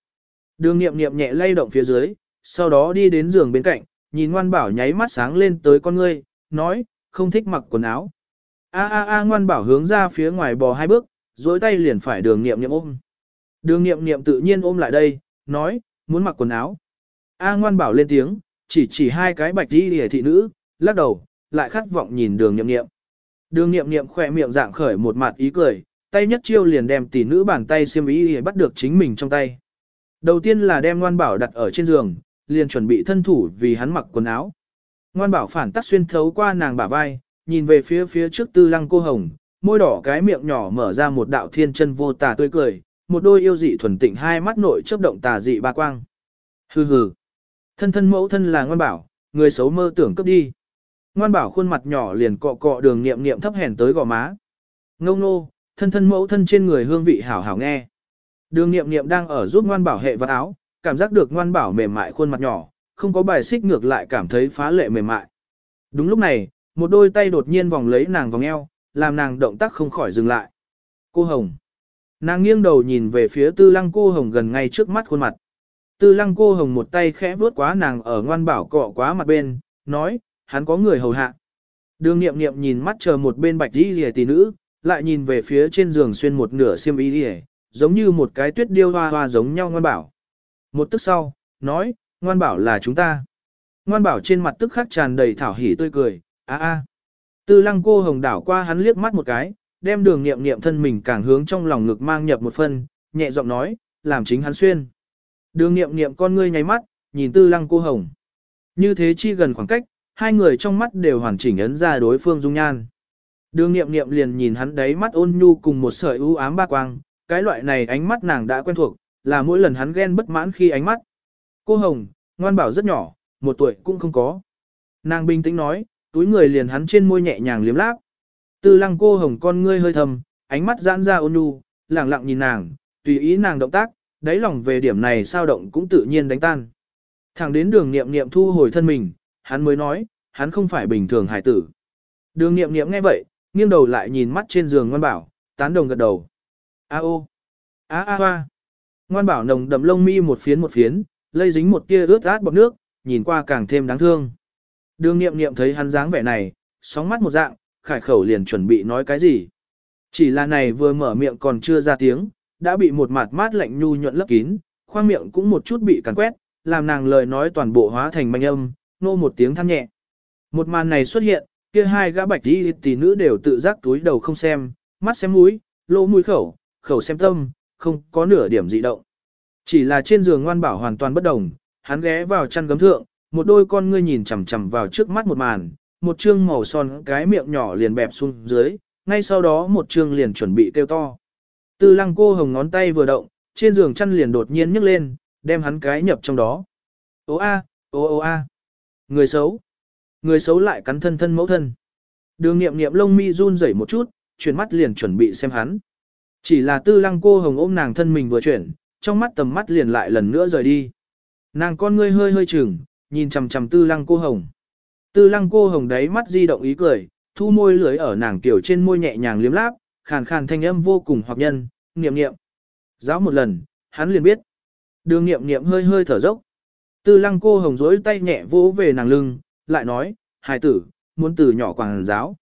đường nghiệm nghiệm nhẹ lay động phía dưới, sau đó đi đến giường bên cạnh, nhìn ngoan bảo nháy mắt sáng lên tới con ngươi, nói, không thích mặc quần áo. A a a ngoan bảo hướng ra phía ngoài bò hai bước, dối tay liền phải đường nghiệm nghiệm ôm. Đường nghiệm nghiệm tự nhiên ôm lại đây, nói, muốn mặc quần áo. A ngoan bảo lên tiếng, chỉ chỉ hai cái bạch đi hề thị nữ, lắc đầu, lại khát vọng nhìn đường nghiệm nghiệm. Đường nghiệm nghiệm khỏe miệng dạng khởi một mặt ý cười, tay nhất chiêu liền đem tỷ nữ bàn tay xiêm ý hề bắt được chính mình trong tay. Đầu tiên là đem ngoan bảo đặt ở trên giường, liền chuẩn bị thân thủ vì hắn mặc quần áo. Ngoan bảo phản tắc xuyên thấu qua nàng bả vai, nhìn về phía phía trước tư lăng cô hồng, môi đỏ cái miệng nhỏ mở ra một đạo thiên chân vô tà tươi cười, một đôi yêu dị thuần tịnh hai mắt nội chớp động tà dị ba quang. Hừ hừ. Thân thân mẫu thân là ngoan bảo, người xấu mơ tưởng cấp đi. Ngoan bảo khuôn mặt nhỏ liền cọ cọ đường niệm niệm thấp hèn tới gò má. Ngông nô, thân thân mẫu thân trên người hương vị hảo hảo nghe. Đường niệm niệm đang ở giúp ngoan bảo hệ vật áo, cảm giác được ngoan bảo mềm mại khuôn mặt nhỏ, không có bài xích ngược lại cảm thấy phá lệ mềm mại. Đúng lúc này, một đôi tay đột nhiên vòng lấy nàng vòng eo, làm nàng động tác không khỏi dừng lại. Cô Hồng. Nàng nghiêng đầu nhìn về phía tư lăng cô Hồng gần ngay trước mắt khuôn mặt. Tư lăng cô Hồng một tay khẽ vuốt quá nàng ở ngoan bảo cọ quá mặt bên, nói, hắn có người hầu hạ. Đường nghiệm nghiệm nhìn mắt chờ một bên bạch đi rìa tỷ nữ, lại nhìn về phía trên giường xuyên một nửa xiêm y rìa, giống như một cái tuyết điêu hoa hoa giống nhau ngoan bảo. Một tức sau, nói, ngoan bảo là chúng ta. Ngoan bảo trên mặt tức khắc tràn đầy thảo hỉ tươi cười, a a. Tư lăng cô hồng đảo qua hắn liếc mắt một cái, đem đường nghiệm nghiệm thân mình càng hướng trong lòng ngực mang nhập một phân, nhẹ giọng nói, làm chính hắn xuyên. Đường nghiệm nghiệm con ngươi nháy mắt, nhìn tư lăng cô hồng. Như thế chi gần khoảng cách, hai người trong mắt đều hoàn chỉnh ấn ra đối phương dung nhan. Đường nghiệm nghiệm liền nhìn hắn đáy mắt ôn nhu cùng một sợi ưu ám ba quang, cái loại này ánh mắt nàng đã quen thuộc, là mỗi lần hắn ghen bất mãn khi ánh mắt. Cô Hồng, ngoan bảo rất nhỏ, một tuổi cũng không có. Nàng bình tĩnh nói, túi người liền hắn trên môi nhẹ nhàng liếm láp. Tư lăng cô Hồng con ngươi hơi thầm, ánh mắt giãn ra ôn nhu, lẳng lặng nhìn nàng, tùy ý nàng động tác, đáy lòng về điểm này sao động cũng tự nhiên đánh tan. Thẳng đến đường nghiệm nghiệm thu hồi thân mình, hắn mới nói, hắn không phải bình thường hải tử. Đường nghiệm nghiệm nghe vậy, nghiêng đầu lại nhìn mắt trên giường ngoan bảo, tán đồng gật đầu. A ô, a a hoa. Ngoan bảo nồng đậm lông mi một phiến một phiến, lây dính một tia ướt át bọt nước, nhìn qua càng thêm đáng thương. Đường nghiệm nghiệm thấy hắn dáng vẻ này, sóng mắt một dạng, khải khẩu liền chuẩn bị nói cái gì. Chỉ là này vừa mở miệng còn chưa ra tiếng, đã bị một mạt mát lạnh nhu nhuận lấp kín, khoang miệng cũng một chút bị cắn quét, làm nàng lời nói toàn bộ hóa thành manh âm, nô một tiếng than nhẹ. Một màn này xuất hiện, kia hai gã bạch đi tỷ nữ đều tự giác túi đầu không xem, mắt xem mũi, lỗ mũi khẩu, khẩu xem tâm, không có nửa điểm dị động. Chỉ là trên giường ngoan bảo hoàn toàn bất đồng, hắn ghé vào chăn gấm thượng, một đôi con ngươi nhìn chằm chằm vào trước mắt một màn, một trương màu son cái miệng nhỏ liền bẹp xuống dưới, ngay sau đó một trương liền chuẩn bị kêu to. Tư lăng cô hồng ngón tay vừa động, trên giường chăn liền đột nhiên nhấc lên, đem hắn cái nhập trong đó. Ô a, ô ô a. Người xấu. Người xấu lại cắn thân thân mẫu thân. Đường nghiệm nghiệm lông mi run rẩy một chút, chuyển mắt liền chuẩn bị xem hắn. Chỉ là tư lăng cô hồng ôm nàng thân mình vừa chuyển, trong mắt tầm mắt liền lại lần nữa rời đi. Nàng con ngươi hơi hơi chừng, nhìn chằm chằm tư lăng cô hồng. Tư lăng cô hồng đấy mắt di động ý cười, thu môi lưới ở nàng tiểu trên môi nhẹ nhàng liếm láp, khàn khàn thanh âm vô cùng hoặc nhân, niệm niệm. Giáo một lần, hắn liền biết. Đường niệm niệm hơi hơi thở dốc. Tư lăng cô hồng rỗi tay nhẹ vỗ về nàng lưng, lại nói, hài tử, muốn từ nhỏ quảng giáo.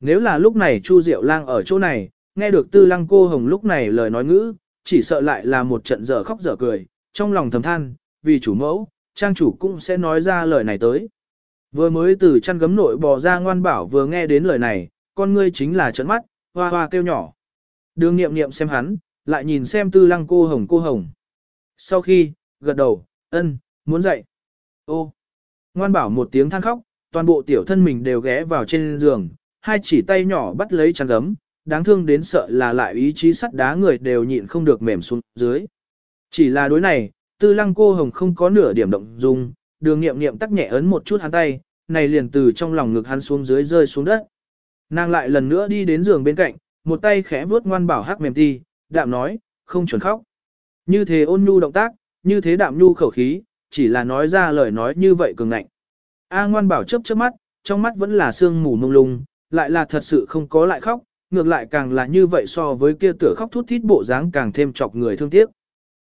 Nếu là lúc này Chu Diệu Lang ở chỗ này, nghe được tư lăng cô hồng lúc này lời nói ngữ, chỉ sợ lại là một trận dở khóc dở cười, trong lòng thầm than, vì chủ mẫu, trang chủ cũng sẽ nói ra lời này tới. Vừa mới từ chăn gấm nội bò ra ngoan bảo vừa nghe đến lời này, con ngươi chính là trận mắt, hoa hoa kêu nhỏ. Đường nghiệm nghiệm xem hắn, lại nhìn xem tư lăng cô hồng cô hồng. Sau khi, gật đầu, ân, muốn dậy. Ô, ngoan bảo một tiếng than khóc, toàn bộ tiểu thân mình đều ghé vào trên giường, hai chỉ tay nhỏ bắt lấy chăn gấm, đáng thương đến sợ là lại ý chí sắt đá người đều nhịn không được mềm xuống dưới. Chỉ là đối này, tư lăng cô hồng không có nửa điểm động dung, đường nghiệm nghiệm tắc nhẹ ấn một chút hắn tay, này liền từ trong lòng ngực hắn xuống dưới rơi xuống đất. Nàng lại lần nữa đi đến giường bên cạnh, một tay khẽ vuốt ngoan bảo hắc mềm ti, đạm nói, không chuẩn khóc. Như thế ôn nhu động tác, như thế đạm nhu khẩu khí, chỉ là nói ra lời nói như vậy cường ngạnh. A ngoan bảo chớp chớp mắt, trong mắt vẫn là sương mù mông lung, lại là thật sự không có lại khóc, ngược lại càng là như vậy so với kia tựa khóc thút thít bộ dáng càng thêm chọc người thương tiếc.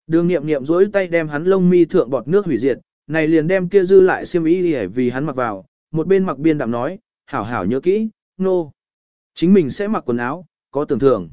Đường nghiệm nghiệm duỗi tay đem hắn lông mi thượng bọt nước hủy diệt, này liền đem kia dư lại xiêm y đi vì hắn mặc vào, một bên mặc biên đạm nói, hảo hảo nhớ kỹ, nô. No. Chính mình sẽ mặc quần áo, có tưởng thưởng.